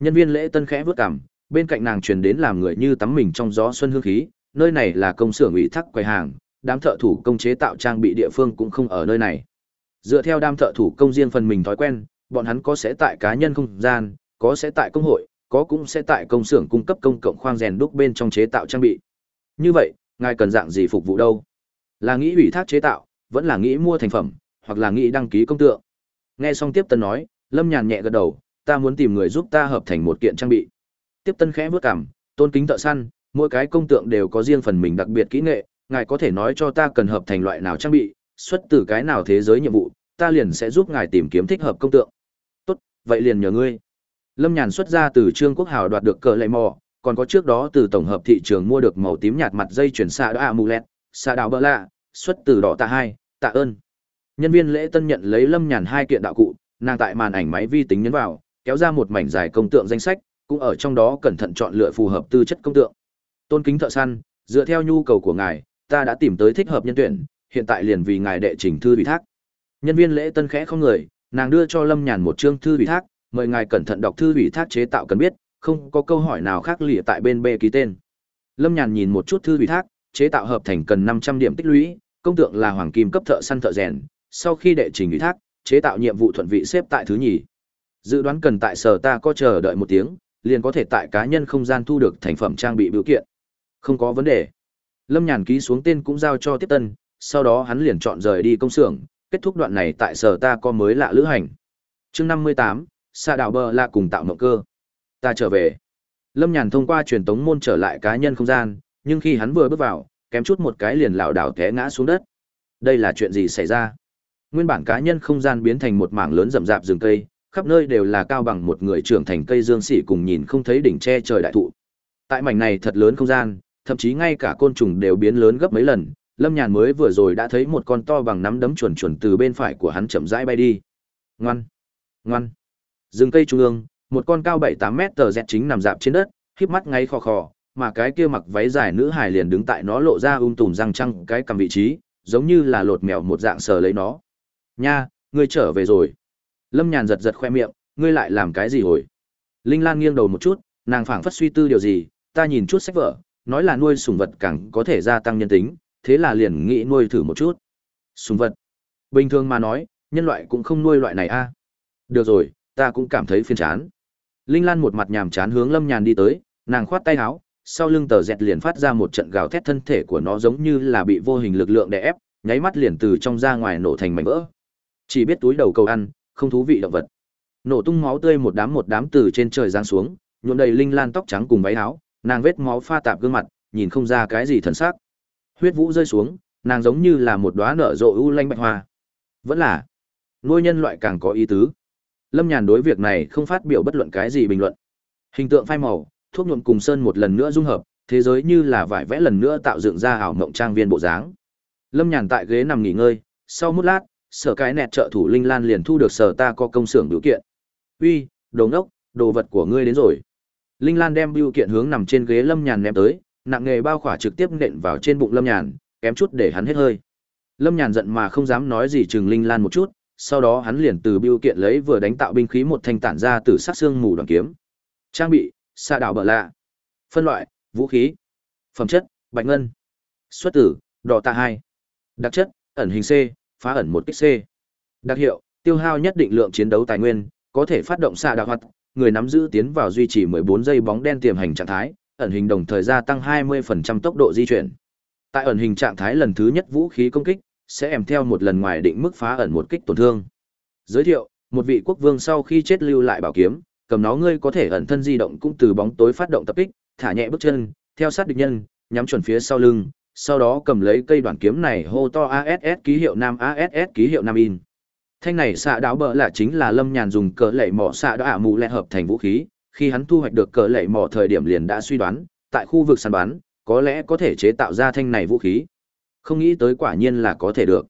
Nhân viên lễ tân khẽ vớt cảm, bên cạnh nàng truyền đến làm người như tắm mình trong gió xuân hương khí, nơi này là công xưởng ủy thác quầy hàng, đám thợ thủ công chế tạo trang bị địa phương cũng không ở nơi này. Dựa theo đám thợ thủ công riêng phần mình thói quen, bọn hắn có sẽ tại cá nhân không gian, có sẽ tại công hội, có cũng sẽ tại công xưởng cung cấp công cộng khoang rèn đúc bên trong chế tạo trang bị. Như vậy, ngài cần dạng gì phục vụ đâu? Là nghĩ ủy thác chế tạo, vẫn là nghĩ mua thành phẩm, hoặc là nghĩ đăng ký công tượng. Nghe xong tiếp tân nói, Lâm Nhàn nhẹ gật đầu, ta muốn tìm người giúp ta hợp thành một kiện trang bị. Tiếp tân khẽ bước cằm, tôn kính thợ săn, mỗi cái công tượng đều có riêng phần mình đặc biệt kỹ nghệ, ngài có thể nói cho ta cần hợp thành loại nào trang bị, xuất từ cái nào thế giới nhiệm vụ, ta liền sẽ giúp ngài tìm kiếm thích hợp công tượng. Tốt, vậy liền nhờ ngươi. Lâm Nhàn xuất ra từ Trương Quốc Hào đoạt được cờ lệ mò, còn có trước đó từ tổng hợp thị trường mua được màu tím nhạt mặt dây chuyển xạ đá amulet, xạ đào bơ lạ, xuất từ đỏ tạ hai, tạ ơn. Nhân viên lễ tân nhận lấy Lâm Nhàn hai kiện đạo cụ, nàng tại màn ảnh máy vi tính nhấn vào, kéo ra một mảnh dài công tượng danh sách, cũng ở trong đó cẩn thận chọn lựa phù hợp tư chất công tượng. Tôn kính thợ săn, dựa theo nhu cầu của ngài, ta đã tìm tới thích hợp nhân tuyển, hiện tại liền vì ngài đệ trình thư ủy thác. Nhân viên lễ tân khẽ không người, nàng đưa cho Lâm Nhàn một chương thư ủy thác, mời ngài cẩn thận đọc thư ủy thác chế tạo cần biết, không có câu hỏi nào khác lìa tại bên bê ký tên. Lâm Nhàn nhìn một chút thư ủy thác, chế tạo hợp thành cần 500 điểm tích lũy, công tượng là hoàng kim cấp thợ săn thợ rèn, sau khi đệ trình ủy thác, chế tạo nhiệm vụ thuận vị xếp tại thứ nhì. Dự đoán cần tại sở ta có chờ đợi một tiếng, liền có thể tại cá nhân không gian thu được thành phẩm trang bị biểu kiện. Không có vấn đề. Lâm Nhàn ký xuống tên cũng giao cho tiếp tân, sau đó hắn liền chọn rời đi công xưởng, kết thúc đoạn này tại sở ta có mới lạ lữ hành. chương 58, xa đảo bờ lạ cùng tạo mộng cơ. Ta trở về. Lâm Nhàn thông qua truyền tống môn trở lại cá nhân không gian, nhưng khi hắn vừa bước vào, kém chút một cái liền lảo đảo té ngã xuống đất. Đây là chuyện gì xảy ra? Nguyên bản cá nhân không gian biến thành một mảng lớn rậm rạp rừng cây, khắp nơi đều là cao bằng một người trưởng thành cây dương xỉ cùng nhìn không thấy đỉnh che trời đại thụ. Tại mảnh này thật lớn không gian, thậm chí ngay cả côn trùng đều biến lớn gấp mấy lần, Lâm Nhàn mới vừa rồi đã thấy một con to bằng nắm đấm chuẩn chuẩn từ bên phải của hắn chậm rãi bay đi. Ngoan, ngoan. Rừng cây trung ương, một con cao 7-8 mét tờ dẹt chính nằm dạp trên đất, khép mắt ngay khò khò, mà cái kia mặc váy dài nữ hài liền đứng tại nó lộ ra um tùm răng trăng cái cầm vị trí, giống như là lột mèo một dạng sờ lấy nó. Nha, ngươi trở về rồi. Lâm Nhàn giật giật khoe miệng, ngươi lại làm cái gì hồi? Linh Lan nghiêng đầu một chút, nàng phảng phất suy tư điều gì, ta nhìn chút sách vở, nói là nuôi sùng vật càng có thể gia tăng nhân tính, thế là liền nghĩ nuôi thử một chút. Sùng vật? Bình thường mà nói, nhân loại cũng không nuôi loại này a. Được rồi, ta cũng cảm thấy phiền chán. Linh Lan một mặt nhàm chán hướng Lâm Nhàn đi tới, nàng khoát tay áo, sau lưng tờ dẹt liền phát ra một trận gào thét thân thể của nó giống như là bị vô hình lực lượng đè ép, nháy mắt liền từ trong ra ngoài nổ thành mảnh vỡ. Chỉ biết túi đầu cầu ăn, không thú vị động vật. Nổ tung máu tươi một đám một đám từ trên trời giáng xuống, nhuộm đầy linh lan tóc trắng cùng váy áo, nàng vết máu pha tạp gương mặt, nhìn không ra cái gì thần sắc. Huyết vũ rơi xuống, nàng giống như là một đóa nở rộ u lanh bạch hoa. Vẫn là nuôi nhân loại càng có ý tứ. Lâm Nhàn đối việc này không phát biểu bất luận cái gì bình luận. Hình tượng phai màu, thuốc nhuộm cùng sơn một lần nữa dung hợp, thế giới như là vải vẽ lần nữa tạo dựng ra ảo mộng trang viên bộ dáng. Lâm Nhàn tại ghế nằm nghỉ ngơi, sau một lát, sở cái nẹt trợ thủ linh lan liền thu được sở ta có công xưởng biểu kiện uy đồ ngốc đồ vật của ngươi đến rồi linh lan đem biểu kiện hướng nằm trên ghế lâm nhàn ném tới nặng nghề bao khỏa trực tiếp nện vào trên bụng lâm nhàn kém chút để hắn hết hơi. Lâm nhàn giận mà không dám nói gì chừng linh lan một chút sau đó hắn liền từ biểu kiện lấy vừa đánh tạo binh khí một thanh tản ra từ sát xương mù đoàn kiếm. Trang bị Sa đảo bờ lạ. Phân loại vũ khí. Phẩm chất bạch ngân. Xuất tử đỏ tạ hai. Đặc chất ẩn hình c phá ẩn một kích C. Đặc hiệu, tiêu hao nhất định lượng chiến đấu tài nguyên, có thể phát động xạ đảo hoạt, người nắm giữ tiến vào duy trì 14 giây bóng đen tiềm hành trạng thái, ẩn hình đồng thời gia tăng 20% tốc độ di chuyển. Tại ẩn hình trạng thái lần thứ nhất vũ khí công kích, sẽ em theo một lần ngoài định mức phá ẩn một kích tổn thương. Giới thiệu, một vị quốc vương sau khi chết lưu lại bảo kiếm, cầm nó ngươi có thể ẩn thân di động cũng từ bóng tối phát động tập kích, thả nhẹ bước chân, theo sát địch nhân, nhắm chuẩn phía sau lưng, sau đó cầm lấy cây đoạn kiếm này hô to ASS ký hiệu Nam ASS ký hiệu Nam in. Thanh này xạ đáo bờ là chính là Lâm Nhàn dùng cỡ lệ mỏ xạ đã ả mù lẹ hợp thành vũ khí, khi hắn thu hoạch được cỡ lệ mỏ thời điểm liền đã suy đoán, tại khu vực săn bắn, có lẽ có thể chế tạo ra thanh này vũ khí. Không nghĩ tới quả nhiên là có thể được.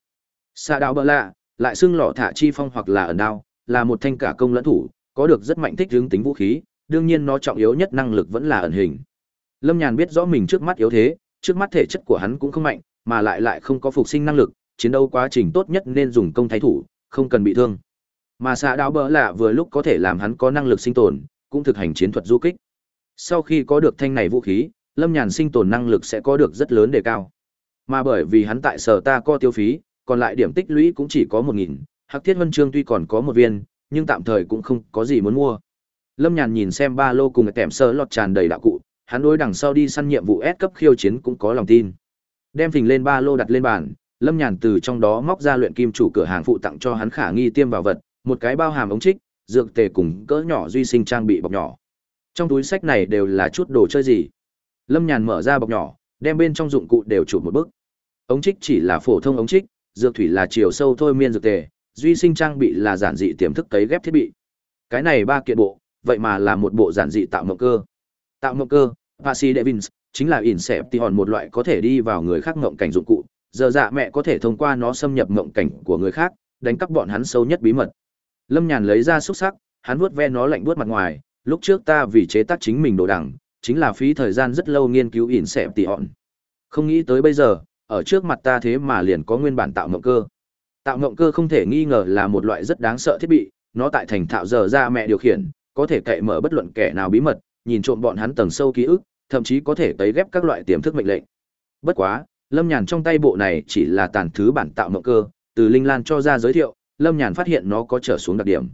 Xạ đáo bờ lạ, lại xưng lọ thả chi phong hoặc là ẩn đao, là một thanh cả công lẫn thủ, có được rất mạnh thích hướng tính vũ khí, đương nhiên nó trọng yếu nhất năng lực vẫn là ẩn hình. Lâm Nhàn biết rõ mình trước mắt yếu thế, trước mắt thể chất của hắn cũng không mạnh, mà lại lại không có phục sinh năng lực, chiến đấu quá trình tốt nhất nên dùng công thái thủ, không cần bị thương. Mà xạ đao bỡ lạ vừa lúc có thể làm hắn có năng lực sinh tồn, cũng thực hành chiến thuật du kích. Sau khi có được thanh này vũ khí, Lâm Nhàn sinh tồn năng lực sẽ có được rất lớn đề cao. Mà bởi vì hắn tại sở ta co tiêu phí, còn lại điểm tích lũy cũng chỉ có một nghìn, Hắc Thiết huân Chương tuy còn có một viên, nhưng tạm thời cũng không có gì muốn mua. Lâm Nhàn nhìn xem ba lô cùng kèm sơ lọt tràn đầy đạo cụ, hắn đối đằng sau đi săn nhiệm vụ S cấp khiêu chiến cũng có lòng tin. Đem phình lên ba lô đặt lên bàn, Lâm Nhàn từ trong đó móc ra luyện kim chủ cửa hàng phụ tặng cho hắn khả nghi tiêm vào vật, một cái bao hàm ống trích, dược tề cùng cỡ nhỏ duy sinh trang bị bọc nhỏ. Trong túi sách này đều là chút đồ chơi gì. Lâm Nhàn mở ra bọc nhỏ, đem bên trong dụng cụ đều chụp một bức. Ống trích chỉ là phổ thông ống trích, dược thủy là chiều sâu thôi miên dược tề, duy sinh trang bị là giản dị tiềm thức cấy ghép thiết bị. Cái này ba kiện bộ, vậy mà là một bộ giản dị tạo mộng cơ. Tạo mộng cơ, Pasi Devins, chính là Inception một loại có thể đi vào người khác ngộng cảnh dụng cụ, giờ dạ mẹ có thể thông qua nó xâm nhập mộng cảnh của người khác, đánh cắp bọn hắn sâu nhất bí mật. Lâm Nhàn lấy ra xúc sắc, hắn vuốt ve nó lạnh buốt mặt ngoài, lúc trước ta vì chế tác chính mình đồ đẳng, chính là phí thời gian rất lâu nghiên cứu ỉn xẹp tỉ họn. Không nghĩ tới bây giờ, ở trước mặt ta thế mà liền có nguyên bản tạo mộng cơ. Tạo mộng cơ không thể nghi ngờ là một loại rất đáng sợ thiết bị, nó tại thành thạo giờ ra mẹ điều khiển, có thể cậy mở bất luận kẻ nào bí mật, nhìn trộm bọn hắn tầng sâu ký ức, thậm chí có thể tấy ghép các loại tiềm thức mệnh lệnh. Bất quá, Lâm Nhàn trong tay bộ này chỉ là tàn thứ bản tạo mộng cơ, từ Linh Lan cho ra giới thiệu, Lâm Nhàn phát hiện nó có trở xuống đặc điểm.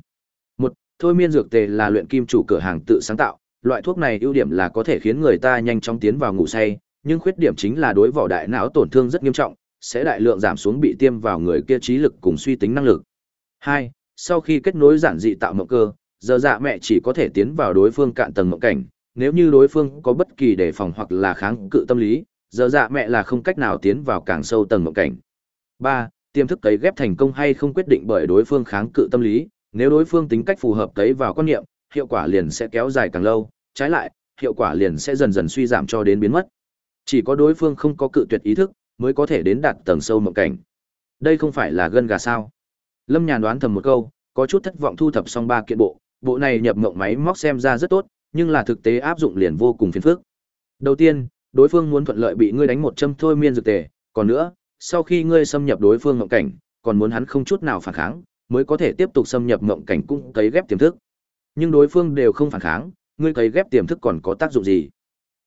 Một, thôi miên dược tề là luyện kim chủ cửa hàng tự sáng tạo, loại thuốc này ưu điểm là có thể khiến người ta nhanh chóng tiến vào ngủ say, nhưng khuyết điểm chính là đối vỏ đại não tổn thương rất nghiêm trọng, sẽ đại lượng giảm xuống bị tiêm vào người kia trí lực cùng suy tính năng lực. Hai, sau khi kết nối giản dị tạo mộng cơ, giờ dạ mẹ chỉ có thể tiến vào đối phương cạn tầng mộng cảnh, nếu như đối phương có bất kỳ đề phòng hoặc là kháng cự tâm lý, giờ dạ mẹ là không cách nào tiến vào càng sâu tầng mộng cảnh. Ba, tiềm thức cấy ghép thành công hay không quyết định bởi đối phương kháng cự tâm lý, nếu đối phương tính cách phù hợp cấy vào quan niệm, hiệu quả liền sẽ kéo dài càng lâu, trái lại, hiệu quả liền sẽ dần dần suy giảm cho đến biến mất. Chỉ có đối phương không có cự tuyệt ý thức, mới có thể đến đạt tầng sâu mộng cảnh. Đây không phải là gân gà sao? Lâm Nhàn đoán thầm một câu, có chút thất vọng thu thập xong ba kiện bộ, bộ này nhập mộng máy móc xem ra rất tốt, nhưng là thực tế áp dụng liền vô cùng phiền phức. Đầu tiên, đối phương muốn thuận lợi bị ngươi đánh một châm thôi miên dược tề, còn nữa, sau khi ngươi xâm nhập đối phương ngộng cảnh, còn muốn hắn không chút nào phản kháng, mới có thể tiếp tục xâm nhập ngộng cảnh cũng cấy ghép tiềm thức. Nhưng đối phương đều không phản kháng, ngươi cấy ghép tiềm thức còn có tác dụng gì?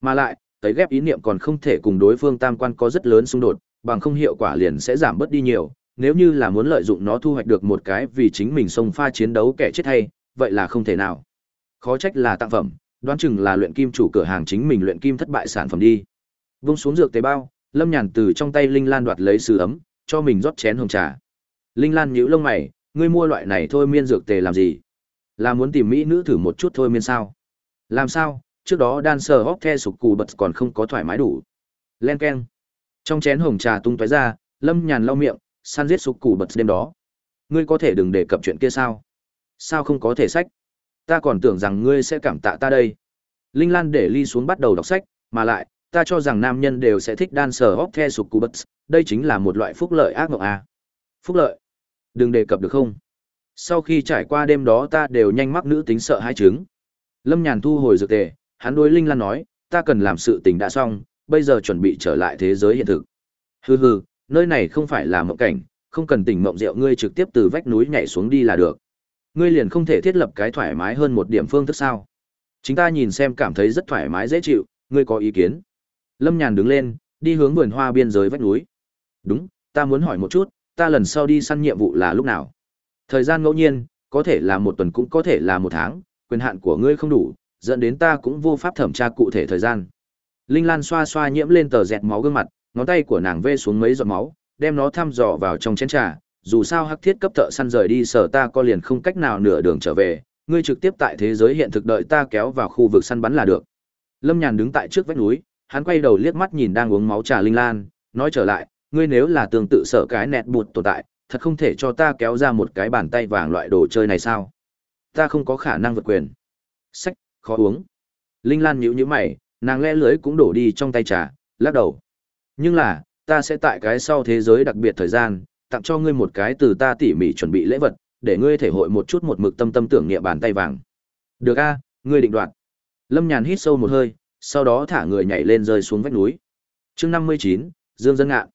Mà lại, cấy ghép ý niệm còn không thể cùng đối phương tam quan có rất lớn xung đột, bằng không hiệu quả liền sẽ giảm bớt đi nhiều. Nếu như là muốn lợi dụng nó thu hoạch được một cái vì chính mình xông pha chiến đấu kẻ chết hay, vậy là không thể nào. Khó trách là tặng phẩm, đoán chừng là luyện kim chủ cửa hàng chính mình luyện kim thất bại sản phẩm đi. Vung xuống dược tế bao, Lâm Nhàn từ trong tay Linh Lan đoạt lấy sứ ấm, cho mình rót chén hồng trà. Linh Lan nhíu lông mày, ngươi mua loại này thôi miên dược tề làm gì? Là muốn tìm mỹ nữ thử một chút thôi miên sao? Làm sao? Trước đó đan sờ hốc the sục cù bật còn không có thoải mái đủ. Len keng. Trong chén hồng trà tung tóe ra, Lâm Nhàn lau miệng, săn giết sục cù bật đêm đó. Ngươi có thể đừng đề cập chuyện kia sao? Sao không có thể sách? Ta còn tưởng rằng ngươi sẽ cảm tạ ta đây. Linh Lan để ly xuống bắt đầu đọc sách, mà lại, ta cho rằng nam nhân đều sẽ thích đan sờ hóc the sục cú bất đây chính là một loại phúc lợi ác mộng à. Phúc lợi? Đừng đề cập được không? Sau khi trải qua đêm đó ta đều nhanh mắc nữ tính sợ hai chứng. Lâm Nhàn thu hồi dược tề, hắn đối Linh Lan nói, ta cần làm sự tình đã xong, bây giờ chuẩn bị trở lại thế giới hiện thực. Hừ hừ, nơi này không phải là mộng cảnh, không cần tỉnh mộng rượu ngươi trực tiếp từ vách núi nhảy xuống đi là được. Ngươi liền không thể thiết lập cái thoải mái hơn một điểm phương thức sao? Chính ta nhìn xem cảm thấy rất thoải mái dễ chịu, ngươi có ý kiến? Lâm Nhàn đứng lên, đi hướng vườn hoa biên giới vách núi. Đúng, ta muốn hỏi một chút, ta lần sau đi săn nhiệm vụ là lúc nào? Thời gian ngẫu nhiên, có thể là một tuần cũng có thể là một tháng, quyền hạn của ngươi không đủ, dẫn đến ta cũng vô pháp thẩm tra cụ thể thời gian. Linh Lan xoa xoa nhiễm lên tờ dẹt máu gương mặt, ngón tay của nàng vê xuống mấy giọt máu, đem nó thăm dò vào trong chén trà, dù sao hắc thiết cấp thợ săn rời đi sở ta có liền không cách nào nửa đường trở về, ngươi trực tiếp tại thế giới hiện thực đợi ta kéo vào khu vực săn bắn là được. Lâm Nhàn đứng tại trước vách núi, hắn quay đầu liếc mắt nhìn đang uống máu trà Linh Lan, nói trở lại, ngươi nếu là tương tự sợ cái nẹt bụt tồn tại, thật không thể cho ta kéo ra một cái bàn tay vàng loại đồ chơi này sao? Ta không có khả năng vượt quyền. Sách, khó uống. Linh Lan nhíu nhíu mày, nàng le lưới cũng đổ đi trong tay trà, Lắc đầu. Nhưng là, ta sẽ tại cái sau thế giới đặc biệt thời gian, tặng cho ngươi một cái từ ta tỉ mỉ chuẩn bị lễ vật, để ngươi thể hội một chút một mực tâm tâm tưởng niệm bàn tay vàng. Được a, ngươi định đoạt. Lâm Nhàn hít sâu một hơi, sau đó thả người nhảy lên rơi xuống vách núi. Chương năm mươi chín, Dương Dân Ngạn.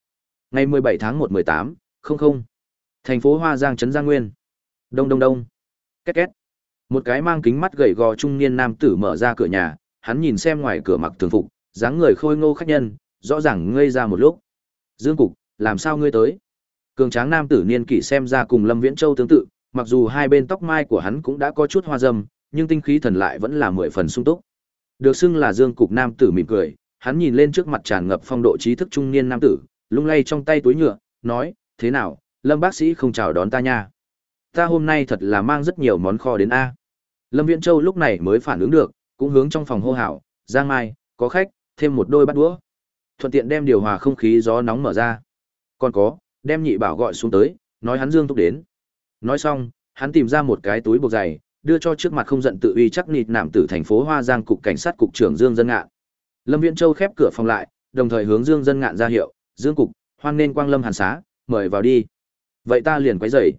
Ngày mười bảy tháng một mười tám, không không. Thành phố Hoa Giang trấn Giang Nguyên. Đông đông đông. Két két. Một cái mang kính mắt gầy gò trung niên nam tử mở ra cửa nhà, hắn nhìn xem ngoài cửa mặc thường phục, dáng người khôi ngô khách nhân, rõ ràng ngây ra một lúc. Dương Cục, làm sao ngươi tới? Cường tráng nam tử niên kỷ xem ra cùng Lâm Viễn Châu tương tự, mặc dù hai bên tóc mai của hắn cũng đã có chút hoa dâm nhưng tinh khí thần lại vẫn là mười phần sung túc. Được xưng là Dương Cục nam tử mỉm cười, hắn nhìn lên trước mặt tràn ngập phong độ trí thức trung niên nam tử, lung lay trong tay túi nhựa, nói, thế nào, Lâm bác sĩ không chào đón ta nha. Ta hôm nay thật là mang rất nhiều món kho đến A. Lâm Viễn Châu lúc này mới phản ứng được, cũng hướng trong phòng hô hào, Giang Mai, có khách, thêm một đôi bát đũa. Thuận tiện đem điều hòa không khí gió nóng mở ra. Còn có, đem nhị bảo gọi xuống tới, nói hắn Dương Thúc đến. Nói xong, hắn tìm ra một cái túi buộc giày, đưa cho trước mặt không giận tự uy chắc nịt nạm tử thành phố Hoa Giang cục cảnh sát cục trưởng Dương Dân Ngạn. Lâm Viễn Châu khép cửa phòng lại, đồng thời hướng Dương Dân Ngạn ra hiệu, "Dương cục, hoan nên Quang Lâm Hàn xá, mời vào đi." Vậy ta liền quấy rầy.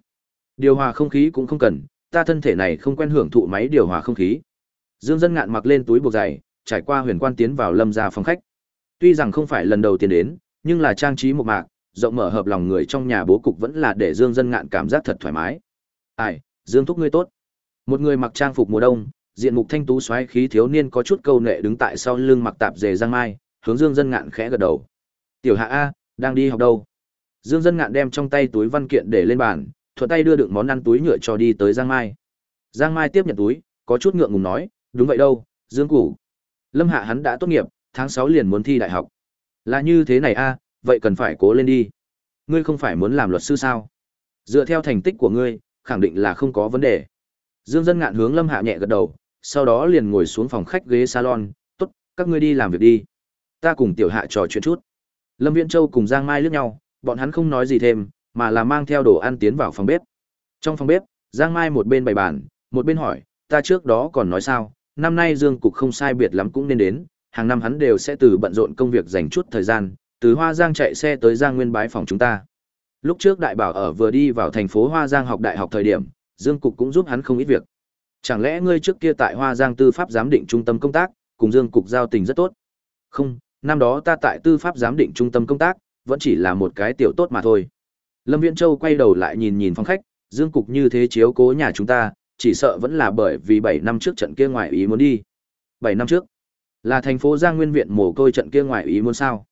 Điều hòa không khí cũng không cần, ta thân thể này không quen hưởng thụ máy điều hòa không khí. Dương Dân Ngạn mặc lên túi buộc giày, trải qua huyền quan tiến vào Lâm gia phòng khách. Tuy rằng không phải lần đầu tiên đến, nhưng là trang trí một mạc, rộng mở hợp lòng người trong nhà bố cục vẫn là để Dương Dân Ngạn cảm giác thật thoải mái. "Ai, Dương thúc ngươi tốt." Một người mặc trang phục mùa đông, diện mục thanh tú xoáy khí thiếu niên có chút câu nệ đứng tại sau lưng mặc tạp dề giang mai, hướng Dương Dân Ngạn khẽ gật đầu. "Tiểu Hạ a, đang đi học đâu?" Dương Dân Ngạn đem trong tay túi văn kiện để lên bàn, thuận tay đưa đựng món ăn túi nhựa cho đi tới Giang Mai. Giang Mai tiếp nhận túi, có chút ngượng ngùng nói, "Đúng vậy đâu, Dương Củ. Lâm Hạ hắn đã tốt nghiệp, tháng sáu liền muốn thi đại học." "Là như thế này a, vậy cần phải cố lên đi. Ngươi không phải muốn làm luật sư sao? Dựa theo thành tích của ngươi, khẳng định là không có vấn đề." Dương Dân Ngạn hướng Lâm Hạ nhẹ gật đầu, sau đó liền ngồi xuống phòng khách ghế salon, "Tốt, các ngươi đi làm việc đi. Ta cùng Tiểu Hạ trò chuyện chút." Lâm Viễn Châu cùng Giang Mai liếc nhau, bọn hắn không nói gì thêm, mà là mang theo đồ ăn tiến vào phòng bếp. Trong phòng bếp, Giang Mai một bên bày bàn, một bên hỏi, ta trước đó còn nói sao, năm nay Dương Cục không sai biệt lắm cũng nên đến, hàng năm hắn đều sẽ từ bận rộn công việc dành chút thời gian, từ Hoa Giang chạy xe tới Giang Nguyên bái phòng chúng ta. Lúc trước đại bảo ở vừa đi vào thành phố Hoa Giang học đại học thời điểm, Dương Cục cũng giúp hắn không ít việc. Chẳng lẽ ngươi trước kia tại Hoa Giang tư pháp giám định trung tâm công tác, cùng Dương Cục giao tình rất tốt? Không, năm đó ta tại tư pháp giám định trung tâm công tác, vẫn chỉ là một cái tiểu tốt mà thôi. Lâm Viễn Châu quay đầu lại nhìn nhìn phòng khách, Dương Cục như thế chiếu cố nhà chúng ta, chỉ sợ vẫn là bởi vì 7 năm trước trận kia ngoài ý muốn đi. 7 năm trước, là thành phố Giang Nguyên viện mồ côi trận kia ngoài ý muốn sao?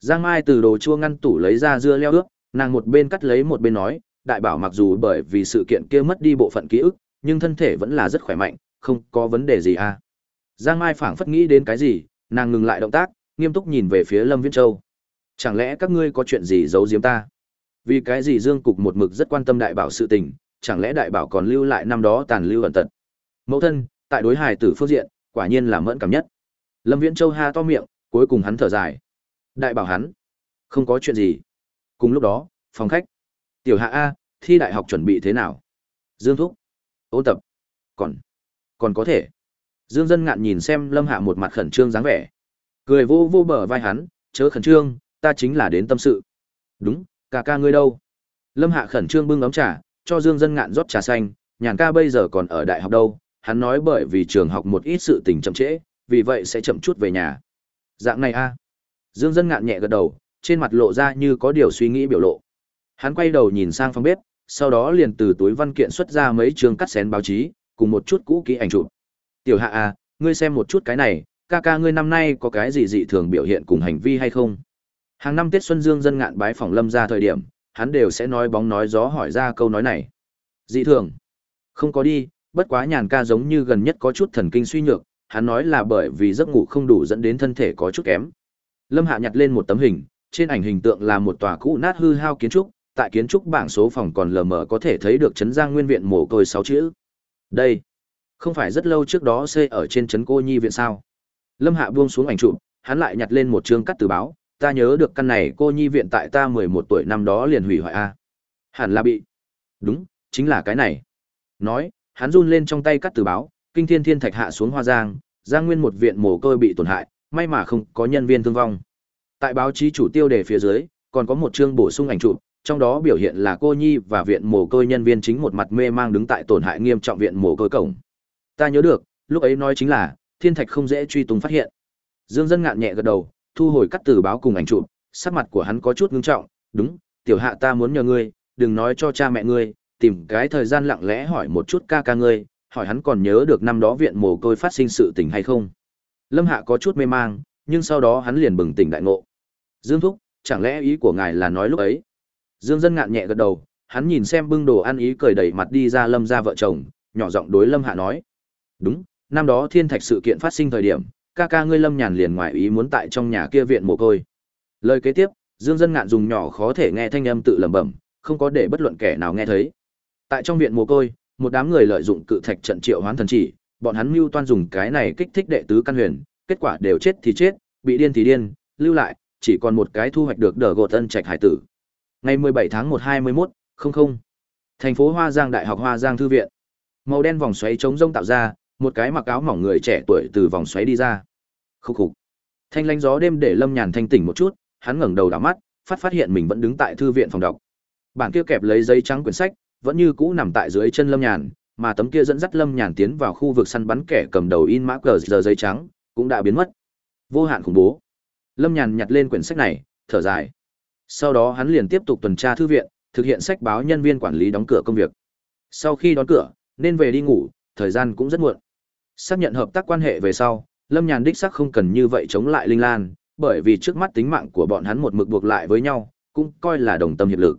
Giang Mai từ đồ chua ngăn tủ lấy ra dưa leo ướp, nàng một bên cắt lấy một bên nói, đại bảo mặc dù bởi vì sự kiện kia mất đi bộ phận ký ức, nhưng thân thể vẫn là rất khỏe mạnh, không có vấn đề gì à. Giang Mai phảng phất nghĩ đến cái gì, nàng ngừng lại động tác, nghiêm túc nhìn về phía Lâm Viễn Châu. Chẳng lẽ các ngươi có chuyện gì giấu giếm ta? Vì cái gì Dương Cục một mực rất quan tâm đại bảo sự tình, chẳng lẽ đại bảo còn lưu lại năm đó tàn lưu ẩn tật? Mẫu thân, tại đối hài tử phương diện, quả nhiên là mẫn cảm nhất. Lâm Viễn Châu ha to miệng, cuối cùng hắn thở dài. Đại bảo hắn, không có chuyện gì. Cùng lúc đó, phòng khách. Tiểu Hạ A, thi đại học chuẩn bị thế nào? Dương Thúc. Ôn tập. Còn, còn có thể. Dương Dân Ngạn nhìn xem Lâm Hạ một mặt khẩn trương dáng vẻ. Cười vô vô bờ vai hắn, chớ khẩn trương, ta chính là đến tâm sự. Đúng, ca ca ngươi đâu? Lâm Hạ khẩn trương bưng ấm trà, cho Dương Dân Ngạn rót trà xanh, nhàn ca bây giờ còn ở đại học đâu, hắn nói bởi vì trường học một ít sự tình chậm trễ, vì vậy sẽ chậm chút về nhà. Dạng này a. Dương Dân Ngạn nhẹ gật đầu, trên mặt lộ ra như có điều suy nghĩ biểu lộ. Hắn quay đầu nhìn sang phòng bếp, sau đó liền từ túi văn kiện xuất ra mấy trường cắt xén báo chí, cùng một chút cũ kỹ ảnh chụp. Tiểu Hạ à, ngươi xem một chút cái này, ca ca ngươi năm nay có cái gì dị thường biểu hiện cùng hành vi hay không? Hàng năm Tết Xuân Dương dân ngạn bái phỏng Lâm ra thời điểm, hắn đều sẽ nói bóng nói gió hỏi ra câu nói này. Dị thường. Không có đi, bất quá nhàn ca giống như gần nhất có chút thần kinh suy nhược, hắn nói là bởi vì giấc ngủ không đủ dẫn đến thân thể có chút kém. Lâm Hạ nhặt lên một tấm hình, trên ảnh hình tượng là một tòa cũ nát hư hao kiến trúc, tại kiến trúc bảng số phòng còn lờ mờ có thể thấy được trấn Giang Nguyên viện mồ côi sáu chữ. Đây, không phải rất lâu trước đó xây ở trên trấn Cô Nhi viện sao? Lâm Hạ buông xuống ảnh chụp, hắn lại nhặt lên một chương cắt từ báo, ta nhớ được căn này cô nhi viện tại ta mười một tuổi năm đó liền hủy hoại a. Hẳn là bị. Đúng, chính là cái này. Nói, hắn run lên trong tay cắt từ báo, kinh thiên thiên thạch hạ xuống hoa giang, giang nguyên một viện mồ côi bị tổn hại, may mà không có nhân viên thương vong. Tại báo chí chủ tiêu đề phía dưới, còn có một chương bổ sung ảnh chụp, trong đó biểu hiện là cô nhi và viện mồ côi nhân viên chính một mặt mê mang đứng tại tổn hại nghiêm trọng viện mồ côi cổng. Ta nhớ được, lúc ấy nói chính là, thiên thạch không dễ truy tung phát hiện. Dương dân ngạn nhẹ gật đầu, thu hồi cắt từ báo cùng ảnh chụp, sắc mặt của hắn có chút ngưng trọng, đúng, tiểu hạ ta muốn nhờ ngươi, đừng nói cho cha mẹ ngươi, tìm cái thời gian lặng lẽ hỏi một chút ca ca ngươi, hỏi hắn còn nhớ được năm đó viện mồ côi phát sinh sự tình hay không. Lâm Hạ có chút mê mang, nhưng sau đó hắn liền bừng tỉnh đại ngộ. Dương Thúc, chẳng lẽ ý của ngài là nói lúc ấy? Dương Dân ngạn nhẹ gật đầu, hắn nhìn xem bưng đồ ăn ý cười đẩy mặt đi ra Lâm gia vợ chồng, nhỏ giọng đối Lâm Hạ nói. Đúng, năm đó thiên thạch sự kiện phát sinh thời điểm, ca ca ngươi Lâm nhàn liền ngoài ý muốn tại trong nhà kia viện mồ côi. Lời kế tiếp, Dương Dân ngạn dùng nhỏ khó thể nghe thanh âm tự lẩm bẩm, không có để bất luận kẻ nào nghe thấy. Tại trong viện mồ côi, một đám người lợi dụng cự thạch trận triệu hoán thần chỉ, bọn hắn mưu toan dùng cái này kích thích đệ tứ căn huyền, kết quả đều chết thì chết, bị điên thì điên, lưu lại, chỉ còn một cái thu hoạch được đỡ gột ân trạch hải tử. Ngày 17 tháng 1 21, không Thành phố Hoa Giang Đại học Hoa Giang Thư viện. Màu đen vòng xoáy chống rông tạo ra, một cái mặc áo mỏng người trẻ tuổi từ vòng xoáy đi ra. Khúc khục. Thanh lanh gió đêm để Lâm Nhàn thanh tỉnh một chút, hắn ngẩng đầu đảo mắt, phát phát hiện mình vẫn đứng tại thư viện phòng đọc. Bản kia kẹp lấy giấy trắng quyển sách, vẫn như cũ nằm tại dưới chân Lâm Nhàn, mà tấm kia dẫn dắt Lâm Nhàn tiến vào khu vực săn bắn kẻ cầm đầu in mã cờ giờ giấy trắng, cũng đã biến mất. Vô hạn khủng bố. Lâm Nhàn nhặt lên quyển sách này, thở dài. Sau đó hắn liền tiếp tục tuần tra thư viện, thực hiện sách báo nhân viên quản lý đóng cửa công việc. Sau khi đóng cửa, nên về đi ngủ, thời gian cũng rất muộn. Xác nhận hợp tác quan hệ về sau, Lâm Nhàn đích xác không cần như vậy chống lại Linh Lan, bởi vì trước mắt tính mạng của bọn hắn một mực buộc lại với nhau, cũng coi là đồng tâm hiệp lực.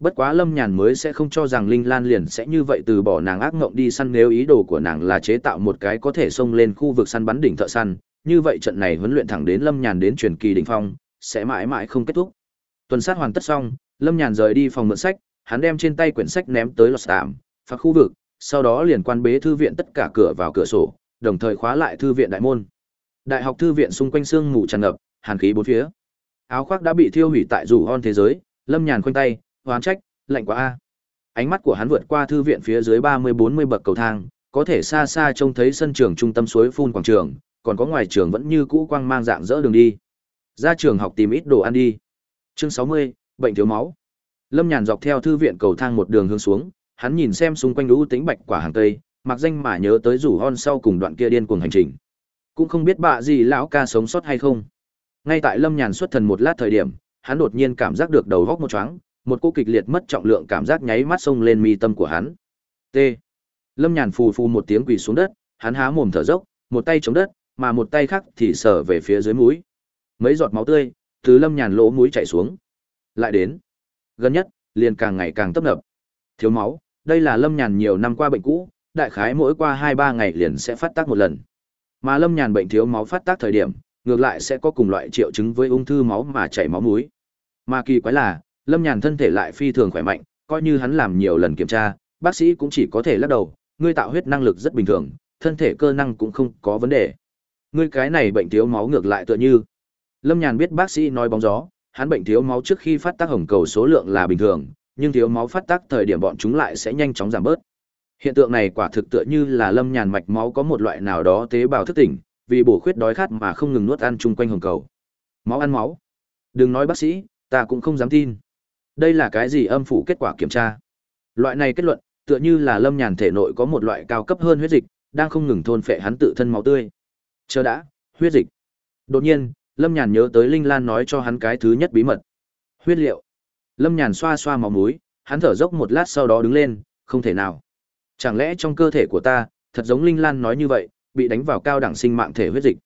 Bất quá Lâm Nhàn mới sẽ không cho rằng Linh Lan liền sẽ như vậy từ bỏ nàng ác ngộng đi săn nếu ý đồ của nàng là chế tạo một cái có thể xông lên khu vực săn bắn đỉnh thợ săn, như vậy trận này huấn luyện thẳng đến Lâm Nhàn đến truyền kỳ đỉnh phong, sẽ mãi mãi không kết thúc. Tuần sát hoàn tất xong, Lâm Nhàn rời đi phòng mượn sách, hắn đem trên tay quyển sách ném tới lọt tạm, phạt khu vực, sau đó liền quan bế thư viện tất cả cửa vào cửa sổ, đồng thời khóa lại thư viện đại môn. Đại học thư viện xung quanh sương mù tràn ngập, hàn khí bốn phía. Áo khoác đã bị thiêu hủy tại rủ hon thế giới, Lâm Nhàn khoanh tay, hoán trách, lạnh quá a. Ánh mắt của hắn vượt qua thư viện phía dưới ba mươi bốn mươi bậc cầu thang, có thể xa xa trông thấy sân trường trung tâm suối phun quảng trường, còn có ngoài trường vẫn như cũ quang mang dạng dỡ đường đi. Ra trường học tìm ít đồ ăn đi. Chương sáu mươi bệnh thiếu máu. Lâm Nhàn dọc theo thư viện cầu thang một đường hướng xuống, hắn nhìn xem xung quanh lũ tính bạch quả hàng tây, mặc danh mà nhớ tới rủ hon sau cùng đoạn kia điên cuồng hành trình. Cũng không biết bạ gì lão ca sống sót hay không. Ngay tại Lâm Nhàn xuất thần một lát thời điểm, hắn đột nhiên cảm giác được đầu góc một choáng, một cô kịch liệt mất trọng lượng cảm giác nháy mắt xông lên mi tâm của hắn. T. Lâm Nhàn phù phù một tiếng quỳ xuống đất, hắn há mồm thở dốc, một tay chống đất, mà một tay khác thì sờ về phía dưới mũi. Mấy giọt máu tươi từ Lâm Nhàn lỗ mũi chảy xuống. Lại đến. Gần nhất, liền càng ngày càng tấp nập. Thiếu máu, đây là Lâm Nhàn nhiều năm qua bệnh cũ, đại khái mỗi qua hai ba ngày liền sẽ phát tác một lần. Mà Lâm Nhàn bệnh thiếu máu phát tác thời điểm, ngược lại sẽ có cùng loại triệu chứng với ung thư máu mà chảy máu mũi. Mà kỳ quái là, Lâm Nhàn thân thể lại phi thường khỏe mạnh, coi như hắn làm nhiều lần kiểm tra, bác sĩ cũng chỉ có thể lắc đầu, ngươi tạo huyết năng lực rất bình thường, thân thể cơ năng cũng không có vấn đề. Ngươi cái này bệnh thiếu máu ngược lại tựa như. Lâm Nhàn biết bác sĩ nói bóng gió, hắn bệnh thiếu máu trước khi phát tác hồng cầu số lượng là bình thường, nhưng thiếu máu phát tác thời điểm bọn chúng lại sẽ nhanh chóng giảm bớt. Hiện tượng này quả thực tựa như là Lâm Nhàn mạch máu có một loại nào đó tế bào thức tỉnh, vì bổ khuyết đói khát mà không ngừng nuốt ăn chung quanh hồng cầu. Máu ăn máu. Đừng nói bác sĩ, ta cũng không dám tin. Đây là cái gì âm phủ kết quả kiểm tra? Loại này kết luận, tựa như là Lâm Nhàn thể nội có một loại cao cấp hơn huyết dịch, đang không ngừng thôn phệ hắn tự thân máu tươi. Chờ đã, huyết dịch. Đột nhiên, Lâm Nhàn nhớ tới Linh Lan nói cho hắn cái thứ nhất bí mật. Huyết liệu. Lâm Nhàn xoa xoa máu mũi, hắn thở dốc một lát sau đó đứng lên, không thể nào. Chẳng lẽ trong cơ thể của ta, thật giống Linh Lan nói như vậy, bị đánh vào cao đẳng sinh mạng thể huyết dịch.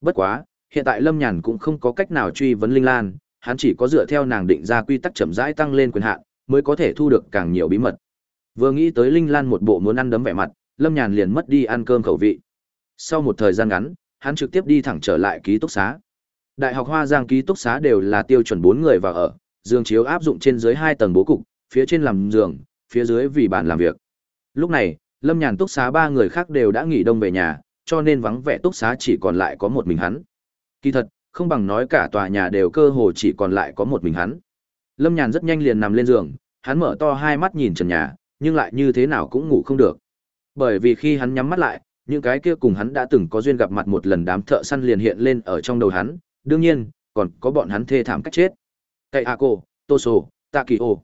Bất quá, hiện tại Lâm Nhàn cũng không có cách nào truy vấn Linh Lan, hắn chỉ có dựa theo nàng định ra quy tắc chậm rãi tăng lên quyền hạn, mới có thể thu được càng nhiều bí mật. Vừa nghĩ tới Linh Lan một bộ muốn ăn đấm vẻ mặt, Lâm Nhàn liền mất đi ăn cơm khẩu vị. Sau một thời gian ngắn, hắn trực tiếp đi thẳng trở lại ký túc xá. Đại học Hoa Giang ký túc xá đều là tiêu chuẩn bốn người vào ở, giường chiếu áp dụng trên dưới hai tầng bố cục, phía trên làm giường, phía dưới vì bàn làm việc. Lúc này, Lâm Nhàn túc xá ba người khác đều đã nghỉ đông về nhà, cho nên vắng vẻ túc xá chỉ còn lại có một mình hắn. Kỳ thật, không bằng nói cả tòa nhà đều cơ hồ chỉ còn lại có một mình hắn. Lâm Nhàn rất nhanh liền nằm lên giường, hắn mở to hai mắt nhìn trần nhà, nhưng lại như thế nào cũng ngủ không được. Bởi vì khi hắn nhắm mắt lại, những cái kia cùng hắn đã từng có duyên gặp mặt một lần đám thợ săn liền hiện lên ở trong đầu hắn, đương nhiên, còn có bọn hắn thê thảm cách chết. Cây A Toso, Takio.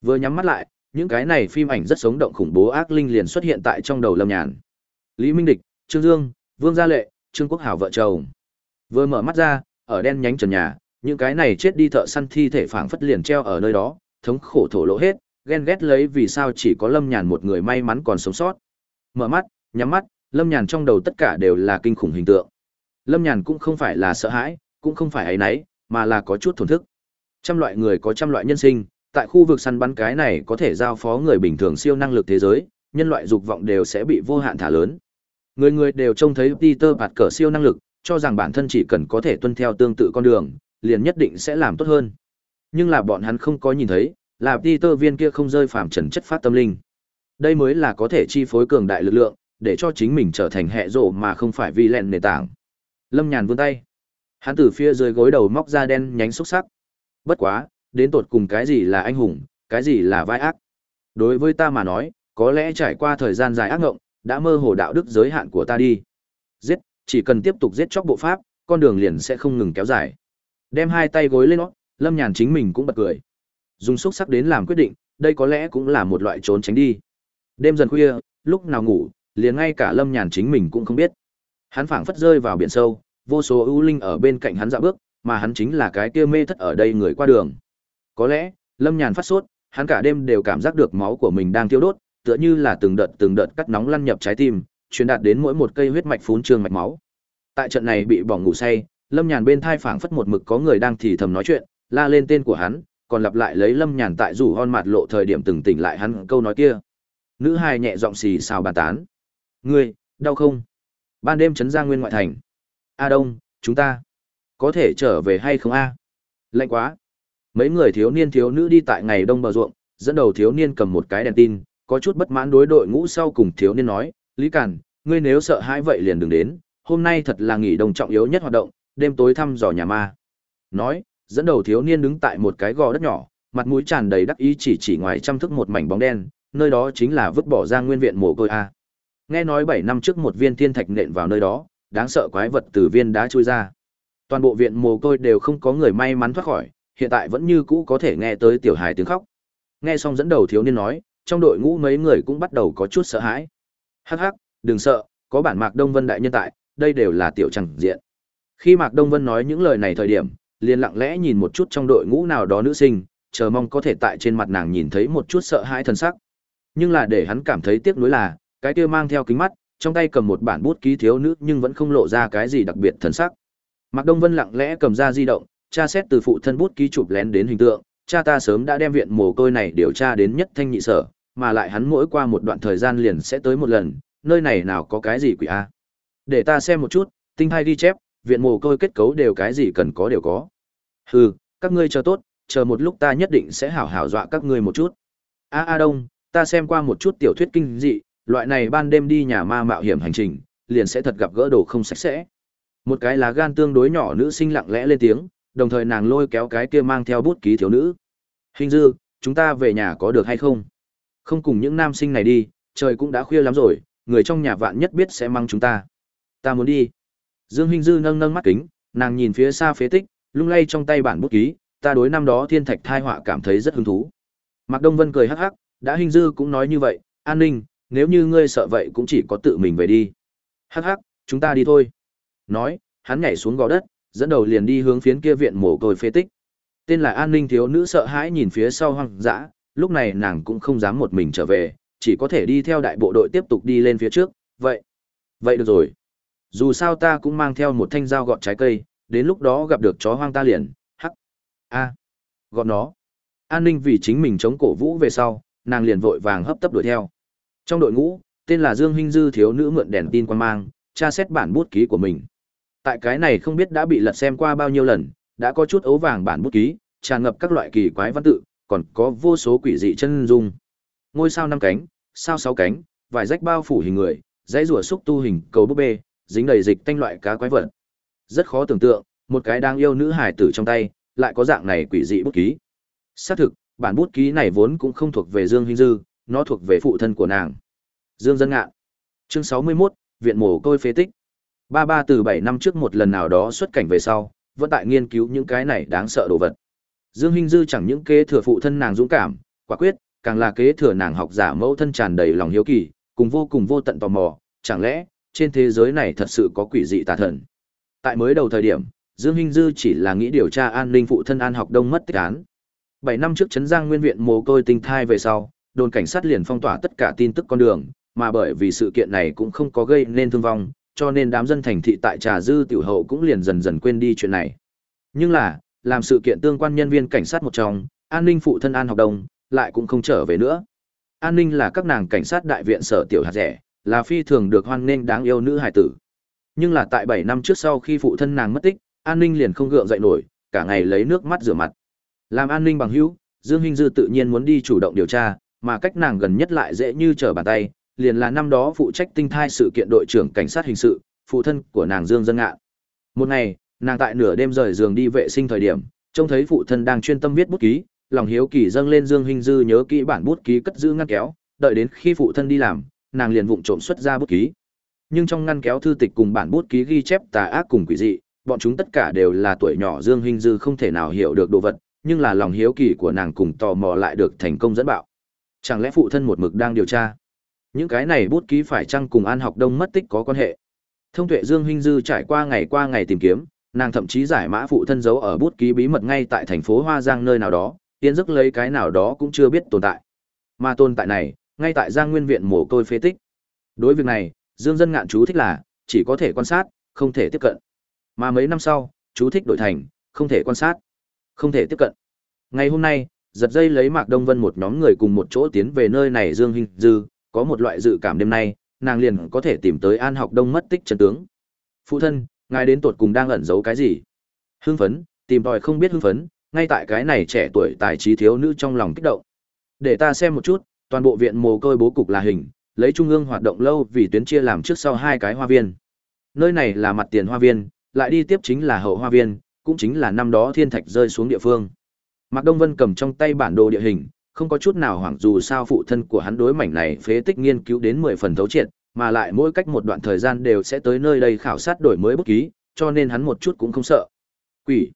Vừa nhắm mắt lại, những cái này phim ảnh rất sống động khủng bố ác linh liền xuất hiện tại trong đầu Lâm Nhàn. Lý Minh Địch, Trương Dương, Vương Gia Lệ, Trương Quốc Hảo vợ chồng. Vừa mở mắt ra, ở đen nhánh trần nhà, những cái này chết đi thợ săn thi thể phảng phất liền treo ở nơi đó, thống khổ thổ lộ hết, ghen ghét lấy vì sao chỉ có Lâm Nhàn một người may mắn còn sống sót. Mở mắt, nhắm mắt, Lâm Nhàn trong đầu tất cả đều là kinh khủng hình tượng. Lâm Nhàn cũng không phải là sợ hãi, cũng không phải ấy nấy, mà là có chút thổn thức. Trăm loại người có trăm loại nhân sinh, tại khu vực săn bắn cái này có thể giao phó người bình thường siêu năng lực thế giới, nhân loại dục vọng đều sẽ bị vô hạn thả lớn. Người người đều trông thấy Peter bạt cờ siêu năng lực, cho rằng bản thân chỉ cần có thể tuân theo tương tự con đường, liền nhất định sẽ làm tốt hơn. Nhưng là bọn hắn không có nhìn thấy, là Peter viên kia không rơi phàm trần chất phát tâm linh. Đây mới là có thể chi phối cường đại lực lượng, để cho chính mình trở thành hệ rộ mà không phải vi lẹn nền tảng. Lâm Nhàn vươn tay. Hắn từ phía dưới gối đầu móc ra đen nhánh xúc sắc. Bất quá, đến tột cùng cái gì là anh hùng, cái gì là vai ác. Đối với ta mà nói, có lẽ trải qua thời gian dài ác ngộng, đã mơ hồ đạo đức giới hạn của ta đi. Giết, chỉ cần tiếp tục giết chóc bộ pháp, con đường liền sẽ không ngừng kéo dài. Đem hai tay gối lên nó, Lâm Nhàn chính mình cũng bật cười. Dùng xúc sắc đến làm quyết định, đây có lẽ cũng là một loại trốn tránh đi. Đêm dần khuya, lúc nào ngủ, liền ngay cả Lâm Nhàn chính mình cũng không biết. Hắn phảng phất rơi vào biển sâu, vô số ưu linh ở bên cạnh hắn dạo bước, mà hắn chính là cái kia mê thất ở đây người qua đường. Có lẽ, Lâm Nhàn phát sốt, hắn cả đêm đều cảm giác được máu của mình đang tiêu đốt, tựa như là từng đợt từng đợt cắt nóng lăn nhập trái tim, truyền đạt đến mỗi một cây huyết mạch phún trương mạch máu. Tại trận này bị bỏng ngủ say, Lâm Nhàn bên thai phảng phất một mực có người đang thì thầm nói chuyện, la lên tên của hắn, còn lặp lại lấy Lâm Nhàn tại rủ hon mặt lộ thời điểm từng tỉnh lại hắn câu nói kia. Nữ hài nhẹ giọng xì xào bàn tán. "Ngươi, đau không?" Ban đêm trấn ra nguyên ngoại thành. "A Đông, chúng ta có thể trở về hay không a?" Lạnh quá. Mấy người thiếu niên thiếu nữ đi tại ngày đông bờ ruộng, dẫn đầu thiếu niên cầm một cái đèn tin, có chút bất mãn đối đội ngũ sau cùng thiếu niên nói, Lý Cản, ngươi nếu sợ hãi vậy liền đừng đến, hôm nay thật là nghỉ đông trọng yếu nhất hoạt động, đêm tối thăm dò nhà ma. Nói, dẫn đầu thiếu niên đứng tại một cái gò đất nhỏ, mặt mũi tràn đầy đắc ý chỉ chỉ ngoài trăm thức một mảnh bóng đen, nơi đó chính là vứt bỏ ra nguyên viện mồ côi a. Nghe nói 7 năm trước một viên thiên thạch nện vào nơi đó, đáng sợ quái vật từ viên đá chui ra. Toàn bộ viện mồ côi đều không có người may mắn thoát khỏi, hiện tại vẫn như cũ có thể nghe tới tiểu hài tiếng khóc. Nghe xong dẫn đầu thiếu niên nói, trong đội ngũ mấy người cũng bắt đầu có chút sợ hãi. Hắc hắc, đừng sợ, có bản Mạc Đông Vân đại nhân tại, đây đều là tiểu chẳng diện. Khi Mạc Đông Vân nói những lời này thời điểm, liền lặng lẽ nhìn một chút trong đội ngũ nào đó nữ sinh, chờ mong có thể tại trên mặt nàng nhìn thấy một chút sợ hãi thần sắc. Nhưng là để hắn cảm thấy tiếc nuối là, cái kia mang theo kính mắt, trong tay cầm một bản bút ký thiếu nữ nhưng vẫn không lộ ra cái gì đặc biệt thần sắc. Mạc Đông Vân lặng lẽ cầm ra di động, tra xét từ phụ thân bút ký chụp lén đến hình tượng, cha ta sớm đã đem viện mồ côi này điều tra đến nhất thanh nhị sở, mà lại hắn mỗi qua một đoạn thời gian liền sẽ tới một lần, nơi này nào có cái gì quỷ a. Để ta xem một chút, tinh thai ghi chép, viện mồ côi kết cấu đều cái gì cần có đều có. Hừ, các ngươi chờ tốt, chờ một lúc ta nhất định sẽ hảo hảo dọa các ngươi một chút. A A Đông, ta xem qua một chút tiểu thuyết kinh dị, loại này ban đêm đi nhà ma mạo hiểm hành trình, liền sẽ thật gặp gỡ đồ không sạch sẽ. Một cái lá gan tương đối nhỏ nữ sinh lặng lẽ lên tiếng, đồng thời nàng lôi kéo cái kia mang theo bút ký thiếu nữ. Hình dư, chúng ta về nhà có được hay không? Không cùng những nam sinh này đi, trời cũng đã khuya lắm rồi, người trong nhà vạn nhất biết sẽ mang chúng ta. Ta muốn đi. Dương huynh dư nâng nâng mắt kính, nàng nhìn phía xa phế tích, lung lay trong tay bản bút ký, ta đối năm đó thiên thạch thai họa cảm thấy rất hứng thú. Mạc Đông Vân cười hắc hắc, đã huynh dư cũng nói như vậy, an ninh, nếu như ngươi sợ vậy cũng chỉ có tự mình về đi. Hắc hắc, chúng ta đi thôi. Nói, hắn nhảy xuống gò đất, dẫn đầu liền đi hướng phiến kia viện mồ côi phế tích. Tên là An Ninh thiếu nữ sợ hãi nhìn phía sau hoang dã, lúc này nàng cũng không dám một mình trở về, chỉ có thể đi theo đại bộ đội tiếp tục đi lên phía trước, vậy. Vậy được rồi. Dù sao ta cũng mang theo một thanh dao gọt trái cây, đến lúc đó gặp được chó hoang ta liền, hắc. A. Gọt nó. An Ninh vì chính mình chống cổ vũ về sau, nàng liền vội vàng hấp tấp đuổi theo. Trong đội ngũ, tên là Dương Hinh Dư thiếu nữ mượn đèn tin quan mang, tra xét bản bút ký của mình. Tại cái này không biết đã bị lật xem qua bao nhiêu lần, đã có chút ấu vàng bản bút ký, tràn ngập các loại kỳ quái văn tự, còn có vô số quỷ dị chân dung. Ngôi sao năm cánh, sao sáu cánh, vài rách bao phủ hình người, dãy rùa xúc tu hình cầu búp bê, dính đầy dịch tanh loại cá quái vật. Rất khó tưởng tượng, một cái đang yêu nữ hài tử trong tay, lại có dạng này quỷ dị bút ký. Xác thực, bản bút ký này vốn cũng không thuộc về Dương Hinh Dư, nó thuộc về phụ thân của nàng. Dương Dân Ngạn. Chương 61, viện mồ côi phế tích. Ba ba từ 7 năm trước một lần nào đó xuất cảnh về sau, vẫn tại nghiên cứu những cái này đáng sợ đồ vật. Dương Hinh Dư chẳng những kế thừa phụ thân nàng dũng cảm, quả quyết, càng là kế thừa nàng học giả mẫu thân tràn đầy lòng hiếu kỳ, cùng vô cùng vô tận tò mò, chẳng lẽ trên thế giới này thật sự có quỷ dị tà thần. Tại mới đầu thời điểm, Dương Hinh Dư chỉ là nghĩ điều tra an ninh phụ thân An Học Đông mất tích án. 7 năm trước trấn Giang Nguyên viện mồ côi tinh thai về sau, đồn cảnh sát liền phong tỏa tất cả tin tức con đường, mà bởi vì sự kiện này cũng không có gây nên thương vong, cho nên đám dân thành thị tại Trà Dư tiểu hậu cũng liền dần dần quên đi chuyện này. Nhưng là, làm sự kiện tương quan nhân viên cảnh sát một trong, an ninh phụ thân An Học Đông, lại cũng không trở về nữa. An ninh là các nàng cảnh sát đại viện sở tiểu hạt rẻ, là phi thường được hoan nghênh đáng yêu nữ hải tử. Nhưng là tại 7 năm trước sau khi phụ thân nàng mất tích, an ninh liền không gượng dậy nổi, cả ngày lấy nước mắt rửa mặt. Làm an ninh bằng hữu, Dương Hinh Dư tự nhiên muốn đi chủ động điều tra, mà cách nàng gần nhất lại dễ như trở bàn tay, liền là năm đó phụ trách tinh thai sự kiện đội trưởng cảnh sát hình sự, phụ thân của nàng Dương Dân Ngạn. Một ngày, nàng tại nửa đêm rời giường đi vệ sinh thời điểm, trông thấy phụ thân đang chuyên tâm viết bút ký, lòng hiếu kỳ dâng lên Dương Hinh Dư nhớ kỹ bản bút ký cất giữ ngăn kéo, đợi đến khi phụ thân đi làm, nàng liền vụng trộm xuất ra bút ký. Nhưng trong ngăn kéo thư tịch cùng bản bút ký ghi chép tà ác cùng quỷ dị, bọn chúng tất cả đều là tuổi nhỏ Dương Hinh Dư không thể nào hiểu được đồ vật, nhưng là lòng hiếu kỳ của nàng cùng tò mò lại được thành công dẫn bạo. Chẳng lẽ phụ thân một mực đang điều tra? Những cái này bút ký phải chăng cùng An Học Đông mất tích có quan hệ? Thông tuệ Dương Hinh Dư trải qua ngày qua ngày tìm kiếm, nàng thậm chí giải mã phụ thân giấu ở bút ký bí mật ngay tại thành phố Hoa Giang nơi nào đó, tiến giấc lấy cái nào đó cũng chưa biết tồn tại. Mà tồn tại này, ngay tại Giang Nguyên viện mồ côi phế tích. Đối việc này, Dương Dân Ngạn chú thích là chỉ có thể quan sát, không thể tiếp cận. Mà mấy năm sau, chú thích đổi thành không thể quan sát, không thể tiếp cận. Ngày hôm nay, giật dây lấy Mạc Đông Vân một nhóm người cùng một chỗ tiến về nơi này Dương Hinh Dư, có một loại dự cảm đêm nay, nàng liền có thể tìm tới An Học Đông mất tích chân tướng. Phụ thân, ngài đến tột cùng đang ẩn giấu cái gì? Hưng phấn, tìm tòi không biết hưng phấn, ngay tại cái này trẻ tuổi tài trí thiếu nữ trong lòng kích động. Để ta xem một chút, toàn bộ viện mồ côi bố cục là hình, lấy trung ương hoạt động lâu vì tuyến chia làm trước sau hai cái hoa viên. Nơi này là mặt tiền hoa viên, lại đi tiếp chính là hậu hoa viên, cũng chính là năm đó thiên thạch rơi xuống địa phương. Mạc Đông Vân cầm trong tay bản đồ địa hình, không có chút nào hoảng dù sao phụ thân của hắn đối mảnh này phế tích nghiên cứu đến 10 phần thấu triệt, mà lại mỗi cách một đoạn thời gian đều sẽ tới nơi đây khảo sát đổi mới bút ký, cho nên hắn một chút cũng không sợ. Quỷ!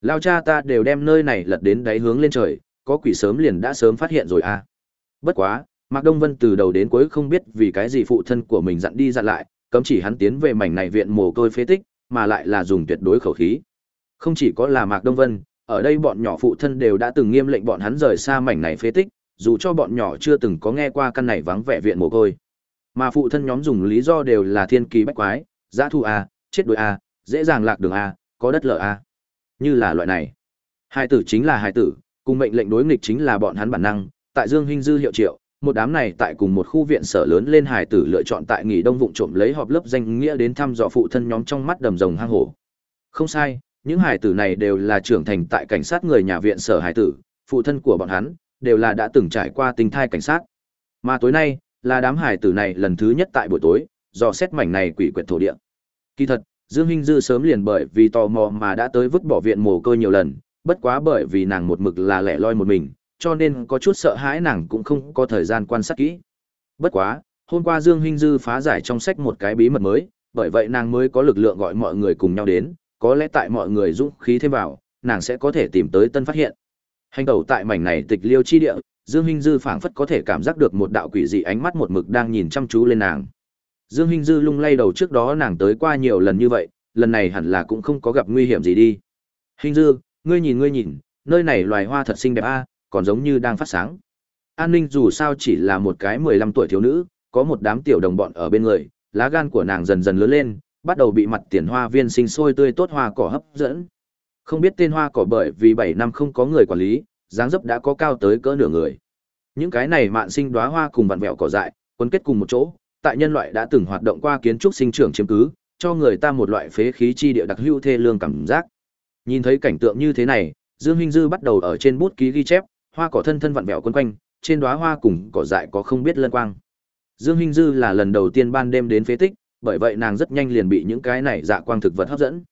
Lao cha ta đều đem nơi này lật đến đáy hướng lên trời, có quỷ sớm liền đã sớm phát hiện rồi à. Bất quá, Mạc Đông Vân từ đầu đến cuối không biết vì cái gì phụ thân của mình dặn đi dặn lại, cấm chỉ hắn tiến về mảnh này viện mồ côi phế tích, mà lại là dùng tuyệt đối khẩu khí. Không chỉ có là Mạc Đông Vân, ở đây bọn nhỏ phụ thân đều đã từng nghiêm lệnh bọn hắn rời xa mảnh này phế tích, dù cho bọn nhỏ chưa từng có nghe qua căn này vắng vẻ viện mồ côi. Mà phụ thân nhóm dùng lý do đều là thiên kỳ bách quái, giã thu a, à, chết đuổi a, dễ dàng lạc đường a, có đất lở a. Như là loại này. Hai tử chính là hai tử, cùng mệnh lệnh đối nghịch chính là bọn hắn bản năng, tại Dương Hinh Dư hiệu triệu, một đám này tại cùng một khu viện sở lớn lên hải tử lựa chọn tại nghỉ đông vụng trộm lấy họp lớp danh nghĩa đến thăm dò phụ thân nhóm trong mắt đầm rồng hang hổ. Không sai, những hải tử này đều là trưởng thành tại cảnh sát người nhà viện sở hải tử, phụ thân của bọn hắn đều là đã từng trải qua tình thai cảnh sát. Mà tối nay, là đám hải tử này lần thứ nhất tại buổi tối, dò xét mảnh này quỷ quyệt thổ địa. Kỳ thật, Dương Hinh Dư sớm liền bởi vì tò mò mà đã tới vứt bỏ viện mồ côi nhiều lần, bất quá bởi vì nàng một mực là lẻ loi một mình, cho nên có chút sợ hãi nàng cũng không có thời gian quan sát kỹ. Bất quá, hôm qua Dương Hinh Dư phá giải trong sách một cái bí mật mới, bởi vậy nàng mới có lực lượng gọi mọi người cùng nhau đến, có lẽ tại mọi người dũng khí thêm vào, nàng sẽ có thể tìm tới tân phát hiện. Hành tẩu tại mảnh này tịch liêu chi địa, Dương Hinh Dư phảng phất có thể cảm giác được một đạo quỷ dị ánh mắt một mực đang nhìn chăm chú lên nàng. Dương Hinh Dư lung lay đầu trước đó nàng tới qua nhiều lần như vậy, lần này hẳn là cũng không có gặp nguy hiểm gì đi. Hinh Dư, ngươi nhìn ngươi nhìn, nơi này loài hoa thật xinh đẹp a, còn giống như đang phát sáng. An Ninh dù sao chỉ là một cái 15 tuổi thiếu nữ, có một đám tiểu đồng bọn ở bên người, lá gan của nàng dần dần lớn lên, bắt đầu bị mặt tiền hoa viên sinh sôi tươi tốt hoa cỏ hấp dẫn. Không biết tên hoa cỏ bởi vì 7 năm không có người quản lý, dáng dấp đã có cao tới cỡ nửa người. Những cái này mạn sinh đóa hoa cùng vặn vẹo cỏ dại, quấn kết cùng một chỗ, tại nhân loại đã từng hoạt động qua kiến trúc sinh trưởng chiếm cứ, cho người ta một loại phế khí chi địa đặc hữu thê lương cảm giác. Nhìn thấy cảnh tượng như thế này, Dương Hinh Dư bắt đầu ở trên bút ký ghi chép, hoa cỏ thân thân vặn vẹo quấn quanh, trên đóa hoa cùng cỏ dại có không biết lân quang. Dương Hinh Dư là lần đầu tiên ban đêm đến phế tích, bởi vậy nàng rất nhanh liền bị những cái này dạ quang thực vật hấp dẫn.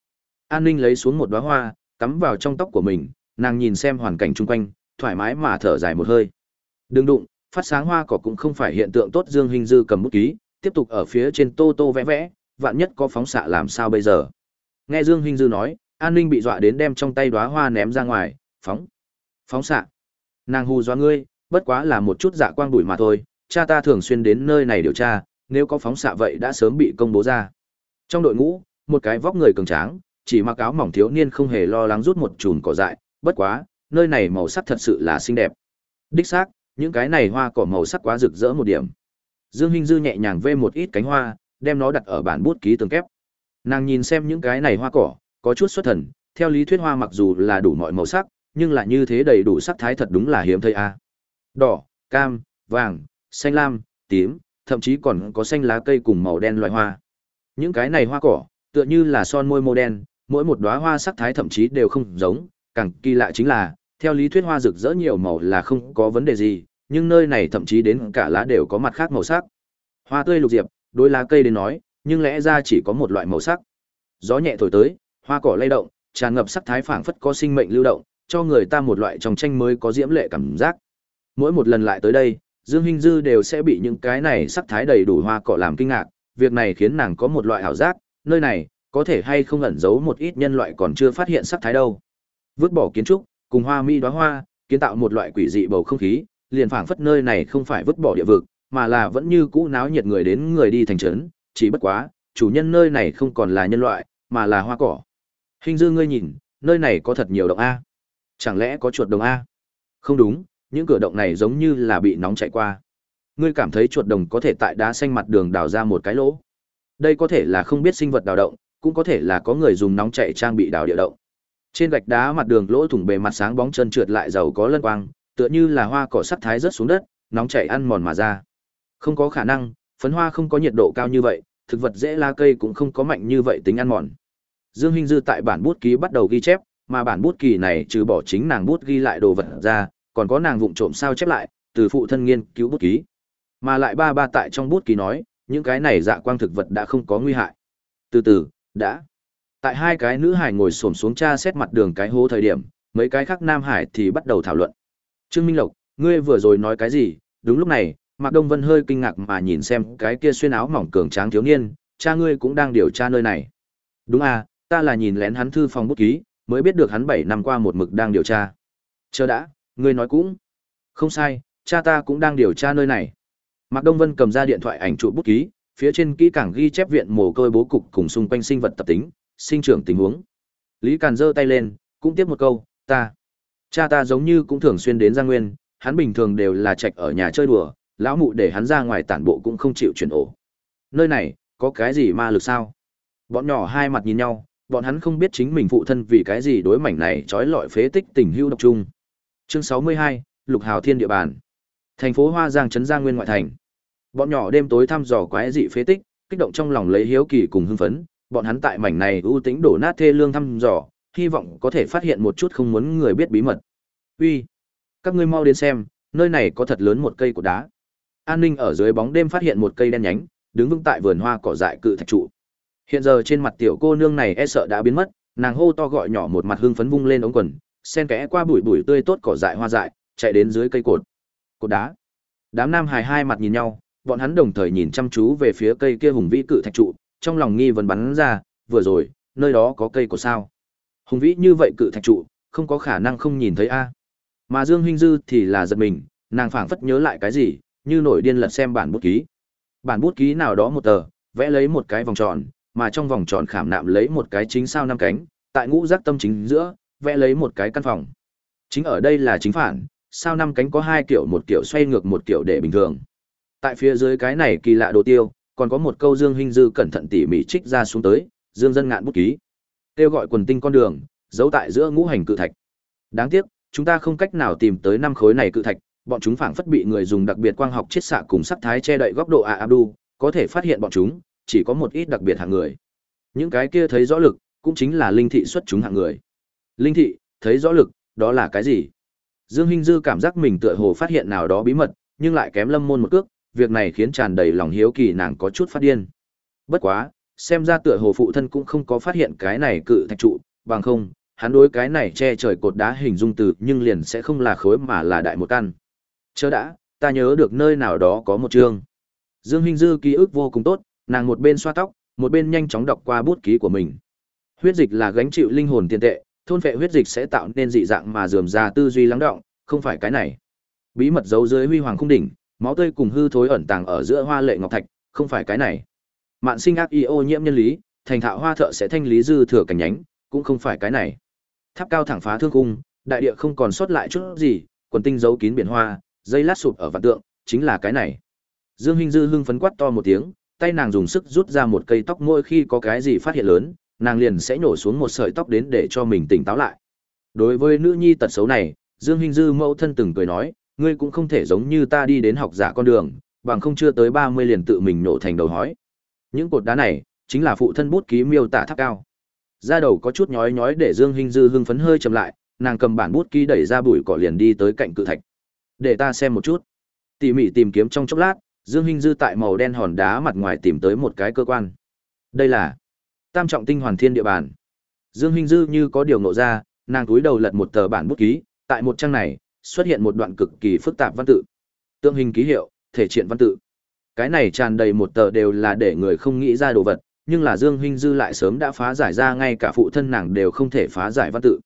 An Ninh lấy xuống một đóa hoa, cắm vào trong tóc của mình, nàng nhìn xem hoàn cảnh chung quanh, thoải mái mà thở dài một hơi. Đừng đụng, phát sáng hoa cỏ cũng không phải hiện tượng tốt Dương Hinh Dư cầm bút ký, tiếp tục ở phía trên tô tô vẽ vẽ, vạn nhất có phóng xạ làm sao bây giờ. Nghe Dương Hinh Dư nói, An Ninh bị dọa đến đem trong tay đóa hoa ném ra ngoài, phóng. Phóng xạ. Nàng hù dọa ngươi, bất quá là một chút dạ quang bụi mà thôi, cha ta thường xuyên đến nơi này điều tra, nếu có phóng xạ vậy đã sớm bị công bố ra. Trong đội ngũ, một cái vóc người cường tráng, chỉ mặc áo mỏng thiếu niên không hề lo lắng rút một chùm cỏ dại, bất quá, nơi này màu sắc thật sự là xinh đẹp. Đích xác, những cái này hoa cỏ màu sắc quá rực rỡ một điểm. Dương Hinh Dư nhẹ nhàng vê một ít cánh hoa, đem nó đặt ở bản bút ký tường kép. Nàng nhìn xem những cái này hoa cỏ, có chút xuất thần, theo lý thuyết hoa mặc dù là đủ mọi màu sắc, nhưng là như thế đầy đủ sắc thái thật đúng là hiếm thấy a. Đỏ, cam, vàng, xanh lam, tím, thậm chí còn có xanh lá cây cùng màu đen loại hoa. Những cái này hoa cỏ, tựa như là son môi màu đen, mỗi một đóa hoa sắc thái thậm chí đều không giống, càng kỳ lạ chính là, theo lý thuyết hoa rực rỡ nhiều màu là không có vấn đề gì, nhưng nơi này thậm chí đến cả lá đều có mặt khác màu sắc. Hoa tươi lục diệp, đối lá cây đến nói, nhưng lẽ ra chỉ có một loại màu sắc. Gió nhẹ thổi tới, hoa cỏ lay động, tràn ngập sắc thái phảng phất có sinh mệnh lưu động, cho người ta một loại trong tranh mới có diễm lệ cảm giác. Mỗi một lần lại tới đây, Dương Hinh Dư đều sẽ bị những cái này sắc thái đầy đủ hoa cỏ làm kinh ngạc, việc này khiến nàng có một loại ảo giác, nơi này có thể hay không ẩn giấu một ít nhân loại còn chưa phát hiện sắc thái đâu. Vứt bỏ kiến trúc, cùng hoa mi đóa hoa, kiến tạo một loại quỷ dị bầu không khí, liền phảng phất nơi này không phải vứt bỏ địa vực, mà là vẫn như cũ náo nhiệt người đến người đi thành trấn, chỉ bất quá, chủ nhân nơi này không còn là nhân loại, mà là hoa cỏ. Hình dư ngươi nhìn, nơi này có thật nhiều động A. Chẳng lẽ có chuột đồng A? Không đúng, những cửa động này giống như là bị nóng chạy qua. Ngươi cảm thấy chuột đồng có thể tại đá xanh mặt đường đào ra một cái lỗ. Đây có thể là không biết sinh vật đào động, cũng có thể là có người dùng nóng chạy trang bị đào địa động. Trên gạch đá mặt đường lỗ thủng bề mặt sáng bóng chân trượt lại giàu có lân quang, tựa như là hoa cỏ sắt thái rớt xuống đất, nóng chảy ăn mòn mà ra. Không có khả năng, phấn hoa không có nhiệt độ cao như vậy, thực vật dễ la cây cũng không có mạnh như vậy tính ăn mòn. Dương Hinh Dư tại bản bút ký bắt đầu ghi chép, mà bản bút kỳ này trừ bỏ chính nàng bút ghi lại đồ vật ra, còn có nàng vụng trộm sao chép lại, từ phụ thân nghiên cứu bút ký. Mà lại ba ba tại trong bút ký nói, những cái này dạ quang thực vật đã không có nguy hại. Từ từ, đã. Tại hai cái nữ hải ngồi xổm xuống tra xét mặt đường cái hố thời điểm, mấy cái khác nam hải thì bắt đầu thảo luận. Trương Minh Lộc, ngươi vừa rồi nói cái gì? Đúng lúc này, Mạc Đông Vân hơi kinh ngạc mà nhìn xem cái kia xuyên áo mỏng cường tráng thiếu niên, cha ngươi cũng đang điều tra nơi này. Đúng à, ta là nhìn lén hắn thư phòng bút ký, mới biết được hắn bảy năm qua một mực đang điều tra. Chờ đã, ngươi nói cũng. Không sai, cha ta cũng đang điều tra nơi này. Mạc Đông Vân cầm ra điện thoại ảnh chụp bút ký, phía trên kỹ càng ghi chép viện mồ côi bố cục cùng xung quanh sinh vật tập tính, sinh trưởng tình huống. Lý Càn giơ tay lên, cũng tiếp một câu, ta. Cha ta giống như cũng thường xuyên đến Giang Nguyên, hắn bình thường đều là trạch ở nhà chơi đùa, lão mụ để hắn ra ngoài tản bộ cũng không chịu chuyển ổ. Nơi này, có cái gì ma lực sao? Bọn nhỏ hai mặt nhìn nhau, bọn hắn không biết chính mình phụ thân vì cái gì đối mảnh này trói lọi phế tích tình hưu độc trung. Chương 62, Lục Hào Thiên địa bàn. Thành phố Hoa Giang trấn Giang Nguyên ngoại thành. Bọn nhỏ đêm tối thăm dò quái dị phế tích, kích động trong lòng lấy hiếu kỳ cùng hưng phấn, bọn hắn tại mảnh này ưu tính đổ nát thê lương thăm dò, hy vọng có thể phát hiện một chút không muốn người biết bí mật. Uy, các ngươi mau đến xem, nơi này có thật lớn một cây cột đá. An ninh ở dưới bóng đêm phát hiện một cây đen nhánh, đứng vững tại vườn hoa cỏ dại cự thạch trụ. Hiện giờ trên mặt tiểu cô nương này e sợ đã biến mất, nàng hô to gọi nhỏ một mặt hưng phấn vung lên ống quần, sen kẽ qua bụi bụi tươi tốt cỏ dại hoa dại, chạy đến dưới cây cột. Cột đá. Đám nam hài hai mặt nhìn nhau, bọn hắn đồng thời nhìn chăm chú về phía cây kia hùng vĩ cự thạch trụ, trong lòng nghi vấn bắn ra, vừa rồi, nơi đó có cây của sao? Hùng vĩ như vậy cự thạch trụ, không có khả năng không nhìn thấy a. Mà Dương Hinh Dư thì là giật mình, nàng phảng phất nhớ lại cái gì, như nổi điên lật xem bản bút ký. Bản bút ký nào đó một tờ, vẽ lấy một cái vòng tròn, mà trong vòng tròn khảm nạm lấy một cái chính sao năm cánh, tại ngũ giác tâm chính giữa, vẽ lấy một cái căn phòng. Chính ở đây là chính phản, sao năm cánh có hai kiểu một kiểu xoay ngược một kiểu để bình thường. Tại phía dưới cái này kỳ lạ đồ tiêu, còn có một câu Dương Hinh Dư cẩn thận tỉ mỉ trích ra xuống tới, Dương dân ngạn bút ký. Kêu gọi quần tinh con đường, giấu tại giữa ngũ hành cự thạch. Đáng tiếc, chúng ta không cách nào tìm tới năm khối này cự thạch, bọn chúng phảng phất bị người dùng đặc biệt quang học chiết xạ cùng sắc thái che đậy góc độ a abdu, có thể phát hiện bọn chúng, chỉ có một ít đặc biệt hạng người. Những cái kia thấy rõ lực, cũng chính là linh thị xuất chúng hạng người. Linh thị, thấy rõ lực, đó là cái gì? Dương Hinh Dư cảm giác mình tựa hồ phát hiện nào đó bí mật, nhưng lại kém Lâm Môn một cước, việc này khiến tràn đầy lòng hiếu kỳ nàng có chút phát điên. Bất quá, xem ra tựa hồ phụ thân cũng không có phát hiện cái này cự thạch trụ, bằng không, hắn đối cái này che trời cột đá hình dung từ nhưng liền sẽ không là khối mà là đại một căn. Chớ đã, ta nhớ được nơi nào đó có một chương. Dương Hinh Dư ký ức vô cùng tốt, nàng một bên xoa tóc, một bên nhanh chóng đọc qua bút ký của mình. Huyết dịch là gánh chịu linh hồn tiền tệ, thôn phệ huyết dịch sẽ tạo nên dị dạng mà dườm ra tư duy lắng động, không phải cái này. Bí mật giấu dưới huy hoàng khung đỉnh, máu tươi cùng hư thối ẩn tàng ở giữa hoa lệ ngọc thạch, không phải cái này. Mạn sinh ác y ô nhiễm nhân lý, thành thạo hoa thợ sẽ thanh lý dư thừa cảnh nhánh, cũng không phải cái này. Tháp cao thẳng phá thương cung, đại địa không còn sót lại chút gì, quần tinh giấu kín biển hoa, dây lát sụp ở vạn tượng, chính là cái này. Dương Hinh Dư hưng phấn quát to một tiếng, tay nàng dùng sức rút ra một cây tóc mỗi khi có cái gì phát hiện lớn, nàng liền sẽ nhổ xuống một sợi tóc đến để cho mình tỉnh táo lại. Đối với nữ nhi tật xấu này, Dương Hinh Dư mẫu thân từng cười nói, ngươi cũng không thể giống như ta đi đến học giả con đường, bằng không chưa tới 30 liền tự mình nổ thành đầu hói. Những cột đá này, chính là phụ thân bút ký miêu tả tháp cao. Da đầu có chút nhói nhói để Dương Hinh Dư hưng phấn hơi chậm lại, nàng cầm bản bút ký đẩy ra bụi cỏ liền đi tới cạnh cự thạch. Để ta xem một chút. Tỉ mỉ tìm kiếm trong chốc lát, Dương Hinh Dư tại màu đen hòn đá mặt ngoài tìm tới một cái cơ quan. Đây là Tam trọng tinh hoàn thiên địa bàn. Dương Hinh Dư như có điều ngộ ra, nàng cúi đầu lật một tờ bản bút ký, tại một trang này xuất hiện một đoạn cực kỳ phức tạp văn tự. Tượng hình ký hiệu, thể triện văn tự. Cái này tràn đầy một tờ đều là để người không nghĩ ra đồ vật, nhưng là Dương Hinh Dư lại sớm đã phá giải ra ngay cả phụ thân nàng đều không thể phá giải văn tự.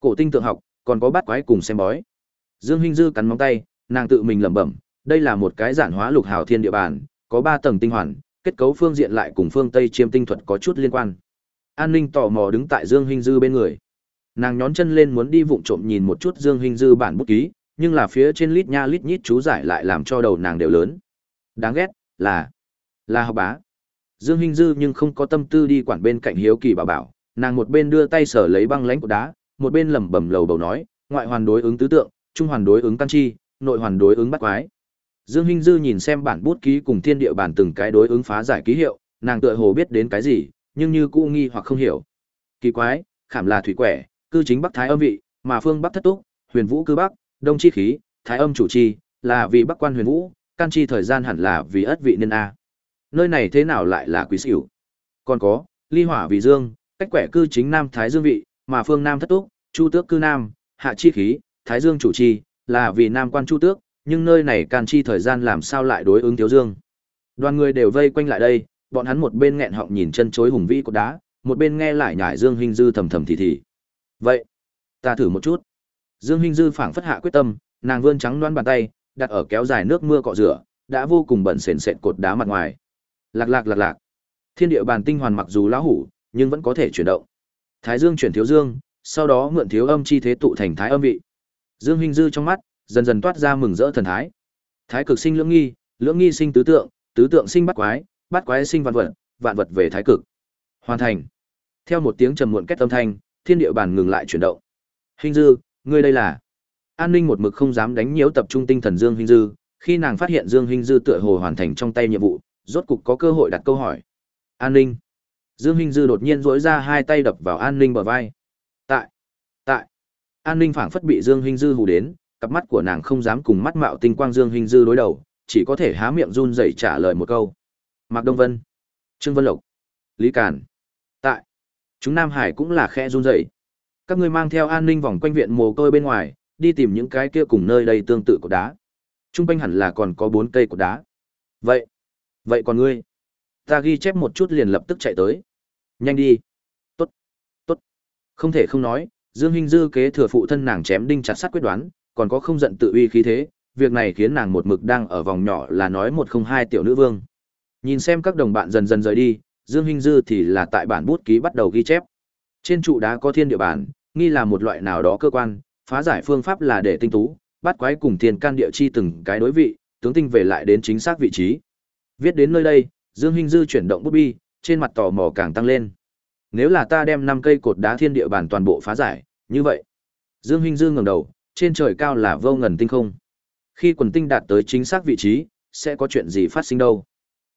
Cổ tinh tượng học, còn có bát quái cùng xem bói. Dương Hinh Dư cắn móng tay, nàng tự mình lẩm bẩm, đây là một cái giản hóa lục hào thiên địa bàn, có ba tầng tinh hoàn, kết cấu phương diện lại cùng phương Tây chiêm tinh thuật có chút liên quan. An Ninh tò mò đứng tại Dương Hinh Dư bên người. Nàng nhón chân lên muốn đi vụng trộm nhìn một chút Dương Hinh Dư bản bút ký, nhưng là phía trên lít nha lít nhít chú giải lại làm cho đầu nàng đều lớn. Đáng ghét, là là học bá. Dương Hinh Dư nhưng không có tâm tư đi quản bên cạnh Hiếu Kỳ bảo bảo, nàng một bên đưa tay sở lấy băng lãnh của đá, một bên lẩm bẩm lầu bầu nói, ngoại hoàn đối ứng tứ tượng, trung hoàn đối ứng căn chi, nội hoàn đối ứng bắt quái. Dương Hinh Dư nhìn xem bản bút ký cùng thiên địa bản từng cái đối ứng phá giải ký hiệu, nàng tựa hồ biết đến cái gì, nhưng như cũ nghi hoặc không hiểu. Kỳ quái, khảm là thủy quẻ, cư chính bắc thái âm vị, mà phương bắc thất túc, huyền vũ cư bắc, đông chi khí, thái âm chủ chi, là vì bắc quan huyền vũ, can chi thời gian hẳn là vì ất vị nên a. Nơi này thế nào lại là quý sửu Còn có, ly hỏa vì dương, cách quẻ cư chính nam thái dương vị, mà phương nam thất túc, chu tước cư nam, hạ chi khí, thái dương chủ chi, là vì nam quan chu tước, nhưng nơi này can chi thời gian làm sao lại đối ứng thiếu dương. Đoàn người đều vây quanh lại đây, bọn hắn một bên nghẹn họng nhìn chân chối hùng vĩ cột đá, một bên nghe lại nhải Dương Hinh Dư thầm thầm thì thì. Vậy, ta thử một chút. Dương Hinh Dư phảng phất hạ quyết tâm, nàng vươn trắng loan bàn tay, đặt ở kéo dài nước mưa cọ rửa, đã vô cùng bẩn sền sệt cột đá mặt ngoài. Lạc lạc lạc lạc. Thiên địa bàn tinh hoàn mặc dù lão hủ, nhưng vẫn có thể chuyển động. Thái Dương chuyển thiếu dương, sau đó mượn thiếu âm chi thế tụ thành thái âm vị. Dương Hinh Dư trong mắt dần dần toát ra mừng rỡ thần thái. Thái cực sinh lưỡng nghi, lưỡng nghi sinh tứ tượng, tứ tượng sinh bát quái, bát quái sinh vạn vật, vạn vật về thái cực. Hoàn thành. Theo một tiếng trầm muộn kết âm thanh, thiên địa bàn ngừng lại chuyển động. Hình dư, ngươi đây là? An Ninh một mực không dám đánh nhiễu tập trung tinh thần Dương Hình dư, khi nàng phát hiện Dương Hình dư tựa hồ hoàn thành trong tay nhiệm vụ, rốt cục có cơ hội đặt câu hỏi. An Ninh. Dương Hình dư đột nhiên duỗi ra hai tay đập vào An Ninh bờ vai. Tại, tại. An Ninh phảng phất bị Dương Hình dư hù đến, cặp mắt của nàng không dám cùng mắt mạo tinh quang Dương Hình dư đối đầu, chỉ có thể há miệng run rẩy trả lời một câu. Mạc Đông Vân, Trương Vân Lộc, Lý Càn. Chúng Nam Hải cũng là khe run rẩy. Các ngươi mang theo an ninh vòng quanh viện mồ côi bên ngoài, đi tìm những cái kia cùng nơi đây tương tự của đá. Trung quanh hẳn là còn có bốn cây của đá. Vậy, vậy còn ngươi? Ta ghi chép một chút liền lập tức chạy tới. Nhanh đi. Tốt, tốt. Không thể không nói, Dương Hinh Dư kế thừa phụ thân nàng chém đinh chặt sắt quyết đoán, còn có không giận tự uy khí thế, việc này khiến nàng một mực đang ở vòng nhỏ là nói một không hai tiểu nữ vương. Nhìn xem các đồng bạn dần dần rời đi, Dương Hinh Dư thì là tại bản bút ký bắt đầu ghi chép. Trên trụ đá có thiên địa bản, nghi là một loại nào đó cơ quan, phá giải phương pháp là để tinh tú, bắt quái cùng thiên can địa chi từng cái đối vị, tướng tinh về lại đến chính xác vị trí. Viết đến nơi đây, Dương Hinh Dư chuyển động bút bi, trên mặt tò mò càng tăng lên. Nếu là ta đem năm cây cột đá thiên địa bản toàn bộ phá giải, như vậy. Dương Hinh Dư ngẩng đầu, trên trời cao là vô ngần tinh không. Khi quần tinh đạt tới chính xác vị trí, sẽ có chuyện gì phát sinh đâu?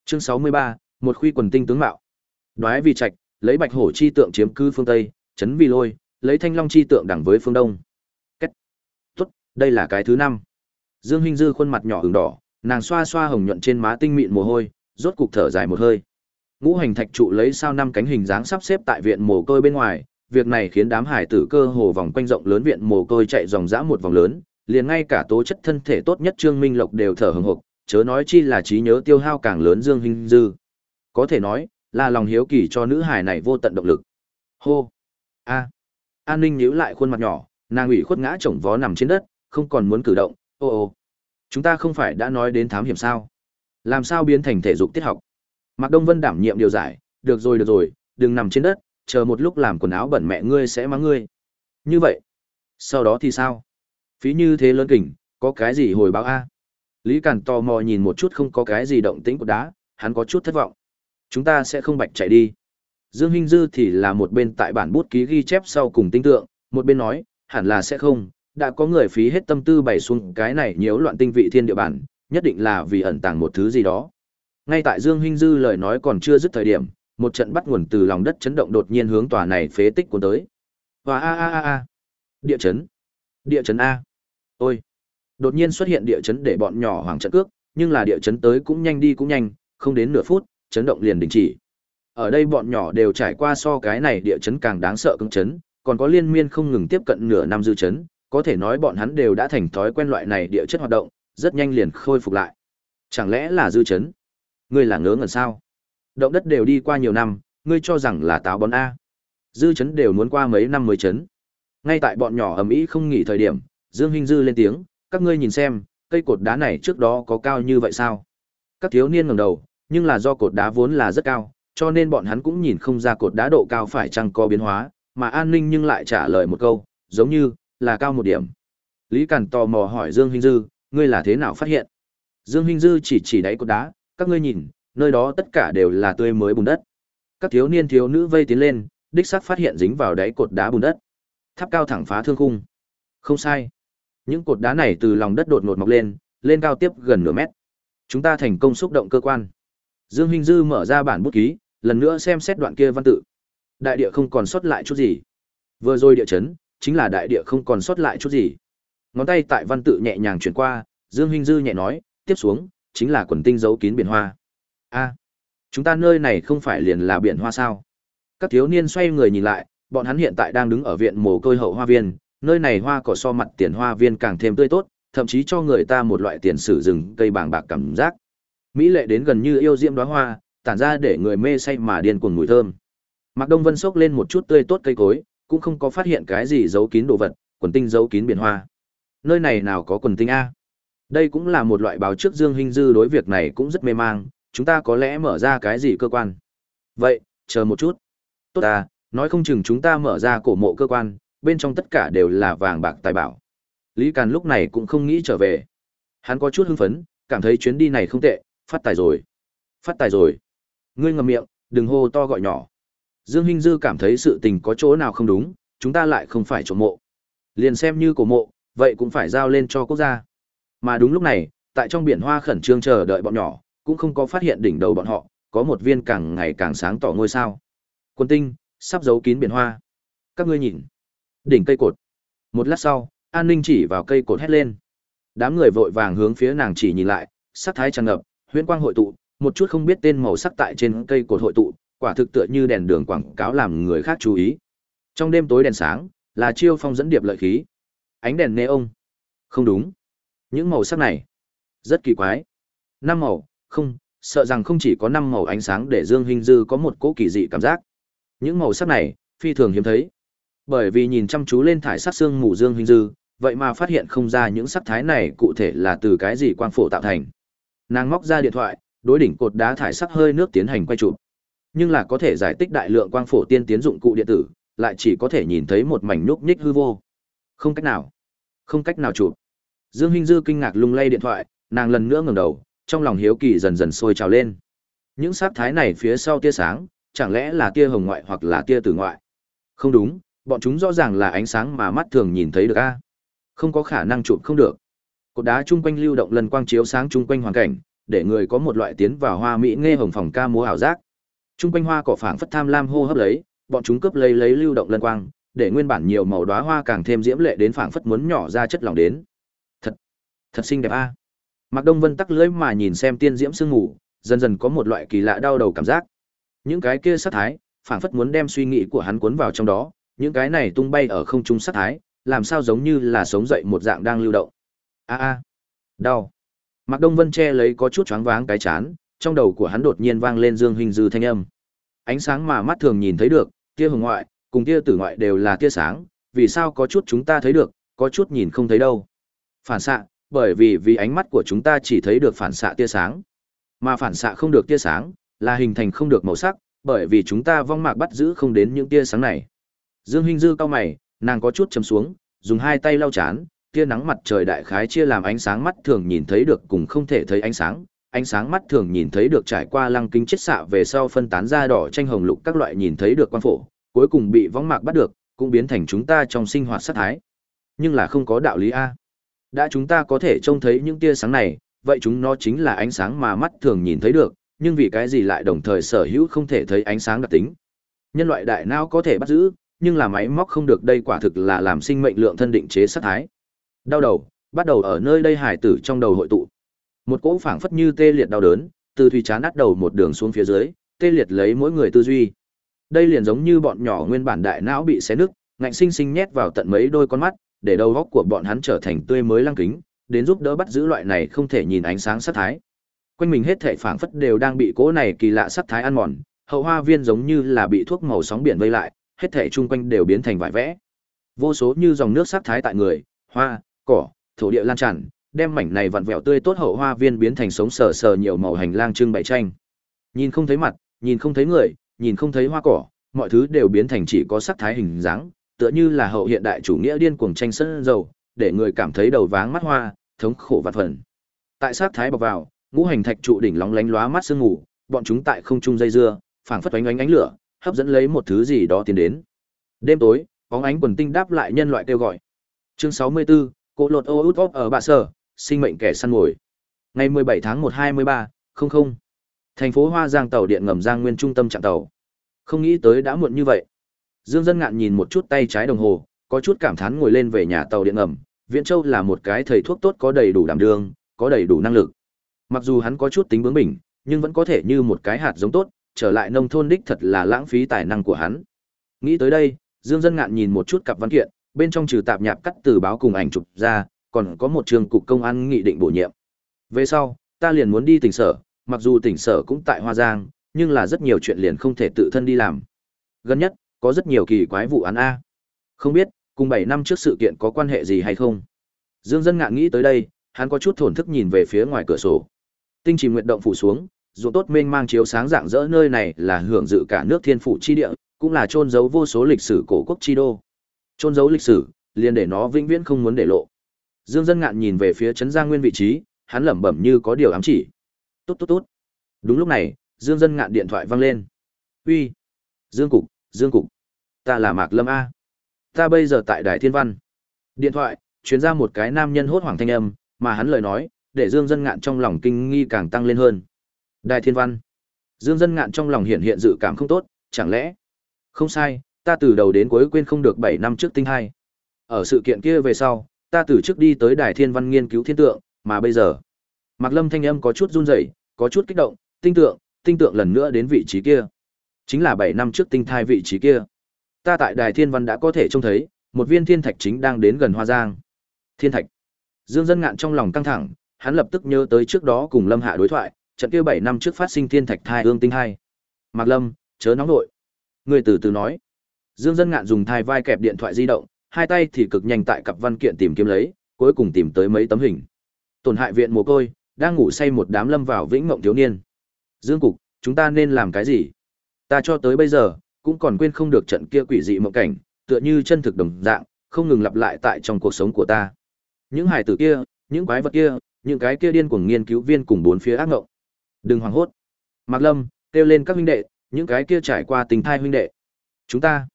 Chương 63, một khuy quần tinh tướng mạo. Đoái vì trạch, lấy bạch hổ chi tượng chiếm cứ phương Tây, chấn vì lôi, lấy thanh long chi tượng đẳng với phương Đông. Cách. Tốt, đây là cái thứ năm. Dương Hinh Dư khuôn mặt nhỏ ửng đỏ, nàng xoa xoa hồng nhuận trên má tinh mịn mồ hôi, rốt cục thở dài một hơi. Ngũ hành thạch trụ lấy sao năm cánh hình dáng sắp xếp tại viện mồ côi bên ngoài, việc này khiến đám hải tử cơ hồ vòng quanh rộng lớn viện mồ côi chạy dòng dã một vòng lớn, liền ngay cả tố chất thân thể tốt nhất Trương Minh Lộc đều thở hừng hực, chớ nói chi là trí nhớ tiêu hao càng lớn Dương Hinh Dư. Có thể nói, là lòng hiếu kỳ cho nữ hài này vô tận động lực. Hô. A. An Ninh nhíu lại khuôn mặt nhỏ, nàng ủy khuất ngã chồng vó nằm trên đất, không còn muốn cử động. Ô ô. Chúng ta không phải đã nói đến thám hiểm sao? Làm sao biến thành thể dục tiết học? Mạc Đông Vân đảm nhiệm điều giải, được rồi được rồi, đừng nằm trên đất, chờ một lúc làm quần áo bẩn mẹ ngươi sẽ mắng ngươi. Như vậy, sau đó thì sao? Phí như thế lớn kình, có cái gì hồi báo a? Lý cản tò mò nhìn một chút không có cái gì động tĩnh của đá, hắn có chút thất vọng. Chúng ta sẽ không bạch chạy đi. Dương Hinh Dư thì là một bên tại bản bút ký ghi chép sau cùng tinh tượng, một bên nói, hẳn là sẽ không, đã có người phí hết tâm tư bày xuống cái này nhiễu loạn tinh vị thiên địa bản, nhất định là vì ẩn tàng một thứ gì đó. Ngay tại Dương Hinh Dư lời nói còn chưa dứt thời điểm, một trận bắt nguồn từ lòng đất chấn động đột nhiên hướng tòa này phế tích cuốn tới. Và a a a a. Địa chấn. Địa chấn a. Ôi. Đột nhiên xuất hiện địa chấn để bọn nhỏ hoảng trận cước, nhưng là địa chấn tới cũng nhanh đi cũng nhanh, không đến nửa phút, chấn động liền đình chỉ. Ở đây bọn nhỏ đều trải qua so cái này địa chấn càng đáng sợ cứng chấn, còn có liên miên không ngừng tiếp cận nửa năm dư chấn, có thể nói bọn hắn đều đã thành thói quen loại này địa chất hoạt động, rất nhanh liền khôi phục lại. Chẳng lẽ là dư chấn? Ngươi là ngớ ngẩn sao? Động đất đều đi qua nhiều năm, ngươi cho rằng là táo bón a? Dư chấn đều muốn qua mấy năm mới chấn. Ngay tại bọn nhỏ ầm ĩ không nghỉ thời điểm, Dương Hinh Dư lên tiếng, các ngươi nhìn xem, cây cột đá này trước đó có cao như vậy sao? Các thiếu niên ngẩng đầu, nhưng là do cột đá vốn là rất cao, cho nên bọn hắn cũng nhìn không ra cột đá độ cao phải chăng có biến hóa, mà An Ninh nhưng lại trả lời một câu, giống như là cao một điểm. Lý Cẩn tò mò hỏi Dương Hinh Dư, ngươi là thế nào phát hiện? Dương Hinh Dư chỉ chỉ đáy cột đá, các ngươi nhìn, nơi đó tất cả đều là tươi mới bùn đất. Các thiếu niên thiếu nữ vây tiến lên, đích xác phát hiện dính vào đáy cột đá bùn đất. Tháp cao thẳng phá thương khung. Không sai. Những cột đá này từ lòng đất đột ngột mọc lên, lên cao tiếp gần nửa mét. Chúng ta thành công xúc động cơ quan. Dương Hinh Dư mở ra bản bút ký, lần nữa xem xét đoạn kia văn tự. Đại địa không còn sót lại chút gì. Vừa rồi địa chấn, chính là đại địa không còn sót lại chút gì. Ngón tay tại văn tự nhẹ nhàng chuyển qua, Dương Hinh Dư nhẹ nói, tiếp xuống, chính là quần tinh giấu kín biển hoa. A, chúng ta nơi này không phải liền là biển hoa sao? Các thiếu niên xoay người nhìn lại, bọn hắn hiện tại đang đứng ở viện mồ côi hậu hoa viên, nơi này hoa cỏ so mặt tiền hoa viên càng thêm tươi tốt, thậm chí cho người ta một loại tiền sử rừng cây bàng bạc cảm giác. Mỹ lệ đến gần như yêu diễm đóa hoa, tản ra để người mê say mà điên cuồng mùi thơm. Mạc Đông Vân sốc lên một chút tươi tốt cây cối, cũng không có phát hiện cái gì giấu kín đồ vật, quần tinh giấu kín biển hoa. Nơi này nào có quần tinh a? Đây cũng là một loại báo trước Dương Hình Dư đối việc này cũng rất mê mang, chúng ta có lẽ mở ra cái gì cơ quan. Vậy, chờ một chút. Tốt ta, nói không chừng chúng ta mở ra cổ mộ cơ quan, bên trong tất cả đều là vàng bạc tài bảo. Lý Càn lúc này cũng không nghĩ trở về. Hắn có chút hưng phấn, cảm thấy chuyến đi này không tệ, phát tài rồi. Phát tài rồi. Ngươi ngậm miệng, đừng hô to gọi nhỏ. Dương Hinh Dư cảm thấy sự tình có chỗ nào không đúng, chúng ta lại không phải chỗ mộ. Liền xem như cổ mộ, vậy cũng phải giao lên cho quốc gia. Mà đúng lúc này, tại trong biển hoa khẩn trương chờ đợi bọn nhỏ, cũng không có phát hiện đỉnh đầu bọn họ, có một viên càng ngày càng sáng tỏ ngôi sao. Quân tinh, sắp giấu kín biển hoa. Các ngươi nhìn. Đỉnh cây cột. Một lát sau, An Ninh chỉ vào cây cột hét lên. Đám người vội vàng hướng phía nàng chỉ nhìn lại, sắc thái tràn ngập, huyễn quang hội tụ, một chút không biết tên màu sắc tại trên cây cột hội tụ, quả thực tựa như đèn đường quảng cáo làm người khác chú ý. Trong đêm tối đèn sáng, là chiêu phong dẫn điệp lợi khí. Ánh đèn neon. Không đúng. Những màu sắc này rất kỳ quái. Năm màu, không, sợ rằng không chỉ có năm màu ánh sáng để Dương Hinh Dư có một cỗ kỳ dị cảm giác. Những màu sắc này phi thường hiếm thấy. Bởi vì nhìn chăm chú lên thải sắc xương mù Dương Hinh Dư, vậy mà phát hiện không ra những sắc thái này cụ thể là từ cái gì quang phổ tạo thành. Nàng móc ra điện thoại, đối đỉnh cột đá thải sắc hơi nước tiến hành quay chụp. Nhưng là có thể giải tích đại lượng quang phổ tiên tiến dụng cụ điện tử, lại chỉ có thể nhìn thấy một mảnh nhúc nhích hư vô. Không cách nào, không cách nào chụp. Dương Hinh Dư kinh ngạc lung lay điện thoại, nàng lần nữa ngẩng đầu, trong lòng hiếu kỳ dần dần sôi trào lên. Những sắc thái này phía sau tia sáng, chẳng lẽ là tia hồng ngoại hoặc là tia tử ngoại? Không đúng, bọn chúng rõ ràng là ánh sáng mà mắt thường nhìn thấy được a. Không có khả năng chụp không được. Cột đá chung quanh lưu động lần quang chiếu sáng chung quanh hoàn cảnh, để người có một loại tiến vào hoa mỹ nghe hồng phòng ca múa ảo giác. Trung quanh hoa cỏ phảng phất tham lam hô hấp lấy, bọn chúng cướp lấy lấy lưu động lần quang, để nguyên bản nhiều màu đóa hoa càng thêm diễm lệ đến phảng phất muốn nhỏ ra chất lỏng đến. Thật, thật xinh đẹp a. À. Mạc Đông Vân tắc lưỡi mà nhìn xem tiên diễm sương ngủ, dần dần có một loại kỳ lạ đau đầu cảm giác. Những cái kia sát thái, phảng phất muốn đem suy nghĩ của hắn cuốn vào trong đó, những cái này tung bay ở không trung sát thái, làm sao giống như là sống dậy một dạng đang lưu động. A a, đau. Mạc Đông Vân che lấy có chút choáng váng cái chán, trong đầu của hắn đột nhiên vang lên Dương Hình Dư thanh âm. Ánh sáng mà mắt thường nhìn thấy được, tia hồng ngoại, Cùng tia tử ngoại đều là tia sáng, vì sao có chút chúng ta thấy được, có chút nhìn không thấy đâu. Phản xạ, bởi vì vì ánh mắt của chúng ta chỉ thấy được phản xạ tia sáng. Mà phản xạ không được tia sáng, là hình thành không được màu sắc, bởi vì chúng ta vong mạc bắt giữ không đến những tia sáng này. Dương Hinh Dư cao mày, nàng có chút chấm xuống, dùng hai tay lau chán, tia nắng mặt trời đại khái chia làm ánh sáng mắt thường nhìn thấy được cùng không thể thấy ánh sáng, ánh sáng mắt thường nhìn thấy được trải qua lăng kính chiết xạ về sau phân tán ra đỏ tranh hồng lục các loại nhìn thấy được quan phổ, cuối cùng bị võng mạc bắt được, cũng biến thành chúng ta trong sinh hoạt sát thái. Nhưng là không có đạo lý a. Đã chúng ta có thể trông thấy những tia sáng này, vậy chúng nó chính là ánh sáng mà mắt thường nhìn thấy được, nhưng vì cái gì lại đồng thời sở hữu không thể thấy ánh sáng đặc tính. Nhân loại đại não có thể bắt giữ, nhưng là máy móc không được đây quả thực là làm sinh mệnh lượng thân định chế sát thái. Đau đầu, bắt đầu ở nơi đây hải tử trong đầu hội tụ. Một cỗ phảng phất như tê liệt đau đớn, từ thủy chán nát đầu một đường xuống phía dưới, tê liệt lấy mỗi người tư duy. Đây liền giống như bọn nhỏ nguyên bản đại não bị xé nứt, ngạnh sinh sinh nhét vào tận mấy đôi con mắt, để đầu góc của bọn hắn trở thành tươi mới lăng kính, đến giúp đỡ bắt giữ loại này không thể nhìn ánh sáng sát thái. Quanh mình hết thảy phảng phất đều đang bị cỗ này kỳ lạ sát thái ăn mòn, hậu hoa viên giống như là bị thuốc màu sóng biển vây lại, hết thảy chung quanh đều biến thành vải vẽ. Vô số như dòng nước sát thái tại người, hoa, cỏ, thổ địa lan tràn, đem mảnh này vặn vẹo tươi tốt hậu hoa viên biến thành sống sờ sờ nhiều màu hành lang trưng bày tranh. Nhìn không thấy mặt, nhìn không thấy người, nhìn không thấy hoa cỏ, mọi thứ đều biến thành chỉ có sắc thái hình dáng, tựa như là hậu hiện đại chủ nghĩa điên cuồng tranh sân dầu, để người cảm thấy đầu váng mắt hoa, thống khổ vạn phần. Tại sắc thái bọc vào, ngũ hành thạch trụ đỉnh lóng lánh lóa mắt sương ngủ, bọn chúng tại không trung dây dưa, phảng phất ánh ánh ánh lửa, hấp dẫn lấy một thứ gì đó tiến đến. Đêm tối, bóng ánh quần tinh đáp lại nhân loại kêu gọi. Chương 64, Cô lột ô út ở bạ sở, sinh mệnh kẻ săn mồi. Ngày 17 tháng 1 23, 00. Thành phố Hoa Giang tàu điện ngầm Giang Nguyên trung tâm trạm tàu. Không nghĩ tới đã muộn như vậy. Dương Dân Ngạn nhìn một chút tay trái đồng hồ, có chút cảm thán ngồi lên về nhà tàu điện ngầm. Viễn Châu là một cái thầy thuốc tốt có đầy đủ đảm đương, có đầy đủ năng lực. Mặc dù hắn có chút tính bướng bỉnh, nhưng vẫn có thể như một cái hạt giống tốt, trở lại nông thôn đích thật là lãng phí tài năng của hắn. Nghĩ tới đây, Dương Dân Ngạn nhìn một chút cặp văn kiện, bên trong trừ tạp nhạp cắt từ báo cùng ảnh chụp ra, còn có một trường cục công an nghị định bổ nhiệm. Về sau, ta liền muốn đi tỉnh sở, mặc dù tỉnh sở cũng tại Hoa Giang, nhưng là rất nhiều chuyện liền không thể tự thân đi làm. Gần nhất, có rất nhiều kỳ quái vụ án A. Không biết, cùng 7 năm trước sự kiện có quan hệ gì hay không? Dương dân ngạn nghĩ tới đây, hắn có chút thổn thức nhìn về phía ngoài cửa sổ. Tinh trì nguyệt động phủ xuống, dù tốt mênh mang chiếu sáng dạng dỡ nơi này là hưởng dự cả nước thiên phủ chi địa, cũng là trôn giấu vô số lịch sử cổ quốc chi đô. Trôn giấu lịch sử, liền để nó vĩnh viễn không muốn để lộ. Dương Dân Ngạn nhìn về phía trấn Giang Nguyên vị trí, hắn lẩm bẩm như có điều ám chỉ. Tốt tốt tốt. Đúng lúc này, Dương Dân Ngạn điện thoại vang lên. "Uy, Dương cục, Dương cục, ta là Mạc Lâm a. Ta bây giờ tại Đài Thiên Văn." Điện thoại truyền ra một cái nam nhân hốt hoảng thanh âm, mà hắn lời nói, để Dương Dân Ngạn trong lòng kinh nghi càng tăng lên hơn. Đài Thiên Văn. Dương Dân Ngạn trong lòng hiện hiện dự cảm không tốt, chẳng lẽ? Không sai, ta từ đầu đến cuối quên không được 7 năm trước tinh hai. Ở sự kiện kia về sau, ta từ trước đi tới Đài Thiên Văn nghiên cứu thiên tượng, mà bây giờ, Mạc Lâm thanh âm có chút run rẩy, có chút kích động, tinh tượng, tinh tượng lần nữa đến vị trí kia. Chính là 7 năm trước tinh thai vị trí kia. Ta tại Đài Thiên Văn đã có thể trông thấy, một viên thiên thạch chính đang đến gần Hoa Giang. Thiên thạch. Dương Dân Ngạn trong lòng căng thẳng, hắn lập tức nhớ tới trước đó cùng Lâm Hạ đối thoại, trận kia 7 năm trước phát sinh thiên thạch thai ương tinh hai. Mạc Lâm, chớ nóng nội. Người từ từ nói. Dương Dân Ngạn dùng thai vai kẹp điện thoại di động, hai tay thì cực nhanh tại cặp văn kiện tìm kiếm lấy, cuối cùng tìm tới mấy tấm hình. Tổn hại viện mồ côi, đang ngủ say một đám lâm vào vĩnh mộng thiếu niên. Dương Cục, chúng ta nên làm cái gì? Ta cho tới bây giờ, cũng còn quên không được trận kia quỷ dị mộng cảnh, tựa như chân thực đồng dạng, không ngừng lặp lại tại trong cuộc sống của ta. Những hài tử kia, những quái vật kia, những cái kia điên cuồng nghiên cứu viên cùng bốn phía ác ngộng. Đừng hoảng hốt. Mạc Lâm, kêu lên các huynh đệ, những cái kia trải qua tình thai huynh đệ. Chúng ta,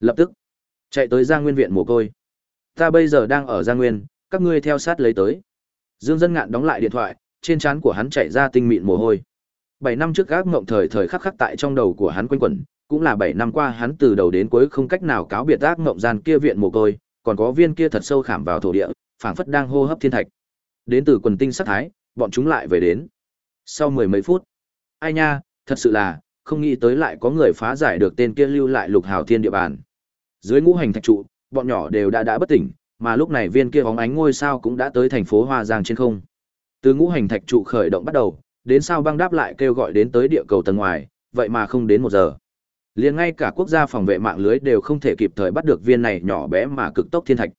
lập tức, chạy tới Giang Nguyên viện mồ côi. Ta bây giờ đang ở Giang Nguyên, các ngươi theo sát lấy tới. Dương Dân Ngạn đóng lại điện thoại, trên trán của hắn chảy ra tinh mịn mồ hôi. Bảy năm trước gác mộng thời thời khắc khắc tại trong đầu của hắn quanh quẩn, cũng là bảy năm qua hắn từ đầu đến cuối không cách nào cáo biệt ác mộng gian kia viện mồ côi, còn có viên kia thật sâu khảm vào thổ địa, phảng phất đang hô hấp thiên thạch. Đến từ quần tinh sắc thái, bọn chúng lại về đến. Sau mười mấy phút, ai nha, thật sự là, không nghĩ tới lại có người phá giải được tên kia lưu lại lục hào thiên địa bàn. Dưới ngũ hành thạch trụ, bọn nhỏ đều đã đã bất tỉnh, mà lúc này viên kia bóng ánh ngôi sao cũng đã tới thành phố Hoa Giang trên không. Từ ngũ hành thạch trụ khởi động bắt đầu, đến sao băng đáp lại kêu gọi đến tới địa cầu tầng ngoài, vậy mà không đến một giờ. liền ngay cả quốc gia phòng vệ mạng lưới đều không thể kịp thời bắt được viên này nhỏ bé mà cực tốc thiên thạch.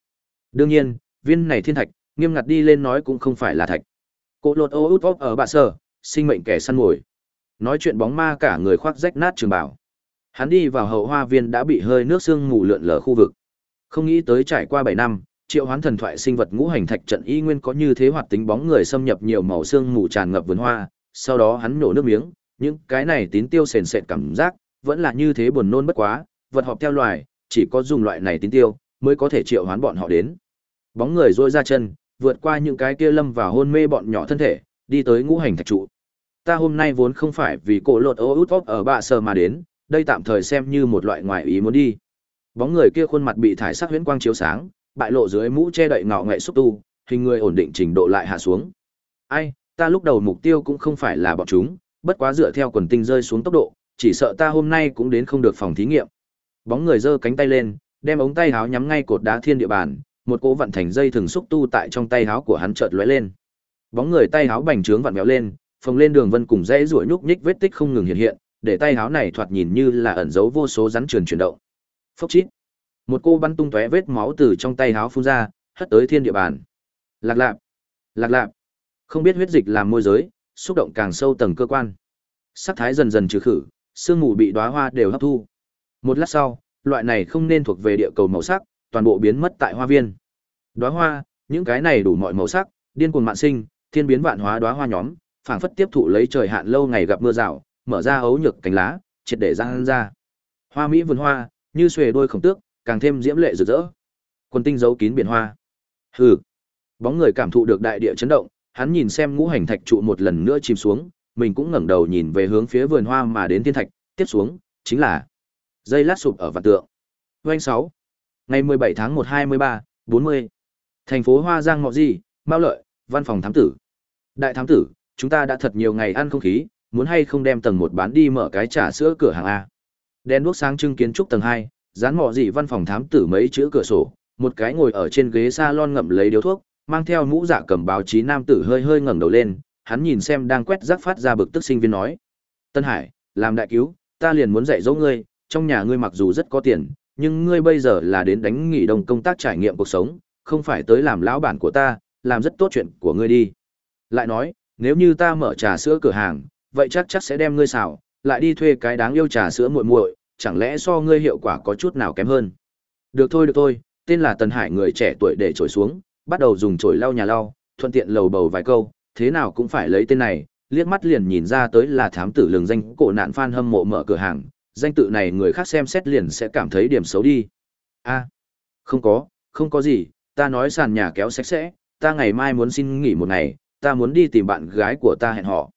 Đương nhiên, viên này thiên thạch, nghiêm ngặt đi lên nói cũng không phải là thạch. Cỗ lột ô út ở bạ sở, sinh mệnh kẻ săn mồi. Nói chuyện bóng ma cả người khoác rách nát trường bảo. Hắn đi vào hậu hoa viên đã bị hơi nước sương mù lượn lờ khu vực. Không nghĩ tới trải qua 7 năm, triệu hoán thần thoại sinh vật ngũ hành thạch trận y nguyên có như thế hoạt tính bóng người xâm nhập nhiều màu sương mù tràn ngập vườn hoa, sau đó hắn nổ nước miếng, những cái này tín tiêu sền sệt cảm giác, vẫn là như thế buồn nôn bất quá, vật họp theo loài, chỉ có dùng loại này tín tiêu mới có thể triệu hoán bọn họ đến. Bóng người rôi ra chân, vượt qua những cái kia lâm vào hôn mê bọn nhỏ thân thể, đi tới ngũ hành thạch trụ. Ta hôm nay vốn không phải vì cổ lột ô út ở bạ sờ mà đến, đây tạm thời xem như một loại ngoại ý muốn đi. Bóng người kia khuôn mặt bị thải sắc huyễn quang chiếu sáng, bại lộ dưới mũ che đậy ngạo nghệ xúc tu, hình người ổn định trình độ lại hạ xuống. Ai, ta lúc đầu mục tiêu cũng không phải là bọn chúng, bất quá dựa theo quần tinh rơi xuống tốc độ, chỉ sợ ta hôm nay cũng đến không được phòng thí nghiệm. Bóng người giơ cánh tay lên, đem ống tay háo nhắm ngay cột đá thiên địa bàn, một cỗ vận thành dây thường xúc tu tại trong tay háo của hắn chợt lóe lên. Bóng người tay háo bành trướng vặn vẹo lên, phồng lên đường vân cùng dãy ruổi nhúc nhích vết tích không ngừng hiện hiện, để tay háo này thoạt nhìn như là ẩn giấu vô số rắn truyền chuyển động. Phốc chít. Một cô bắn tung tóe vết máu từ trong tay háo phun ra, hất tới thiên địa bàn. Lạc lạp, lạc lạp. Không biết huyết dịch làm môi giới, xúc động càng sâu tầng cơ quan. Sắc thái dần dần trừ khử, sương mù bị đóa hoa đều hấp thu. Một lát sau, loại này không nên thuộc về địa cầu màu sắc, toàn bộ biến mất tại hoa viên. Đóa hoa, những cái này đủ mọi màu sắc, điên cuồng mạn sinh, thiên biến vạn hóa đóa hoa nhóm, phảng phất tiếp thụ lấy trời hạn lâu ngày gặp mưa rào, mở ra ấu nhược cánh lá, triệt để giang ra. Hoa mỹ vườn hoa, như xuề đôi khổng tước, càng thêm diễm lệ rực rỡ. Quân tinh giấu kín biển hoa. Hừ. Bóng người cảm thụ được đại địa chấn động, hắn nhìn xem ngũ hành thạch trụ một lần nữa chìm xuống, mình cũng ngẩng đầu nhìn về hướng phía vườn hoa mà đến thiên thạch, tiếp xuống chính là dây lát sụp ở vạn tượng. Doanh 6. Ngày 17 tháng 1 23, 40. Thành phố Hoa Giang Ngọ Di, Mao Lợi, văn phòng thám tử. Đại thám tử, chúng ta đã thật nhiều ngày ăn không khí, muốn hay không đem tầng một bán đi mở cái trà sữa cửa hàng A. Đen đuốc sáng trưng kiến trúc tầng hai dán mọ gì văn phòng thám tử mấy chữ cửa sổ, một cái ngồi ở trên ghế salon ngậm lấy điếu thuốc, mang theo mũ dạ cầm báo chí nam tử hơi hơi ngẩng đầu lên, hắn nhìn xem đang quét rác phát ra bực tức sinh viên nói: "Tân Hải, làm đại cứu, ta liền muốn dạy dỗ ngươi, trong nhà ngươi mặc dù rất có tiền, nhưng ngươi bây giờ là đến đánh nghỉ đồng công tác trải nghiệm cuộc sống, không phải tới làm lão bản của ta, làm rất tốt chuyện của ngươi đi." Lại nói, nếu như ta mở trà sữa cửa hàng, vậy chắc chắc sẽ đem ngươi xào, lại đi thuê cái đáng yêu trà sữa muội muội, chẳng lẽ so ngươi hiệu quả có chút nào kém hơn? Được thôi được thôi, tên là Tần Hải người trẻ tuổi để trổi xuống, bắt đầu dùng chổi lau nhà lau, thuận tiện lầu bầu vài câu, thế nào cũng phải lấy tên này, liếc mắt liền nhìn ra tới là thám tử lường danh cổ nạn fan hâm mộ mở cửa hàng, danh tự này người khác xem xét liền sẽ cảm thấy điểm xấu đi. A, không có, không có gì, ta nói sàn nhà kéo sạch sẽ, ta ngày mai muốn xin nghỉ một ngày, ta muốn đi tìm bạn gái của ta hẹn họ.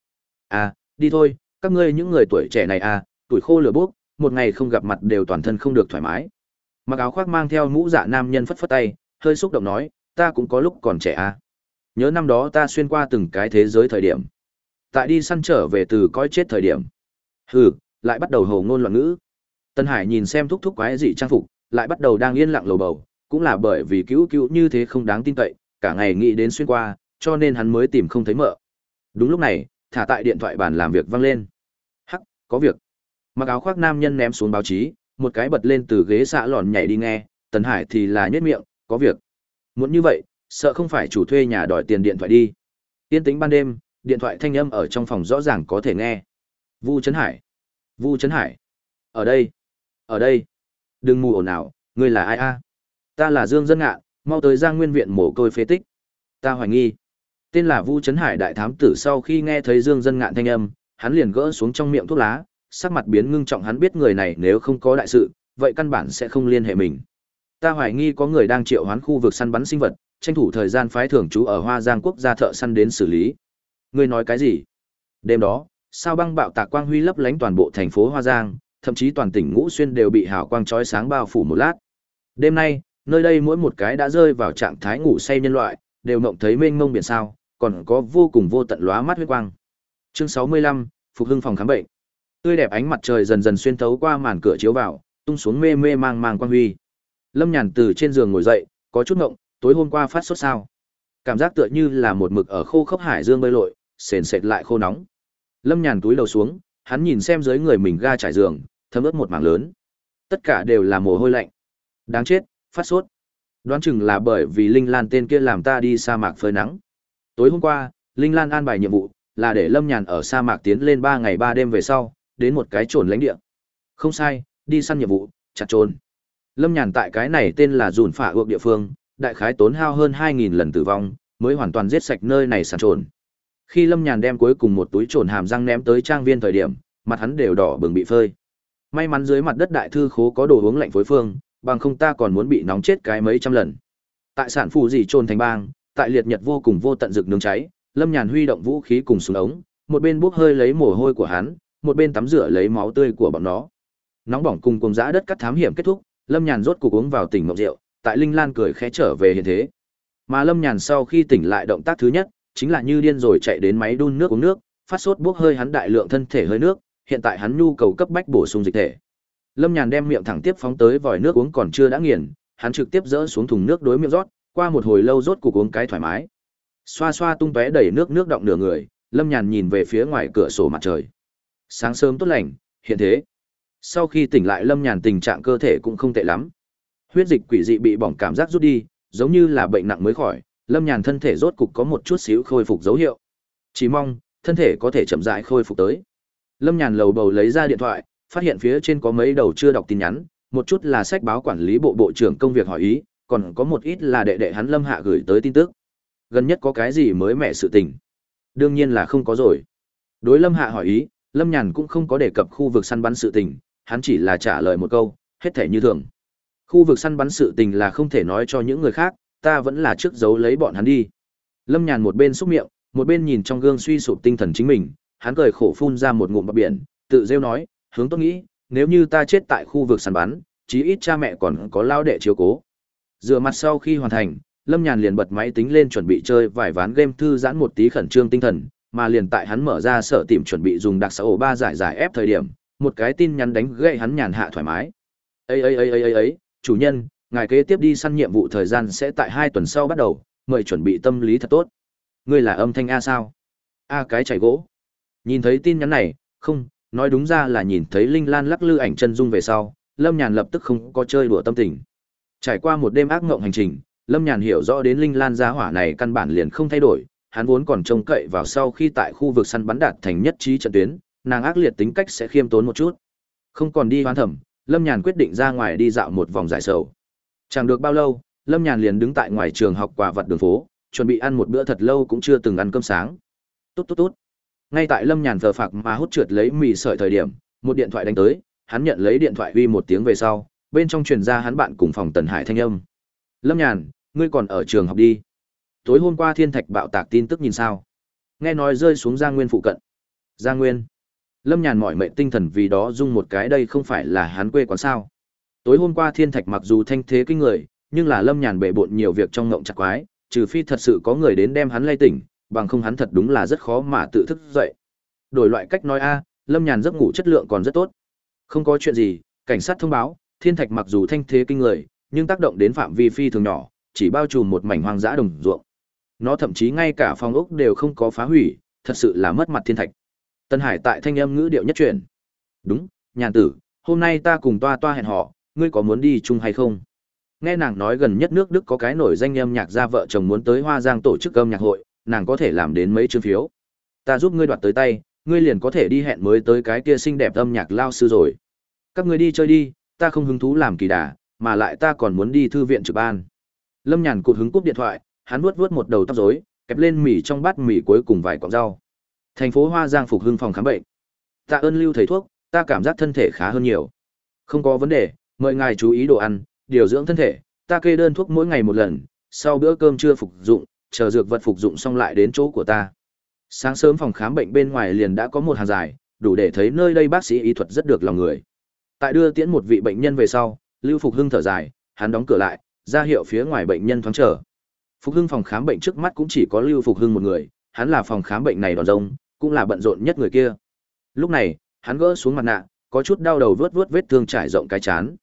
À, đi thôi, các ngươi những người tuổi trẻ này à, tuổi khô lửa bốc, một ngày không gặp mặt đều toàn thân không được thoải mái. Mặc áo khoác mang theo mũ dạ nam nhân phất phất tay, hơi xúc động nói, ta cũng có lúc còn trẻ à. Nhớ năm đó ta xuyên qua từng cái thế giới thời điểm. Tại đi săn trở về từ coi chết thời điểm. Hừ, lại bắt đầu hồ ngôn loạn ngữ. Tân Hải nhìn xem thúc thúc quái dị trang phục, lại bắt đầu đang yên lặng lầu bầu, cũng là bởi vì cứu cứu như thế không đáng tin cậy, cả ngày nghĩ đến xuyên qua, cho nên hắn mới tìm không thấy mợ. Đúng lúc này, thả tại điện thoại bàn làm việc văng lên. Hắc, có việc. Mặc áo khoác nam nhân ném xuống báo chí, một cái bật lên từ ghế xạ lòn nhảy đi nghe, Tần Hải thì là nhếch miệng, có việc. Muốn như vậy, sợ không phải chủ thuê nhà đòi tiền điện thoại đi. Yên tĩnh ban đêm, điện thoại thanh âm ở trong phòng rõ ràng có thể nghe. Vu Trấn Hải. Vu Trấn Hải. Ở đây. Ở đây. Đừng mù ồn nào, ngươi là ai a? Ta là Dương Dân Ngạn, mau tới Giang Nguyên viện mổ côi phế tích. Ta hoài nghi. Tên là Vu Trấn Hải đại thám tử sau khi nghe thấy Dương Dân Ngạn thanh âm, hắn liền gỡ xuống trong miệng thuốc lá, sắc mặt biến ngưng trọng hắn biết người này nếu không có đại sự, vậy căn bản sẽ không liên hệ mình. Ta hoài nghi có người đang triệu hoán khu vực săn bắn sinh vật, tranh thủ thời gian phái thưởng chú ở Hoa Giang quốc gia thợ săn đến xử lý. Ngươi nói cái gì? Đêm đó, sao băng bạo tạc quang huy lấp lánh toàn bộ thành phố Hoa Giang, thậm chí toàn tỉnh Ngũ Xuyên đều bị hào quang chói sáng bao phủ một lát. Đêm nay, nơi đây mỗi một cái đã rơi vào trạng thái ngủ say nhân loại, đều mộng thấy mênh mông biển sao, còn có vô cùng vô tận lóa mắt huyết quang. Chương 65, phục hưng phòng khám bệnh. Tươi đẹp ánh mặt trời dần dần xuyên thấu qua màn cửa chiếu vào, tung xuống mê mê mang mang quang huy. Lâm Nhàn từ trên giường ngồi dậy, có chút ngộng, tối hôm qua phát sốt sao? Cảm giác tựa như là một mực ở khô khốc hải dương bơi lội, sền sệt lại khô nóng. Lâm Nhàn túi đầu xuống, hắn nhìn xem dưới người mình ga trải giường, thấm ướt một mảng lớn. Tất cả đều là mồ hôi lạnh. Đáng chết, phát sốt. Đoán chừng là bởi vì Linh Lan tên kia làm ta đi sa mạc phơi nắng. Tối hôm qua, Linh Lan an bài nhiệm vụ là để Lâm Nhàn ở sa mạc tiến lên 3 ngày 3 đêm về sau, đến một cái trồn lãnh địa. Không sai, đi săn nhiệm vụ, chặt trồn. Lâm Nhàn tại cái này tên là Dùn Phả Ước địa phương, đại khái tốn hao hơn 2000 lần tử vong, mới hoàn toàn giết sạch nơi này săn trồn. Khi Lâm Nhàn đem cuối cùng một túi trồn hàm răng ném tới trang viên thời điểm, mặt hắn đều đỏ bừng bị phơi. May mắn dưới mặt đất đại thư khố có đồ uống lạnh phối phương, bằng không ta còn muốn bị nóng chết cái mấy trăm lần. Tại sản phủ gì trồn thành bang, tại liệt nhật vô cùng vô tận rực nướng cháy, Lâm Nhàn huy động vũ khí cùng súng ống, một bên bốc hơi lấy mồ hôi của hắn, một bên tắm rửa lấy máu tươi của bọn nó. Nóng bỏng cùng cùng dã đất cắt thám hiểm kết thúc, Lâm Nhàn rốt cuộc uống vào tỉnh mộng rượu, tại Linh Lan cười khẽ trở về hiện thế. Mà Lâm Nhàn sau khi tỉnh lại động tác thứ nhất, chính là như điên rồi chạy đến máy đun nước uống nước, phát sốt bốc hơi hắn đại lượng thân thể hơi nước, hiện tại hắn nhu cầu cấp bách bổ sung dịch thể. Lâm Nhàn đem miệng thẳng tiếp phóng tới vòi nước uống còn chưa đã nghiền, hắn trực tiếp dỡ xuống thùng nước đối miệng rót, qua một hồi lâu rốt cục uống cái thoải mái. Xoa xoa tung tóe đầy nước nước động nửa người, Lâm Nhàn nhìn về phía ngoài cửa sổ mặt trời. Sáng sớm tốt lành, hiện thế. Sau khi tỉnh lại Lâm Nhàn tình trạng cơ thể cũng không tệ lắm. Huyết dịch quỷ dị bị bỏng cảm giác rút đi, giống như là bệnh nặng mới khỏi, Lâm Nhàn thân thể rốt cục có một chút xíu khôi phục dấu hiệu. Chỉ mong, thân thể có thể chậm rãi khôi phục tới. Lâm Nhàn lầu bầu lấy ra điện thoại, phát hiện phía trên có mấy đầu chưa đọc tin nhắn, một chút là sách báo quản lý bộ bộ trưởng công việc hỏi ý, còn có một ít là đệ đệ hắn Lâm Hạ gửi tới tin tức. Gần nhất có cái gì mới mẻ sự tình? Đương nhiên là không có rồi. Đối Lâm Hạ hỏi ý, Lâm Nhàn cũng không có đề cập khu vực săn bắn sự tình, hắn chỉ là trả lời một câu, hết thể như thường. Khu vực săn bắn sự tình là không thể nói cho những người khác, ta vẫn là trước giấu lấy bọn hắn đi. Lâm Nhàn một bên xúc miệng, một bên nhìn trong gương suy sụp tinh thần chính mình, hắn cười khổ phun ra một ngụm bọt biển, tự rêu nói, hướng tốt nghĩ, nếu như ta chết tại khu vực săn bắn, chí ít cha mẹ còn có lao đệ chiếu cố. Rửa mặt sau khi hoàn thành, Lâm Nhàn liền bật máy tính lên chuẩn bị chơi vài ván game thư giãn một tí khẩn trương tinh thần, mà liền tại hắn mở ra sở tìm chuẩn bị dùng đặc xã ổ ba giải giải ép thời điểm, một cái tin nhắn đánh gậy hắn nhàn hạ thoải mái. Ây ây ây ây ây ấy, chủ nhân, ngài kế tiếp đi săn nhiệm vụ thời gian sẽ tại hai tuần sau bắt đầu, mời chuẩn bị tâm lý thật tốt. Ngươi là âm thanh A sao? A cái chảy gỗ. Nhìn thấy tin nhắn này, không, nói đúng ra là nhìn thấy Linh Lan lắc lư ảnh chân dung về sau, Lâm Nhàn lập tức không có chơi đùa tâm tình. Trải qua một đêm ác ngộng hành trình, Lâm Nhàn hiểu rõ đến Linh Lan giá hỏa này căn bản liền không thay đổi, hắn vốn còn trông cậy vào sau khi tại khu vực săn bắn đạt thành nhất trí trận tuyến, nàng ác liệt tính cách sẽ khiêm tốn một chút. Không còn đi hoán thẩm, Lâm Nhàn quyết định ra ngoài đi dạo một vòng giải sầu. Chẳng được bao lâu, Lâm Nhàn liền đứng tại ngoài trường học quả vật đường phố, chuẩn bị ăn một bữa thật lâu cũng chưa từng ăn cơm sáng. Tốt tốt tốt. Ngay tại Lâm Nhàn thờ phạc mà hút trượt lấy mì sợi thời điểm, một điện thoại đánh tới, hắn nhận lấy điện thoại uy một tiếng về sau, bên trong truyền ra hắn bạn cùng phòng Tần Hải thanh âm. Lâm Nhàn, ngươi còn ở trường học đi. Tối hôm qua thiên thạch bạo tạc tin tức nhìn sao? Nghe nói rơi xuống Giang Nguyên phụ cận. Giang Nguyên. Lâm Nhàn mỏi mệt tinh thần vì đó dung một cái đây không phải là hắn quê quán sao. Tối hôm qua thiên thạch mặc dù thanh thế kinh người, nhưng là Lâm Nhàn bệ bộn nhiều việc trong ngộng chặt quái, trừ phi thật sự có người đến đem hắn lay tỉnh, bằng không hắn thật đúng là rất khó mà tự thức dậy. Đổi loại cách nói a, Lâm Nhàn giấc ngủ chất lượng còn rất tốt. Không có chuyện gì, cảnh sát thông báo, thiên thạch mặc dù thanh thế kinh người, nhưng tác động đến phạm vi phi thường nhỏ, chỉ bao trùm một mảnh hoang dã đồng ruộng. Nó thậm chí ngay cả phòng ốc đều không có phá hủy, thật sự là mất mặt thiên thạch. Tân Hải tại thanh âm ngữ điệu nhất truyền. Đúng, nhàn tử, hôm nay ta cùng toa toa hẹn họ, ngươi có muốn đi chung hay không? Nghe nàng nói gần nhất nước Đức có cái nổi danh âm nhạc gia vợ chồng muốn tới Hoa Giang tổ chức âm nhạc hội, nàng có thể làm đến mấy chương phiếu. Ta giúp ngươi đoạt tới tay, ngươi liền có thể đi hẹn mới tới cái kia xinh đẹp âm nhạc lao sư rồi. Các ngươi đi chơi đi, ta không hứng thú làm kỳ đà, mà lại ta còn muốn đi thư viện trực ban. Lâm Nhàn cụt hứng cúp điện thoại, hắn vuốt vuốt một đầu tóc rối, kẹp lên mì trong bát mì cuối cùng vài cọng rau. Thành phố Hoa Giang phục hưng phòng khám bệnh. Tạ ơn Lưu thầy thuốc, ta cảm giác thân thể khá hơn nhiều. Không có vấn đề, mời ngài chú ý đồ ăn, điều dưỡng thân thể, ta kê đơn thuốc mỗi ngày một lần, sau bữa cơm trưa phục dụng, chờ dược vật phục dụng xong lại đến chỗ của ta. Sáng sớm phòng khám bệnh bên ngoài liền đã có một hàng dài, đủ để thấy nơi đây bác sĩ y thuật rất được lòng người. Tại đưa tiễn một vị bệnh nhân về sau, Lưu Phục Hưng thở dài, hắn đóng cửa lại, ra hiệu phía ngoài bệnh nhân thoáng chờ. Phục Hưng phòng khám bệnh trước mắt cũng chỉ có Lưu Phục Hưng một người, hắn là phòng khám bệnh này đòn rông, cũng là bận rộn nhất người kia. Lúc này, hắn gỡ xuống mặt nạ, có chút đau đầu vớt vớt vết thương trải rộng cái chán.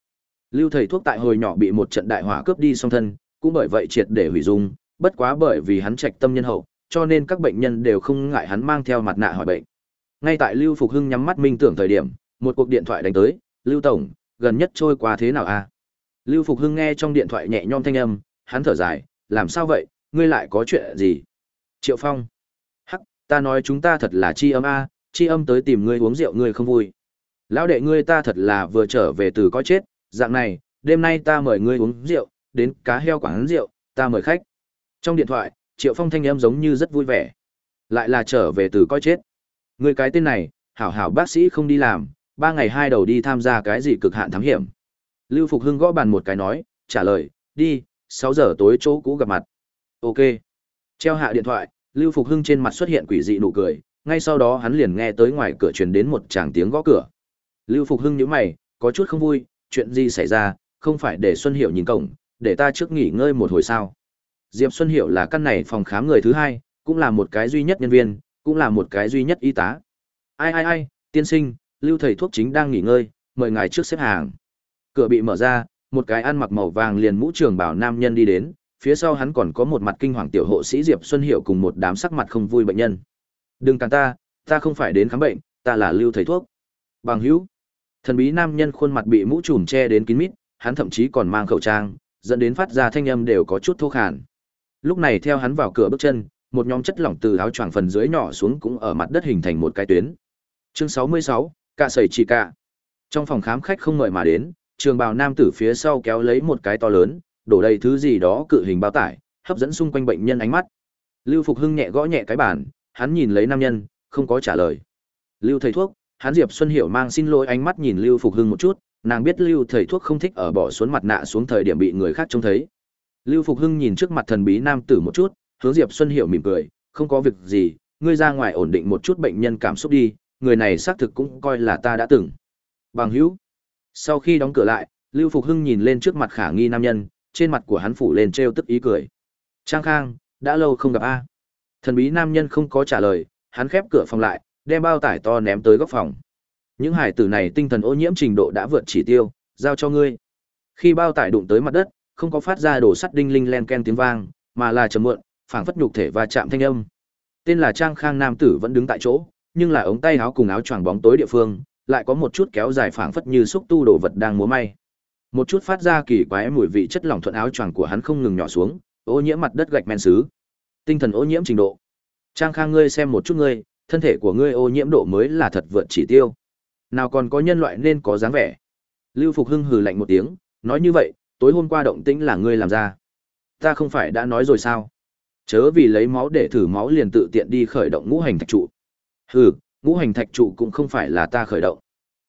Lưu thầy thuốc tại hồi nhỏ bị một trận đại hỏa cướp đi song thân, cũng bởi vậy triệt để hủy dung, bất quá bởi vì hắn trạch tâm nhân hậu, cho nên các bệnh nhân đều không ngại hắn mang theo mặt nạ hỏi bệnh. Ngay tại Lưu Phục Hưng nhắm mắt minh tưởng thời điểm, một cuộc điện thoại đánh tới, Lưu Tổng, gần nhất trôi qua thế nào a? Lưu Phục Hưng nghe trong điện thoại nhẹ nhõm thanh âm, hắn thở dài, làm sao vậy, ngươi lại có chuyện gì? Triệu Phong. Hắc, ta nói chúng ta thật là chi âm a, chi âm tới tìm ngươi uống rượu ngươi không vui. Lão đệ ngươi ta thật là vừa trở về từ có chết, dạng này, đêm nay ta mời ngươi uống rượu, đến cá heo quán rượu, ta mời khách. Trong điện thoại, Triệu Phong thanh âm giống như rất vui vẻ. Lại là trở về từ coi chết. Ngươi cái tên này, hảo hảo bác sĩ không đi làm, ba ngày hai đầu đi tham gia cái gì cực hạn thám hiểm. Lưu Phục Hưng gõ bàn một cái nói, trả lời, đi, sáu giờ tối chỗ cũ gặp mặt. Ok. Treo hạ điện thoại, Lưu Phục Hưng trên mặt xuất hiện quỷ dị nụ cười, ngay sau đó hắn liền nghe tới ngoài cửa truyền đến một tràng tiếng gõ cửa. Lưu Phục Hưng nhíu mày, có chút không vui, chuyện gì xảy ra, không phải để Xuân Hiểu nhìn cổng, để ta trước nghỉ ngơi một hồi sao? Diệp Xuân Hiểu là căn này phòng khám người thứ hai, cũng là một cái duy nhất nhân viên, cũng là một cái duy nhất y tá. Ai ai ai, tiên sinh, Lưu thầy thuốc chính đang nghỉ ngơi, mời ngài trước xếp hàng. Cửa bị mở ra, một cái ăn mặc màu vàng liền mũ trường bảo nam nhân đi đến, phía sau hắn còn có một mặt kinh hoàng tiểu hộ sĩ Diệp Xuân Hiểu cùng một đám sắc mặt không vui bệnh nhân. Đừng cản ta, ta không phải đến khám bệnh, ta là Lưu thầy thuốc. Bằng hữu. Thần bí nam nhân khuôn mặt bị mũ trùm che đến kín mít, hắn thậm chí còn mang khẩu trang, dẫn đến phát ra thanh âm đều có chút thô khàn. Lúc này theo hắn vào cửa bước chân, một nhóm chất lỏng từ áo choàng phần dưới nhỏ xuống cũng ở mặt đất hình thành một cái tuyến. Chương 66, cạ sẩy chỉ cạ. Trong phòng khám khách không ngợi mà đến, trường bào nam tử phía sau kéo lấy một cái to lớn, đổ đầy thứ gì đó cự hình bao tải, hấp dẫn xung quanh bệnh nhân ánh mắt. Lưu Phục Hưng nhẹ gõ nhẹ cái bàn, hắn nhìn lấy nam nhân, không có trả lời. Lưu thầy thuốc, hắn Diệp Xuân Hiểu mang xin lỗi ánh mắt nhìn Lưu Phục Hưng một chút, nàng biết Lưu thầy thuốc không thích ở bỏ xuống mặt nạ xuống thời điểm bị người khác trông thấy. Lưu Phục Hưng nhìn trước mặt thần bí nam tử một chút, hướng Diệp Xuân Hiểu mỉm cười, không có việc gì, ngươi ra ngoài ổn định một chút bệnh nhân cảm xúc đi, người này xác thực cũng coi là ta đã từng. Bằng hữu. Sau khi đóng cửa lại, Lưu Phục Hưng nhìn lên trước mặt khả nghi nam nhân, trên mặt của hắn phủ lên trêu tức ý cười. Trang Khang, đã lâu không gặp a. Thần bí nam nhân không có trả lời, hắn khép cửa phòng lại, đem bao tải to ném tới góc phòng. Những hải tử này tinh thần ô nhiễm trình độ đã vượt chỉ tiêu, giao cho ngươi. Khi bao tải đụng tới mặt đất, không có phát ra đổ sắt đinh linh len ken tiếng vang, mà là trầm muộn, phảng phất nhục thể và chạm thanh âm. Tên là Trang Khang nam tử vẫn đứng tại chỗ, nhưng là ống tay áo cùng áo choàng bóng tối địa phương, lại có một chút kéo dài phảng phất như xúc tu đồ vật đang múa may. Một chút phát ra kỳ quái mùi vị chất lỏng thuận áo choàng của hắn không ngừng nhỏ xuống, ô nhiễm mặt đất gạch men sứ. Tinh thần ô nhiễm trình độ. Trang Khang ngươi xem một chút ngươi, thân thể của ngươi ô nhiễm độ mới là thật vượt chỉ tiêu. Nào còn có nhân loại nên có dáng vẻ. Lưu Phục Hưng hừ lạnh một tiếng, nói như vậy, tối hôm qua động tĩnh là ngươi làm ra. Ta không phải đã nói rồi sao? Chớ vì lấy máu để thử máu liền tự tiện đi khởi động ngũ hành thạch trụ. Hừ, ngũ hành thạch trụ cũng không phải là ta khởi động.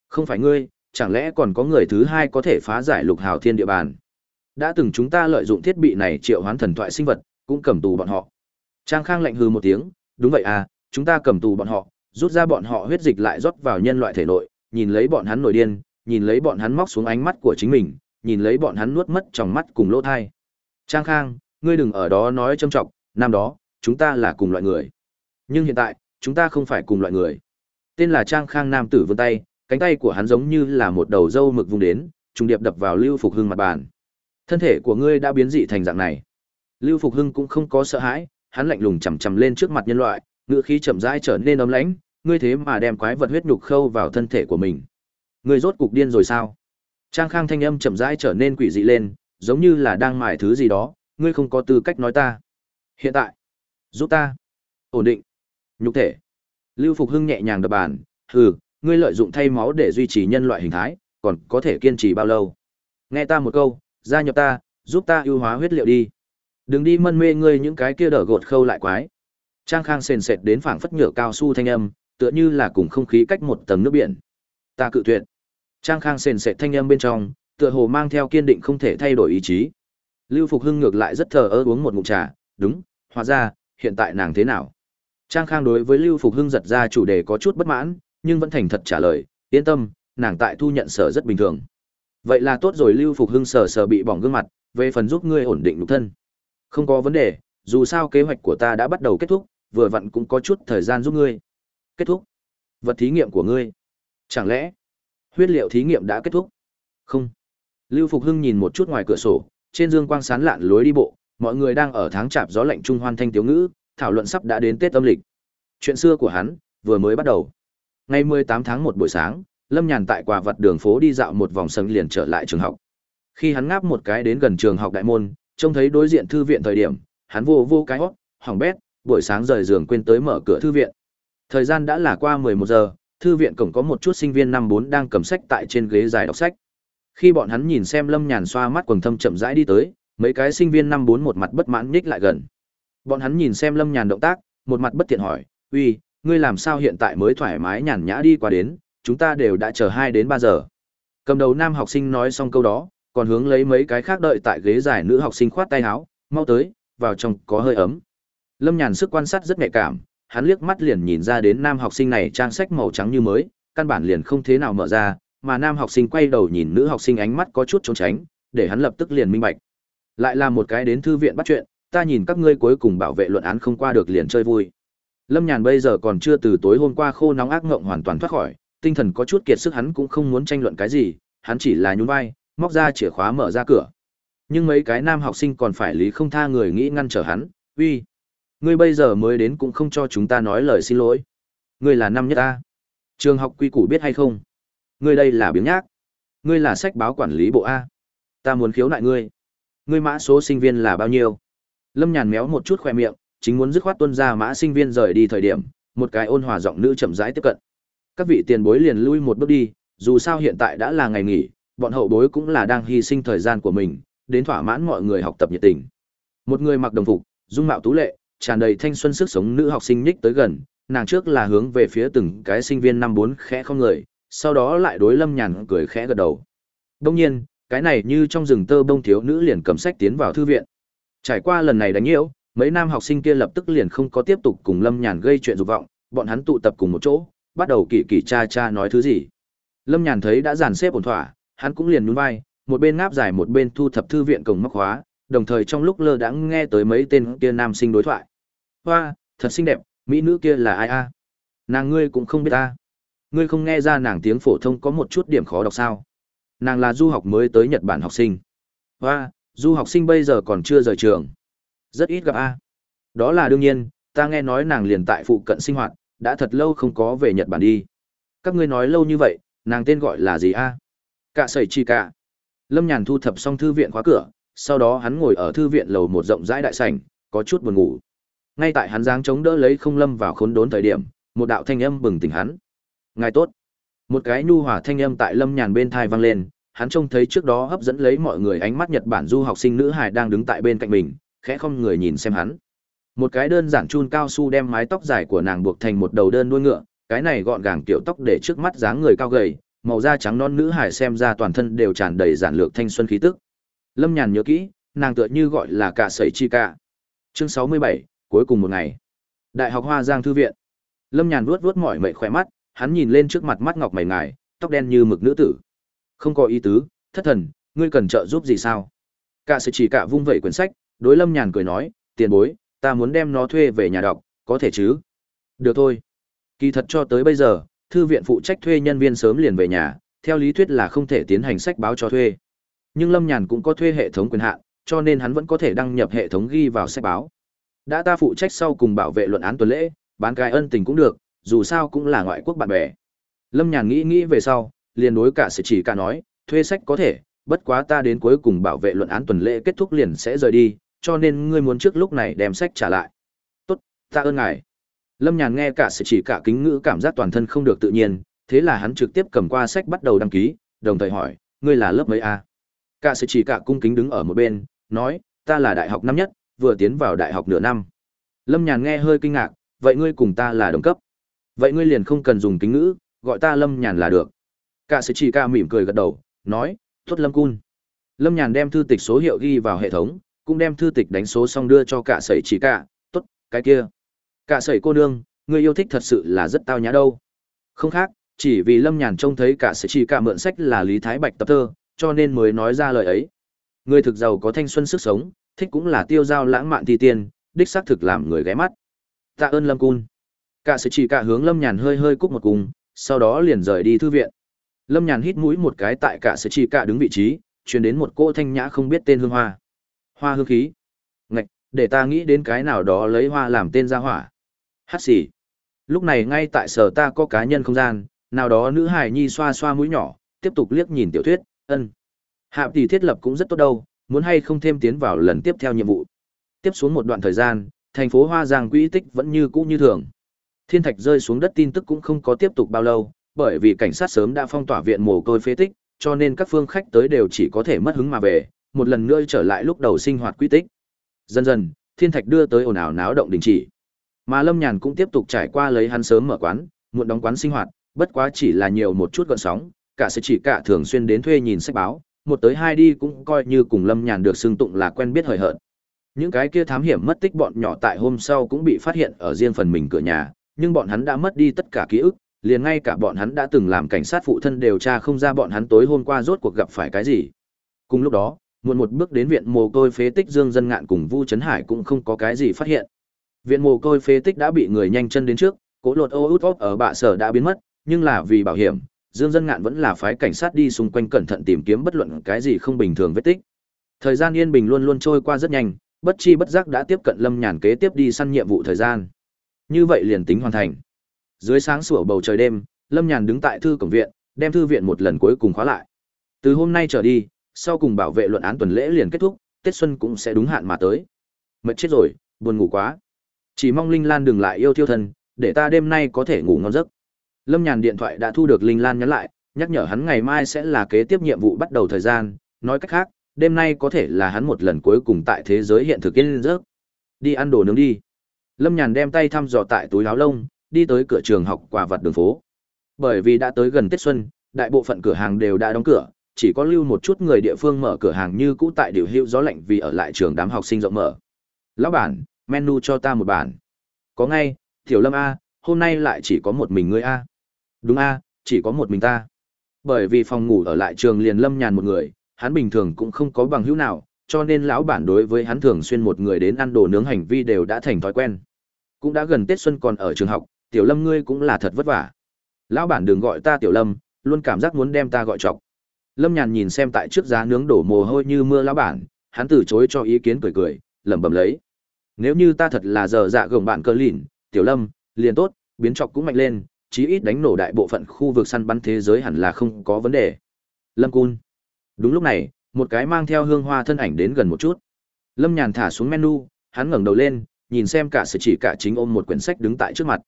Không phải ngươi, chẳng lẽ còn có người thứ hai có thể phá giải lục hào thiên địa bàn? Đã từng chúng ta lợi dụng thiết bị này triệu hoán thần thoại sinh vật, cũng cầm tù bọn họ. Trang Khang lạnh hừ một tiếng, đúng vậy à, chúng ta cầm tù bọn họ, rút ra bọn họ huyết dịch lại rót vào nhân loại thể nội, nhìn lấy bọn hắn nổi điên, nhìn lấy bọn hắn móc xuống ánh mắt của chính mình, nhìn lấy bọn hắn nuốt mất trong mắt cùng lỗ thai. Trang Khang, ngươi đừng ở đó nói châm trọng, năm đó, chúng ta là cùng loại người. Nhưng hiện tại, chúng ta không phải cùng loại người. Tên là Trang Khang nam tử vươn tay, cánh tay của hắn giống như là một đầu dâu mực vùng đến, trùng điệp đập vào Lưu Phục Hưng mặt bàn. Thân thể của ngươi đã biến dị thành dạng này. Lưu Phục Hưng cũng không có sợ hãi, hắn lạnh lùng chầm chầm lên trước mặt nhân loại, ngựa khí chậm rãi trở nên ấm lãnh, ngươi thế mà đem quái vật huyết nhục khâu vào thân thể của mình. Ngươi rốt cục điên rồi sao? Trang Khang thanh âm chậm rãi trở nên quỷ dị lên, giống như là đang mải thứ gì đó, ngươi không có tư cách nói ta. Hiện tại, giúp ta. Ổn định. Nhục thể. Lưu Phục Hưng nhẹ nhàng đập bàn, hừ, ngươi lợi dụng thay máu để duy trì nhân loại hình thái, còn có thể kiên trì bao lâu? Nghe ta một câu, gia nhập ta, giúp ta ưu hóa huyết liệu đi. Đừng đi mân mê ngươi những cái kia đỡ gột khâu lại quái. Trang Khang sền sệt đến phảng phất nhựa cao su thanh âm, tựa như là cùng không khí cách một tầng nước biển. Ta cự tuyệt. Trang Khang sền sệt thanh âm bên trong, tựa hồ mang theo kiên định không thể thay đổi ý chí. Lưu Phục Hưng ngược lại rất thờ ơ uống một ngụm trà, đúng, hóa ra, hiện tại nàng thế nào? Trang Khang đối với Lưu Phục Hưng giật ra chủ đề có chút bất mãn, nhưng vẫn thành thật trả lời, yên tâm, nàng tại thu nhận sở rất bình thường. Vậy là tốt rồi Lưu Phục Hưng sờ sờ bị bỏng gương mặt, về phần giúp ngươi ổn định nhục thân. Không có vấn đề, dù sao kế hoạch của ta đã bắt đầu kết thúc, vừa vặn cũng có chút thời gian giúp ngươi. Kết thúc? Vật thí nghiệm của ngươi? Chẳng lẽ huyết liệu thí nghiệm đã kết thúc? Không. Lưu Phục Hưng nhìn một chút ngoài cửa sổ, trên dương quang sán lạn lối đi bộ, mọi người đang ở tháng chạp gió lạnh trung hoan thanh tiếu ngữ, thảo luận sắp đã đến Tết âm lịch. Chuyện xưa của hắn vừa mới bắt đầu. Ngày 18 tháng 1 buổi sáng, Lâm Nhàn tại quả vật đường phố đi dạo một vòng sân liền trở lại trường học. Khi hắn ngáp một cái đến gần trường học đại môn, trông thấy đối diện thư viện thời điểm, hắn vô vô cái hót, hỏng bét, buổi sáng rời giường quên tới mở cửa thư viện. Thời gian đã là qua 11 giờ, thư viện cổng có một chút sinh viên năm 4 đang cầm sách tại trên ghế dài đọc sách. Khi bọn hắn nhìn xem Lâm Nhàn xoa mắt quầng thâm chậm rãi đi tới, mấy cái sinh viên năm 4 một mặt bất mãn nhích lại gần. Bọn hắn nhìn xem Lâm Nhàn động tác, một mặt bất tiện hỏi, "Uy, ngươi làm sao hiện tại mới thoải mái nhàn nhã đi qua đến, chúng ta đều đã chờ 2 đến 3 giờ." Cầm đầu nam học sinh nói xong câu đó, còn hướng lấy mấy cái khác đợi tại ghế dài nữ học sinh khoát tay áo, "Mau tới, vào trong có hơi ấm." Lâm Nhàn sức quan sát rất nhạy cảm, hắn liếc mắt liền nhìn ra đến nam học sinh này trang sách màu trắng như mới, căn bản liền không thế nào mở ra, mà nam học sinh quay đầu nhìn nữ học sinh ánh mắt có chút trốn tránh, để hắn lập tức liền minh bạch. Lại là một cái đến thư viện bắt chuyện, ta nhìn các ngươi cuối cùng bảo vệ luận án không qua được liền chơi vui. Lâm Nhàn bây giờ còn chưa từ tối hôm qua khô nóng ác ngộng hoàn toàn thoát khỏi, tinh thần có chút kiệt sức hắn cũng không muốn tranh luận cái gì, hắn chỉ là nhún vai, móc ra chìa khóa mở ra cửa. Nhưng mấy cái nam học sinh còn phải lý không tha người nghĩ ngăn trở hắn, uy, ngươi bây giờ mới đến cũng không cho chúng ta nói lời xin lỗi. Ngươi là năm nhất ta. Trường học quy củ biết hay không? Ngươi đây là biếng nhác. Ngươi là sách báo quản lý bộ A. Ta muốn khiếu nại ngươi. Ngươi mã số sinh viên là bao nhiêu? Lâm Nhàn méo một chút khoe miệng, chính muốn dứt khoát tuân ra mã sinh viên rời đi thời điểm, một cái ôn hòa giọng nữ chậm rãi tiếp cận. Các vị tiền bối liền lui một bước đi, dù sao hiện tại đã là ngày nghỉ, bọn hậu bối cũng là đang hy sinh thời gian của mình, đến thỏa mãn mọi người học tập nhiệt tình. Một người mặc đồng phục, dung mạo tú lệ, tràn đầy thanh xuân sức sống nữ học sinh nhích tới gần, nàng trước là hướng về phía từng cái sinh viên năm bốn khẽ không người, sau đó lại đối Lâm Nhàn cười khẽ gật đầu. Đương nhiên, cái này như trong rừng tơ bông thiếu nữ liền cầm sách tiến vào thư viện. Trải qua lần này đánh nhiễu, mấy nam học sinh kia lập tức liền không có tiếp tục cùng Lâm Nhàn gây chuyện dục vọng, bọn hắn tụ tập cùng một chỗ, bắt đầu kỳ kỳ cha cha nói thứ gì. Lâm Nhàn thấy đã dàn xếp ổn thỏa, hắn cũng liền nhún vai, một bên ngáp dài một bên thu thập thư viện cổng móc khóa, đồng thời trong lúc lơ đãng nghe tới mấy tên kia nam sinh đối thoại. Hoa, thật xinh đẹp, mỹ nữ kia là ai a? Nàng ngươi cũng không biết ta. Ngươi không nghe ra nàng tiếng phổ thông có một chút điểm khó đọc sao? Nàng là du học mới tới Nhật Bản học sinh. Hoa, du học sinh bây giờ còn chưa rời trường. Rất ít gặp a. Đó là đương nhiên, ta nghe nói nàng liền tại phụ cận sinh hoạt, đã thật lâu không có về Nhật Bản đi. Các ngươi nói lâu như vậy, nàng tên gọi là gì a? Cạ sẩy chi cạ. Lâm Nhàn thu thập xong thư viện khóa cửa, sau đó hắn ngồi ở thư viện lầu một rộng rãi đại sảnh, có chút buồn ngủ. Ngay tại hắn giáng chống đỡ lấy không lâm vào khốn đốn thời điểm, một đạo thanh âm bừng tỉnh hắn. Ngài tốt. Một cái nhu hòa thanh âm tại Lâm Nhàn bên thai vang lên, hắn trông thấy trước đó hấp dẫn lấy mọi người ánh mắt Nhật Bản du học sinh nữ hài đang đứng tại bên cạnh mình, khẽ không người nhìn xem hắn. Một cái đơn giản chun cao su đem mái tóc dài của nàng buộc thành một đầu đơn đuôi ngựa, cái này gọn gàng kiểu tóc để trước mắt dáng người cao gầy, màu da trắng non nữ hài xem ra toàn thân đều tràn đầy giản lược thanh xuân khí tức. Lâm Nhàn nhớ kỹ, nàng tựa như gọi là cả sẩy chi cả. Chương sáu mươi bảy cuối cùng một ngày. Đại học Hoa Giang thư viện. Lâm Nhàn vuốt vuốt mỏi mệt khỏe mắt, hắn nhìn lên trước mặt mắt ngọc mày ngài, tóc đen như mực nữ tử. Không có ý tứ, thất thần, ngươi cần trợ giúp gì sao? Cả sự chỉ cả vung vẩy quyển sách, đối Lâm Nhàn cười nói, tiền bối, ta muốn đem nó thuê về nhà đọc, có thể chứ? Được thôi. Kỳ thật cho tới bây giờ, thư viện phụ trách thuê nhân viên sớm liền về nhà, theo lý thuyết là không thể tiến hành sách báo cho thuê. Nhưng Lâm Nhàn cũng có thuê hệ thống quyền hạn, cho nên hắn vẫn có thể đăng nhập hệ thống ghi vào sách báo. Đã ta phụ trách sau cùng bảo vệ luận án tuần lễ, bán cái ân tình cũng được, dù sao cũng là ngoại quốc bạn bè. Lâm Nhàn nghĩ nghĩ về sau, liền đối cả sẽ chỉ cả nói, thuê sách có thể, bất quá ta đến cuối cùng bảo vệ luận án tuần lễ kết thúc liền sẽ rời đi, cho nên ngươi muốn trước lúc này đem sách trả lại. Tốt, ta ơn ngài. Lâm Nhàn nghe cả sẽ chỉ cả kính ngữ cảm giác toàn thân không được tự nhiên, thế là hắn trực tiếp cầm qua sách bắt đầu đăng ký, đồng thời hỏi, ngươi là lớp mấy a? Cả sẽ chỉ cả cung kính đứng ở một bên, nói, ta là đại học năm nhất, vừa tiến vào đại học nửa năm. Lâm Nhàn nghe hơi kinh ngạc, vậy ngươi cùng ta là đồng cấp. Vậy ngươi liền không cần dùng kính ngữ, gọi ta Lâm Nhàn là được. Cả sẽ chỉ ca mỉm cười gật đầu, nói, tốt Lâm Cun. Lâm Nhàn đem thư tịch số hiệu ghi vào hệ thống, cũng đem thư tịch đánh số xong đưa cho cả sẩy chỉ ca, tốt, cái kia. Cả sẩy cô nương, người yêu thích thật sự là rất tao nhã đâu. Không khác, chỉ vì Lâm Nhàn trông thấy cả sẩy chỉ ca mượn sách là Lý Thái Bạch tập thơ, cho nên mới nói ra lời ấy. Người thực giàu có thanh xuân sức sống, thích cũng là tiêu giao lãng mạn thi tiên, đích xác thực làm người ghé mắt. Tạ ơn Lâm Cun. Cả sự chỉ cả hướng Lâm Nhàn hơi hơi cúc một cùng, sau đó liền rời đi thư viện. Lâm Nhàn hít mũi một cái tại cả sẽ chỉ cả đứng vị trí, chuyển đến một cô thanh nhã không biết tên hương hoa. Hoa hương khí. Ngạch, để ta nghĩ đến cái nào đó lấy hoa làm tên ra hỏa. Hát xì Lúc này ngay tại sở ta có cá nhân không gian, nào đó nữ hài nhi xoa xoa mũi nhỏ tiếp tục liếc nhìn tiểu thuyết ân hạ tỷ thiết lập cũng rất tốt đâu muốn hay không thêm tiến vào lần tiếp theo nhiệm vụ tiếp xuống một đoạn thời gian thành phố hoa giang quỹ tích vẫn như cũ như thường thiên thạch rơi xuống đất tin tức cũng không có tiếp tục bao lâu bởi vì cảnh sát sớm đã phong tỏa viện mồ côi phế tích, cho nên các phương khách tới đều chỉ có thể mất hứng mà về, một lần nữa trở lại lúc đầu sinh hoạt quy tích. Dần dần, thiên thạch đưa tới ồn ào náo động đình chỉ. Mà lâm nhàn cũng tiếp tục trải qua lấy hắn sớm mở quán, muộn đóng quán sinh hoạt, bất quá chỉ là nhiều một chút gợn sóng, cả sẽ chỉ cả thường xuyên đến thuê nhìn sách báo, một tới hai đi cũng coi như cùng lâm nhàn được xưng tụng là quen biết hời hợt. Những cái kia thám hiểm mất tích bọn nhỏ tại hôm sau cũng bị phát hiện ở riêng phần mình cửa nhà, nhưng bọn hắn đã mất đi tất cả ký ức liền ngay cả bọn hắn đã từng làm cảnh sát phụ thân điều tra không ra bọn hắn tối hôm qua rốt cuộc gặp phải cái gì. Cùng lúc đó, muộn một bước đến viện mồ côi phế tích dương dân ngạn cùng vu trấn hải cũng không có cái gì phát hiện. Viện mồ côi phế tích đã bị người nhanh chân đến trước, cố lột ô út óc ở bạ sở đã biến mất, nhưng là vì bảo hiểm, dương dân ngạn vẫn là phái cảnh sát đi xung quanh cẩn thận tìm kiếm bất luận cái gì không bình thường vết tích. Thời gian yên bình luôn luôn trôi qua rất nhanh, bất chi bất giác đã tiếp cận lâm nhàn kế tiếp đi săn nhiệm vụ thời gian. Như vậy liền tính hoàn thành dưới sáng sủa bầu trời đêm, lâm nhàn đứng tại thư cổng viện, đem thư viện một lần cuối cùng khóa lại. Từ hôm nay trở đi, sau cùng bảo vệ luận án tuần lễ liền kết thúc, tết xuân cũng sẽ đúng hạn mà tới. Mệt chết rồi, buồn ngủ quá. Chỉ mong linh lan đừng lại yêu thiêu thân, để ta đêm nay có thể ngủ ngon giấc. Lâm nhàn điện thoại đã thu được linh lan nhắn lại, nhắc nhở hắn ngày mai sẽ là kế tiếp nhiệm vụ bắt đầu thời gian, nói cách khác, đêm nay có thể là hắn một lần cuối cùng tại thế giới hiện thực yên giấc. Đi ăn đồ nướng đi. Lâm nhàn đem tay thăm dò tại túi áo lông đi tới cửa trường học quả vặt đường phố. Bởi vì đã tới gần tết xuân, đại bộ phận cửa hàng đều đã đóng cửa, chỉ có lưu một chút người địa phương mở cửa hàng như cũ tại điều hữu gió lạnh vì ở lại trường đám học sinh rộng mở. Lão bản, menu cho ta một bản. Có ngay, tiểu lâm a, hôm nay lại chỉ có một mình ngươi a. Đúng a, chỉ có một mình ta. Bởi vì phòng ngủ ở lại trường liền lâm nhàn một người, hắn bình thường cũng không có bằng hữu nào, cho nên lão bản đối với hắn thường xuyên một người đến ăn đồ nướng hành vi đều đã thành thói quen. Cũng đã gần tết xuân còn ở trường học tiểu lâm ngươi cũng là thật vất vả. Lão bản đừng gọi ta tiểu lâm, luôn cảm giác muốn đem ta gọi chọc. Lâm nhàn nhìn xem tại trước giá nướng đổ mồ hôi như mưa lão bản, hắn từ chối cho ý kiến cười cười, lẩm bẩm lấy. Nếu như ta thật là giờ dạ gồng bạn cơ lìn, tiểu lâm, liền tốt, biến chọc cũng mạnh lên, chí ít đánh nổ đại bộ phận khu vực săn bắn thế giới hẳn là không có vấn đề. Lâm cun. Đúng lúc này, một cái mang theo hương hoa thân ảnh đến gần một chút. Lâm nhàn thả xuống menu, hắn ngẩng đầu lên, nhìn xem cả sự chỉ cả chính ôm một quyển sách đứng tại trước mặt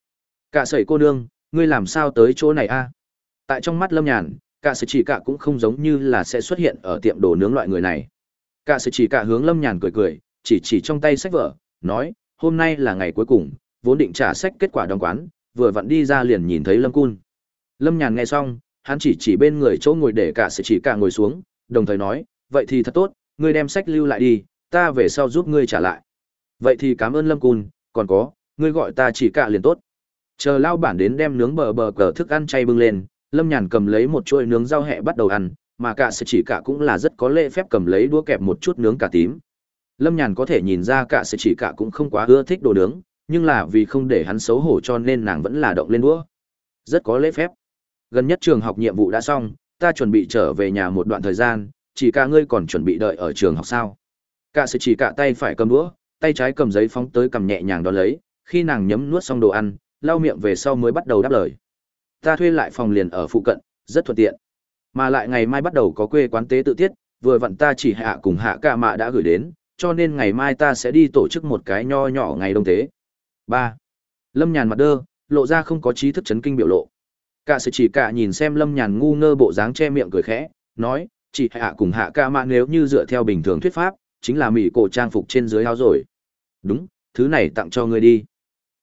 cả sẩy cô nương, ngươi làm sao tới chỗ này a? Tại trong mắt lâm nhàn, cả sẩy chỉ cả cũng không giống như là sẽ xuất hiện ở tiệm đồ nướng loại người này. Cả sẩy chỉ cả hướng lâm nhàn cười cười, chỉ chỉ trong tay sách vở, nói, hôm nay là ngày cuối cùng, vốn định trả sách kết quả đóng quán, vừa vặn đi ra liền nhìn thấy lâm cun. Lâm nhàn nghe xong, hắn chỉ chỉ bên người chỗ ngồi để cả sự chỉ cả ngồi xuống, đồng thời nói, vậy thì thật tốt, ngươi đem sách lưu lại đi, ta về sau giúp ngươi trả lại. Vậy thì cảm ơn lâm cun, còn có, ngươi gọi ta chỉ cả liền tốt chờ lao bản đến đem nướng bờ bờ cờ thức ăn chay bưng lên, lâm nhàn cầm lấy một chuỗi nướng rau hẹ bắt đầu ăn, mà cả sẽ chỉ cả cũng là rất có lễ phép cầm lấy đũa kẹp một chút nướng cà tím. Lâm nhàn có thể nhìn ra cả sẽ chỉ cả cũng không quá ưa thích đồ nướng, nhưng là vì không để hắn xấu hổ cho nên nàng vẫn là động lên đũa. Rất có lễ phép. Gần nhất trường học nhiệm vụ đã xong, ta chuẩn bị trở về nhà một đoạn thời gian, chỉ cả ngươi còn chuẩn bị đợi ở trường học sao? Cả sẽ chỉ cả tay phải cầm đũa, tay trái cầm giấy phóng tới cầm nhẹ nhàng đón lấy, khi nàng nhấm nuốt xong đồ ăn lau miệng về sau mới bắt đầu đáp lời. Ta thuê lại phòng liền ở phụ cận, rất thuận tiện. Mà lại ngày mai bắt đầu có quê quán tế tự tiết, vừa vặn ta chỉ hạ cùng hạ ca mạ đã gửi đến, cho nên ngày mai ta sẽ đi tổ chức một cái nho nhỏ ngày đông tế. Ba. Lâm nhàn mặt đơ, lộ ra không có trí thức chấn kinh biểu lộ. Cả sự chỉ cả nhìn xem lâm nhàn ngu ngơ bộ dáng che miệng cười khẽ, nói, chỉ hạ cùng hạ ca mạ nếu như dựa theo bình thường thuyết pháp, chính là mỹ cổ trang phục trên dưới áo rồi. Đúng, thứ này tặng cho ngươi đi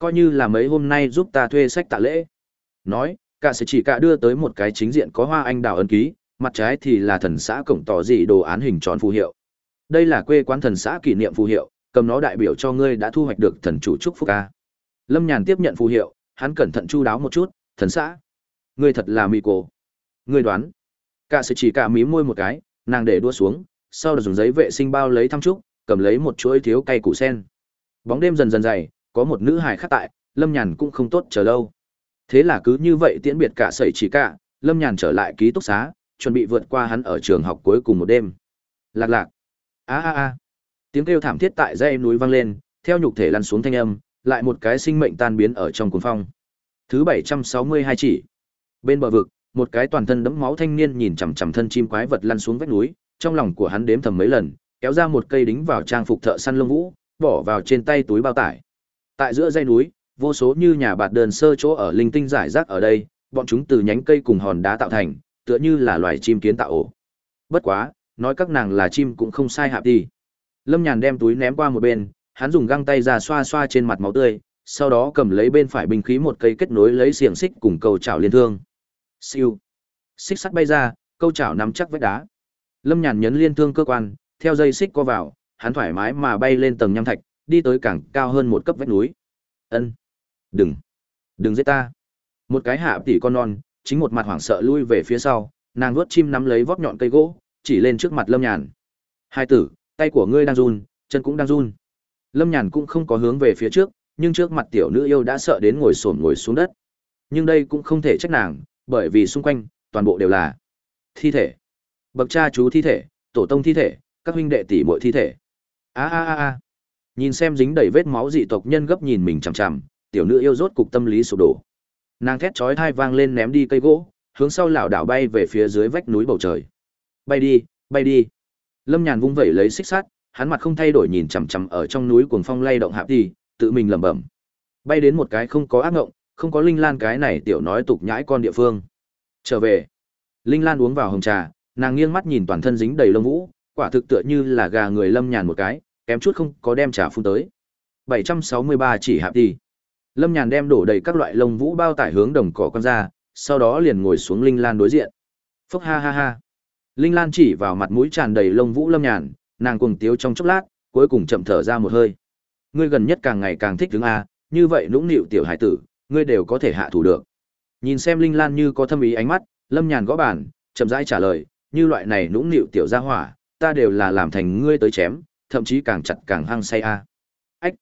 coi như là mấy hôm nay giúp ta thuê sách tạ lễ. Nói, cả sẽ chỉ cả đưa tới một cái chính diện có hoa anh đào ấn ký, mặt trái thì là thần xã cổng tỏ dị đồ án hình tròn phù hiệu. Đây là quê quán thần xã kỷ niệm phù hiệu, cầm nó đại biểu cho ngươi đã thu hoạch được thần chủ trúc phúc ca. Lâm nhàn tiếp nhận phù hiệu, hắn cẩn thận chu đáo một chút, thần xã, ngươi thật là mị cổ. Ngươi đoán. Cả sẽ chỉ cả mí môi một cái, nàng để đua xuống, sau đó dùng giấy vệ sinh bao lấy thăm trúc, cầm lấy một chuỗi thiếu cây củ sen. Bóng đêm dần dần dày có một nữ hài khác tại lâm nhàn cũng không tốt chờ lâu. Thế là cứ như vậy tiễn biệt cả sẩy chỉ cả lâm nhàn trở lại ký túc xá chuẩn bị vượt qua hắn ở trường học cuối cùng một đêm. Lạc lạc. A a a. Tiếng kêu thảm thiết tại dãy núi vang lên theo nhục thể lăn xuống thanh âm lại một cái sinh mệnh tan biến ở trong cuồng phong. Thứ bảy trăm sáu mươi hai chỉ. Bên bờ vực, một cái toàn thân đẫm máu thanh niên nhìn chằm chằm thân chim quái vật lăn xuống vách núi, trong lòng của hắn đếm thầm mấy lần, kéo ra một cây đính vào trang phục thợ săn lông vũ, bỏ vào trên tay túi bao tải. Tại giữa dãy núi, vô số như nhà bạt đơn sơ chỗ ở linh tinh giải rác ở đây, bọn chúng từ nhánh cây cùng hòn đá tạo thành, tựa như là loài chim kiến tạo ổ. Bất quá, nói các nàng là chim cũng không sai hạp đi. Lâm Nhàn đem túi ném qua một bên, hắn dùng găng tay ra xoa xoa trên mặt máu tươi, sau đó cầm lấy bên phải binh khí một cây kết nối lấy xiềng xích cùng câu chảo liên thương. Siêu. Xích sắt bay ra, câu chảo nắm chắc vách đá. Lâm Nhàn nhấn liên thương cơ quan, theo dây xích co vào, hắn thoải mái mà bay lên tầng nham thạch, đi tới càng cao hơn một cấp vách núi. Ân, đừng, đừng giết ta. Một cái hạ tỷ con non, chính một mặt hoảng sợ lui về phía sau, nàng vuốt chim nắm lấy vót nhọn cây gỗ, chỉ lên trước mặt Lâm Nhàn. Hai tử, tay của ngươi đang run, chân cũng đang run. Lâm Nhàn cũng không có hướng về phía trước, nhưng trước mặt tiểu nữ yêu đã sợ đến ngồi xổm ngồi xuống đất. Nhưng đây cũng không thể trách nàng, bởi vì xung quanh toàn bộ đều là thi thể. Bậc cha chú thi thể, tổ tông thi thể, các huynh đệ tỷ muội thi thể. A a a a. Nhìn xem dính đầy vết máu dị tộc nhân gấp nhìn mình chằm chằm, tiểu nữ yêu rốt cục tâm lý sụp đổ. Nàng thét chói tai vang lên ném đi cây gỗ, hướng sau lảo đảo bay về phía dưới vách núi bầu trời. Bay đi, bay đi. Lâm Nhàn vung vẩy lấy xích sắt, hắn mặt không thay đổi nhìn chằm chằm ở trong núi cuồng phong lay động hạ đi, tự mình lẩm bẩm. Bay đến một cái không có ác ngộng, không có linh lan cái này tiểu nói tục nhãi con địa phương. Trở về. Linh Lan uống vào hồng trà, nàng nghiêng mắt nhìn toàn thân dính đầy lông vũ, quả thực tựa như là gà người Lâm Nhàn một cái, kém chút không có đem trà phun tới. 763 chỉ hạp đi. Lâm Nhàn đem đổ đầy các loại lông vũ bao tải hướng đồng cỏ con ra, sau đó liền ngồi xuống Linh Lan đối diện. Phốc ha ha ha. Linh Lan chỉ vào mặt mũi tràn đầy lông vũ Lâm Nhàn, nàng cuồng tiếu trong chốc lát, cuối cùng chậm thở ra một hơi. Ngươi gần nhất càng ngày càng thích đứng a, như vậy nũng nịu tiểu hải tử, ngươi đều có thể hạ thủ được. Nhìn xem Linh Lan như có thâm ý ánh mắt, Lâm Nhàn gõ bàn, chậm rãi trả lời, như loại này nũng nịu tiểu gia hỏa, ta đều là làm thành ngươi tới chém, thậm chí càng chặt càng hăng say a. Ách.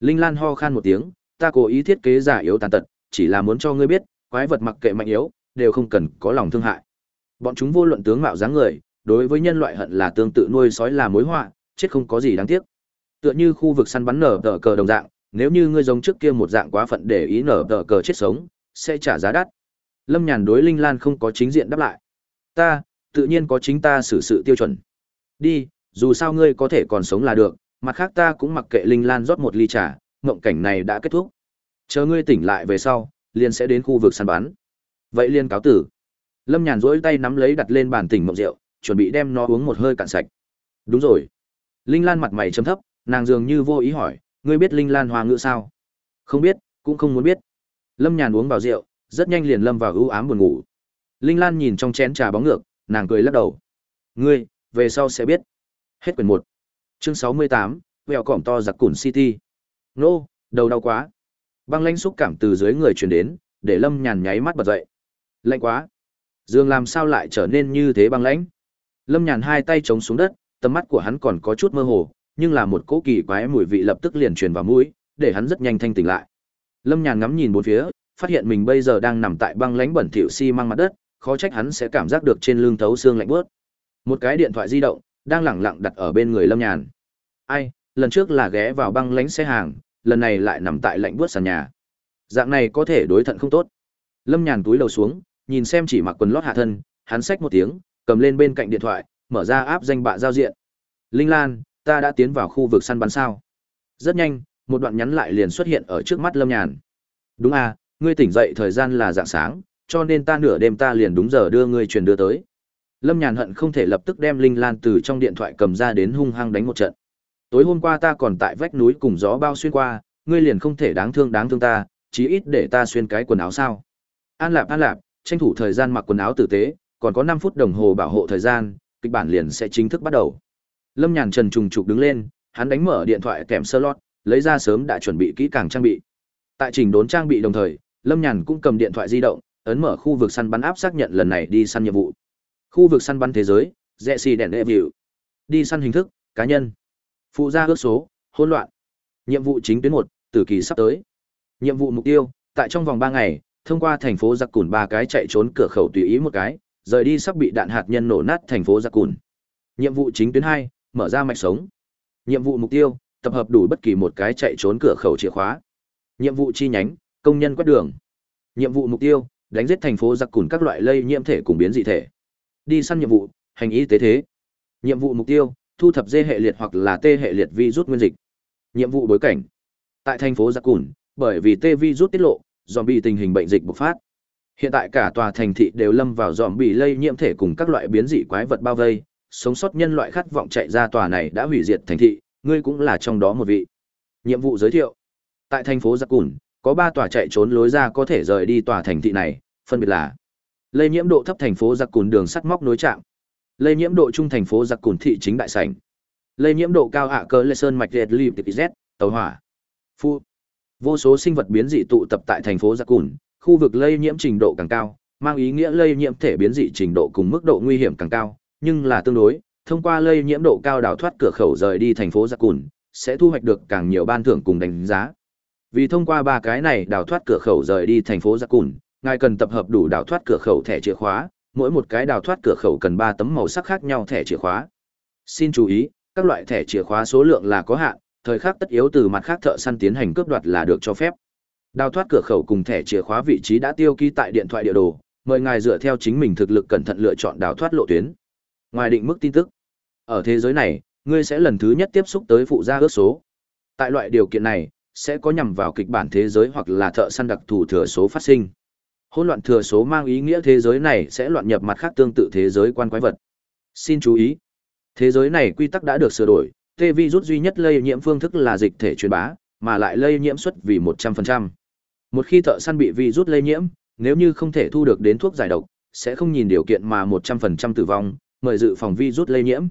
Linh Lan ho khan một tiếng, ta cố ý thiết kế giả yếu tàn tật, chỉ là muốn cho ngươi biết, quái vật mặc kệ mạnh yếu, đều không cần có lòng thương hại. Bọn chúng vô luận tướng mạo dáng người, đối với nhân loại hận là tương tự nuôi sói là mối họa, chết không có gì đáng tiếc. Tựa như khu vực săn bắn nở tờ cờ đồng dạng, nếu như ngươi giống trước kia một dạng quá phận để ý nở tờ cờ chết sống, sẽ trả giá đắt. Lâm Nhàn đối Linh Lan không có chính diện đáp lại. Ta, tự nhiên có chính ta xử sự tiêu chuẩn. Đi, dù sao ngươi có thể còn sống là được, mặt khác ta cũng mặc kệ Linh Lan rót một ly trà, mộng cảnh này đã kết thúc. Chờ ngươi tỉnh lại về sau, liền sẽ đến khu vực săn bắn. Vậy liên cáo tử. Lâm Nhàn rỗi tay nắm lấy đặt lên bàn tỉnh mộng rượu, chuẩn bị đem nó uống một hơi cạn sạch. Đúng rồi. Linh Lan mặt mày chấm thấp, nàng dường như vô ý hỏi, ngươi biết Linh Lan hoa ngữ sao? Không biết, cũng không muốn biết. Lâm Nhàn uống vào rượu, rất nhanh liền lâm vào ưu ám buồn ngủ. Linh Lan nhìn trong chén trà bóng ngược, nàng cười lắc đầu. Ngươi, về sau sẽ biết. Hết quyển một. Chương sáu mươi tám, vẹo cỏm to giặc cùn city. Nô, đầu đau quá. Băng lãnh xúc cảm từ dưới người truyền đến, để Lâm Nhàn nháy mắt bật dậy. Lạnh quá. Dương làm sao lại trở nên như thế băng lãnh? Lâm Nhàn hai tay chống xuống đất, tầm mắt của hắn còn có chút mơ hồ, nhưng là một cỗ kỳ quái mùi vị lập tức liền truyền vào mũi, để hắn rất nhanh thanh tỉnh lại. Lâm Nhàn ngắm nhìn bốn phía, phát hiện mình bây giờ đang nằm tại băng lãnh bẩn thỉu xi măng mặt đất, khó trách hắn sẽ cảm giác được trên lưng thấu xương lạnh buốt. Một cái điện thoại di động đang lẳng lặng đặt ở bên người Lâm Nhàn. Ai, lần trước là ghé vào băng lãnh xe hàng, lần này lại nằm tại lạnh buốt sàn nhà. Dạng này có thể đối thận không tốt. Lâm Nhàn túi đầu xuống, nhìn xem chỉ mặc quần lót hạ thân, hắn xách một tiếng, cầm lên bên cạnh điện thoại, mở ra áp danh bạ giao diện. Linh Lan, ta đã tiến vào khu vực săn bắn sao? Rất nhanh, một đoạn nhắn lại liền xuất hiện ở trước mắt Lâm Nhàn. Đúng à, ngươi tỉnh dậy thời gian là dạng sáng, cho nên ta nửa đêm ta liền đúng giờ đưa ngươi truyền đưa tới. Lâm Nhàn hận không thể lập tức đem Linh Lan từ trong điện thoại cầm ra đến hung hăng đánh một trận. Tối hôm qua ta còn tại vách núi cùng gió bao xuyên qua, ngươi liền không thể đáng thương đáng thương ta, chí ít để ta xuyên cái quần áo sao? An Lạp An Lạp, tranh thủ thời gian mặc quần áo tử tế, còn có 5 phút đồng hồ bảo hộ thời gian, kịch bản liền sẽ chính thức bắt đầu. Lâm Nhàn trần trùng trục đứng lên, hắn đánh mở điện thoại kèm slot, lấy ra sớm đã chuẩn bị kỹ càng trang bị. Tại trình đốn trang bị đồng thời, Lâm Nhàn cũng cầm điện thoại di động, ấn mở khu vực săn bắn áp xác nhận lần này đi săn nhiệm vụ. Khu vực săn bắn thế giới, rẽ xì đèn đệ vịu. Đi săn hình thức, cá nhân. Phụ gia ước số, hỗn loạn. Nhiệm vụ chính tuyến một, tử kỳ sắp tới. Nhiệm vụ mục tiêu, tại trong vòng ba ngày, thông qua thành phố giặc cùn ba cái chạy trốn cửa khẩu tùy ý một cái, rời đi sắp bị đạn hạt nhân nổ nát thành phố giặc cùn. Nhiệm vụ chính tuyến hai, mở ra mạch sống. Nhiệm vụ mục tiêu, tập hợp đủ bất kỳ một cái chạy trốn cửa khẩu chìa khóa. Nhiệm vụ chi nhánh, công nhân quét đường. Nhiệm vụ mục tiêu, đánh giết thành phố giặc cùn các loại lây nhiễm thể cùng biến dị thể. Đi săn nhiệm vụ, hành y tế thế. Nhiệm vụ mục tiêu, thu thập dê hệ liệt hoặc là T hệ liệt virus nguyên dịch. Nhiệm vụ bối cảnh. Tại thành phố giặc cùn, bởi vì T virus tiết lộ, zombie tình hình bệnh dịch bùng phát. Hiện tại cả tòa thành thị đều lâm vào zombie lây nhiễm thể cùng các loại biến dị quái vật bao vây, sống sót nhân loại khát vọng chạy ra tòa này đã hủy diệt thành thị, ngươi cũng là trong đó một vị. Nhiệm vụ giới thiệu. Tại thành phố Giặc Cùn, có ba tòa chạy trốn lối ra có thể rời đi tòa thành thị này, phân biệt là lây nhiễm độ thấp thành phố Giặc Cùn đường sắt móc nối trạm, lây nhiễm độ trung thành phố Giặc Cùn thị chính đại sảnh, lây nhiễm độ cao hạ cơ Lê Sơn mạch liệt liệp Z, tàu hỏa. Phu. Vô số sinh vật biến dị tụ tập tại thành phố Giặc Cùn, khu vực lây nhiễm trình độ càng cao, mang ý nghĩa lây nhiễm thể biến dị trình độ cùng mức độ nguy hiểm càng cao, nhưng là tương đối, thông qua lây nhiễm độ cao đào thoát cửa khẩu rời đi thành phố Giặc Cùn, sẽ thu hoạch được càng nhiều ban thưởng cùng đánh giá. Vì thông qua ba cái này đào thoát cửa khẩu rời đi thành phố Giặc Cùn, ngài cần tập hợp đủ đào thoát cửa khẩu thẻ chìa khóa, mỗi một cái đào thoát cửa khẩu cần ba tấm màu sắc khác nhau thẻ chìa khóa. Xin chú ý, các loại thẻ chìa khóa số lượng là có hạn, thời khắc tất yếu từ mặt khác thợ săn tiến hành cướp đoạt là được cho phép. Đào thoát cửa khẩu cùng thẻ chìa khóa vị trí đã tiêu ký tại điện thoại địa đồ, mời ngài dựa theo chính mình thực lực cẩn thận lựa chọn đào thoát lộ tuyến. Ngoài định mức tin tức, ở thế giới này, ngươi sẽ lần thứ nhất tiếp xúc tới phụ gia ước số. Tại loại điều kiện này, sẽ có nhằm vào kịch bản thế giới hoặc là thợ săn đặc thù thừa số phát sinh. Hỗn loạn thừa số mang ý nghĩa thế giới này sẽ loạn nhập mặt khác tương tự thế giới quan quái vật. Xin chú ý, thế giới này quy tắc đã được sửa đổi, tê virus duy nhất lây nhiễm phương thức là dịch thể truyền bá, mà lại lây nhiễm suất vì 100%. Một khi thợ săn bị virus lây nhiễm, nếu như không thể thu được đến thuốc giải độc, sẽ không nhìn điều kiện mà 100% tử vong, mời dự phòng virus lây nhiễm.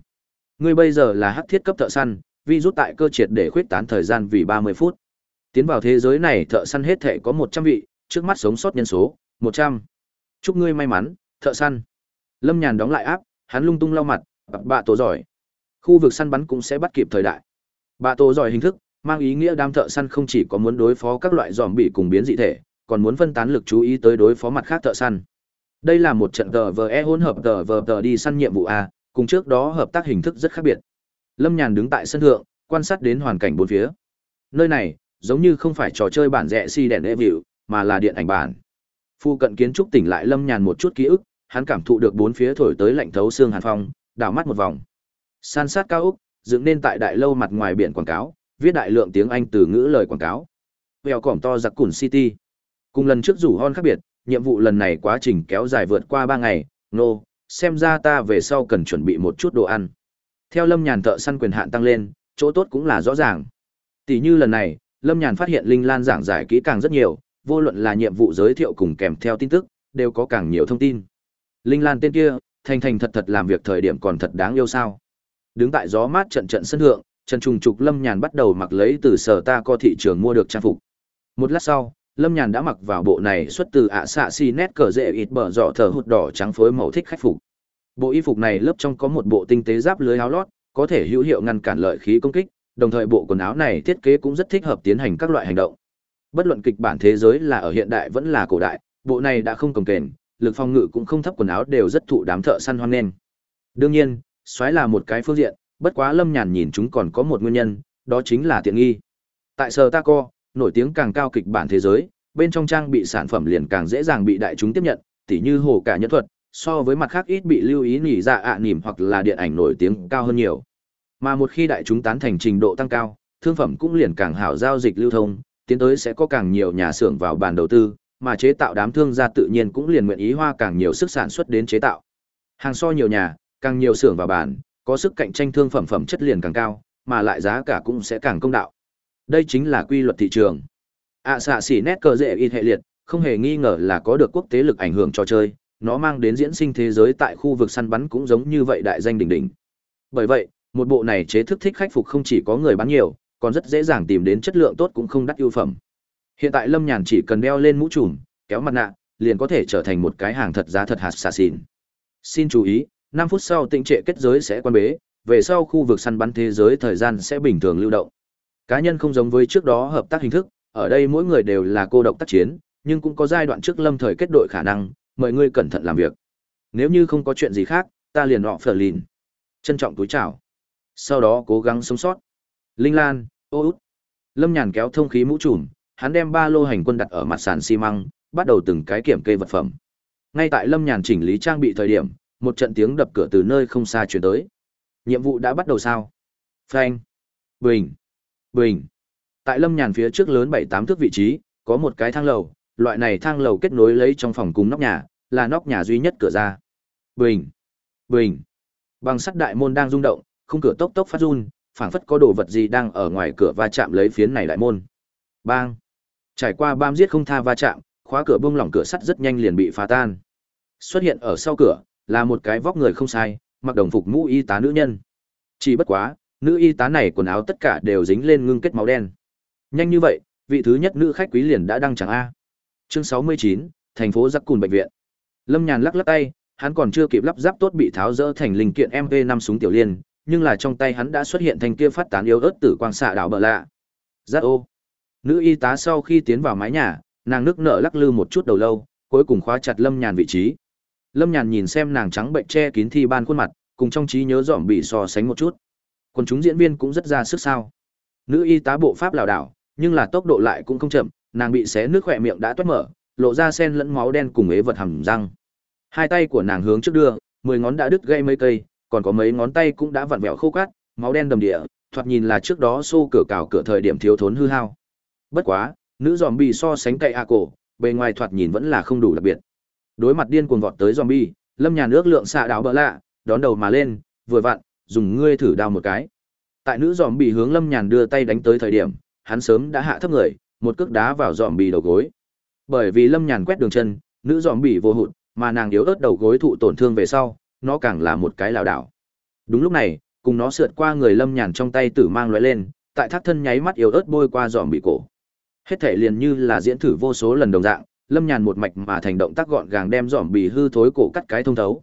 Ngươi bây giờ là hắc thiết cấp thợ săn, virus tại cơ triệt để khuyết tán thời gian vì 30 phút. Tiến vào thế giới này thợ săn hết thể có 100 vị, trước mắt sống sót nhân số, 100. Chúc ngươi may mắn, thợ săn. Lâm Nhàn đóng lại áp, hắn lung tung lau mặt, bạ tổ giỏi. Khu vực săn bắn cũng sẽ bắt kịp thời đại. Bạ tổ giỏi hình thức, mang ý nghĩa đám thợ săn không chỉ có muốn đối phó các loại giòm bị cùng biến dị thể, còn muốn phân tán lực chú ý tới đối phó mặt khác thợ săn. Đây là một trận tờ vờ e hỗn hợp tờ vờ tờ đi săn nhiệm vụ A, cùng trước đó hợp tác hình thức rất khác biệt. Lâm Nhàn đứng tại sân thượng, quan sát đến hoàn cảnh bốn phía. Nơi này, giống như không phải trò chơi bản rẻ si đèn e vịu, mà là điện ảnh bản. Phu cận kiến trúc tỉnh lại Lâm Nhàn một chút ký ức, hắn cảm thụ được bốn phía thổi tới lạnh thấu xương hàn phong, đảo mắt một vòng. San sát cao ốc, dựng nên tại đại lâu mặt ngoài biển quảng cáo, viết đại lượng tiếng Anh từ ngữ lời quảng cáo. Vèo cỏm to giặc cùn city. Cùng lần trước rủ hon khác biệt, nhiệm vụ lần này quá trình kéo dài vượt qua ba ngày, nô, no, xem ra ta về sau cần chuẩn bị một chút đồ ăn. Theo Lâm Nhàn thợ săn quyền hạn tăng lên, chỗ tốt cũng là rõ ràng. Tỷ như lần này, Lâm Nhàn phát hiện Linh Lan giảng giải kỹ càng rất nhiều, vô luận là nhiệm vụ giới thiệu cùng kèm theo tin tức, đều có càng nhiều thông tin. Linh Lan tên kia, thành thành thật thật làm việc thời điểm còn thật đáng yêu sao. Đứng tại gió mát trận trận sân thượng, Trần Trùng Trục Lâm Nhàn bắt đầu mặc lấy từ sở ta co thị trường mua được trang phục. Một lát sau, Lâm Nhàn đã mặc vào bộ này xuất từ ạ xạ xi nét cờ dễ ít bờ dọ thờ hụt đỏ trắng phối màu thích khách phục. Bộ y phục này lớp trong có một bộ tinh tế giáp lưới áo lót, có thể hữu hiệu ngăn cản lợi khí công kích, đồng thời bộ quần áo này thiết kế cũng rất thích hợp tiến hành các loại hành động. Bất luận kịch bản thế giới là ở hiện đại vẫn là cổ đại, bộ này đã không cồng kềnh, lực phòng ngự cũng không thấp quần áo đều rất thụ đám thợ săn hoan nghênh. Đương nhiên, xoáy là một cái phương diện, bất quá Lâm Nhàn nhìn chúng còn có một nguyên nhân, đó chính là tiện nghi. Tại Sở Taco, nổi tiếng càng cao kịch bản thế giới, bên trong trang bị sản phẩm liền càng dễ dàng bị đại chúng tiếp nhận, tỉ như hồ cả nhân thuật, so với mặt khác ít bị lưu ý nhỉ dạ ạ à nỉm hoặc là điện ảnh nổi tiếng cao hơn nhiều. Mà một khi đại chúng tán thành trình độ tăng cao, thương phẩm cũng liền càng hảo giao dịch lưu thông, tiến tới sẽ có càng nhiều nhà xưởng vào bàn đầu tư, mà chế tạo đám thương gia tự nhiên cũng liền nguyện ý hoa càng nhiều sức sản xuất đến chế tạo. Hàng so nhiều nhà, càng nhiều xưởng vào bàn, có sức cạnh tranh thương phẩm phẩm chất liền càng cao, mà lại giá cả cũng sẽ càng công đạo. Đây chính là quy luật thị trường. ạ xạ xỉ nét cờ dễ y hệ liệt, không hề nghi ngờ là có được quốc tế lực ảnh hưởng cho chơi, nó mang đến diễn sinh thế giới tại khu vực săn bắn cũng giống như vậy đại danh đỉnh đỉnh. Bởi vậy, một bộ này chế thức thích khách phục không chỉ có người bán nhiều, còn rất dễ dàng tìm đến chất lượng tốt cũng không đắt ưu phẩm. Hiện tại Lâm Nhàn chỉ cần đeo lên mũ trùm, kéo mặt nạ, liền có thể trở thành một cái hàng thật giá thật hạt xà xỉn. Xin chú ý, 5 phút sau tĩnh trệ kết giới sẽ quan bế, về sau khu vực săn bắn thế giới thời gian sẽ bình thường lưu động. Cá nhân không giống với trước đó hợp tác hình thức, ở đây mỗi người đều là cô độc tác chiến, nhưng cũng có giai đoạn trước lâm thời kết đội khả năng, mời ngươi cẩn thận làm việc. Nếu như không có chuyện gì khác, ta liền họ phở lìn. Trân trọng túi chào. Sau đó cố gắng sống sót. Linh Lan, ô út. Lâm Nhàn kéo thông khí mũ trùm, hắn đem ba lô hành quân đặt ở mặt sàn xi măng, bắt đầu từng cái kiểm kê vật phẩm. Ngay tại Lâm Nhàn chỉnh lý trang bị thời điểm, một trận tiếng đập cửa từ nơi không xa truyền tới. Nhiệm vụ đã bắt đầu sao? Phanh. Bình. Bình. Tại Lâm Nhàn phía trước lớn bảy tám thước vị trí, có một cái thang lầu, loại này thang lầu kết nối lấy trong phòng cùng nóc nhà, là nóc nhà duy nhất cửa ra. Bình. Bình. Bằng sắt đại môn đang rung động, khung cửa tốc tốc phát run, phảng phất có đồ vật gì đang ở ngoài cửa va chạm lấy phiến này đại môn. Bang. Trải qua bam giết không tha va chạm, khóa cửa bung lỏng cửa sắt rất nhanh liền bị phá tan. Xuất hiện ở sau cửa là một cái vóc người không sai, mặc đồng phục mũ y tá nữ nhân. Chỉ bất quá, nữ y tá này quần áo tất cả đều dính lên ngưng kết máu đen. Nhanh như vậy, vị thứ nhất nữ khách quý liền đã đăng chẳng a. Chương 69, thành phố Giặc Cùn bệnh viện. Lâm Nhàn lắc lắc tay, hắn còn chưa kịp lắp ráp tốt bị tháo dỡ thành linh kiện MP5 súng tiểu liên, nhưng là trong tay hắn đã xuất hiện thành kia phát tán yếu ớt tử quang xạ đảo bờ lạ. Giác ô. Nữ y tá sau khi tiến vào mái nhà, nàng nước nở lắc lư một chút đầu lâu, cuối cùng khóa chặt Lâm Nhàn vị trí. Lâm Nhàn nhìn xem nàng trắng bệnh che kín thi ban khuôn mặt, cùng trong trí nhớ dòm bị so sánh một chút. Còn chúng diễn viên cũng rất ra sức sao. Nữ y tá bộ pháp lảo đảo, nhưng là tốc độ lại cũng không chậm, nàng bị xé nước khỏe miệng đã toát mở, lộ ra sen lẫn máu đen cùng ế vật hầm răng. Hai tay của nàng hướng trước đưa, mười ngón đã đứt gây mấy cây, còn có mấy ngón tay cũng đã vặn vẹo khô cát, máu đen đầm địa, thoạt nhìn là trước đó xô cửa cào cửa thời điểm thiếu thốn hư hao. Bất quá, nữ zombie so sánh cậy a cổ, bề ngoài thoạt nhìn vẫn là không đủ đặc biệt. Đối mặt điên cuồng vọt tới zombie, Lâm nhà nước lượng xạ đảo bỡ lạ, đón đầu mà lên, vừa vặn, dùng ngươi thử đao một cái. Tại nữ zombie hướng Lâm Nhàn đưa tay đánh tới thời điểm, hắn sớm đã hạ thấp người, một cước đá vào zombie đầu gối. Bởi vì Lâm Nhàn quét đường chân, nữ zombie vô hụt, mà nàng yếu ớt đầu gối thụ tổn thương về sau, nó càng là một cái lảo đảo. Đúng lúc này, cùng nó sượt qua người Lâm Nhàn trong tay tử mang lóe lên, tại thác thân nháy mắt yếu ớt bôi qua zombie cổ. Hết thể liền như là diễn thử vô số lần đồng dạng, Lâm Nhàn một mạch mà thành động tác gọn gàng đem giòm bị hư thối cổ cắt cái thông thấu.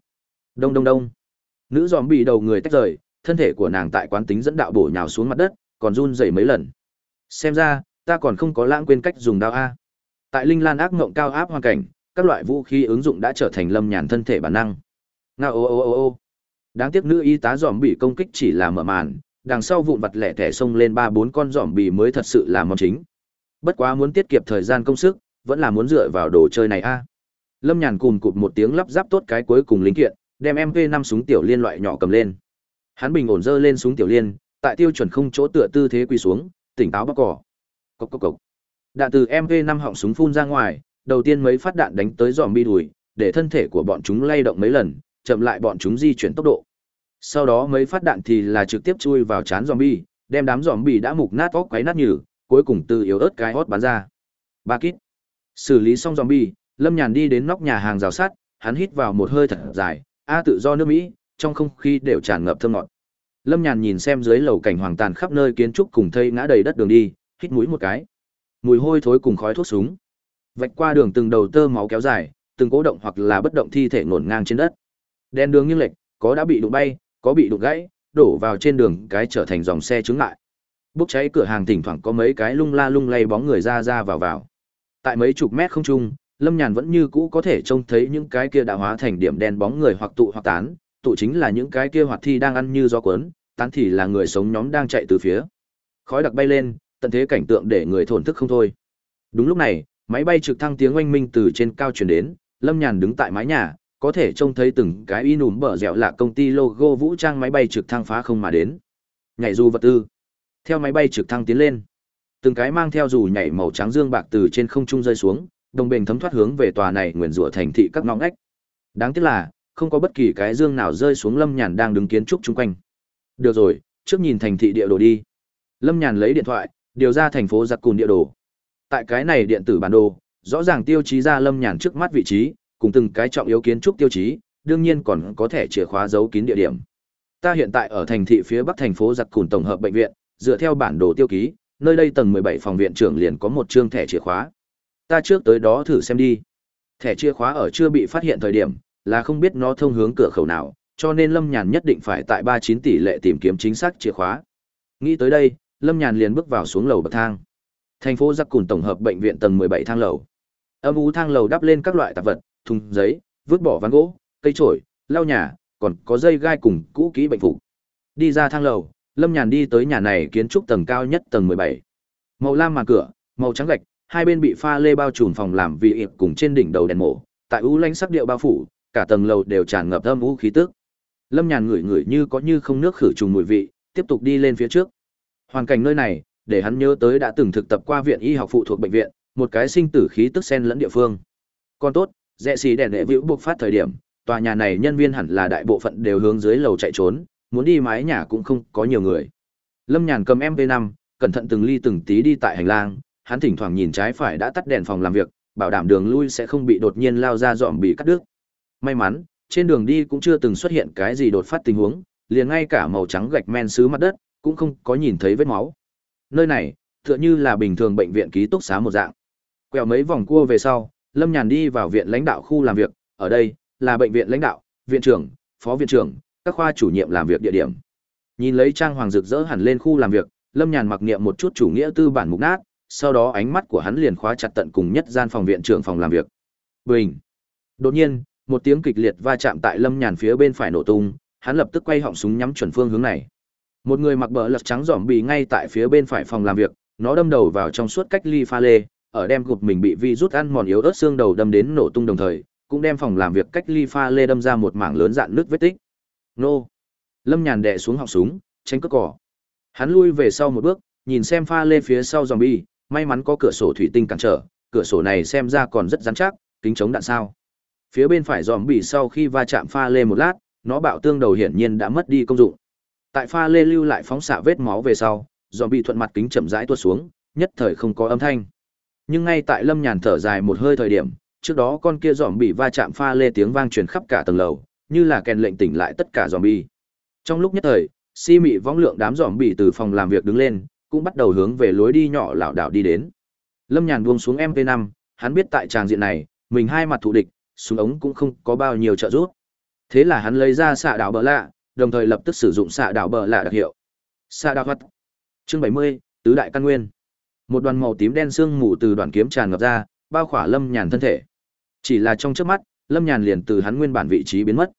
Đông đông đông. Nữ giòm bị đầu người tách rời, thân thể của nàng tại quán tính dẫn đạo bổ nhào xuống mặt đất, còn run rẩy mấy lần. Xem ra, ta còn không có lãng quên cách dùng đao a. Tại Linh Lan ác ngộng cao áp hoàn cảnh, các loại vũ khí ứng dụng đã trở thành Lâm Nhàn thân thể bản năng nga ô ô ô ô. Đáng tiếc nữ y tá giòm bị công kích chỉ là mở màn, đằng sau vụn vặt lẻ thẻ xông lên ba bốn con giòm bị mới thật sự là món chính. Bất quá muốn tiết kiệm thời gian công sức, vẫn là muốn dựa vào đồ chơi này a. Lâm Nhàn cùng cụt một tiếng lắp ráp tốt cái cuối cùng linh kiện, đem mp năm súng tiểu liên loại nhỏ cầm lên. Hắn bình ổn dơ lên súng tiểu liên, tại tiêu chuẩn không chỗ tựa tư thế quỳ xuống, tỉnh táo bóc cỏ. Cốc cốc cốc. Đạn từ mp năm họng súng phun ra ngoài, đầu tiên mấy phát đạn đánh tới giòm bi đùi, để thân thể của bọn chúng lay động mấy lần, chậm lại bọn chúng di chuyển tốc độ. Sau đó mấy phát đạn thì là trực tiếp chui vào chán zombie, đem đám zombie đã mục nát óc quấy nát nhừ, cuối cùng từ yếu ớt cái hót bắn ra. Ba kít. Xử lý xong zombie, Lâm Nhàn đi đến nóc nhà hàng rào sắt, hắn hít vào một hơi thật dài, a tự do nước Mỹ, trong không khí đều tràn ngập thơm ngọt. Lâm Nhàn nhìn xem dưới lầu cảnh hoàng tàn khắp nơi kiến trúc cùng thây ngã đầy đất đường đi, hít mũi một cái. Mùi hôi thối cùng khói thuốc súng. Vạch qua đường từng đầu tơ máu kéo dài, từng cố động hoặc là bất động thi thể ngổn ngang trên đất. Đèn đường nghiêng lệch, có đã bị đụng bay, có bị đụng gãy, đổ vào trên đường cái trở thành dòng xe chứng lại. Bốc cháy cửa hàng thỉnh thoảng có mấy cái lung la lung lay bóng người ra ra vào vào. Tại mấy chục mét không trung, Lâm Nhàn vẫn như cũ có thể trông thấy những cái kia đã hóa thành điểm đen bóng người hoặc tụ hoặc tán, tụ chính là những cái kia hoạt thi đang ăn như gió cuốn, tán thì là người sống nhóm đang chạy từ phía. Khói đặc bay lên, tận thế cảnh tượng để người thổn thức không thôi. Đúng lúc này, máy bay trực thăng tiếng oanh minh từ trên cao truyền đến, Lâm Nhàn đứng tại mái nhà, có thể trông thấy từng cái y nùm bờ dẻo là công ty logo vũ trang máy bay trực thăng phá không mà đến. Nhảy dù vật tư. Theo máy bay trực thăng tiến lên, từng cái mang theo dù nhảy màu trắng dương bạc từ trên không trung rơi xuống, đồng bền thấm thoát hướng về tòa này nguyền rủa thành thị các ngõ ngách. Đáng tiếc là, không có bất kỳ cái dương nào rơi xuống Lâm Nhàn đang đứng kiến trúc chung quanh. Được rồi, trước nhìn thành thị địa đồ đi. Lâm Nhàn lấy điện thoại, điều ra thành phố giặc cùn địa đồ. Tại cái này điện tử bản đồ, rõ ràng tiêu chí ra Lâm Nhàn trước mắt vị trí, cùng từng cái trọng yếu kiến trúc tiêu chí, đương nhiên còn có thể chìa khóa giấu kín địa điểm. Ta hiện tại ở thành thị phía bắc thành phố giặc cùn tổng hợp bệnh viện, dựa theo bản đồ tiêu ký, nơi đây tầng 17 phòng viện trưởng liền có một chương thẻ chìa khóa. Ta trước tới đó thử xem đi. Thẻ chìa khóa ở chưa bị phát hiện thời điểm, là không biết nó thông hướng cửa khẩu nào, cho nên Lâm Nhàn nhất định phải tại 39 tỷ lệ tìm kiếm chính xác chìa khóa. Nghĩ tới đây, Lâm Nhàn liền bước vào xuống lầu bậc thang. Thành phố Giặc Cùn tổng hợp bệnh viện tầng 17 thang lầu. Âm u thang lầu đắp lên các loại tạp vật, thùng giấy, vứt bỏ ván gỗ, cây trổi, lau nhà, còn có dây gai cùng cũ kỹ bệnh phục. Đi ra thang lầu, Lâm Nhàn đi tới nhà này kiến trúc tầng cao nhất tầng 17. Màu lam màn cửa, màu trắng gạch, hai bên bị pha lê bao trùm phòng làm vì ịp cùng trên đỉnh đầu đèn mổ, tại u lanh sắc điệu bao phủ, cả tầng lầu đều tràn ngập âm u khí tức. Lâm Nhàn ngửi ngửi như có như không nước khử trùng mùi vị, tiếp tục đi lên phía trước. Hoàn cảnh nơi này, để hắn nhớ tới đã từng thực tập qua viện y học phụ thuộc bệnh viện, một cái sinh tử khí tức xen lẫn địa phương. Còn tốt, rẽ xì đèn đệ vĩu buộc phát thời điểm, tòa nhà này nhân viên hẳn là đại bộ phận đều hướng dưới lầu chạy trốn, muốn đi mái nhà cũng không có nhiều người. Lâm Nhàn cầm MP5, cẩn thận từng ly từng tí đi tại hành lang, hắn thỉnh thoảng nhìn trái phải đã tắt đèn phòng làm việc, bảo đảm đường lui sẽ không bị đột nhiên lao ra dọn bị cắt đứt. May mắn, trên đường đi cũng chưa từng xuất hiện cái gì đột phát tình huống, liền ngay cả màu trắng gạch men xứ mặt đất cũng không có nhìn thấy vết máu. Nơi này, tựa như là bình thường bệnh viện ký túc xá một dạng. Quẹo mấy vòng cua về sau, Lâm Nhàn đi vào viện lãnh đạo khu làm việc, ở đây là bệnh viện lãnh đạo, viện trưởng, phó viện trưởng, các khoa chủ nhiệm làm việc địa điểm. Nhìn lấy trang hoàng rực rỡ hẳn lên khu làm việc, Lâm Nhàn mặc niệm một chút chủ nghĩa tư bản mục nát, sau đó ánh mắt của hắn liền khóa chặt tận cùng nhất gian phòng viện trưởng phòng làm việc. Bình. Đột nhiên, một tiếng kịch liệt va chạm tại Lâm Nhàn phía bên phải nổ tung, hắn lập tức quay họng súng nhắm chuẩn phương hướng này. Một người mặc bờ lật trắng giỏm bì ngay tại phía bên phải phòng làm việc, nó đâm đầu vào trong suốt cách ly pha lê, ở đem gục mình bị vi rút ăn mòn yếu ớt xương đầu đâm đến nổ tung đồng thời, cũng đem phòng làm việc cách ly pha lê đâm ra một mảng lớn dạn nước vết tích. Nô! Lâm Nhàn đè xuống họng súng, tránh cất cỏ. Hắn lui về sau một bước, nhìn xem pha lê phía sau zombie, may mắn có cửa sổ thủy tinh cản trở, cửa sổ này xem ra còn rất rắn chắc, kính chống đạn sao. Phía bên phải zombie sau khi va chạm pha lê một lát, nó bạo tương đầu hiển nhiên đã mất đi công dụng. Tại pha lê lưu lại phóng xạ vết máu về sau, zombie thuận mặt kính chậm rãi tuột xuống, nhất thời không có âm thanh. Nhưng ngay tại Lâm Nhàn thở dài một hơi thời điểm, trước đó con kia zombie va chạm pha lê tiếng vang truyền khắp cả tầng lầu, như là kèn lệnh tỉnh lại tất cả zombie. Trong lúc nhất thời, si mị võng lượng đám giòm bị từ phòng làm việc đứng lên cũng bắt đầu hướng về lối đi nhỏ lảo đảo đi đến lâm nhàn buông xuống mp 5 hắn biết tại tràng diện này mình hai mặt thủ địch súng ống cũng không có bao nhiêu trợ giúp thế là hắn lấy ra xạ đảo bờ lạ đồng thời lập tức sử dụng xạ đảo bờ lạ đặc hiệu xạ đảo vật. chương 70, tứ đại căn nguyên một đoàn màu tím đen sương mù từ đoàn kiếm tràn ngập ra, bao khỏa lâm nhàn thân thể. Chỉ là trong trước mắt, lâm nhàn liền từ hắn nguyên bản vị trí biến mất.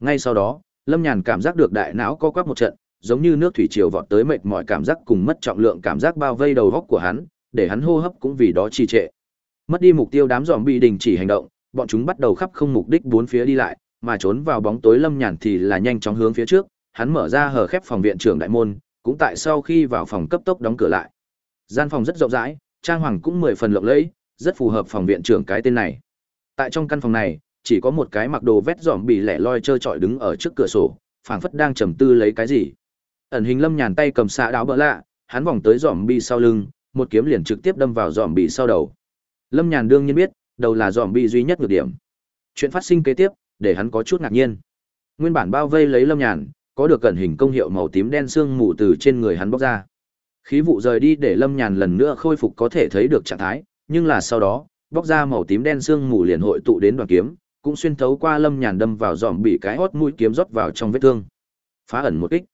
Ngay sau đó, lâm nhàn cảm giác được đại não co quắp một trận, giống như nước thủy triều vọt tới mệt mỏi cảm giác cùng mất trọng lượng cảm giác bao vây đầu góc của hắn, để hắn hô hấp cũng vì đó trì trệ. Mất đi mục tiêu đám dòm bị đình chỉ hành động, bọn chúng bắt đầu khắp không mục đích bốn phía đi lại, mà trốn vào bóng tối lâm nhàn thì là nhanh chóng hướng phía trước, hắn mở ra hở khép phòng viện trưởng đại môn, cũng tại sau khi vào phòng cấp tốc đóng cửa lại gian phòng rất rộng rãi, trang hoàng cũng mười phần lộng lẫy, rất phù hợp phòng viện trưởng cái tên này. Tại trong căn phòng này, chỉ có một cái mặc đồ vét dòm bị lẻ loi trơ trọi đứng ở trước cửa sổ, phảng phất đang trầm tư lấy cái gì. Ẩn hình lâm nhàn tay cầm xạ đáo bỡ lạ, hắn vòng tới dòm bị sau lưng, một kiếm liền trực tiếp đâm vào dòm bị sau đầu. Lâm nhàn đương nhiên biết, đầu là dòm bị duy nhất nhược điểm. Chuyện phát sinh kế tiếp, để hắn có chút ngạc nhiên. Nguyên bản bao vây lấy lâm nhàn, có được cẩn hình công hiệu màu tím đen sương mù từ trên người hắn bóc ra khí vụ rời đi để lâm nhàn lần nữa khôi phục có thể thấy được trạng thái, nhưng là sau đó, bóc ra màu tím đen sương mù liền hội tụ đến đoàn kiếm, cũng xuyên thấu qua lâm nhàn đâm vào dòm bị cái hót mũi kiếm rót vào trong vết thương. Phá ẩn một kích.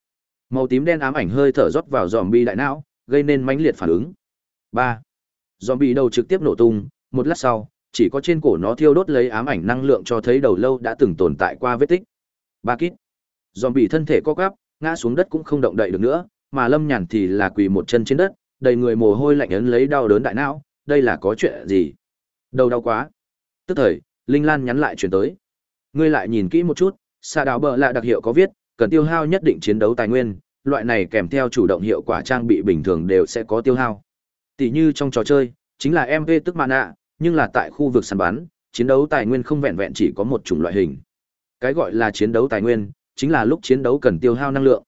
Màu tím đen ám ảnh hơi thở rót vào dòm bi đại não, gây nên mãnh liệt phản ứng. Ba. Dòm bị đầu trực tiếp nổ tung, một lát sau, chỉ có trên cổ nó thiêu đốt lấy ám ảnh năng lượng cho thấy đầu lâu đã từng tồn tại qua vết tích. Ba kít. Dòm bị thân thể co quắp, ngã xuống đất cũng không động đậy được nữa mà lâm nhàn thì là quỳ một chân trên đất đầy người mồ hôi lạnh ấn lấy đau đớn đại não đây là có chuyện gì đầu đau quá tức thời linh lan nhắn lại chuyển tới ngươi lại nhìn kỹ một chút xa đào bờ lạ đặc hiệu có viết cần tiêu hao nhất định chiến đấu tài nguyên, loại này kèm theo chủ động hiệu quả trang bị bình thường đều sẽ có tiêu hao. Tỷ như trong trò chơi, chính là mv tức mana, nhưng là tại khu vực săn bắn, chiến đấu tài nguyên không vẹn vẹn chỉ có một chủng loại hình. Cái gọi là chiến đấu tài nguyên, chính là lúc chiến đấu cần tiêu hao năng lượng.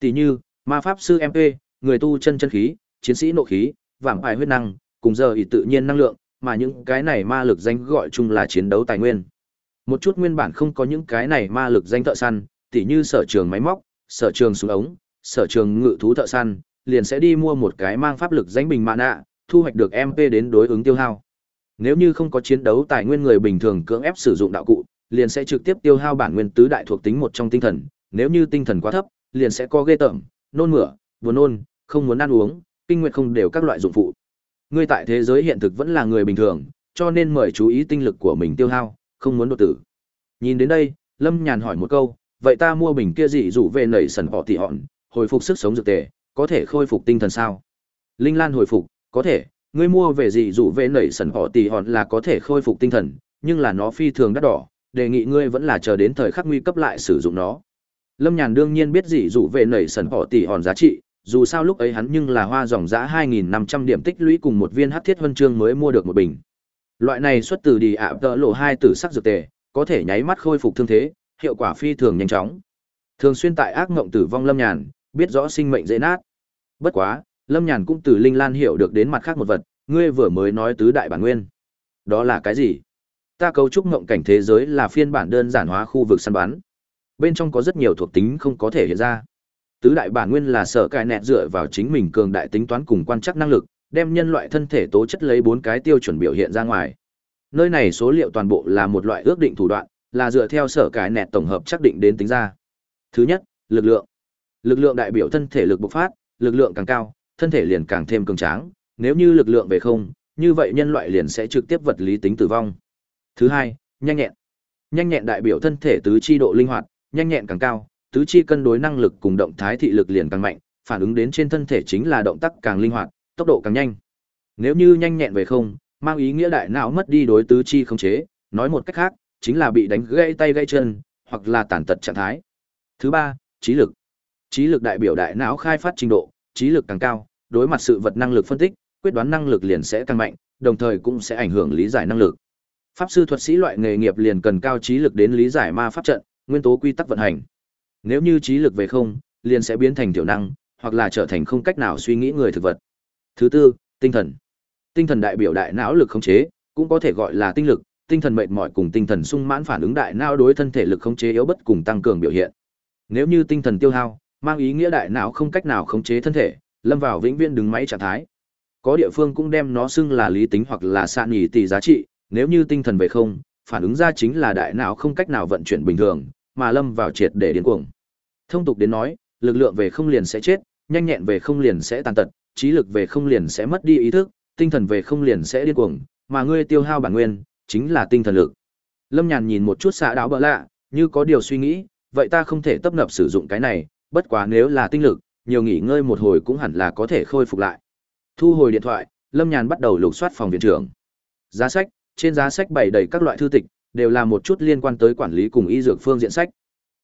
Tỷ như, ma pháp sư MP, người tu chân chân khí, chiến sĩ nộ khí, vàng bài huyết năng, cùng giờ ý tự nhiên năng lượng, mà những cái này ma lực danh gọi chung là chiến đấu tài nguyên. Một chút nguyên bản không có những cái này ma lực danh thợ săn, tỉ như sở trường máy móc, sở trường súng ống, sở trường ngự thú thợ săn, liền sẽ đi mua một cái mang pháp lực danh bình mạ nạ, thu hoạch được MP đến đối ứng tiêu hao. Nếu như không có chiến đấu tài nguyên người bình thường cưỡng ép sử dụng đạo cụ, liền sẽ trực tiếp tiêu hao bản nguyên tứ đại thuộc tính một trong tinh thần, nếu như tinh thần quá thấp, liền sẽ có ghê tởm, nôn mửa, buồn nôn, không muốn ăn uống, kinh nguyệt không đều các loại dụng phụ. Ngươi tại thế giới hiện thực vẫn là người bình thường, cho nên mời chú ý tinh lực của mình tiêu hao, không muốn đột tử. Nhìn đến đây, Lâm Nhàn hỏi một câu, vậy ta mua bình kia gì rủ về nảy sần họ tỉ hòn, hồi phục sức sống dược tề, có thể khôi phục tinh thần sao? Linh Lan hồi phục, có thể, ngươi mua về gì rủ về nảy sần họ tỷ hòn là có thể khôi phục tinh thần, nhưng là nó phi thường đắt đỏ, đề nghị ngươi vẫn là chờ đến thời khắc nguy cấp lại sử dụng nó. Lâm Nhàn đương nhiên biết gì dụ về nảy sần họ tỷ hòn giá trị, dù sao lúc ấy hắn nhưng là hoa dòng giá 2.500 điểm tích lũy cùng một viên hát thiết huân chương mới mua được một bình. Loại này xuất từ đi ạ tợ lộ hai tử sắc dược tề, có thể nháy mắt khôi phục thương thế, hiệu quả phi thường nhanh chóng. Thường xuyên tại ác ngộng tử vong Lâm Nhàn, biết rõ sinh mệnh dễ nát. Bất quá, Lâm Nhàn cũng từ Linh Lan hiểu được đến mặt khác một vật, ngươi vừa mới nói tứ đại bản nguyên. Đó là cái gì? Ta cấu trúc ngộng cảnh thế giới là phiên bản đơn giản hóa khu vực săn bắn. Bên trong có rất nhiều thuộc tính không có thể hiện ra. Tứ đại bản nguyên là sở cài nẹt dựa vào chính mình cường đại tính toán cùng quan chắc năng lực, đem nhân loại thân thể tố chất lấy bốn cái tiêu chuẩn biểu hiện ra ngoài. Nơi này số liệu toàn bộ là một loại ước định thủ đoạn, là dựa theo sở cài nẹt tổng hợp xác định đến tính ra. Thứ nhất, lực lượng. Lực lượng đại biểu thân thể lực bộc phát, lực lượng càng cao, thân thể liền càng thêm cường tráng, nếu như lực lượng về không, như vậy nhân loại liền sẽ trực tiếp vật lý tính tử vong. Thứ hai, nhanh nhẹn. Nhanh nhẹn đại biểu thân thể tứ chi độ linh hoạt, nhanh nhẹn càng cao, tứ chi cân đối năng lực cùng động thái thị lực liền càng mạnh, phản ứng đến trên thân thể chính là động tác càng linh hoạt, tốc độ càng nhanh. Nếu như nhanh nhẹn về không, mang ý nghĩa đại não mất đi đối tứ chi khống chế, nói một cách khác, chính là bị đánh gãy tay gãy chân, hoặc là tàn tật trạng thái. Thứ ba, trí lực. Trí lực đại biểu đại não khai phát trình độ, trí lực càng cao, đối mặt sự vật năng lực phân tích, quyết đoán năng lực liền sẽ càng mạnh, đồng thời cũng sẽ ảnh hưởng lý giải năng lực. Pháp sư thuật sĩ loại nghề nghiệp liền cần cao trí lực đến lý giải ma pháp trận, nguyên tố quy tắc vận hành. Nếu như trí lực về không, liền sẽ biến thành tiểu năng, hoặc là trở thành không cách nào suy nghĩ người thực vật. Thứ tư, tinh thần. Tinh thần đại biểu đại não lực khống chế, cũng có thể gọi là tinh lực, tinh thần mệt mỏi cùng tinh thần sung mãn phản ứng đại não đối thân thể lực khống chế yếu bất cùng tăng cường biểu hiện. Nếu như tinh thần tiêu hao, mang ý nghĩa đại não không cách nào khống chế thân thể, lâm vào vĩnh viễn đứng máy trạng thái. Có địa phương cũng đem nó xưng là lý tính hoặc là sạn nhì tỷ giá trị, nếu như tinh thần về không, phản ứng ra chính là đại não không cách nào vận chuyển bình thường, mà lâm vào triệt để điên cuồng. Thông tục đến nói, lực lượng về không liền sẽ chết, nhanh nhẹn về không liền sẽ tàn tật, trí lực về không liền sẽ mất đi ý thức, tinh thần về không liền sẽ điên cuồng, mà ngươi tiêu hao bản nguyên, chính là tinh thần lực. Lâm Nhàn nhìn một chút xạ đáo bỡ lạ, như có điều suy nghĩ, vậy ta không thể tập nập sử dụng cái này, bất quá nếu là tinh lực, nhiều nghỉ ngơi một hồi cũng hẳn là có thể khôi phục lại. Thu hồi điện thoại, Lâm Nhàn bắt đầu lục soát phòng viện trưởng. Giá sách, trên giá sách bày đầy các loại thư tịch, đều là một chút liên quan tới quản lý cùng y dược phương diện sách.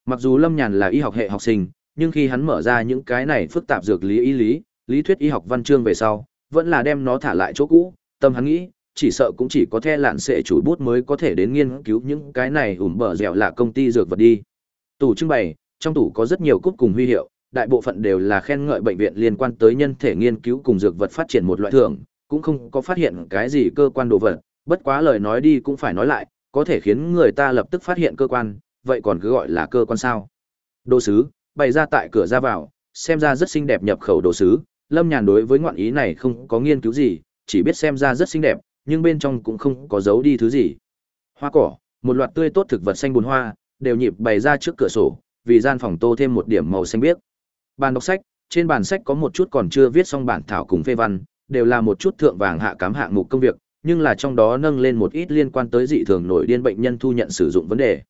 Mặc dù Lâm Nhàn là y học hệ học sinh, nhưng khi hắn mở ra những cái này phức tạp dược lý y lý, lý thuyết y học văn chương về sau, vẫn là đem nó thả lại chỗ cũ, tâm hắn nghĩ, chỉ sợ cũng chỉ có the lạn sẽ chủ bút mới có thể đến nghiên cứu những cái này ủm bờ dẻo là công ty dược vật đi. Tủ trưng bày, trong tủ có rất nhiều cúp cùng huy hiệu, đại bộ phận đều là khen ngợi bệnh viện liên quan tới nhân thể nghiên cứu cùng dược vật phát triển một loại thưởng, cũng không có phát hiện cái gì cơ quan đồ vật, bất quá lời nói đi cũng phải nói lại, có thể khiến người ta lập tức phát hiện cơ quan, vậy còn cứ gọi là cơ quan sao. Đồ sứ, bày ra tại cửa ra vào, xem ra rất xinh đẹp nhập khẩu đồ sứ, Lâm Nhàn đối với ngoạn ý này không có nghiên cứu gì, chỉ biết xem ra rất xinh đẹp, nhưng bên trong cũng không có giấu đi thứ gì. Hoa cỏ, một loạt tươi tốt thực vật xanh bùn hoa, đều nhịp bày ra trước cửa sổ, vì gian phòng tô thêm một điểm màu xanh biếc. Bàn đọc sách, trên bàn sách có một chút còn chưa viết xong bản thảo cùng phê văn, đều là một chút thượng vàng hạ cám hạng mục công việc, nhưng là trong đó nâng lên một ít liên quan tới dị thường nổi điên bệnh nhân thu nhận sử dụng vấn đề.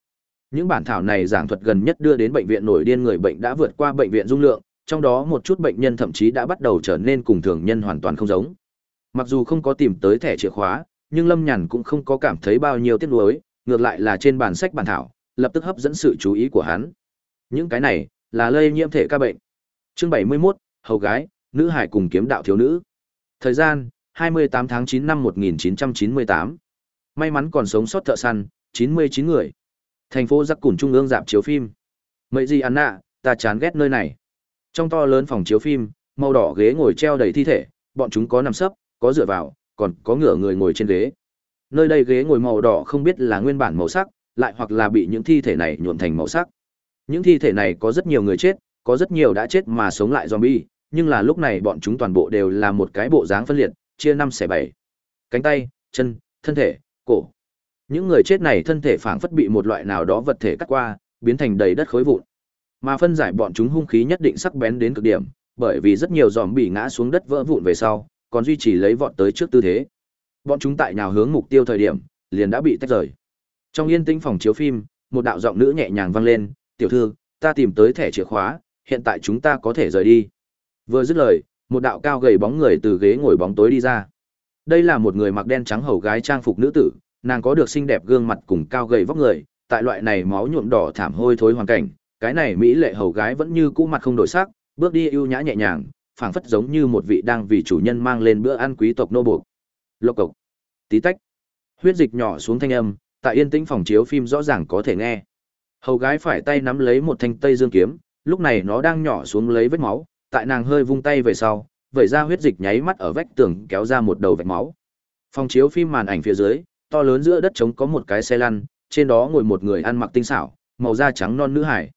Những bản thảo này giảng thuật gần nhất đưa đến bệnh viện nổi điên người bệnh đã vượt qua bệnh viện dung lượng, trong đó một chút bệnh nhân thậm chí đã bắt đầu trở nên cùng thường nhân hoàn toàn không giống. Mặc dù không có tìm tới thẻ chìa khóa, nhưng Lâm Nhàn cũng không có cảm thấy bao nhiêu tiếc nuối, ngược lại là trên bản sách bản thảo, lập tức hấp dẫn sự chú ý của hắn. Những cái này là lây nhiễm thể ca bệnh. Chương 71, hầu gái, nữ hải cùng kiếm đạo thiếu nữ. Thời gian, 28 tháng 9 năm 1998. May mắn còn sống sót thợ săn, 99 người. Thành phố giặc Cùn Trung ương dạp chiếu phim. Mấy gì ăn nạ, ta chán ghét nơi này. Trong to lớn phòng chiếu phim, màu đỏ ghế ngồi treo đầy thi thể, bọn chúng có nằm sấp, có dựa vào, còn có ngửa người ngồi trên ghế. Nơi đây ghế ngồi màu đỏ không biết là nguyên bản màu sắc, lại hoặc là bị những thi thể này nhuộm thành màu sắc. Những thi thể này có rất nhiều người chết, có rất nhiều đã chết mà sống lại zombie, nhưng là lúc này bọn chúng toàn bộ đều là một cái bộ dáng phân liệt, chia năm xẻ bảy. Cánh tay, chân, thân thể, cổ. Những người chết này thân thể phảng phất bị một loại nào đó vật thể cắt qua, biến thành đầy đất khối vụn. Mà phân giải bọn chúng hung khí nhất định sắc bén đến cực điểm, bởi vì rất nhiều dòm bị ngã xuống đất vỡ vụn về sau, còn duy trì lấy vọt tới trước tư thế. Bọn chúng tại nhào hướng mục tiêu thời điểm, liền đã bị tách rời. Trong yên tĩnh phòng chiếu phim, một đạo giọng nữ nhẹ nhàng vang lên, "Tiểu thư, ta tìm tới thẻ chìa khóa, hiện tại chúng ta có thể rời đi." Vừa dứt lời, một đạo cao gầy bóng người từ ghế ngồi bóng tối đi ra. Đây là một người mặc đen trắng hầu gái trang phục nữ tử, nàng có được xinh đẹp gương mặt cùng cao gầy vóc người, tại loại này máu nhuộm đỏ thảm hôi thối hoàn cảnh, cái này mỹ lệ hầu gái vẫn như cũ mặt không đổi sắc, bước đi ưu nhã nhẹ nhàng, phảng phất giống như một vị đang vì chủ nhân mang lên bữa ăn quý tộc nô buộc. Lộc cộc, tí tách, huyết dịch nhỏ xuống thanh âm, tại yên tĩnh phòng chiếu phim rõ ràng có thể nghe. Hầu gái phải tay nắm lấy một thanh tây dương kiếm, lúc này nó đang nhỏ xuống lấy vết máu, tại nàng hơi vung tay về sau, vẩy ra huyết dịch nháy mắt ở vách tường kéo ra một đầu vạch máu. Phòng chiếu phim màn ảnh phía dưới, to lớn giữa đất trống có một cái xe lăn, trên đó ngồi một người ăn mặc tinh xảo, màu da trắng non nữ hải.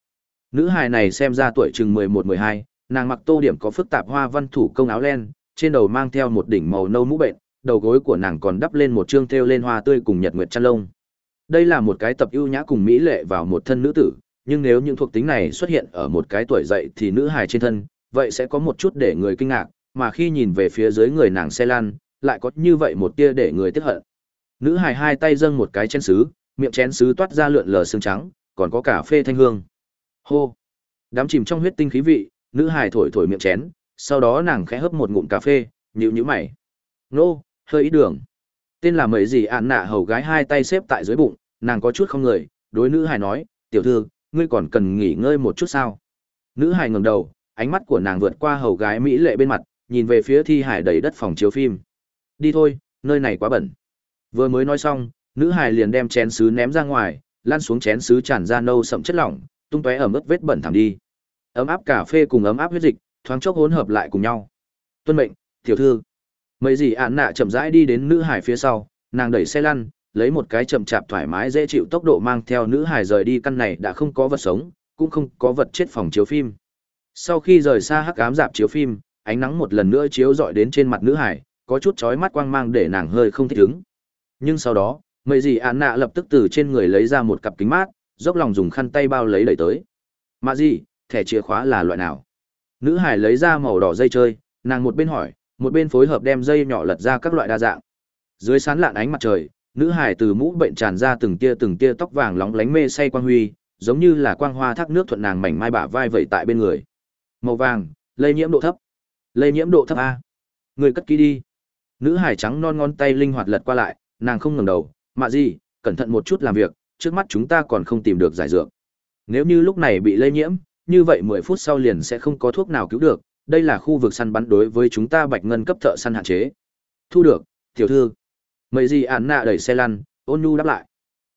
Nữ hải này xem ra tuổi chừng 11-12, nàng mặc tô điểm có phức tạp hoa văn thủ công áo len, trên đầu mang theo một đỉnh màu nâu mũ bệnh, đầu gối của nàng còn đắp lên một trương thêu lên hoa tươi cùng nhật nguyệt chăn lông. Đây là một cái tập ưu nhã cùng mỹ lệ vào một thân nữ tử, nhưng nếu những thuộc tính này xuất hiện ở một cái tuổi dậy thì nữ hài trên thân, vậy sẽ có một chút để người kinh ngạc, mà khi nhìn về phía dưới người nàng xe lan, lại có như vậy một tia để người tiếc hận. Nữ hài hai tay dâng một cái chén sứ, miệng chén sứ toát ra lượn lờ sương trắng, còn có cà phê thanh hương. Hô. Đám chìm trong huyết tinh khí vị, nữ hài thổi thổi miệng chén, sau đó nàng khẽ hấp một ngụm cà phê, nhíu nhíu mày. Nô, hơi ý đường. Tên là mấy gì ạn nạ hầu gái hai tay xếp tại dưới bụng, nàng có chút không người, đối nữ hài nói, tiểu thư, ngươi còn cần nghỉ ngơi một chút sao? Nữ hài ngẩng đầu, ánh mắt của nàng vượt qua hầu gái mỹ lệ bên mặt, nhìn về phía thi hải đầy đất phòng chiếu phim. Đi thôi, nơi này quá bẩn. Vừa mới nói xong, nữ Hải liền đem chén sứ ném ra ngoài, lan xuống chén sứ tràn ra nâu sậm chất lỏng, tung tóe ở mức vết bẩn thẳng đi. Ấm áp cà phê cùng ấm áp huyết dịch, thoáng chốc hỗn hợp lại cùng nhau. Tuân mệnh, tiểu thư. Mấy gì ạn nạ chậm rãi đi đến nữ hải phía sau, nàng đẩy xe lăn, lấy một cái chậm chạp thoải mái dễ chịu tốc độ mang theo nữ hải rời đi căn này đã không có vật sống, cũng không có vật chết phòng chiếu phim. Sau khi rời xa hắc ám dạp chiếu phim, ánh nắng một lần nữa chiếu rọi đến trên mặt nữ hải, có chút chói mắt quang mang để nàng hơi không thích ứng. Nhưng sau đó, mấy gì án nạ lập tức từ trên người lấy ra một cặp kính mát, dốc lòng dùng khăn tay bao lấy đẩy tới. Mà gì, thẻ chìa khóa là loại nào? Nữ hải lấy ra màu đỏ dây chơi, nàng một bên hỏi, một bên phối hợp đem dây nhỏ lật ra các loại đa dạng. Dưới sán lạn ánh mặt trời, nữ hải từ mũ bệnh tràn ra từng tia từng tia tóc vàng lóng lánh mê say quang huy, giống như là quang hoa thác nước thuận nàng mảnh mai bả vai vẩy tại bên người. Màu vàng, lây nhiễm độ thấp. Lây nhiễm độ thấp a. Người cất ký đi. Nữ hải trắng non ngón tay linh hoạt lật qua lại, nàng không ngẩng đầu, "Mạ gì, cẩn thận một chút làm việc, trước mắt chúng ta còn không tìm được giải dược. Nếu như lúc này bị lây nhiễm, như vậy 10 phút sau liền sẽ không có thuốc nào cứu được, đây là khu vực săn bắn đối với chúng ta bạch ngân cấp thợ săn hạn chế. Thu được, tiểu thư. Mấy gì ạn nạ đẩy xe lăn, ôn nhu đáp lại.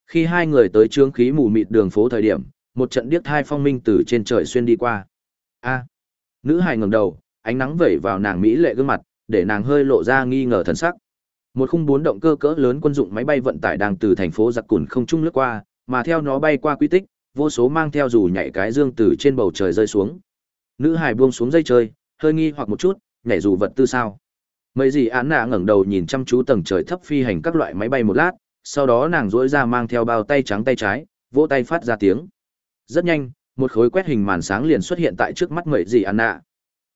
Khi hai người tới trướng khí mù mịt đường phố thời điểm, một trận điếc thai phong minh từ trên trời xuyên đi qua. A. Nữ hài ngẩng đầu, ánh nắng vẩy vào nàng mỹ lệ gương mặt, để nàng hơi lộ ra nghi ngờ thần sắc. Một khung bốn động cơ cỡ lớn quân dụng máy bay vận tải đang từ thành phố giặc cùn không trung lướt qua, mà theo nó bay qua quy tích, vô số mang theo dù nhảy cái dương từ trên bầu trời rơi xuống. Nữ hài buông xuống dây chơi, hơi nghi hoặc một chút, nhảy dù vật tư sao. Mấy gì án nạ ngẩng đầu nhìn chăm chú tầng trời thấp phi hành các loại máy bay một lát, sau đó nàng duỗi ra mang theo bao tay trắng tay trái, vỗ tay phát ra tiếng. Rất nhanh, một khối quét hình màn sáng liền xuất hiện tại trước mắt người gì án nạ.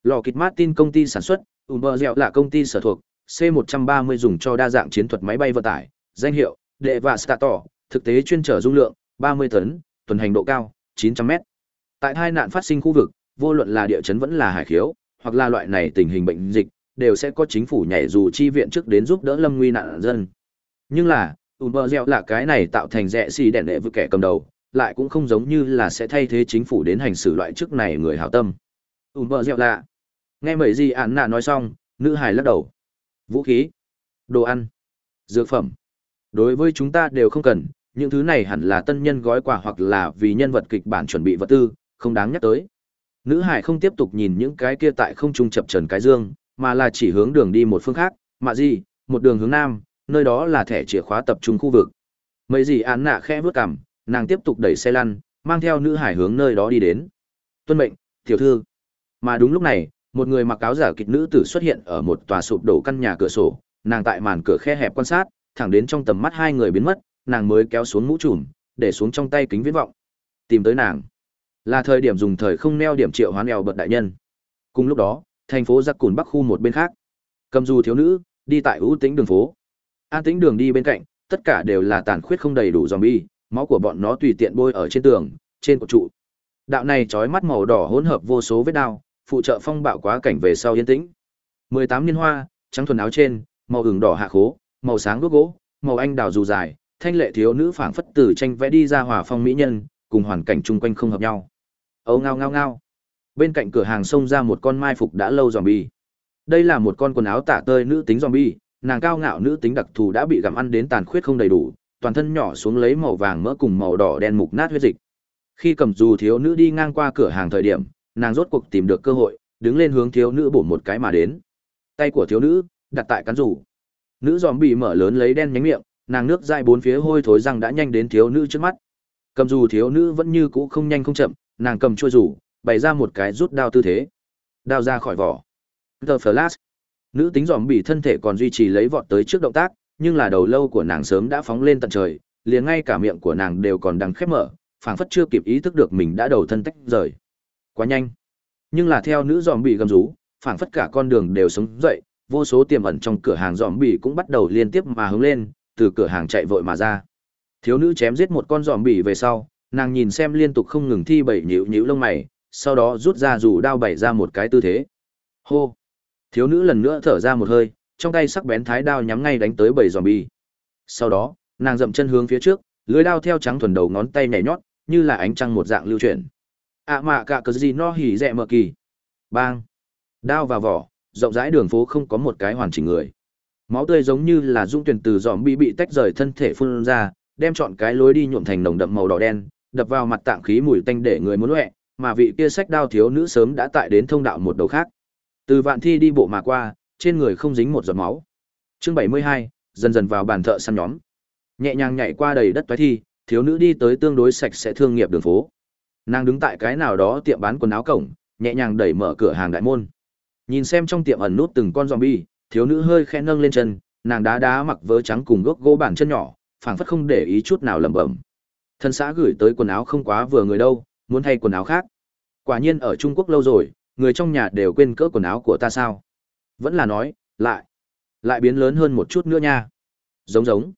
Lò kịch Martin công ty sản xuất, Uber Dẻo là công ty sở thuộc, C130 dùng cho đa dạng chiến thuật máy bay vận tải, danh hiệu, đệ và Stator, thực tế chuyên trở dung lượng, 30 tấn, tuần hành độ cao, 900 mét. Tại hai nạn phát sinh khu vực, vô luận là địa chấn vẫn là hải khiếu, hoặc là loại này tình hình bệnh dịch, đều sẽ có chính phủ nhảy dù chi viện trước đến giúp đỡ lâm nguy nạn dân. Nhưng là, Uber Gieo là cái này tạo thành rẻ xì đèn đệ vực kẻ cầm đầu, lại cũng không giống như là sẽ thay thế chính phủ đến hành xử loại chức này người hảo tâm. Uber Gieo lạ. nghe mấy gì án nạ nói xong, nữ hải lắc đầu. Vũ khí, đồ ăn, dược phẩm. Đối với chúng ta đều không cần, những thứ này hẳn là tân nhân gói quà hoặc là vì nhân vật kịch bản chuẩn bị vật tư, không đáng nhắc tới. Nữ hải không tiếp tục nhìn những cái kia tại không trung chập trần cái dương, mà là chỉ hướng đường đi một phương khác, mà gì, một đường hướng nam, nơi đó là thẻ chìa khóa tập trung khu vực. Mấy gì án nạ khẽ bước cằm, nàng tiếp tục đẩy xe lăn, mang theo nữ hải hướng nơi đó đi đến. Tuân mệnh, tiểu thư. Mà đúng lúc này, một người mặc áo giả kịch nữ tử xuất hiện ở một tòa sụp đổ căn nhà cửa sổ, nàng tại màn cửa khe hẹp quan sát, thẳng đến trong tầm mắt hai người biến mất, nàng mới kéo xuống mũ trùm, để xuống trong tay kính viễn vọng. Tìm tới nàng. Là thời điểm dùng thời không neo điểm triệu hoán eo bật đại nhân. Cùng lúc đó, thành phố giặc cùn bắc khu một bên khác. Cầm dù thiếu nữ, đi tại ưu tĩnh đường phố. An tĩnh đường đi bên cạnh, tất cả đều là tàn khuyết không đầy đủ zombie, máu của bọn nó tùy tiện bôi ở trên tường, trên cột trụ. Đạo này trói mắt màu đỏ hỗn hợp vô số vết đao, phụ trợ phong bạo quá cảnh về sau yên tĩnh. 18 niên hoa, trắng thuần áo trên, màu ửng đỏ hạ khố, màu sáng đuốc gỗ, màu anh đào dù dài, thanh lệ thiếu nữ phảng phất từ tranh vẽ đi ra hòa phong mỹ nhân, cùng hoàn cảnh chung quanh không hợp nhau. Âu ngao ngao ngao. Bên cạnh cửa hàng xông ra một con mai phục đã lâu zombie. Đây là một con quần áo tả tơi nữ tính zombie, nàng cao ngạo nữ tính đặc thù đã bị gặm ăn đến tàn khuyết không đầy đủ, toàn thân nhỏ xuống lấy màu vàng mỡ cùng màu đỏ đen mục nát huyết dịch. Khi cầm dù thiếu nữ đi ngang qua cửa hàng thời điểm, nàng rốt cuộc tìm được cơ hội, đứng lên hướng thiếu nữ bổ một cái mà đến. Tay của thiếu nữ đặt tại cán dù, Nữ giòm bị mở lớn lấy đen nhánh miệng, nàng nước dai bốn phía hôi thối răng đã nhanh đến thiếu nữ trước mắt. Cầm dù thiếu nữ vẫn như cũ không nhanh không chậm, nàng cầm chua dù, bày ra một cái rút đao tư thế. Đao ra khỏi vỏ. The Flash. Nữ tính giòm bị thân thể còn duy trì lấy vọt tới trước động tác, nhưng là đầu lâu của nàng sớm đã phóng lên tận trời, liền ngay cả miệng của nàng đều còn đang khép mở, phảng phất chưa kịp ý thức được mình đã đầu thân tách rời. Quá nhanh. Nhưng là theo nữ giòm bị gầm rú, phảng phất cả con đường đều sống dậy, vô số tiềm ẩn trong cửa hàng giòm bị cũng bắt đầu liên tiếp mà hướng lên, từ cửa hàng chạy vội mà ra. Thiếu nữ chém giết một con giòm bị về sau, nàng nhìn xem liên tục không ngừng thi bảy nhíu nhíu lông mày, sau đó rút ra rủ đao bày ra một cái tư thế. Hô. Thiếu nữ lần nữa thở ra một hơi, trong tay sắc bén thái đao nhắm ngay đánh tới bảy zombie. Sau đó, nàng dậm chân hướng phía trước, lưỡi đao theo trắng thuần đầu ngón tay nhảy nhót, như là ánh trăng một dạng lưu chuyển. ạ mạ cả cớ gì no hỉ rẹ mờ kỳ. Bang. Đao vào vỏ, rộng rãi đường phố không có một cái hoàn chỉnh người. Máu tươi giống như là dung tuyển từ zombie bị bị tách rời thân thể phun ra, đem chọn cái lối đi nhuộm thành nồng đậm màu đỏ đen, đập vào mặt tạng khí mùi tanh để người muốn loẹ, mà vị kia sách đao thiếu nữ sớm đã tại đến thông đạo một đầu khác. Từ vạn thi đi bộ mà qua, trên người không dính một giọt máu. Chương 72, dần dần vào bàn thợ săn nhóm. Nhẹ nhàng nhảy qua đầy đất toái thi, thiếu nữ đi tới tương đối sạch sẽ thương nghiệp đường phố. Nàng đứng tại cái nào đó tiệm bán quần áo cổng, nhẹ nhàng đẩy mở cửa hàng đại môn. Nhìn xem trong tiệm ẩn nút từng con zombie, thiếu nữ hơi khẽ nâng lên chân, nàng đá đá mặc vớ trắng cùng gốc gỗ bản chân nhỏ, phảng phất không để ý chút nào lẩm bẩm. Thân xã gửi tới quần áo không quá vừa người đâu, muốn thay quần áo khác. Quả nhiên ở Trung Quốc lâu rồi, người trong nhà đều quên cỡ quần áo của ta sao? Vẫn là nói, lại, lại biến lớn hơn một chút nữa nha. Giống giống.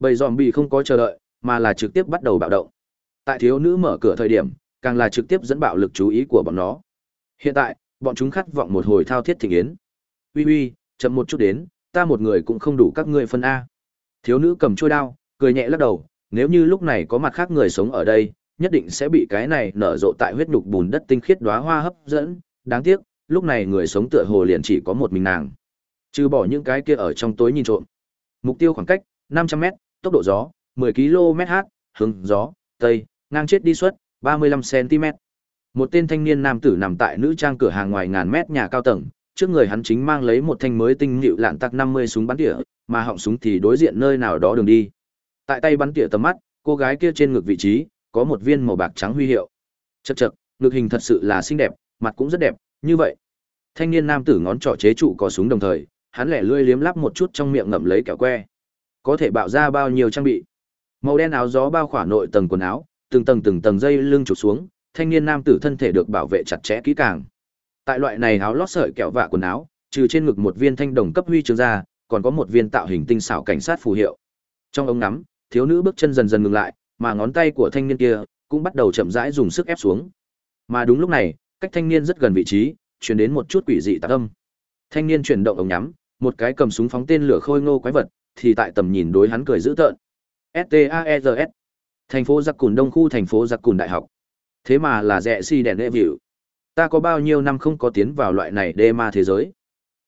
Bầy dòm bị không có chờ đợi, mà là trực tiếp bắt đầu bạo động. Tại thiếu nữ mở cửa thời điểm, càng là trực tiếp dẫn bạo lực chú ý của bọn nó. Hiện tại, bọn chúng khát vọng một hồi thao thiết thịnh yến. Uy uy, chậm một chút đến, ta một người cũng không đủ các ngươi phân A. Thiếu nữ cầm chuôi đao, cười nhẹ lắc đầu, nếu như lúc này có mặt khác người sống ở đây, nhất định sẽ bị cái này nở rộ tại huyết nhục bùn đất tinh khiết đóa hoa hấp dẫn, đáng tiếc, lúc này người sống tựa hồ liền chỉ có một mình nàng. Trừ bỏ những cái kia ở trong tối nhìn trộm. Mục tiêu khoảng cách 500m, tốc độ gió 10 km/h, hướng gió tây, ngang chết đi suất 35 cm. Một tên thanh niên nam tử nằm tại nữ trang cửa hàng ngoài ngàn mét nhà cao tầng, trước người hắn chính mang lấy một thanh mới tinh nhịu lạn tắc 50 súng bắn tỉa, mà họng súng thì đối diện nơi nào đó đường đi. Tại tay bắn tỉa tầm mắt, cô gái kia trên ngực vị trí có một viên màu bạc trắng huy hiệu. chật chật ngực hình thật sự là xinh đẹp, mặt cũng rất đẹp, như vậy. Thanh niên nam tử ngón trỏ chế trụ có súng đồng thời, hắn lẻ lươi liếm lắp một chút trong miệng ngậm lấy kẹo que. Có thể bạo ra bao nhiêu trang bị. Màu đen áo gió bao khỏa nội tầng quần áo, từng tầng từng tầng dây lưng chụp xuống, thanh niên nam tử thân thể được bảo vệ chặt chẽ kỹ càng. Tại loại này áo lót sợi kẹo vạ quần áo, trừ trên ngực một viên thanh đồng cấp huy chương ra, còn có một viên tạo hình tinh xảo cảnh sát phù hiệu. Trong ống ngắm, thiếu nữ bước chân dần dần ngừng lại, mà ngón tay của thanh niên kia cũng bắt đầu chậm rãi dùng sức ép xuống. Mà đúng lúc này, cách thanh niên rất gần vị trí, truyền đến một chút quỷ dị tạc âm. Thanh niên chuyển động ống nhắm, một cái cầm súng phóng tên lửa khôi ngô quái vật, thì tại tầm nhìn đối hắn cười dữ tợn. STAERS. Thành phố Giặc Cùn Đông khu thành phố Giặc Cùn Đại học. Thế mà là rẻ si đèn đệ vịu. Ta có bao nhiêu năm không có tiến vào loại này đê ma thế giới.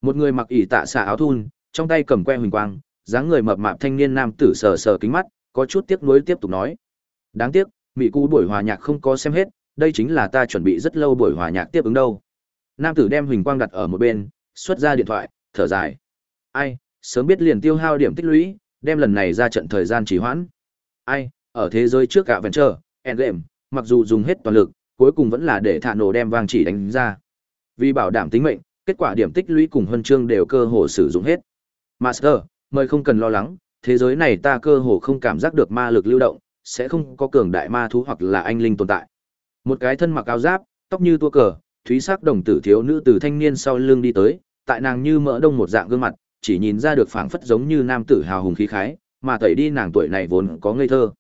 Một người mặc ỷ tạ xạ áo thun, trong tay cầm que huỳnh quang, dáng người mập mạp thanh niên nam tử sờ sờ kính mắt, có chút tiếc nuối tiếp tục nói. Đáng tiếc, mỹ cú buổi hòa nhạc không có xem hết, đây chính là ta chuẩn bị rất lâu buổi hòa nhạc tiếp ứng đâu. Nam tử đem huỳnh quang đặt ở một bên, xuất ra điện thoại, thở dài. Ai, sớm biết liền tiêu hao điểm tích lũy, đem lần này ra trận thời gian trì hoãn. Ai, ở thế giới trước cả Venture, Endgame, mặc dù dùng hết toàn lực, cuối cùng vẫn là để thả nổ đem vang chỉ đánh ra. Vì bảo đảm tính mệnh, kết quả điểm tích lũy cùng huân chương đều cơ hồ sử dụng hết. Master, mời không cần lo lắng, thế giới này ta cơ hồ không cảm giác được ma lực lưu động, sẽ không có cường đại ma thú hoặc là anh linh tồn tại. Một cái thân mặc áo giáp, tóc như tua cờ, thúy sắc đồng tử thiếu nữ từ thanh niên sau lưng đi tới, tại nàng như mỡ đông một dạng gương mặt, chỉ nhìn ra được phảng phất giống như nam tử hào hùng khí khái, mà tẩy đi nàng tuổi này vốn có ngây thơ.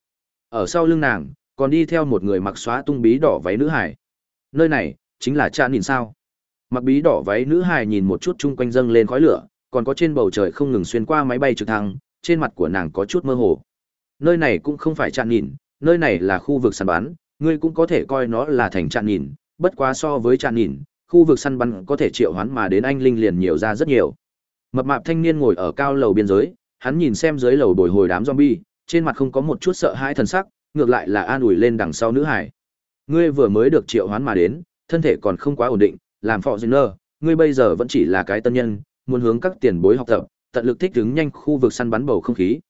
Ở sau lưng nàng, còn đi theo một người mặc xóa tung bí đỏ váy nữ hải. Nơi này, chính là cha nhìn sao. Mặc bí đỏ váy nữ hải nhìn một chút chung quanh dâng lên khói lửa, còn có trên bầu trời không ngừng xuyên qua máy bay trực thăng, trên mặt của nàng có chút mơ hồ. Nơi này cũng không phải trạm nhìn, nơi này là khu vực săn bắn, ngươi cũng có thể coi nó là thành trạm nhìn, bất quá so với tràn nhìn, khu vực săn bắn có thể triệu hoán mà đến anh linh liền nhiều ra rất nhiều. Mập mạp thanh niên ngồi ở cao lầu biên giới, hắn nhìn xem dưới lầu bồi hồi đám zombie, trên mặt không có một chút sợ hãi thần sắc, ngược lại là an ủi lên đằng sau nữ hải. Ngươi vừa mới được triệu hoán mà đến, thân thể còn không quá ổn định, làm phò nơ, ngươi bây giờ vẫn chỉ là cái tân nhân, muốn hướng các tiền bối học tập, tận lực thích ứng nhanh khu vực săn bắn bầu không khí.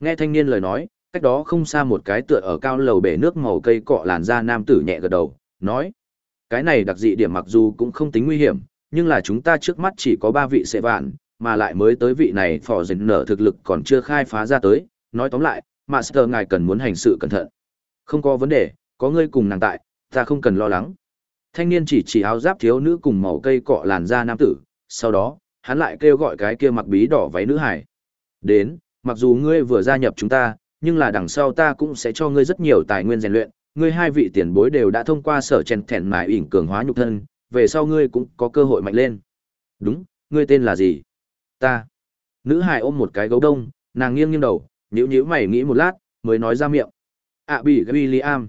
Nghe thanh niên lời nói, cách đó không xa một cái tựa ở cao lầu bể nước màu cây cọ làn da nam tử nhẹ gật đầu, nói: "Cái này đặc dị điểm mặc dù cũng không tính nguy hiểm, nhưng là chúng ta trước mắt chỉ có ba vị sệ vạn, mà lại mới tới vị này phò dình nở thực lực còn chưa khai phá ra tới, nói tóm lại, Master ngài cần muốn hành sự cẩn thận. Không có vấn đề, có ngươi cùng nàng tại, ta không cần lo lắng. Thanh niên chỉ chỉ áo giáp thiếu nữ cùng màu cây cọ làn da nam tử, sau đó, hắn lại kêu gọi cái kia mặc bí đỏ váy nữ hải. Đến, mặc dù ngươi vừa gia nhập chúng ta, nhưng là đằng sau ta cũng sẽ cho ngươi rất nhiều tài nguyên rèn luyện, ngươi hai vị tiền bối đều đã thông qua sở chèn thẹn mài ỉn cường hóa nhục thân, về sau ngươi cũng có cơ hội mạnh lên. Đúng, ngươi tên là gì? Ta. Nữ hải ôm một cái gấu đông, nàng nghiêng nghiêng đầu, nhíu nhíu mày nghĩ một lát, mới nói ra miệng. À bị William.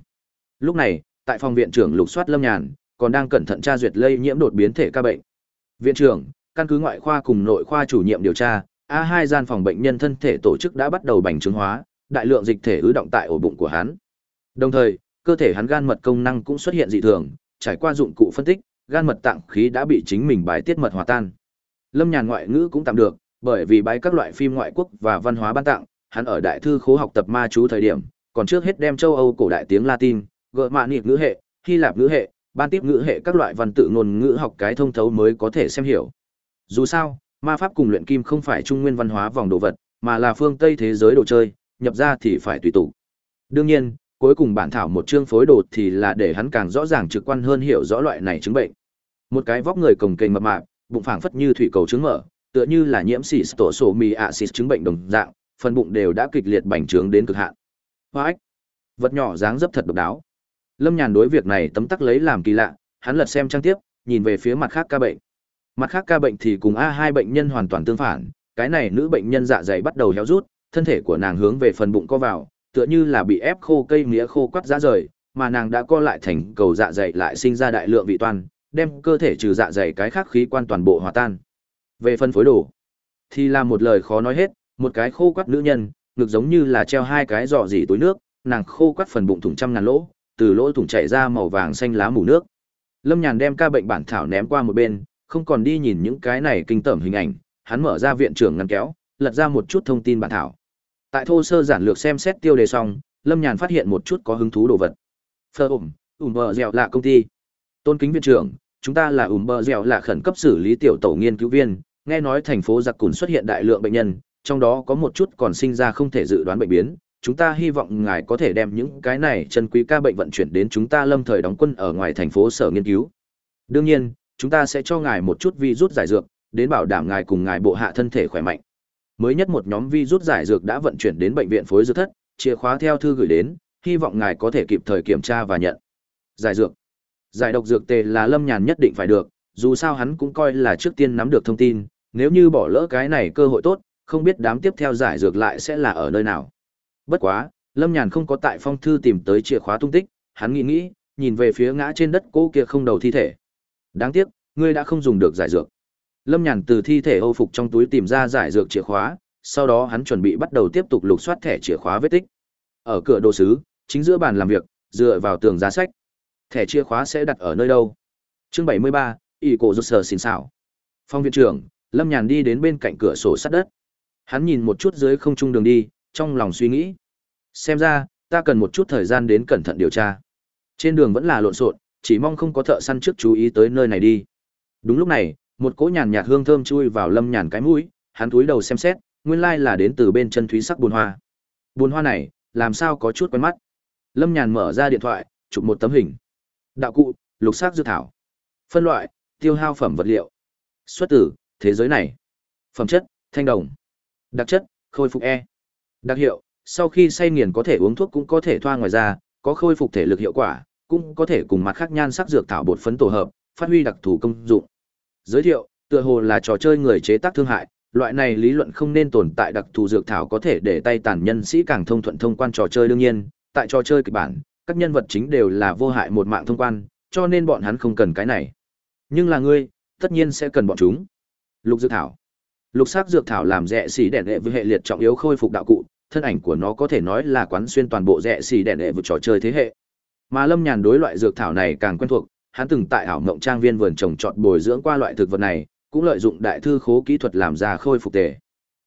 Lúc này, tại phòng viện trưởng lục soát lâm nhàn, còn đang cẩn thận tra duyệt lây nhiễm đột biến thể ca bệnh. Viện trưởng, căn cứ ngoại khoa cùng nội khoa chủ nhiệm điều tra, a hai gian phòng bệnh nhân thân thể tổ chức đã bắt đầu bành trướng hóa, đại lượng dịch thể ứ động tại ổ bụng của hắn. Đồng thời, cơ thể hắn gan mật công năng cũng xuất hiện dị thường, trải qua dụng cụ phân tích, gan mật tạng khí đã bị chính mình bài tiết mật hòa tan. Lâm Nhàn ngoại ngữ cũng tạm được, bởi vì bái các loại phim ngoại quốc và văn hóa ban tặng, hắn ở đại thư khố học tập ma chú thời điểm, còn trước hết đem châu Âu cổ đại tiếng Latin, gợi mạ nịp ngữ hệ, Hy Lạp ngữ hệ, ban tiếp ngữ hệ các loại văn tự ngôn ngữ học cái thông thấu mới có thể xem hiểu. Dù sao, ma pháp cùng luyện kim không phải trung nguyên văn hóa vòng đồ vật, mà là phương Tây thế giới đồ chơi, nhập ra thì phải tùy tụ. Đương nhiên, cuối cùng bản thảo một chương phối đồ thì là để hắn càng rõ ràng trực quan hơn hiểu rõ loại này chứng bệnh. Một cái vóc người cồng kềnh mập mạp, bụng phảng phất như thủy cầu trứng mở, tựa như là nhiễm xỉ tổ sổ mì ạ xịt chứng bệnh đồng dạng, phần bụng đều đã kịch liệt bành trướng đến cực hạn. Hoa vật nhỏ dáng dấp thật độc đáo. Lâm Nhàn đối việc này tấm tắc lấy làm kỳ lạ, hắn lật xem trang tiếp, nhìn về phía mặt khác ca bệnh. Mặt khác ca bệnh thì cùng a hai bệnh nhân hoàn toàn tương phản, cái này nữ bệnh nhân dạ dày bắt đầu héo rút, thân thể của nàng hướng về phần bụng co vào, tựa như là bị ép khô cây mía khô quắt ra rời, mà nàng đã co lại thành cầu dạ dày lại sinh ra đại lượng vị toàn, đem cơ thể trừ dạ dày cái khác khí quan toàn bộ hòa tan. Về phân phối đồ, thì là một lời khó nói hết, một cái khô quắt nữ nhân, ngực giống như là treo hai cái giỏ dỉ túi nước, nàng khô quắt phần bụng thủng trăm ngàn lỗ, từ lỗ thủng chảy ra màu vàng xanh lá mù nước. Lâm Nhàn đem ca bệnh bản thảo ném qua một bên, không còn đi nhìn những cái này kinh tởm hình ảnh, hắn mở ra viện trưởng ngăn kéo, lật ra một chút thông tin bản thảo. Tại thô sơ giản lược xem xét tiêu đề xong, Lâm Nhàn phát hiện một chút có hứng thú đồ vật. Phơ ủng, ủng bờ dẻo là công ty. Tôn kính viện trưởng, chúng ta là ủng bờ dẻo là khẩn cấp xử lý tiểu tổ nghiên cứu viên, nghe nói thành phố giặc cùn xuất hiện đại lượng bệnh nhân, trong đó có một chút còn sinh ra không thể dự đoán bệnh biến. Chúng ta hy vọng ngài có thể đem những cái này chân quý ca bệnh vận chuyển đến chúng ta lâm thời đóng quân ở ngoài thành phố sở nghiên cứu. Đương nhiên, chúng ta sẽ cho ngài một chút vi rút giải dược, đến bảo đảm ngài cùng ngài bộ hạ thân thể khỏe mạnh. Mới nhất một nhóm vi rút giải dược đã vận chuyển đến bệnh viện phối dược thất, chìa khóa theo thư gửi đến, hy vọng ngài có thể kịp thời kiểm tra và nhận. Giải dược. Giải độc dược tề là Lâm Nhàn nhất định phải được, dù sao hắn cũng coi là trước tiên nắm được thông tin, nếu như bỏ lỡ cái này cơ hội tốt, không biết đám tiếp theo giải dược lại sẽ là ở nơi nào. Bất quá, Lâm Nhàn không có tại phong thư tìm tới chìa khóa tung tích, hắn nghĩ nghĩ, nhìn về phía ngã trên đất cố kia không đầu thi thể. Đáng tiếc, ngươi đã không dùng được giải dược. Lâm Nhàn từ thi thể Âu phục trong túi tìm ra giải dược chìa khóa, sau đó hắn chuẩn bị bắt đầu tiếp tục lục soát thẻ chìa khóa vết tích. Ở cửa đồ sứ, chính giữa bàn làm việc, dựa vào tường giá sách. Thẻ chìa khóa sẽ đặt ở nơi đâu? Chương 73, ỷ cổ rụt sờ xin xảo. Phong viện trưởng, Lâm Nhàn đi đến bên cạnh cửa sổ sắt đất. Hắn nhìn một chút dưới không trung đường đi, trong lòng suy nghĩ. Xem ra, ta cần một chút thời gian đến cẩn thận điều tra. Trên đường vẫn là lộn xộn, chỉ mong không có thợ săn trước chú ý tới nơi này đi. Đúng lúc này, một cỗ nhàn nhạt hương thơm chui vào Lâm Nhàn cái mũi, hắn cúi đầu xem xét, nguyên lai là đến từ bên chân thúy sắc bùn hoa. bùn hoa này, làm sao có chút quen mắt. Lâm Nhàn mở ra điện thoại, chụp một tấm hình. Đạo cụ, lục sắc dư thảo. Phân loại, tiêu hao phẩm vật liệu. Xuất tử, thế giới này. Phẩm chất, thanh đồng. Đặc chất, khôi phục E. Đặc hiệu, sau khi say nghiền có thể uống thuốc cũng có thể thoa ngoài ra, có khôi phục thể lực hiệu quả, cũng có thể cùng mặt khác nhan sắc dược thảo bột phấn tổ hợp, phát huy đặc thù công dụng. Giới thiệu, tựa hồ là trò chơi người chế tác thương hại, loại này lý luận không nên tồn tại đặc thù dược thảo có thể để tay tàn nhân sĩ càng thông thuận thông quan trò chơi đương nhiên, tại trò chơi kịch bản, các nhân vật chính đều là vô hại một mạng thông quan, cho nên bọn hắn không cần cái này. Nhưng là ngươi, tất nhiên sẽ cần bọn chúng. Lục dược thảo. Lục sắc dược thảo làm rẻ xỉ đèn đệ với hệ liệt trọng yếu khôi phục đạo cụ, thân ảnh của nó có thể nói là quán xuyên toàn bộ rẻ xỉ đèn đệ vực trò chơi thế hệ. Mà Lâm Nhàn đối loại dược thảo này càng quen thuộc, hắn từng tại ảo mộng trang viên vườn trồng trọt bồi dưỡng qua loại thực vật này, cũng lợi dụng đại thư khố kỹ thuật làm ra khôi phục tề.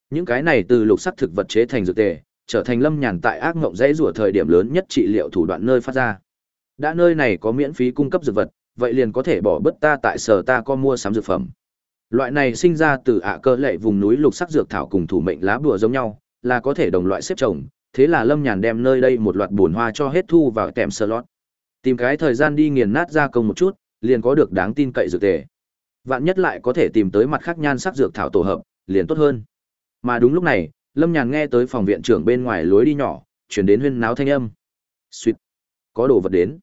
Những cái này từ lục sắc thực vật chế thành dược tề, trở thành Lâm Nhàn tại ác mộng dãy rủa thời điểm lớn nhất trị liệu thủ đoạn nơi phát ra. Đã nơi này có miễn phí cung cấp dược vật, vậy liền có thể bỏ bớt ta tại sở ta có mua sắm dược phẩm. Loại này sinh ra từ ạ cơ lệ vùng núi lục sắc dược thảo cùng thủ mệnh lá bùa giống nhau, là có thể đồng loại xếp trồng, thế là Lâm Nhàn đem nơi đây một loạt buồn hoa cho hết thu vào tèm slot. Tìm cái thời gian đi nghiền nát ra công một chút, liền có được đáng tin cậy dược tề. Vạn nhất lại có thể tìm tới mặt khác nhan sắc dược thảo tổ hợp, liền tốt hơn. Mà đúng lúc này, Lâm Nhàn nghe tới phòng viện trưởng bên ngoài lối đi nhỏ, chuyển đến huyên náo thanh âm. Xuyệt, có đồ vật đến.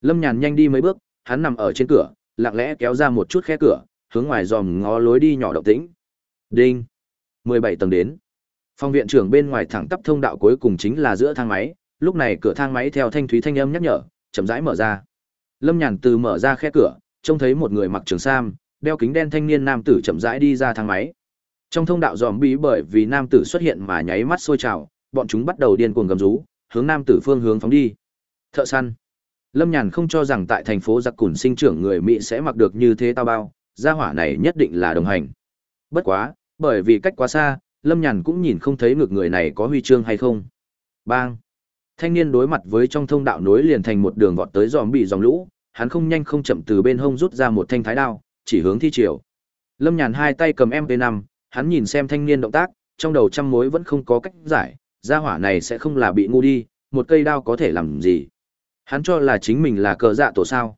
Lâm Nhàn nhanh đi mấy bước, hắn nằm ở trên cửa, lặng lẽ kéo ra một chút khe cửa, hướng ngoài dòm ngó lối đi nhỏ động tĩnh. Đinh. 17 tầng đến. Phòng viện trưởng bên ngoài thẳng tắp thông đạo cuối cùng chính là giữa thang máy, lúc này cửa thang máy theo thanh thúy thanh âm nhắc nhở, chậm rãi mở ra. Lâm Nhàn từ mở ra khe cửa, trông thấy một người mặc trường sam, đeo kính đen thanh niên nam tử chậm rãi đi ra thang máy. Trong thông đạo giòm bí bởi vì nam tử xuất hiện mà nháy mắt sôi trào, bọn chúng bắt đầu điên cuồng gầm rú, hướng nam tử phương hướng phóng đi. Thợ săn. Lâm Nhàn không cho rằng tại thành phố giặc cùn sinh trưởng người Mỹ sẽ mặc được như thế tao bao, gia hỏa này nhất định là đồng hành. Bất quá, bởi vì cách quá xa, Lâm Nhàn cũng nhìn không thấy ngược người này có huy chương hay không. Bang! Thanh niên đối mặt với trong thông đạo nối liền thành một đường vọt tới dòm bị dòng lũ, hắn không nhanh không chậm từ bên hông rút ra một thanh thái đao, chỉ hướng thi triều. Lâm Nhàn hai tay cầm MP5, hắn nhìn xem thanh niên động tác, trong đầu trăm mối vẫn không có cách giải, gia hỏa này sẽ không là bị ngu đi, một cây đao có thể làm gì. Hắn cho là chính mình là cờ dạ tổ sao.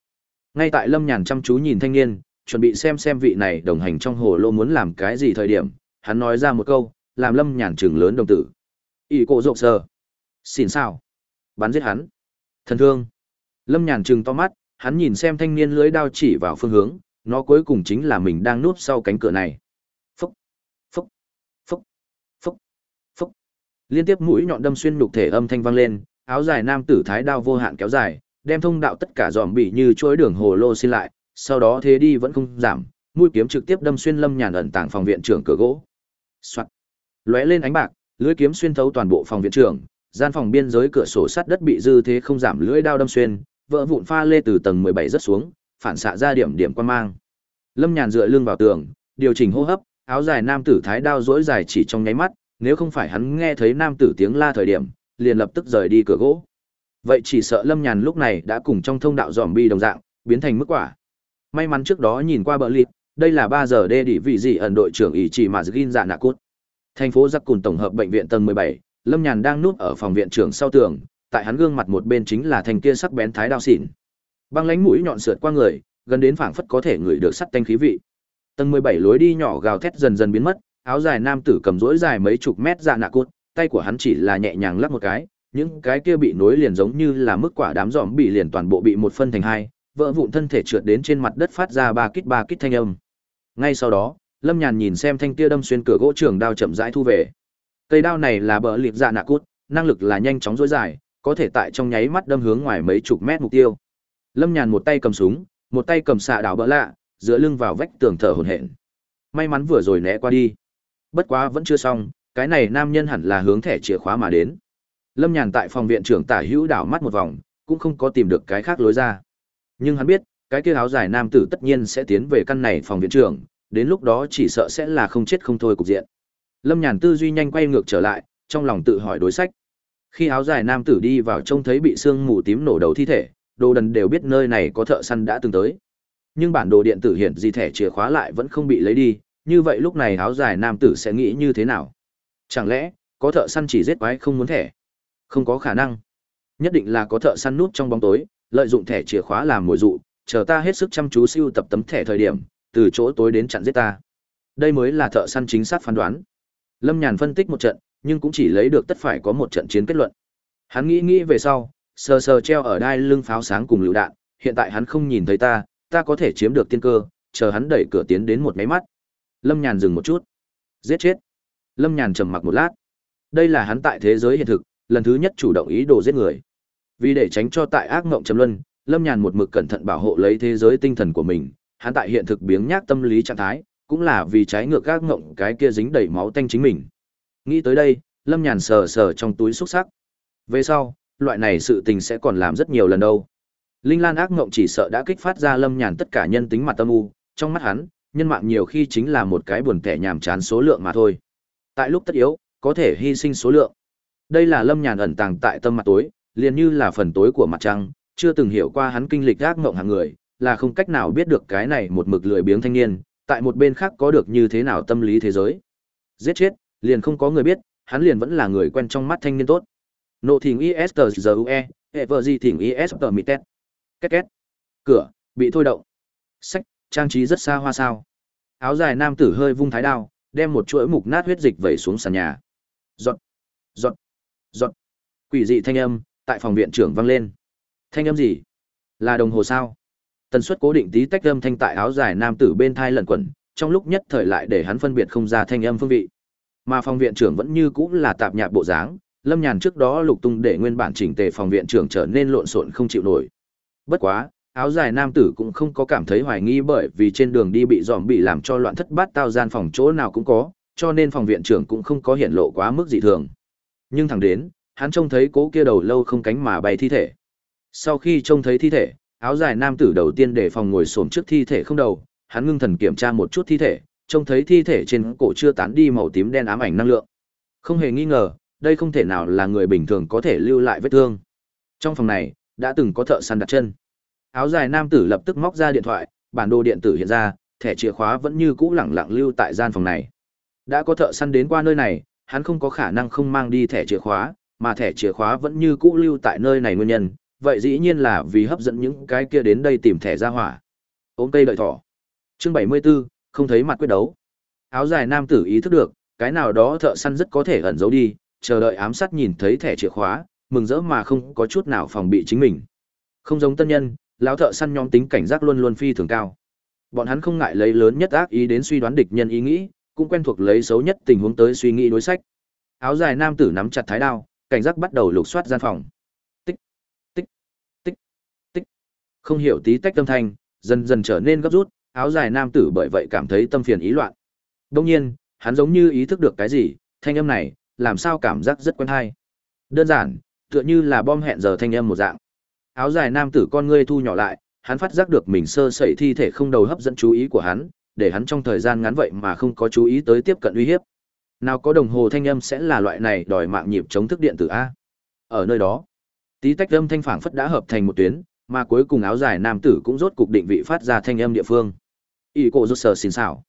Ngay tại Lâm Nhàn chăm chú nhìn thanh niên, chuẩn bị xem xem vị này đồng hành trong hồ lô muốn làm cái gì thời điểm, hắn nói ra một câu, làm Lâm Nhàn trừng lớn đồng tử. ỷ cổ rộng sờ. Xin sao? Bắn giết hắn. Thần thương. Lâm Nhàn trừng to mắt, hắn nhìn xem thanh niên lưới đao chỉ vào phương hướng, nó cuối cùng chính là mình đang núp sau cánh cửa này. Phúc, phúc, phúc, phúc, phúc. Liên tiếp mũi nhọn đâm xuyên nhục thể âm thanh vang lên, áo dài nam tử thái đao vô hạn kéo dài, đem thông đạo tất cả giòm bị như chuỗi đường hồ lô xin lại, sau đó thế đi vẫn không giảm, mũi kiếm trực tiếp đâm xuyên lâm nhàn ẩn tàng phòng viện trưởng cửa gỗ. Soạt. Lóe lên ánh bạc, lưỡi kiếm xuyên thấu toàn bộ phòng viện trưởng, gian phòng biên giới cửa sổ sắt đất bị dư thế không giảm lưỡi đao đâm xuyên, vỡ vụn pha lê từ tầng 17 rất xuống, phản xạ ra điểm điểm quan mang. Lâm Nhàn dựa lưng vào tường, điều chỉnh hô hấp, áo dài nam tử thái đao rỗi dài chỉ trong nháy mắt, nếu không phải hắn nghe thấy nam tử tiếng la thời điểm, liền lập tức rời đi cửa gỗ. Vậy chỉ sợ Lâm Nhàn lúc này đã cùng trong thông đạo giòm bi đồng dạng, biến thành mức quả. May mắn trước đó nhìn qua bờ lịt, đây là 3 giờ đê đỉ vị gì ẩn đội trưởng ý chỉ mà Gin dạ nạ cút. Thành phố Giặc Cùn tổng hợp bệnh viện tầng 17, Lâm Nhàn đang núp ở phòng viện trưởng sau tường, tại hắn gương mặt một bên chính là thành kia sắc bén thái đao xỉn. Băng lánh mũi nhọn sượt qua người, gần đến phảng phất có thể ngửi được sắt tanh khí vị. Tầng 17 lối đi nhỏ gào thét dần dần biến mất, áo dài nam tử cầm rỗi dài mấy chục mét ra nạ cốt, tay của hắn chỉ là nhẹ nhàng lắc một cái, những cái kia bị nối liền giống như là mức quả đám giòm bị liền toàn bộ bị một phân thành hai, vỡ vụn thân thể trượt đến trên mặt đất phát ra ba kít ba kít thanh âm. Ngay sau đó, Lâm Nhàn nhìn xem thanh kia đâm xuyên cửa gỗ trường đao chậm rãi thu về. Cây đao này là bờ liệt dạ nạ cút, năng lực là nhanh chóng dối dài, có thể tại trong nháy mắt đâm hướng ngoài mấy chục mét mục tiêu. Lâm Nhàn một tay cầm súng, một tay cầm xạ đảo bỡ lạ, dựa lưng vào vách tường thở hổn hển. May mắn vừa rồi né qua đi. Bất quá vẫn chưa xong, cái này nam nhân hẳn là hướng thẻ chìa khóa mà đến. Lâm Nhàn tại phòng viện trưởng tả hữu đảo mắt một vòng, cũng không có tìm được cái khác lối ra. Nhưng hắn biết, cái kia áo dài nam tử tất nhiên sẽ tiến về căn này phòng viện trưởng, đến lúc đó chỉ sợ sẽ là không chết không thôi cục diện. Lâm Nhàn tư duy nhanh quay ngược trở lại, trong lòng tự hỏi đối sách. Khi áo dài nam tử đi vào trông thấy bị xương mù tím nổ đầu thi thể, đồ đần đều biết nơi này có thợ săn đã từng tới. Nhưng bản đồ điện tử hiện gì thẻ chìa khóa lại vẫn không bị lấy đi, như vậy lúc này áo dài nam tử sẽ nghĩ như thế nào? Chẳng lẽ, có thợ săn chỉ giết quái không muốn thẻ? Không có khả năng. Nhất định là có thợ săn nút trong bóng tối, lợi dụng thẻ chìa khóa làm mồi dụ, chờ ta hết sức chăm chú siêu tập tấm thẻ thời điểm, từ chỗ tối đến chặn giết ta. Đây mới là thợ săn chính xác phán đoán. Lâm Nhàn phân tích một trận, nhưng cũng chỉ lấy được tất phải có một trận chiến kết luận. Hắn nghĩ nghĩ về sau, sờ sờ treo ở đai lưng pháo sáng cùng lựu đạn, hiện tại hắn không nhìn thấy ta, ta có thể chiếm được tiên cơ, chờ hắn đẩy cửa tiến đến một máy mắt. Lâm Nhàn dừng một chút. Giết chết. Lâm Nhàn trầm mặc một lát. Đây là hắn tại thế giới hiện thực, lần thứ nhất chủ động ý đồ giết người. Vì để tránh cho tại ác mộng trầm luân, Lâm Nhàn một mực cẩn thận bảo hộ lấy thế giới tinh thần của mình, hắn tại hiện thực biếng nhác tâm lý trạng thái, cũng là vì trái ngược các ngộng cái kia dính đầy máu tanh chính mình. Nghĩ tới đây, Lâm Nhàn sờ sờ trong túi xúc sắc. Về sau, loại này sự tình sẽ còn làm rất nhiều lần đâu. Linh Lan ác ngộng chỉ sợ đã kích phát ra Lâm Nhàn tất cả nhân tính mặt tâm u, trong mắt hắn, nhân mạng nhiều khi chính là một cái buồn tẻ nhàm chán số lượng mà thôi. Tại lúc tất yếu, có thể hy sinh số lượng. Đây là Lâm Nhàn ẩn tàng tại tâm mặt tối, liền như là phần tối của mặt trăng, chưa từng hiểu qua hắn kinh lịch ác ngộng hàng người, là không cách nào biết được cái này một mực lười biếng thanh niên, tại một bên khác có được như thế nào tâm lý thế giới. Giết chết, liền không có người biết, hắn liền vẫn là người quen trong mắt thanh niên tốt. Nộ thỉnh ISTZUE, Evergy thỉnh ISTMITET. Két két. Cửa, bị thôi động. Sách, trang trí rất xa hoa sao. Áo dài nam tử hơi vung thái đao, đem một chuỗi mục nát huyết dịch vẩy xuống sàn nhà. Giọt, giọt, giọt. Quỷ dị thanh âm, tại phòng viện trưởng vang lên. Thanh âm gì? Là đồng hồ sao? Tần suất cố định tí tách âm thanh tại áo dài nam tử bên thai lẩn quẩn, trong lúc nhất thời lại để hắn phân biệt không ra thanh âm phương vị. Mà phòng viện trưởng vẫn như cũ là tạp nhạp bộ dáng, Lâm Nhàn trước đó lục tung để nguyên bản chỉnh tề phòng viện trưởng trở nên lộn xộn không chịu nổi. Bất quá, áo dài nam tử cũng không có cảm thấy hoài nghi bởi vì trên đường đi bị dòm bị làm cho loạn thất bát tao gian phòng chỗ nào cũng có, cho nên phòng viện trưởng cũng không có hiện lộ quá mức dị thường. Nhưng thẳng đến, hắn trông thấy cố kia đầu lâu không cánh mà bay thi thể. Sau khi trông thấy thi thể, áo dài nam tử đầu tiên để phòng ngồi xổm trước thi thể không đầu, hắn ngưng thần kiểm tra một chút thi thể, trông thấy thi thể trên cổ chưa tán đi màu tím đen ám ảnh năng lượng. Không hề nghi ngờ, đây không thể nào là người bình thường có thể lưu lại vết thương. Trong phòng này, đã từng có thợ săn đặt chân. Áo dài nam tử lập tức móc ra điện thoại, bản đồ điện tử hiện ra, thẻ chìa khóa vẫn như cũ lẳng lặng lưu tại gian phòng này. Đã có thợ săn đến qua nơi này, hắn không có khả năng không mang đi thẻ chìa khóa, mà thẻ chìa khóa vẫn như cũ lưu tại nơi này nguyên nhân, vậy dĩ nhiên là vì hấp dẫn những cái kia đến đây tìm thẻ ra hỏa. Ôm cây đợi thỏ. Chương 74, không thấy mặt quyết đấu. Áo dài nam tử ý thức được, cái nào đó thợ săn rất có thể ẩn giấu đi, chờ đợi ám sát nhìn thấy thẻ chìa khóa, mừng rỡ mà không có chút nào phòng bị chính mình. Không giống tân nhân, lão thợ săn nhóm tính cảnh giác luôn luôn phi thường cao. Bọn hắn không ngại lấy lớn nhất ác ý đến suy đoán địch nhân ý nghĩ, cũng quen thuộc lấy xấu nhất tình huống tới suy nghĩ đối sách. Áo dài nam tử nắm chặt thái đao, cảnh giác bắt đầu lục soát gian phòng. Tích, tích, tích, tích. Không hiểu tí tách tâm thanh, dần dần trở nên gấp rút, áo dài nam tử bởi vậy cảm thấy tâm phiền ý loạn. Đương nhiên, hắn giống như ý thức được cái gì, thanh âm này, làm sao cảm giác rất quen hay. Đơn giản, tựa như là bom hẹn giờ thanh âm một dạng. Áo dài nam tử con ngươi thu nhỏ lại, hắn phát giác được mình sơ sẩy thi thể không đầu hấp dẫn chú ý của hắn, để hắn trong thời gian ngắn vậy mà không có chú ý tới tiếp cận uy hiếp. Nào có đồng hồ thanh âm sẽ là loại này đòi mạng nhịp chống thức điện tử a. Ở nơi đó, tí tách âm thanh phảng phất đã hợp thành một tuyến, mà cuối cùng áo dài nam tử cũng rốt cục định vị phát ra thanh âm địa phương. Y cổ rút sờ xin xảo.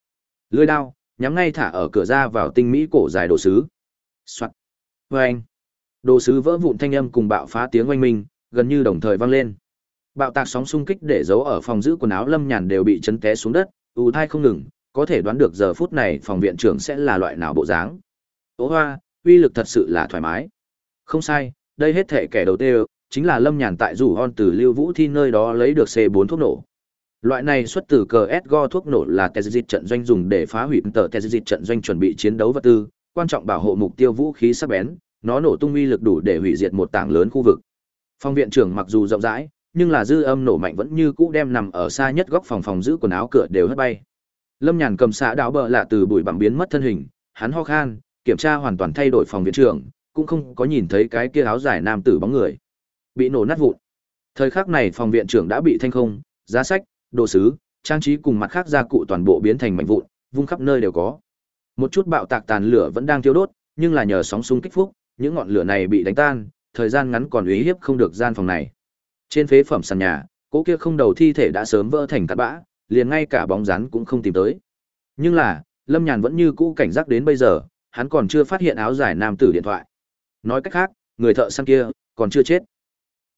Lưỡi đao, nhắm ngay thả ở cửa ra vào tinh mỹ cổ dài đồ sứ. Soạt. Vâng anh, Đồ sứ vỡ vụn thanh âm cùng bạo phá tiếng oanh minh, gần như đồng thời vang lên. Bạo tạc sóng xung kích để giấu ở phòng giữ quần áo Lâm Nhàn đều bị chấn té xuống đất, ù thai không ngừng, có thể đoán được giờ phút này phòng viện trưởng sẽ là loại nào bộ dáng. ố hoa, uy lực thật sự là thoải mái. Không sai, đây hết thể kẻ đầu tiên chính là Lâm Nhàn tại rủ hon từ Lưu Vũ Thi nơi đó lấy được C4 thuốc nổ. Loại này xuất từ cờ Go thuốc nổ là Tezit trận doanh dùng để phá hủy tờ Tezit trận doanh chuẩn bị chiến đấu vật tư, quan trọng bảo hộ mục tiêu vũ khí sắc bén, nó nổ tung uy lực đủ để hủy diệt một tảng lớn khu vực. Phòng viện trưởng mặc dù rộng rãi, nhưng là dư âm nổ mạnh vẫn như cũ đem nằm ở xa nhất góc phòng phòng giữ quần áo cửa đều hất bay. Lâm Nhàn cầm xạ đáo bờ lạ từ bụi bặm biến mất thân hình, hắn ho khan, kiểm tra hoàn toàn thay đổi phòng viện trưởng, cũng không có nhìn thấy cái kia áo dài nam tử bóng người. Bị nổ nát vụn. Thời khắc này phòng viện trưởng đã bị thanh không, giá sách, đồ sứ, trang trí cùng mặt khác gia cụ toàn bộ biến thành mảnh vụn, vung khắp nơi đều có. Một chút bạo tạc tàn lửa vẫn đang thiêu đốt, nhưng là nhờ sóng xung kích phúc, những ngọn lửa này bị đánh tan, thời gian ngắn còn uy hiếp không được gian phòng này. Trên phế phẩm sàn nhà, cỗ kia không đầu thi thể đã sớm vỡ thành cát bã, liền ngay cả bóng rắn cũng không tìm tới. Nhưng là, Lâm Nhàn vẫn như cũ cảnh giác đến bây giờ, hắn còn chưa phát hiện áo dài nam tử điện thoại. Nói cách khác, người thợ săn kia còn chưa chết.